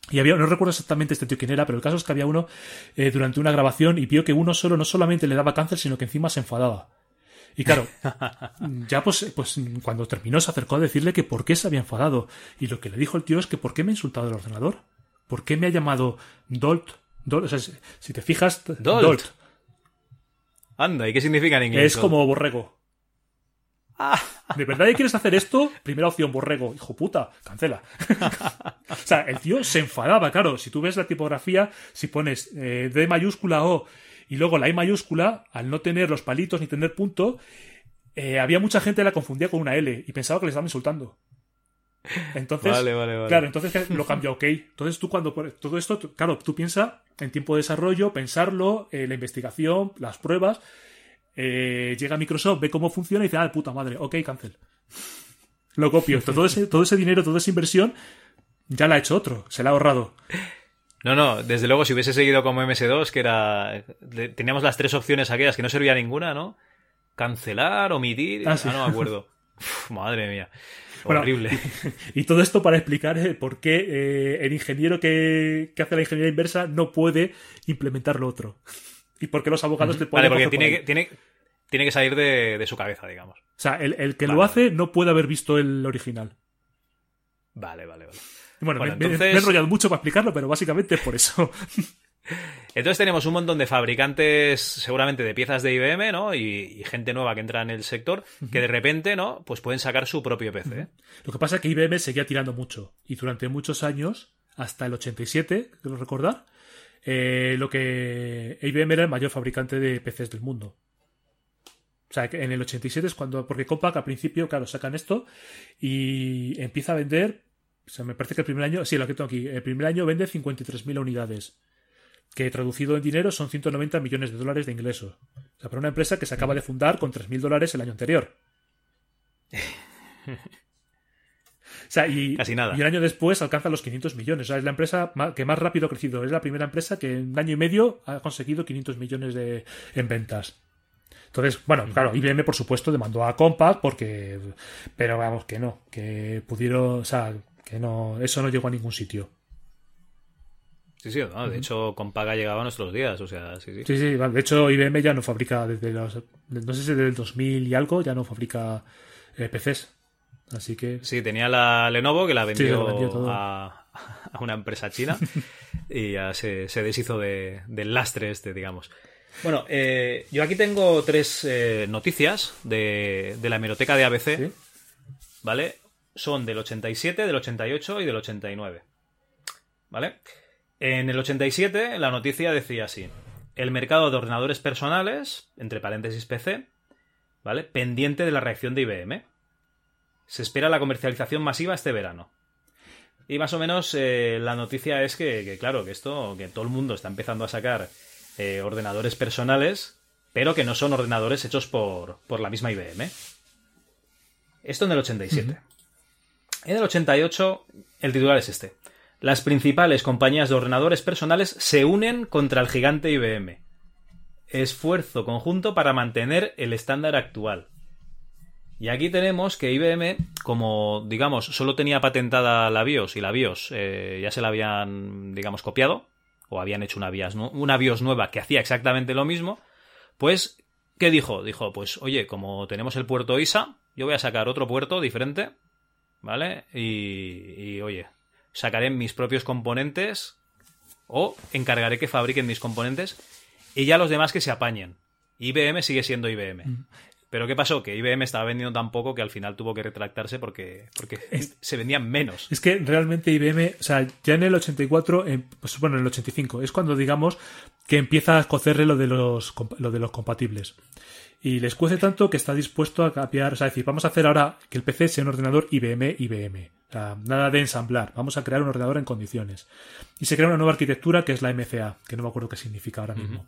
Y había, no recuerdo exactamente este tío quién era, pero el caso es que había uno eh, durante una grabación y vio que uno solo no solamente le daba cáncer, sino que encima se enfadaba. Y claro, *laughs* ya pues, pues cuando terminó se acercó a decirle que por qué se había enfadado. Y lo que le dijo el tío es que por qué me ha insultado el ordenador. ¿Por qué me ha llamado Dolt? Dolt o sea, si te fijas, Dolt. Dolt. Anda, ¿y qué significa en inglés? Es como borrego. ¿De verdad quieres hacer esto? Primera opción, borrego. Hijo puta, cancela. *laughs* o sea, el tío se enfadaba, claro. Si tú ves la tipografía, si pones eh, D mayúscula O y luego la I mayúscula, al no tener los palitos ni tener punto, eh, había mucha gente que la confundía con una L y pensaba que le estaban insultando. Entonces, vale, vale, vale. claro, entonces lo cambia OK. Entonces tú cuando todo esto, claro, tú piensas en tiempo de desarrollo, pensarlo, eh, la investigación, las pruebas. Eh, llega Microsoft, ve cómo funciona y dice, ah, puta madre, ok, cancel. *laughs* Lo copio. todo, ese, todo ese dinero, toda esa inversión, ya la ha hecho otro, se la ha ahorrado. No, no, desde luego, si hubiese seguido como MS2, que era. Teníamos las tres opciones aquellas que no servía ninguna, ¿no? Cancelar, omitir. Ah, sí. ah no me acuerdo. *laughs* Uf, madre mía. Bueno, Horrible. Y, y, todo esto para explicar eh, por qué eh, el ingeniero que, que, hace la ingeniería inversa no puede implementar lo otro. Y por qué los abogados uh -huh. te. Vale, porque tiene que, tiene, tiene que salir de, de, su cabeza, digamos. O sea, el, el que vale, lo hace no puede haber visto el original. Vale, vale, vale. Bueno, bueno me, entonces... me, he enrollado mucho para explicarlo, pero básicamente es por eso. *laughs* Entonces tenemos un montón de fabricantes, seguramente de piezas de IBM, ¿no? Y, y gente nueva que entra en el sector, que de repente, ¿no? Pues pueden sacar su propio PC. ¿eh? Lo que pasa es que IBM seguía tirando mucho. Y durante muchos años, hasta el 87, creo recordar, eh, lo que IBM era el mayor fabricante de PCs del mundo. O sea, que en el 87 es cuando. Porque Compaq al principio, claro, sacan esto y empieza a vender. O sea, me parece que el primer año. Sí, lo que tengo aquí. El primer año vende 53.000 unidades. Que traducido en dinero son 190 millones de dólares de ingresos. O sea, para una empresa que se acaba de fundar con 3.000 dólares el año anterior. *laughs* O sea, y, Casi nada. y un año después alcanza los 500 millones. O sea, es la empresa que más rápido ha crecido. Es la primera empresa que en un año y medio ha conseguido 500 millones de, en ventas. Entonces, bueno, claro, IBM por supuesto demandó a Compaq porque... Pero vamos, que no, que pudieron... O sea, que no... Eso no llegó a ningún sitio. Sí, sí, no, de hecho, Compaq ha llegado a nuestros días, o sea, sí, sí. Sí, sí, de hecho IBM ya no fabrica desde los... No sé si desde el 2000 y algo ya no fabrica eh, PCs. Así que... Sí, tenía la Lenovo que la vendió, a una empresa china y ya se, se deshizo de- del lastre este, digamos. Bueno, eh, yo aquí tengo tres eh, noticias de, de la hemeroteca de ABC, ¿vale? Son del 87, del 88 y del 89, ¿vale? En el 87 la noticia decía así, el mercado de ordenadores personales, entre paréntesis PC, ¿vale? Pendiente de la reacción de IBM. Se espera la comercialización masiva este verano. Y más o menos eh, la noticia es que, que, claro, que esto, que todo el mundo está empezando a sacar eh, ordenadores personales, pero que no son ordenadores hechos por, por la misma IBM. Esto en el 87. En el 88, el titular es este. Las principales compañías de ordenadores personales se unen contra el gigante IBM. Esfuerzo conjunto para mantener el estándar actual. Y aquí tenemos que IBM, como digamos, solo tenía patentada la BIOS y la BIOS eh, ya se la habían, digamos, copiado, o habían hecho una BIOS, una BIOS nueva que hacía exactamente lo mismo, pues, ¿qué dijo? Dijo, pues, oye, como tenemos el puerto ISA, yo voy a sacar otro puerto diferente, ¿vale? Y, y, oye, sacaré mis propios componentes o encargaré que fabriquen mis componentes y ya los demás que se apañen. IBM sigue siendo IBM. Pero ¿qué pasó? Que IBM estaba vendiendo tan poco que al final tuvo que retractarse porque, porque se vendían menos. Es que realmente IBM, o sea, ya en el 84, en- pues bueno, en el 85, es cuando digamos que empieza a cocerle lo de los, lo de los compatibles. Y les cuece tanto que está dispuesto a cambiar, o sea, decir, vamos a hacer ahora que el PC sea un ordenador IBM, IBM. O sea, nada de ensamblar, vamos a crear un ordenador en condiciones. Y se crea una nueva arquitectura que es la MCA, que no me acuerdo qué significa ahora mismo.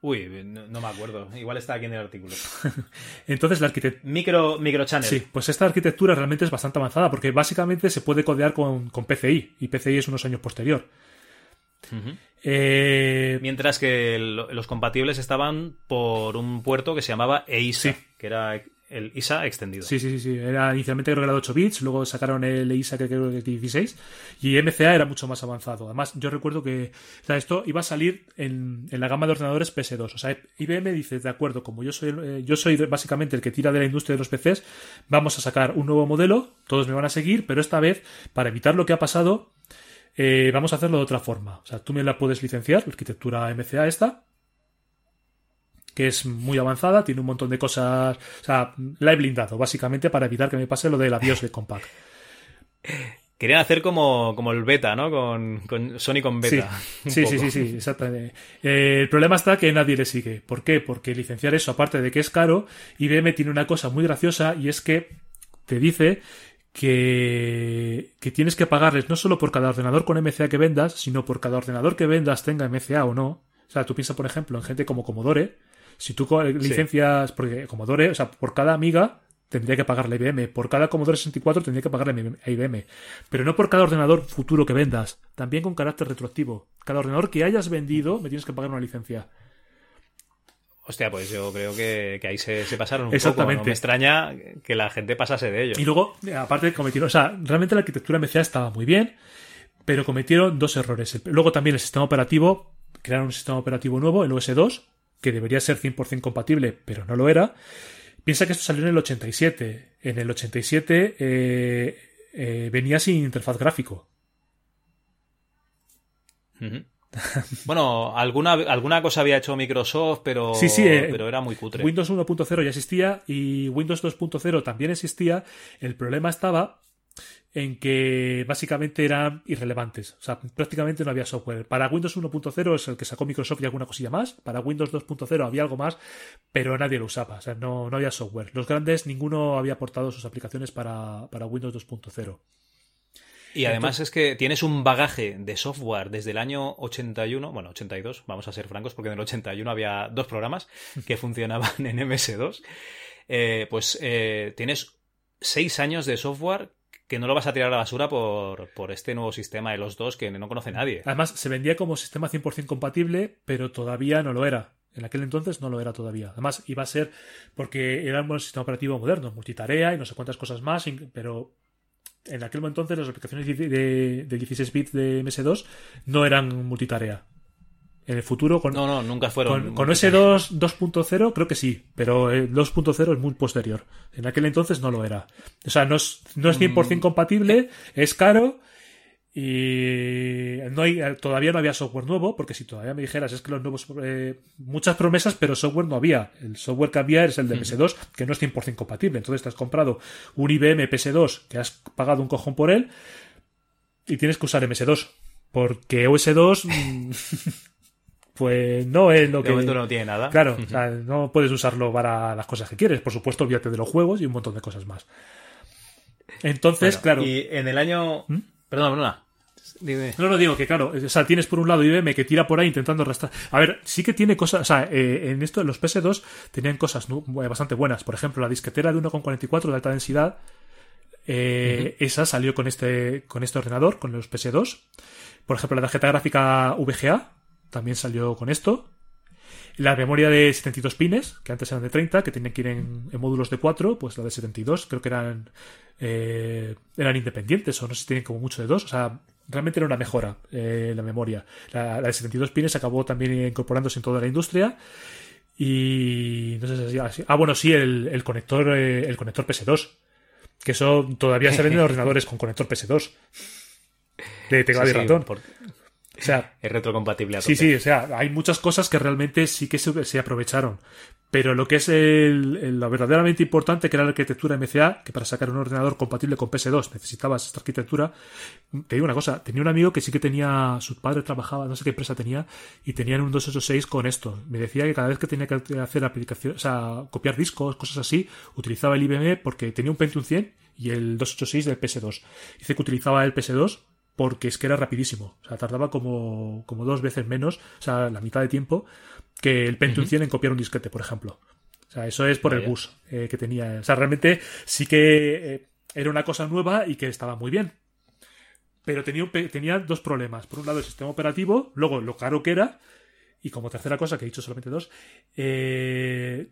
Uy, no, no me acuerdo. Igual está aquí en el artículo. *laughs* Entonces la arquitectura... Micro, microchannel. Sí, pues esta arquitectura realmente es bastante avanzada porque básicamente se puede codear con, con PCI y PCI es unos años posterior. Eh, Mientras que los compatibles estaban por un puerto que se llamaba EISA, que era el ISA extendido. Sí, sí, sí. Era inicialmente creo que era de 8 bits, luego sacaron el ISA que creo que es 16 y MCA era mucho más avanzado. Además, yo recuerdo que o sea, esto iba a salir en, la gama de ordenadores PS2. O sea, IBM dice, de acuerdo, como yo soy, eh, yo soy básicamente el que tira de la industria de los PCs, vamos a sacar un nuevo modelo, todos me van a seguir, pero esta vez, para evitar lo que ha pasado, eh, vamos a hacerlo de otra forma. O sea, tú me la puedes licenciar, la arquitectura MCA esta, que es muy avanzada, tiene un montón de cosas. O sea, la he blindado, básicamente, para evitar que me pase lo de la BIOS de Compaq. *laughs* Querían hacer como, como el beta, ¿no? Con, con Sony con beta. Sí, *laughs* sí, sí, sí, exactamente. Eh, el problema está que nadie le sigue. ¿Por qué? Porque licenciar eso, aparte de que es caro, IBM tiene una cosa muy graciosa y es que te dice que, que tienes que pagarles no solo por cada ordenador con MCA que vendas, sino por cada ordenador que vendas tenga MCA o no. O sea, tú piensas, por ejemplo, en gente como Commodore. Si tú co- licencias, porque Commodore, o sea, por cada amiga tendría que pagarle a IBM. Por cada Commodore 64 tendría que pagarle a IBM. Pero no por cada ordenador futuro que vendas. También con carácter retroactivo. Cada ordenador que hayas vendido me tienes que pagar una licencia. Hostia, pues yo creo que, que ahí se, se pasaron un Exactamente. poco. No me extraña que la gente pasase de ello. Y luego, eh, aparte, cometieron. O sea, realmente la arquitectura MCA estaba muy bien, pero cometieron dos errores. Luego también el sistema operativo. Crearon un sistema operativo nuevo, el OS2, que debería ser 100% compatible, pero no lo era. Piensa que esto salió en el 87. En el 87 eh, eh, venía sin interfaz gráfico. Bueno, alguna, alguna cosa había hecho Microsoft, pero, Sí, sí, eh, pero era muy cutre. Windows 1.0 ya existía y Windows 2.0 también existía. El problema estaba en que básicamente eran irrelevantes. O sea, prácticamente no había software. Para Windows 1.0 es el que sacó Microsoft y alguna cosilla más. Para Windows 2.0 había algo más, pero nadie lo usaba. O sea, no, no había software. Los grandes, ninguno había aportado sus aplicaciones para, para Windows 2.0 Y además es que tienes un bagaje de software desde el año 81, bueno, 82, vamos a ser francos, porque en el 81 había dos programas *laughs* que funcionaban en MS2. Eh, pues eh, tienes seis años de software que no lo vas a tirar a la basura por, por este nuevo sistema de los dos que no conoce nadie. Además, se vendía como sistema 100% compatible, pero todavía no lo era. En aquel entonces no lo era todavía. Además, iba a ser porque era un sistema operativo moderno, multitarea y no sé cuántas cosas más, pero en aquel entonces las aplicaciones de, de, de 16 bits de MS2 no eran multitarea. En el futuro, con, no, no, nunca fueron. Con, con S2 2.0 creo que sí, pero el 2.0 es muy posterior. En aquel entonces no lo era. O sea, no es, no es 100% Mm. compatible, es caro y no hay, todavía no había software nuevo, porque si todavía me dijeras es que los nuevos... eh, muchas promesas, pero software no había. El software que había es el de PS2, que no es 100% compatible. Entonces te has comprado un IBM PS2 que has pagado un cojón por él y tienes que usar MS2. Porque OS2... *laughs* pues no es lo De que. momento no tiene nada. Claro, o sea, no puedes usarlo para las cosas que quieres. Por supuesto, olvídate de los juegos y un montón de cosas más. Entonces, Bueno, claro. Y en el año. ¿Mm? Perdona, perdona. Dime. No, no digo que, claro, o sea, tienes por un lado IBM que tira por ahí intentando arrastrar. A ver, sí que tiene cosas, o sea, eh, en esto, los PS2 tenían cosas nu- bastante buenas. Por ejemplo, la disquetera de 1,44 de alta densidad, eh, esa salió con este, con este ordenador, con los PS2. Por ejemplo, la tarjeta gráfica VGA también salió con esto. La memoria de 72 pines, que antes eran de 30, que tenían que ir en, en módulos de 4, pues la de 72, creo que eran eh, eran independientes, o no sé si tienen como mucho de 2. O sea, realmente era una mejora eh, la memoria. La, la de 72 pines acabó también incorporándose en toda la industria. Y no sé si así. Ah, bueno, sí, el, el conector eh, el conector PS2. Que eso todavía se venden en *laughs* ordenadores con conector PS2. De teclado Sí, y sí, ratón. por- O sea, Es retrocompatible a Sí, sí, o sea, hay muchas cosas que realmente sí que se, se aprovecharon. Pero lo que es el, el- lo verdaderamente importante, que era la arquitectura MCA, que para sacar un ordenador compatible con PS2 necesitabas esta arquitectura. Te digo una cosa, tenía un amigo que sí que tenía, su padre trabajaba, no sé qué empresa tenía, y tenían un 286 con esto. Me decía que cada vez que tenía que hacer aplicación, o sea, copiar discos, cosas así, utilizaba el IBM porque tenía un Pentium 100 y el 286 del PS2. Dice que utilizaba el PS2 porque es que era rapidísimo. O sea, tardaba como, como dos veces menos, o sea, la mitad de tiempo, que el Pentium Ujú. 100 en copiar un disquete, por ejemplo. O sea, eso es por el bus eh, que tenía. O sea, realmente sí que eh, era una cosa nueva y que estaba muy bien. Pero tenía, un tenía dos problemas. Por un lado, el sistema operativo, luego lo caro que era, y como tercera cosa, que he dicho solamente dos, eh,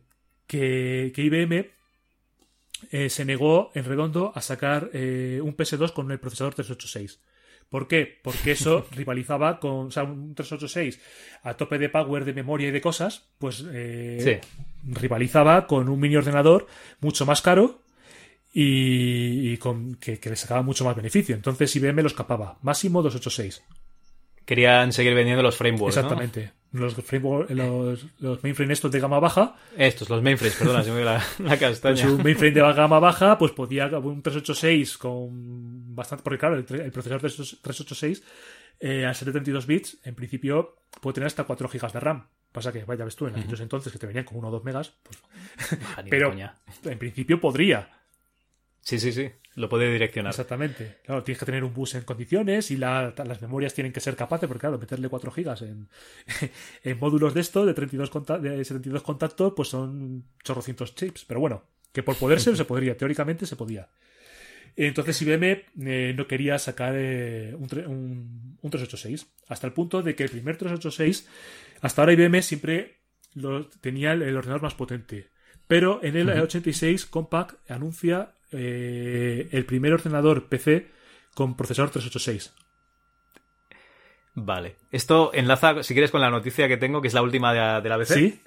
que, que IBM eh, se negó en redondo a sacar eh, un PS2 con el procesador 386. ¿Por qué? Porque eso *laughs* rivalizaba con, o sea, un 386 a tope de power, de memoria y de cosas, pues eh, rivalizaba con un mini ordenador mucho más caro y, y con, que, que le sacaba mucho más beneficio. Entonces IBM lo escapaba. Máximo 286. Querían seguir vendiendo los frameworks. ¿no? Los, framework- los, los mainframe estos de gama baja Estos, los mainframes, perdona, se me la, la castaña. Pues un mainframe de gama baja, pues podía un 386 con bastante. Porque claro, el, el procesador 386, eh, al ser de 32 bits, en principio puede tener hasta 4 GB de RAM. Pasa que, vaya, ves tú, en Ujú. aquellos entonces que te venían con 1 o 2 megas, pues. Ah, pero en principio podría. Sí, sí, sí. Lo puede direccionar. Exactamente. Claro, tienes que tener un bus en condiciones y la- las memorias tienen que ser capaces, porque claro, meterle 4 gigas en, *laughs* en módulos de esto, de 32 conta- de 72 contactos, pues son chorrocientos chips. Pero bueno, que por poder ser *laughs* se podría, teóricamente se podía. Entonces IBM eh, no quería sacar eh, un, un- un 386, hasta el punto de que el primer 386, hasta ahora IBM siempre lo, tenía el, el ordenador más potente. Pero en el Ujú. 86 Compaq anuncia eh, el primer ordenador PC con procesador 386. Vale. Esto enlaza, si quieres, con la noticia que tengo, que es la última de la, de la ABC. Sí.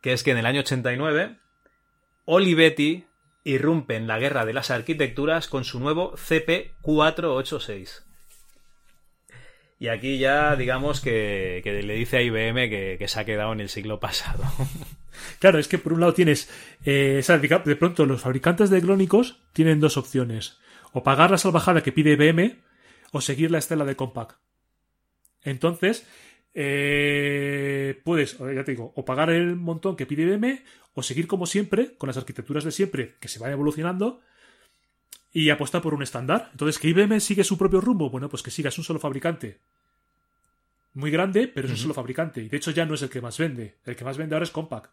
Que es que en el año 89, Olivetti irrumpe en la guerra de las arquitecturas con su nuevo CP486. Y aquí ya, digamos, que, que le dice a IBM que, que se ha quedado en el siglo pasado. *laughs* Claro, es que por un lado tienes. Eh, de pronto los fabricantes de clónicos tienen dos opciones: o pagar la salvajada que pide IBM o seguir la estela de Compaq. Entonces, eh, puedes, ya te digo, o pagar el montón que pide IBM o seguir como siempre, con las arquitecturas de siempre que se van evolucionando y apostar por un estándar. Entonces, que IBM sigue su propio rumbo, bueno, pues que siga, es un solo fabricante. Muy grande, pero es un solo fabricante. Y de hecho ya no es el que más vende. El que más vende ahora es Compaq.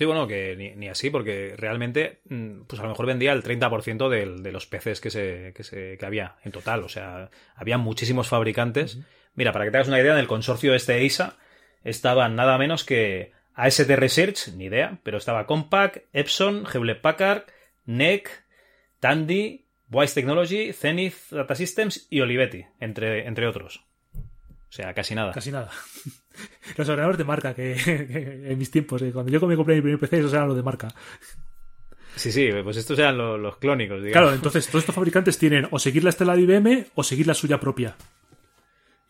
Sí, bueno, que ni, ni, así, porque realmente, mm, pues a lo mejor vendía el 30% del, de los PCs que, se, que, se, que había en total. O sea, había muchísimos fabricantes. Mira, para que te hagas una idea, en el consorcio este EISA estaban nada menos que AST Research, ni idea, pero estaba Compaq, Epson, Hewlett Packard, NEC, Tandy, Wise Technology, Zenith Data Systems y Olivetti, entre, entre otros. O sea, casi nada. Casi nada. Los ordenadores de marca, *laughs* que, en mis tiempos, eh, cuando yo me compré mi primer PC, esos eran los de marca. Sí, sí, pues estos eran los, los clónicos, digamos. Claro, entonces todos estos fabricantes tienen o seguir la estela de IBM o seguir la suya propia.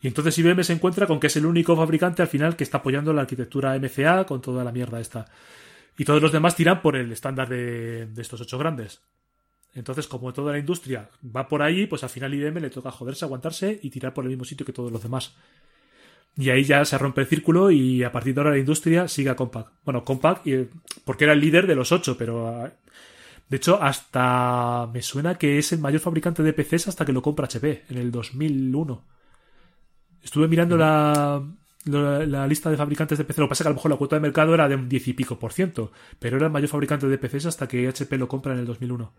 Y entonces IBM se encuentra con que es el único fabricante al final que está apoyando la arquitectura MCA con toda la mierda esta. Y todos los demás tiran por el estándar de, de estos ocho grandes. Entonces, como toda la industria va por ahí, pues al final IBM le toca joderse, aguantarse y tirar por el mismo sitio que todos los demás. Y ahí ya se rompe el círculo y a partir de ahora la industria sigue a Compaq. Bueno, Compaq, porque era el líder de los ocho, pero ah, de hecho hasta me suena que es el mayor fabricante de PCs hasta que lo compra HP en el 2001. Estuve mirando la, la, lista de fabricantes de PC. Lo que pasa es que a lo mejor la cuota de mercado era de un 10 y pico por ciento, pero era el mayor fabricante de PCs hasta que HP lo compra en el 2001.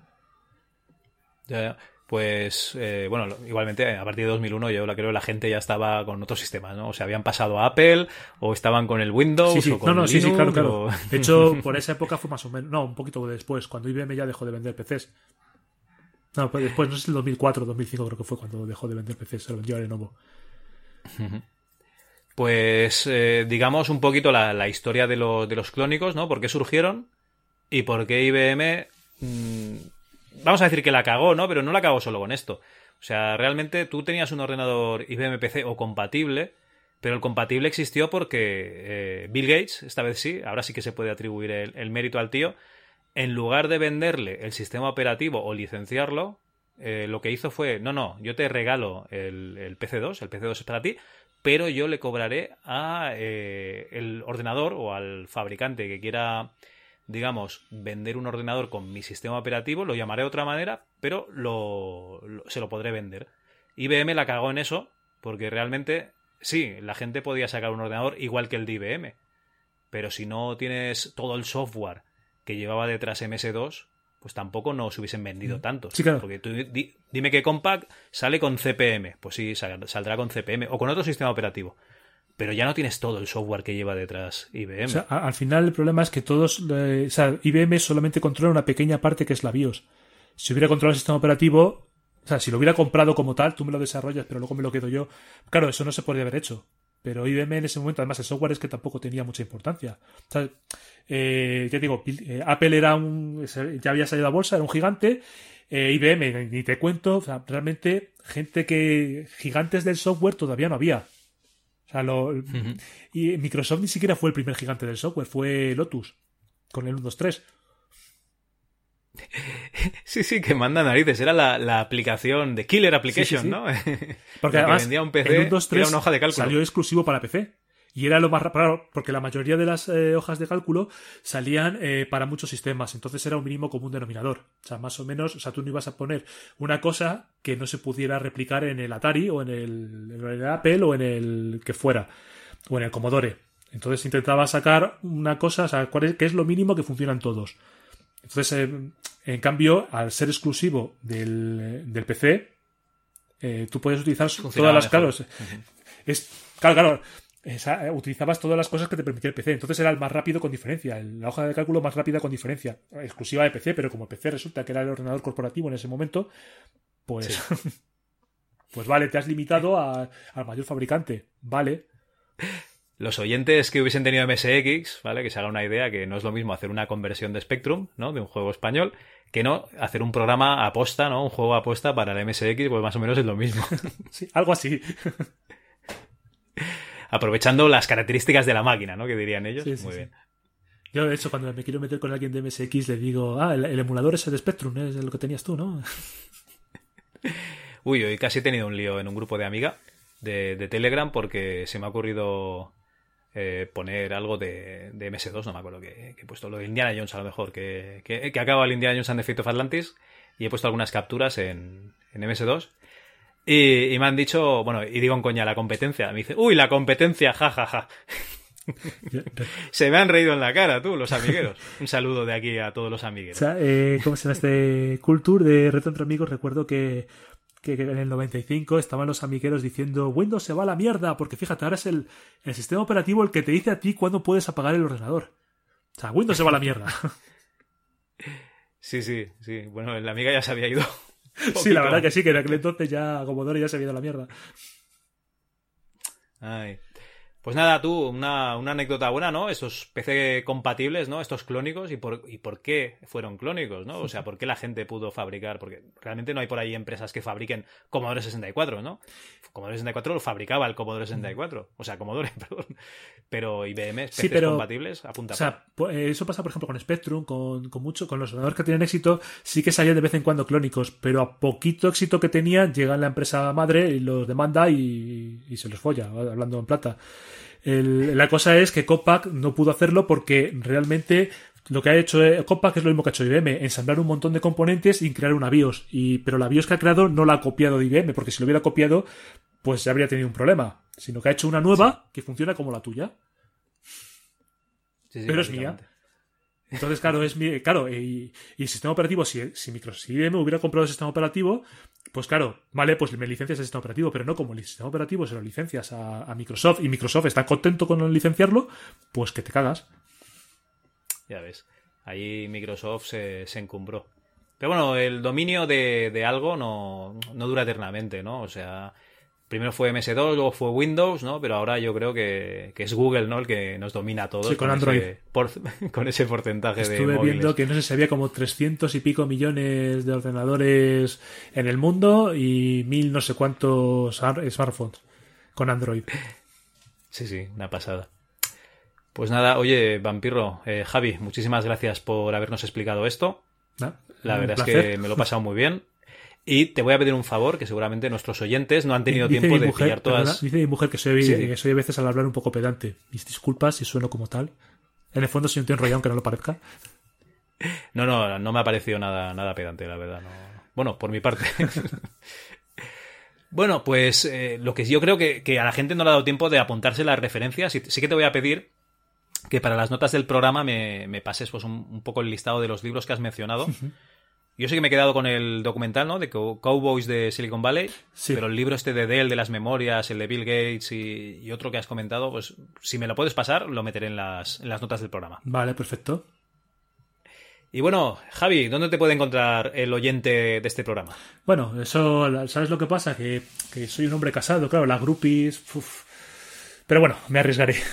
Ya, ya. Pues, eh, bueno, igualmente a partir de 2001 yo creo que la gente ya estaba con otros sistemas, ¿no? O sea, habían pasado a Apple o estaban con el Windows sí, sí. o con no, no, Linux, sí, sí, claro, claro. o- De hecho, *laughs* por esa época fue más o menos, no, un poquito después, cuando IBM ya dejó de vender PCs. No, pues después, no sé si el 2004 2005 creo que fue cuando dejó de vender PCs, se lo vendió a Lenovo. Pues eh, digamos un poquito la, la historia de, lo- de los clónicos, ¿no? ¿Por qué surgieron? Y por qué IBM... vamos a decir que la cagó, ¿no? Pero no la cagó solo con esto. O sea, realmente tú tenías un ordenador IBM PC o compatible, pero el compatible existió porque eh, Bill Gates, esta vez sí, ahora sí que se puede atribuir el, mérito al tío, en lugar de venderle el sistema operativo o licenciarlo, eh, lo que hizo fue, no, no, yo te regalo el, el PC2, el PC2 es para ti, pero yo le cobraré a eh, el ordenador o al fabricante que quiera, digamos, vender un ordenador con mi sistema operativo, lo llamaré de otra manera, pero lo, lo- se lo podré vender. IBM la cagó en eso, porque realmente, sí, la gente podía sacar un ordenador igual que el de IBM, pero si no tienes todo el software que llevaba detrás MS2, pues tampoco nos hubiesen vendido tantos. Sí, claro. Porque tú di- dime que Compaq sale con CPM, pues sí, sal- saldrá con CPM o con otro sistema operativo. Pero ya no tienes todo el software que lleva detrás IBM. O sea, al final el problema es que todos, eh, o sea, IBM solamente controla una pequeña parte que es la BIOS. Si hubiera controlado el sistema operativo, o sea, si lo hubiera comprado como tal, tú me lo desarrollas, pero luego me lo quedo yo. Claro, eso no se podría haber hecho. Pero IBM en ese momento, además, el software es que tampoco tenía mucha importancia. O sea, eh, ya digo, eh, Apple era un, ya había salido a bolsa, era un gigante. IBM, ni te cuento, o sea, realmente, gente que, gigantes del software todavía no había. O sea, lo, y Microsoft ni siquiera fue el primer gigante del software, fue Lotus, con el 123. *laughs* Sí, sí, que manda narices. Era la, la aplicación de Killer Application, Sí, sí, sí. ¿no? *laughs* Porque La que además, vendía un el PC 123 era una hoja de cálculo. salió exclusivo para PC. Y era lo más raro, porque la mayoría de las eh, hojas de cálculo salían eh, para muchos sistemas, entonces era un mínimo común denominador. O sea, más o menos, o sea, tú no ibas a poner una cosa que no se pudiera replicar en el Atari o en el, en el Apple o en el que fuera, o en el Commodore. Entonces intentaba sacar una cosa, o sea, cuál es, qué es lo mínimo que funcionan todos. Entonces, eh, en cambio, al ser exclusivo del, del PC, tú puedes utilizar Funcionaba todas las mejor. claro, es, claro, claro, esa- eh, utilizabas todas las cosas que te permitía el PC. Entonces era el más rápido con diferencia, el- la hoja de cálculo más rápida con diferencia, exclusiva de PC, pero como PC resulta que era el ordenador corporativo en ese momento, pues, *laughs* pues vale, te has limitado a- al mayor fabricante, vale. los oyentes que hubiesen tenido MSX, ¿vale? Que se haga una idea que no es lo mismo hacer una conversión de Spectrum, ¿no? De un juego español, que no hacer un programa aposta, ¿no? Un juego aposta para el MSX, pues más o menos es lo mismo. *laughs* sí, algo así. *laughs* Aprovechando las características de la máquina, ¿no? Que dirían ellos. Sí, sí, Muy sí. bien. Yo, de hecho, cuando me quiero meter con alguien de MSX, le digo, ah, el, el emulador ese de Spectrum, es lo que tenías tú, ¿no? *laughs* Uy, hoy casi he tenido un lío en un grupo de amiga de, de Telegram porque se me ha ocurrido eh, poner algo de, de MS2, no me acuerdo que, que he puesto lo de Indiana Jones a lo mejor, que, que, que acaba el Indiana Jones and the Fate of Atlantis y he puesto algunas capturas en, en MS2 y, y me han dicho, bueno, y digo en coña, la competencia. Me dice, uy, la competencia, ja, ja, ja. *laughs* Se me han reído en la cara, tú, los amigueros. Un saludo de aquí a todos los O amigueros. sea, eh, ¿cómo se llama este Culture de Reto entre Amigos? Recuerdo que, que, que en el 95 estaban los amigueros diciendo Windows se va a la mierda, porque fíjate, ahora es el, el sistema operativo el que te dice a ti cuándo puedes apagar el ordenador. O sea, Windows se va a la mierda. *laughs* Sí, sí, sí. Bueno, la amiga ya se había ido. *laughs* sí, la verdad que sí, que en aquel entonces ya Commodore ya se había ido a la mierda. Ay. Pues nada, tú, una, una anécdota buena, ¿no? Estos PC compatibles, ¿no? Estos clónicos y por, y por qué fueron clónicos, ¿no? O sea, por qué la gente pudo fabricar, porque realmente no hay por ahí empresas que fabriquen Commodore 64, ¿no? Commodore 64 lo fabricaba el Commodore 64, o sea, Commodore, *laughs* perdón. Pero IBM, PCs Sí, pero- compatibles, apunta. O sea, po- eh, eso pasa, por ejemplo, con Spectrum, con, con mucho, con los ordenadores que tienen éxito, sí que salían de vez en cuando clónicos, pero a poquito éxito que tenían, llega la empresa madre y los demanda y, y se los folla, hablando en plata. El- la cosa es que Compaq no pudo hacerlo porque realmente lo que ha hecho eh, Compaq es lo mismo que ha hecho IBM, ensamblar un montón de componentes y crear una BIOS. Y, pero la BIOS que ha creado no la ha copiado de IBM, porque si lo hubiera copiado, pues ya habría tenido un problema. Sino que ha hecho una nueva que funciona como la tuya. Sí, sí, pero es mía. Entonces, claro, es claro, y, el sistema operativo, si, si Microsoft hubiera comprado el sistema operativo, pues claro, vale, pues me licencias el sistema operativo, pero no como el sistema operativo se lo licencias a, a Microsoft y Microsoft está contento con licenciarlo, pues que te cagas. Ya ves. Ahí Microsoft se, se encumbró. Pero bueno, el dominio de, de algo no, no dura eternamente, ¿no? O sea, primero fue MS2, luego fue Windows, ¿no? Pero ahora yo creo que, que es Google, ¿no? El que nos domina a todos. Sí, con Android. Ese por- *laughs* con ese porcentaje de Estuve móviles. viendo que no sé si había como 300 y pico millones de ordenadores en el mundo y mil no sé cuántos ar- smartphones con Android. Sí, sí, una pasada. Pues nada, oye, Vampirro, eh, Javi, muchísimas gracias por habernos explicado esto. La verdad es que me lo he pasado muy bien. Y te voy a pedir un favor, que seguramente nuestros oyentes no han tenido Dice tiempo de mujer, pillar todas... perdona, dice mi mujer que soy, Sí. que soy a veces al hablar un poco pedante. Mis disculpas si sueno como tal. En el fondo soy un tío enrollado, aunque no lo parezca. No, no, no me ha parecido nada, nada pedante, la verdad. no. Bueno, por mi parte. *laughs* bueno, pues eh, lo que yo creo que, que a la gente no le ha dado tiempo de apuntarse las referencias. Sí que te voy a pedir que para las notas del programa me, me pases pues, un, un poco el listado de los libros que has mencionado. Yo sé que me he quedado con el documental, ¿no? De Cow- Cowboys de Silicon Valley. Sí. Pero el libro este de Dell, de las memorias, el de Bill Gates y, y otro que has comentado, pues si me lo puedes pasar, lo meteré en las, en las notas del programa. Vale, perfecto. Y bueno, Javi, ¿dónde te puede encontrar el oyente de este programa? Bueno, eso, ¿sabes lo que pasa? Que, que soy un hombre casado, claro, las groupies. uf. Pero bueno, me arriesgaré. *laughs*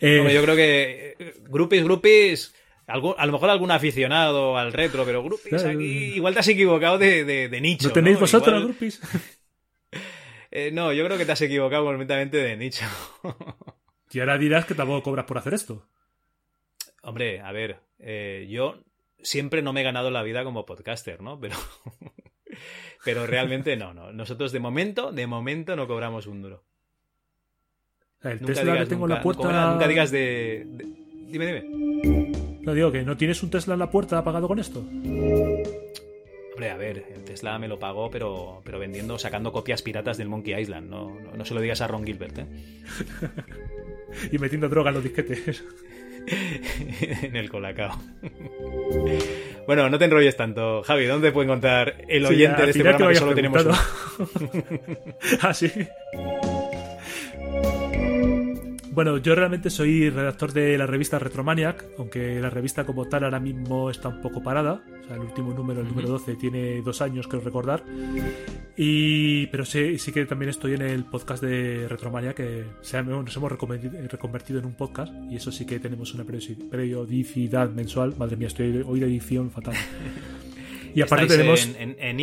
Eh, Hombre, yo creo que eh, groupies, groupies, algo- a lo mejor algún aficionado al retro, pero groupies aquí igual te has equivocado de, de- de nicho. ¿No tenéis vosotros Igual- groupies? *laughs* Eh, no, yo creo que te has equivocado completamente de nicho. *laughs* Y ahora dirás que tampoco cobras por hacer esto. Hombre, a ver, eh, yo siempre no me he ganado la vida como podcaster, ¿no? Pero, *laughs* pero realmente no, no. Nosotros de momento, de momento no cobramos un duro. El Nunca Tesla digas que tengo en nunca, la puerta. nunca- nunca digas de, de- Dime, dime. No digo que no tienes un Tesla en la puerta apagado con esto. Hombre, a ver, el Tesla me lo pagó, pero, pero vendiendo, sacando copias piratas del Monkey Island. No, no, no se lo digas a Ron Gilbert, ¿eh? *laughs* Y metiendo droga en los disquetes. *laughs* en el colacao. bueno, no te enrolles tanto. Javi, ¿dónde puede encontrar el oyente de este que programa que solo tenemos uno? *laughs* ah, sí. Bueno, yo realmente soy redactor de la revista Retromaniac, aunque la revista como tal ahora mismo está un poco parada. O sea, el último número, el número 12, tiene dos años, creo recordar. Y, pero sí, sí que también estoy en el podcast de Retromaniac, que se nos hemos reconvertido en un podcast. Y eso sí que tenemos una periodi- periodicidad mensual. Madre mía, estoy hoy de edición fatal. *laughs* Y aparte ¿Estáis tenemos... en- en- en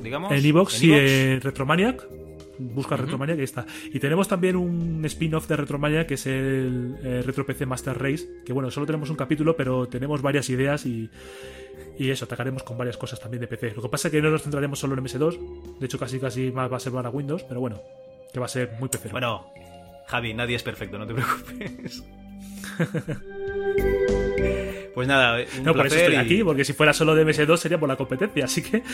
digamos? En Evox, ¿En sí, iVoox? en Retromaniac. Busca Retromaniac y ahí está. Y tenemos también un spin-off de Retromaniac que es el eh, Retro PC Master Race. Que bueno, solo tenemos un capítulo, pero tenemos varias ideas y, y eso, atacaremos con varias cosas también de PC. Lo que pasa es que no nos centraremos solo en MS2. De hecho, casi casi más va a ser para Windows, pero bueno, que va a ser muy PC. Bueno, Javi, nadie es perfecto, no te preocupes. *laughs* pues nada, un no, por eso estoy y- aquí, porque si fuera solo de MS2 sería por la competencia, así que. *laughs*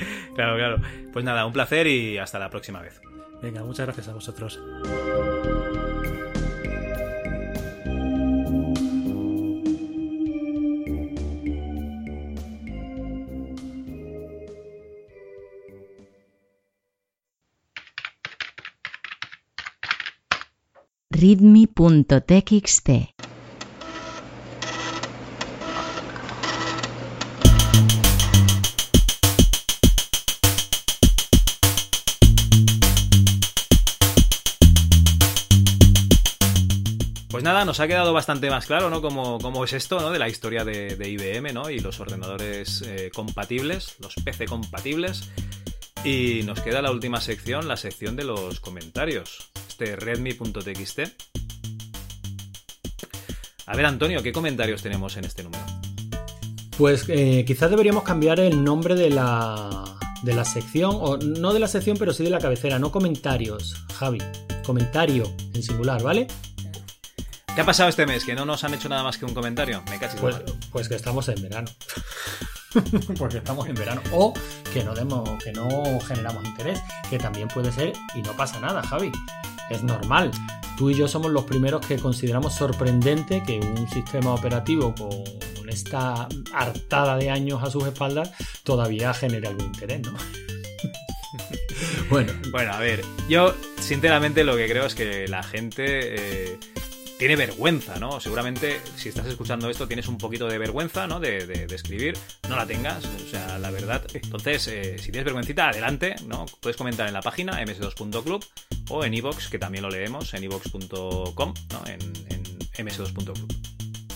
*laughs* Claro, claro. Pues nada, un placer y hasta la próxima vez. Venga, muchas gracias a vosotros. readme.txt Pues nada, nos ha quedado bastante más claro, ¿no? Cómo, cómo es esto, ¿no? De la historia de, IBM, ¿no? Y los ordenadores eh, compatibles, los PC compatibles. Y nos queda la última sección, la sección de los comentarios. Este redmi.txt. A ver, Antonio, ¿qué comentarios tenemos en este número? Pues eh, quizás deberíamos cambiar el nombre de la, de la sección, o no de la sección, pero sí de la cabecera, no comentarios, Javi. Comentario en singular, ¿vale? ¿Qué ha pasado este mes? ¿Que no nos han hecho nada más que un comentario? Me cachis Pues, pues que estamos en verano. *laughs* Porque estamos en verano. O que no demos, que no generamos interés. Que también puede ser y no pasa nada, Javi. Es normal. Tú y yo somos los primeros que consideramos sorprendente que un sistema operativo con esta hartada de años a sus espaldas todavía genere algún interés, ¿no? *laughs* bueno. Bueno, a ver, yo sinceramente lo que creo es que la gente eh, tiene vergüenza, ¿no? Seguramente si estás escuchando esto tienes un poquito de vergüenza, ¿no? De, escribir, no la tengas, o sea, la verdad. Entonces, eh, si tienes vergüencita, adelante, ¿no? Puedes comentar en la página ms2.club o en iVoox, que también lo leemos, en iVoox.com, ¿no? En, en ms2.club.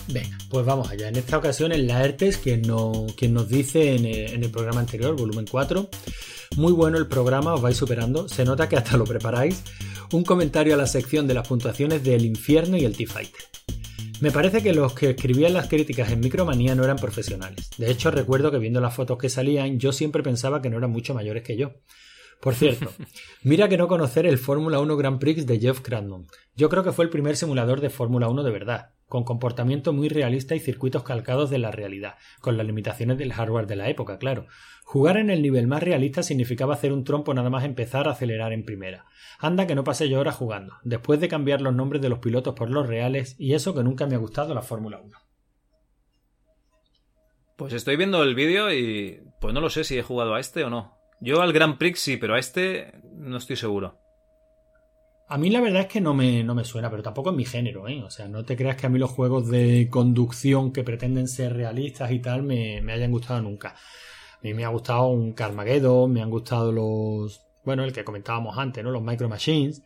Venga, pues vamos allá. En esta ocasión es Laertes quien, no, quien nos dice en el, en el programa anterior, volumen 4. Muy bueno el programa, os vais superando. Se nota que hasta lo preparáis. Un comentario a la sección de las puntuaciones del infierno y el T-Fighter. Me parece que los que escribían las críticas en Micromanía no eran profesionales. De hecho, recuerdo que viendo las fotos que salían, yo siempre pensaba que no eran mucho mayores que yo. Por cierto, *laughs* mira que no conocer el Fórmula 1 Grand Prix de Jeff Crannon. Yo creo que fue el primer simulador de Fórmula 1 de verdad, con comportamiento muy realista y circuitos calcados de la realidad, con las limitaciones del hardware de la época, claro. Jugar en el nivel más realista significaba hacer un trompo nada más empezar a acelerar en primera. Anda que no pasé yo horas jugando, después de cambiar los nombres de los pilotos por los reales, y eso que nunca me ha gustado la Fórmula 1. Pues estoy viendo el vídeo y pues no lo sé si he jugado a este o no. Yo al Grand Prix sí, pero a este no estoy seguro. A mí la verdad es que no me, no me suena, pero tampoco es mi género, ¿eh? O sea, no te creas que a mí los juegos de conducción que pretenden ser realistas y tal me, me hayan gustado nunca. A mí me ha gustado un Carmageddon, me han gustado los... Bueno, el que comentábamos antes, ¿no? Los Micro Machines.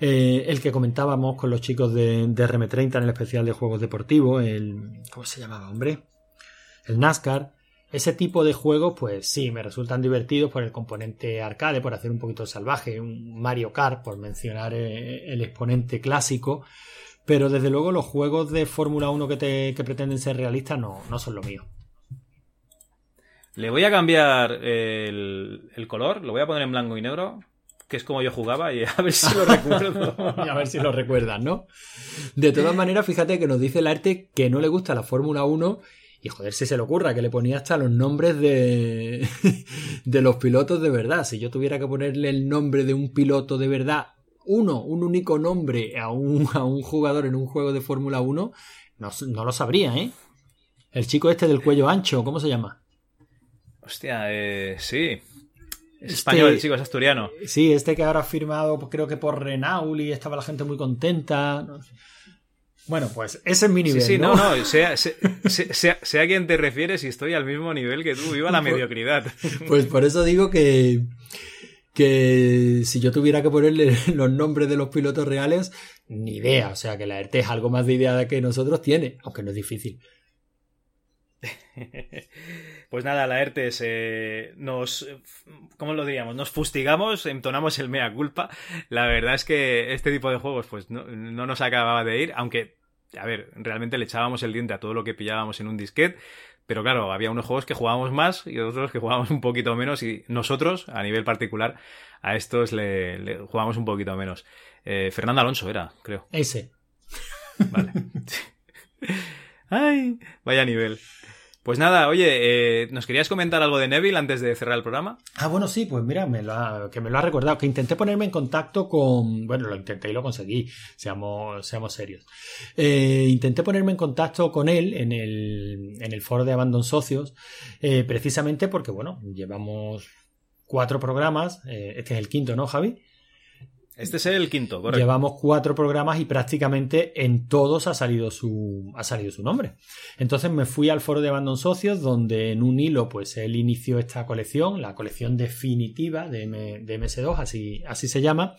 Eh, el que comentábamos con los chicos de, de RM30 en el especial de juegos deportivos, el... ¿Cómo se llamaba, hombre? El NASCAR. Ese tipo de juegos, pues sí, me resultan divertidos por el componente arcade, por hacer un poquito salvaje, un Mario Kart, por mencionar eh, el exponente clásico. Pero desde luego los juegos de Fórmula 1 que, te, que pretenden ser realistas no, no son lo mío. Le voy a cambiar el, el color, lo voy a poner en blanco y negro, que es como yo jugaba, y a ver si lo recuerdo. *laughs* y a ver si lo recuerdas, ¿no? De todas maneras, fíjate que nos dice el arte que no le gusta la Fórmula 1 y joder, si se le ocurra, que le ponía hasta los nombres de, *laughs* de los pilotos de verdad. Si yo tuviera que ponerle el nombre de un piloto de verdad, uno, un único nombre a un, *laughs* a un jugador en un juego de Fórmula 1, no, no, lo sabría, ¿eh? El chico este del cuello ancho, ¿cómo se llama? Hostia, eh, sí. Es español, chico, es asturiano. Sí, este que ahora ha firmado, creo que por Renault y estaba la gente muy contenta. no sé. Bueno, pues ese es mi nivel. Sí, sí, ¿no? no, no, sea, *laughs* sea, sea- sea a quien te refieres y estoy al mismo nivel que tú. Viva la Pues- mediocridad. Pues por eso digo que, que si yo tuviera que ponerle *laughs* los nombres de los pilotos reales, ni idea. O sea, que la ERTE es algo más de idea que nosotros tiene, aunque no es difícil. *laughs* Pues nada, la ERTES eh, nos, ¿cómo lo diríamos? Nos fustigamos, entonamos el mea culpa. La verdad es que este tipo de juegos pues no, no nos acababa de ir, aunque, a ver, realmente le echábamos el diente a todo lo que pillábamos en un disquete. Pero claro, había unos juegos que jugábamos más y otros que jugábamos un poquito menos y nosotros, a nivel particular, a estos le, le jugamos un poquito menos. Eh, Fernando Alonso era, creo. Ese. Vale. *laughs* Ay, vaya nivel. Pues nada, oye, eh, ¿nos querías comentar algo de Neville antes de cerrar el programa? Ah, bueno, sí, pues mira, me lo ha- que me lo ha recordado, que intenté ponerme en contacto con, bueno, lo intenté y lo conseguí, seamos, seamos serios. Eh, intenté ponerme en contacto con él en el, en el foro de Abandon Socios, eh, precisamente porque, bueno, llevamos cuatro programas, eh, este es el quinto, ¿no, Javi? Este es el quinto, correcto. Llevamos cuatro programas y prácticamente en todos ha salido su, ha salido su nombre. Entonces me fui al foro de Abandon Socios, donde en un hilo, pues él inició esta colección, la colección definitiva de, de MS2, así, así se llama.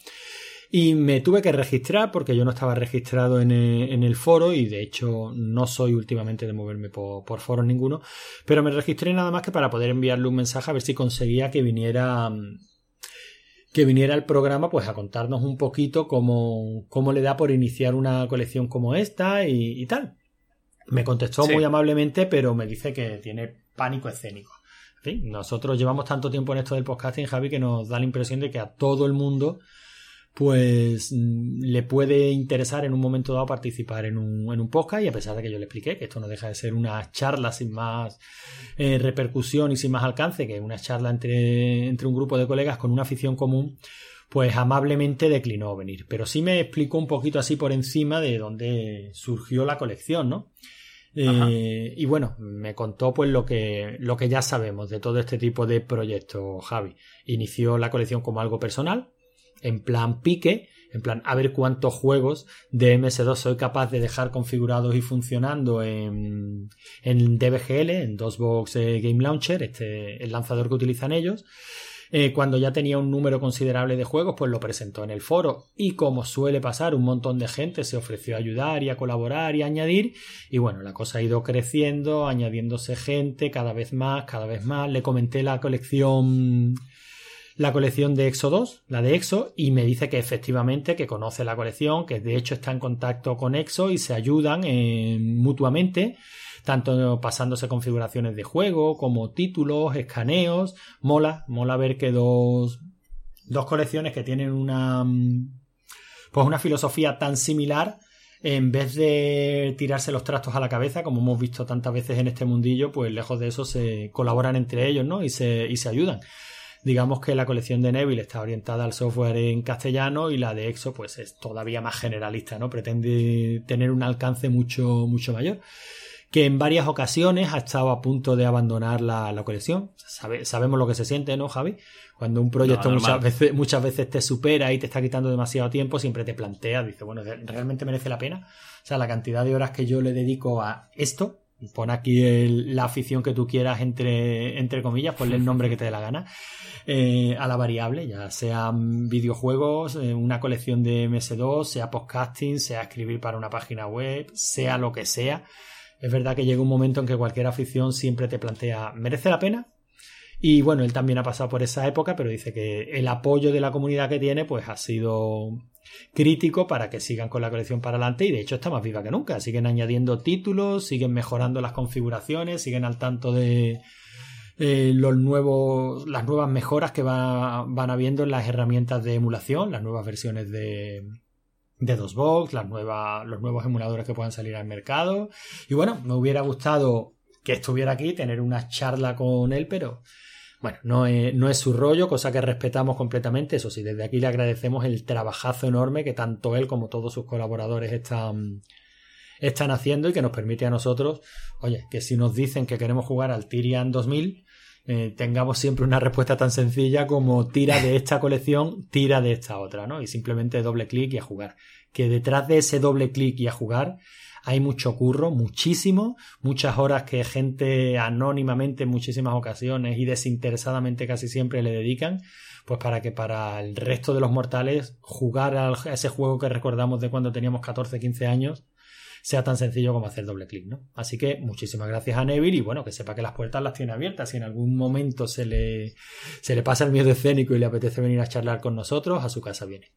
Y me tuve que registrar porque yo no estaba registrado en el, foro y de hecho no soy últimamente de moverme por, por foros ninguno. Pero me registré nada más que para poder enviarle un mensaje a ver si conseguía que viniera que viniera al programa pues a contarnos un poquito cómo, cómo le da por iniciar una colección como esta y, y tal. Me contestó Sí. muy amablemente, pero me dice que tiene pánico escénico. En fin, nosotros llevamos tanto tiempo en esto del podcasting, Javi, que nos da la impresión de que a todo el mundo pues mm, le puede interesar en un momento dado participar en un, en un podcast y a pesar de que yo le expliqué que esto no deja de ser una charla sin más eh, repercusión y sin más alcance, que una charla entre, entre un grupo de colegas con una afición común, pues amablemente declinó venir. Pero sí me explicó un poquito así por encima de dónde surgió la colección, ¿no? Eh, y bueno, me contó pues lo que, lo que ya sabemos de todo este tipo de proyectos, Javi. Inició la colección como algo personal, en plan pique, en plan a ver cuántos juegos de MS2 soy capaz de dejar configurados y funcionando en, en DBGL, en DOSBox eh, Game Launcher, este el lanzador que utilizan ellos. Eh, cuando ya tenía un número considerable de juegos, pues lo presentó en el foro y como suele pasar, un montón de gente se ofreció a ayudar y a colaborar y a añadir y bueno, la cosa ha ido creciendo, añadiéndose gente cada vez más, cada vez más. Le comenté la colección la colección de Exo 2, la de Exo, y me dice que efectivamente que conoce la colección, que de hecho está en contacto con Exo y se ayudan eh, mutuamente, tanto pasándose configuraciones de juego como títulos, escaneos. Mola, mola ver que dos, dos colecciones que tienen una mm, pues una filosofía tan similar en vez de tirarse los trastos a la cabeza, como hemos visto tantas veces en este mundillo, pues lejos de eso se colaboran entre ellos, ¿no? Y se, y se ayudan. Digamos que la colección de Neville está orientada al software en castellano y la de Exo pues es todavía más generalista, ¿no? Pretende tener un alcance mucho, mucho mayor. Que en varias ocasiones ha estado a punto de abandonar la, la colección. Sabe- sabemos lo que se siente, ¿no, Javi? Cuando un proyecto No, muchas, veces, muchas veces te supera y te está quitando demasiado tiempo, siempre te planteas, dice, bueno, ¿realmente merece la pena? O sea, la cantidad de horas que yo le dedico a esto, pon aquí el- la afición que tú quieras entre, entre comillas, ponle el nombre que te dé la gana, eh, a la variable, ya sean videojuegos, eh, una colección de MS2, sea podcasting, sea escribir para una página web, sea lo que sea. Es verdad que llega un momento en que cualquier afición siempre te plantea, ¿merece la pena? Y bueno, él también ha pasado por esa época, pero dice que el apoyo de la comunidad que tiene, pues ha sido crítico para que sigan con la colección para adelante y de hecho está más viva que nunca. Siguen añadiendo títulos, siguen mejorando las configuraciones, siguen al tanto de eh, los nuevos, las nuevas mejoras que va- van habiendo en las herramientas de emulación, las nuevas versiones de, de DOSBox, las nuevas, los nuevos emuladores que puedan salir al mercado. Y bueno, me hubiera gustado que estuviera aquí, tener una charla con él, pero bueno, no es, no es su rollo, cosa que respetamos completamente. Eso sí, desde aquí le agradecemos el trabajazo enorme que tanto él como todos sus colaboradores están, están haciendo y que nos permite a nosotros, oye, que si nos dicen que queremos jugar al Tyrian 2000 eh, tengamos siempre una respuesta tan sencilla como tira de esta colección, tira de esta otra, ¿no? Y simplemente doble clic y a jugar. Que detrás de ese doble clic y a jugar hay mucho curro, muchísimo, muchas horas que gente anónimamente en muchísimas ocasiones y desinteresadamente casi siempre le dedican, pues para que para el resto de los mortales jugar a ese juego que recordamos de cuando teníamos 14, 15 años sea tan sencillo como hacer doble clic, ¿no? Así que muchísimas gracias a Neville y bueno, que sepa que las puertas las tiene abiertas. Si en algún momento se le, se le pasa el miedo escénico y le apetece venir a charlar con nosotros, a su casa viene.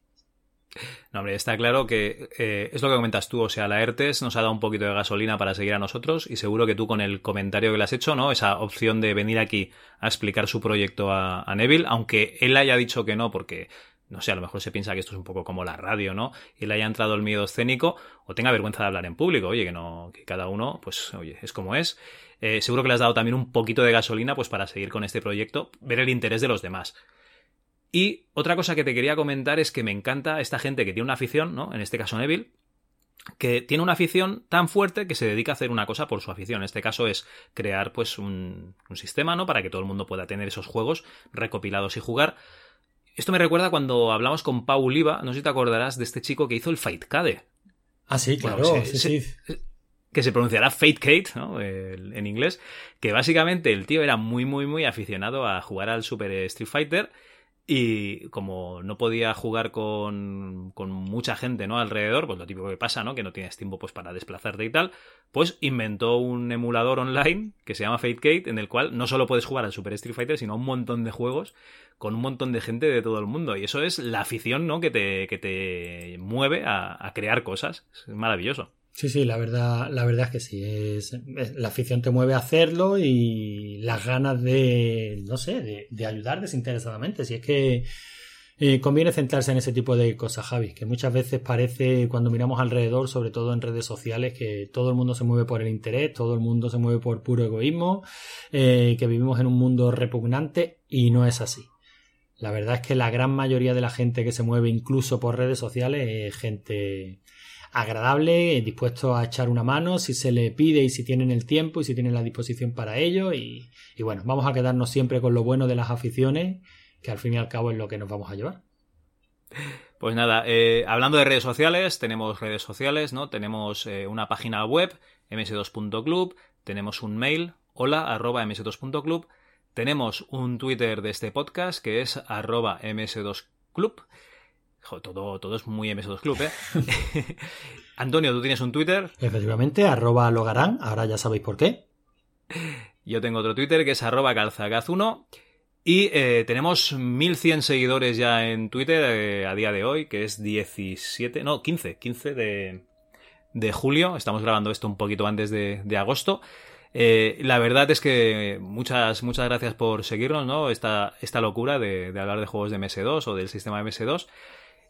No, hombre, está claro que eh, es lo que comentas tú, o sea, la ERTES nos ha dado un poquito de gasolina para seguir a nosotros y seguro que tú con el comentario que le has hecho, ¿no? Esa opción de venir aquí a explicar su proyecto a, a Neville, aunque él haya dicho que no, porque no sé, a lo mejor se piensa que esto es un poco como la radio, ¿no? Y le haya entrado el miedo escénico o tenga vergüenza de hablar en público, oye, que no, que cada uno, pues, oye, es como es. Eh, seguro que le has dado también un poquito de gasolina, pues, para seguir con este proyecto, ver el interés de los demás. Y otra cosa que te quería comentar es que me encanta esta gente que tiene una afición, ¿no? En este caso Neville, que tiene una afición tan fuerte que se dedica a hacer una cosa por su afición. En este caso es crear pues un, un, sistema, ¿no? Para que todo el mundo pueda tener esos juegos recopilados y jugar. Esto me recuerda cuando hablamos con Pau Oliva, no sé si te acordarás de este chico que hizo el Fight Cade. Ah, sí, claro, bueno, se, sí, se, sí. Que se pronunciará Fate Kate, ¿no? El, en inglés. Que básicamente el tío era muy, muy, muy aficionado a jugar al Super Street Fighter y como no podía jugar con, con, mucha gente ¿no? alrededor, pues lo típico que pasa, ¿no? Que no tienes tiempo pues, para desplazarte y tal, pues inventó un emulador online que se llama FateCade, en el cual no solo puedes jugar al Super Street Fighter, sino un montón de juegos con un montón de gente de todo el mundo. Y eso es la afición, ¿no? Que te, que te mueve a, crear cosas. Es maravilloso. Sí, sí, la verdad, la verdad es que sí. Es, es, la afición te mueve a hacerlo y las ganas de, no sé, de, de ayudar desinteresadamente. Si es que eh, conviene centrarse en ese tipo de cosas, Javi, que muchas veces parece cuando miramos alrededor, sobre todo en redes sociales, que todo el mundo se mueve por el interés, todo el mundo se mueve por puro egoísmo, eh, que vivimos en un mundo repugnante y no es así. La verdad es que la gran mayoría de la gente que se mueve incluso por redes sociales es gente agradable, dispuesto a echar una mano si se le pide y si tienen el tiempo y si tienen la disposición para ello. Y, bueno, vamos a quedarnos siempre con lo bueno de las aficiones, que al fin y al cabo es lo que nos vamos a llevar. Pues nada, eh, hablando de redes sociales, tenemos redes sociales, ¿no? Tenemos eh, una página web, ms2.club, tenemos un mail, hola arroba ms2.club, tenemos un Twitter de este podcast que es arroba ms2club todo, todo es muy MS2 Club, ¿eh? *laughs* Antonio, ¿tú tienes un Twitter? Efectivamente, arroba logarán, ahora ya sabéis por qué. Yo tengo otro Twitter que es arroba calzagaz1 y eh, tenemos 1100 seguidores ya en Twitter eh, a día de hoy, que es 17, no, 15, 15 de, de julio. Estamos grabando esto un poquito antes de, de agosto. Eh, la verdad es que muchas, muchas gracias por seguirnos, ¿no? Esta, esta locura de, hablar de juegos de MS2 o del sistema MS2.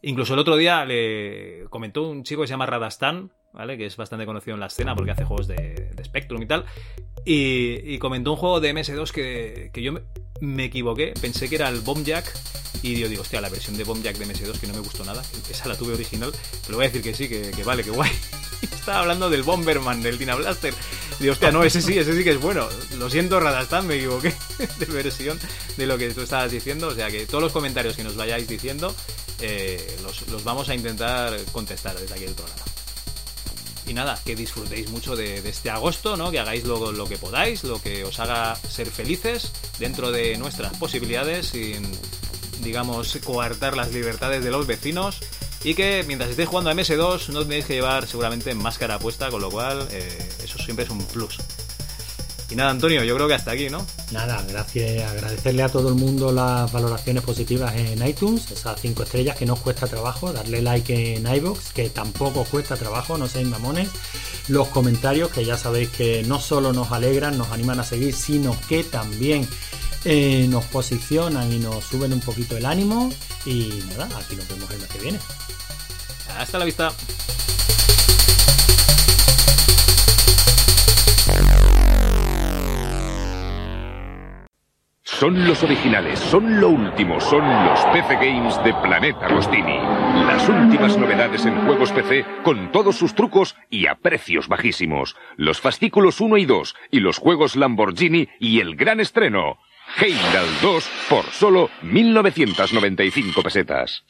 Incluso el otro día le comentó un chico que se llama Radastan, ¿vale? Que es bastante conocido en la escena porque hace juegos de, Spectrum y tal. Y, y, comentó un juego de MS2 que, que yo me, me, equivoqué. Pensé que era el Bomb Jack. Y yo digo, hostia, la versión de Bomb Jack de MS2 que no me gustó nada. Esa la tuve original. Pero voy a decir que sí, que, que vale, que guay. *laughs* Estaba hablando del Bomberman, del Tina Blaster. Digo, hostia, no, ese sí, ese sí que es bueno. Lo siento, Radastan, me equivoqué *laughs* de versión de lo que tú estabas diciendo. O sea que todos los comentarios que nos vayáis diciendo eh, los, los, vamos a intentar contestar desde aquí del programa. Y nada, que disfrutéis mucho de, este agosto, ¿no? Que hagáis lo, lo, que podáis, lo que os haga ser felices dentro de nuestras posibilidades, sin, digamos, coartar las libertades de los vecinos. Y que mientras estéis jugando a MS2 no tenéis que llevar seguramente máscara puesta, con lo cual eh, eso siempre es un plus. Y nada, Antonio, yo creo que hasta aquí, ¿no? Nada, gracias, agradecerle a todo el mundo las valoraciones positivas en iTunes, esas cinco estrellas que no os cuesta trabajo, darle like en iBox, que tampoco os cuesta trabajo, no seáis mamones, los comentarios, que ya sabéis que no solo nos alegran, nos animan a seguir, sino que también eh, nos posicionan y nos suben un poquito el ánimo. Y nada, aquí nos vemos el mes que viene. Hasta la vista. Son los originales, son lo último, son los PC Games de Planeta Agostini. Las últimas novedades en juegos PC con todos sus trucos y a precios bajísimos. Los fascículos 1 y 2 y los juegos Lamborghini y el gran estreno. Heimdall 2 por solo 1.995 pesetas.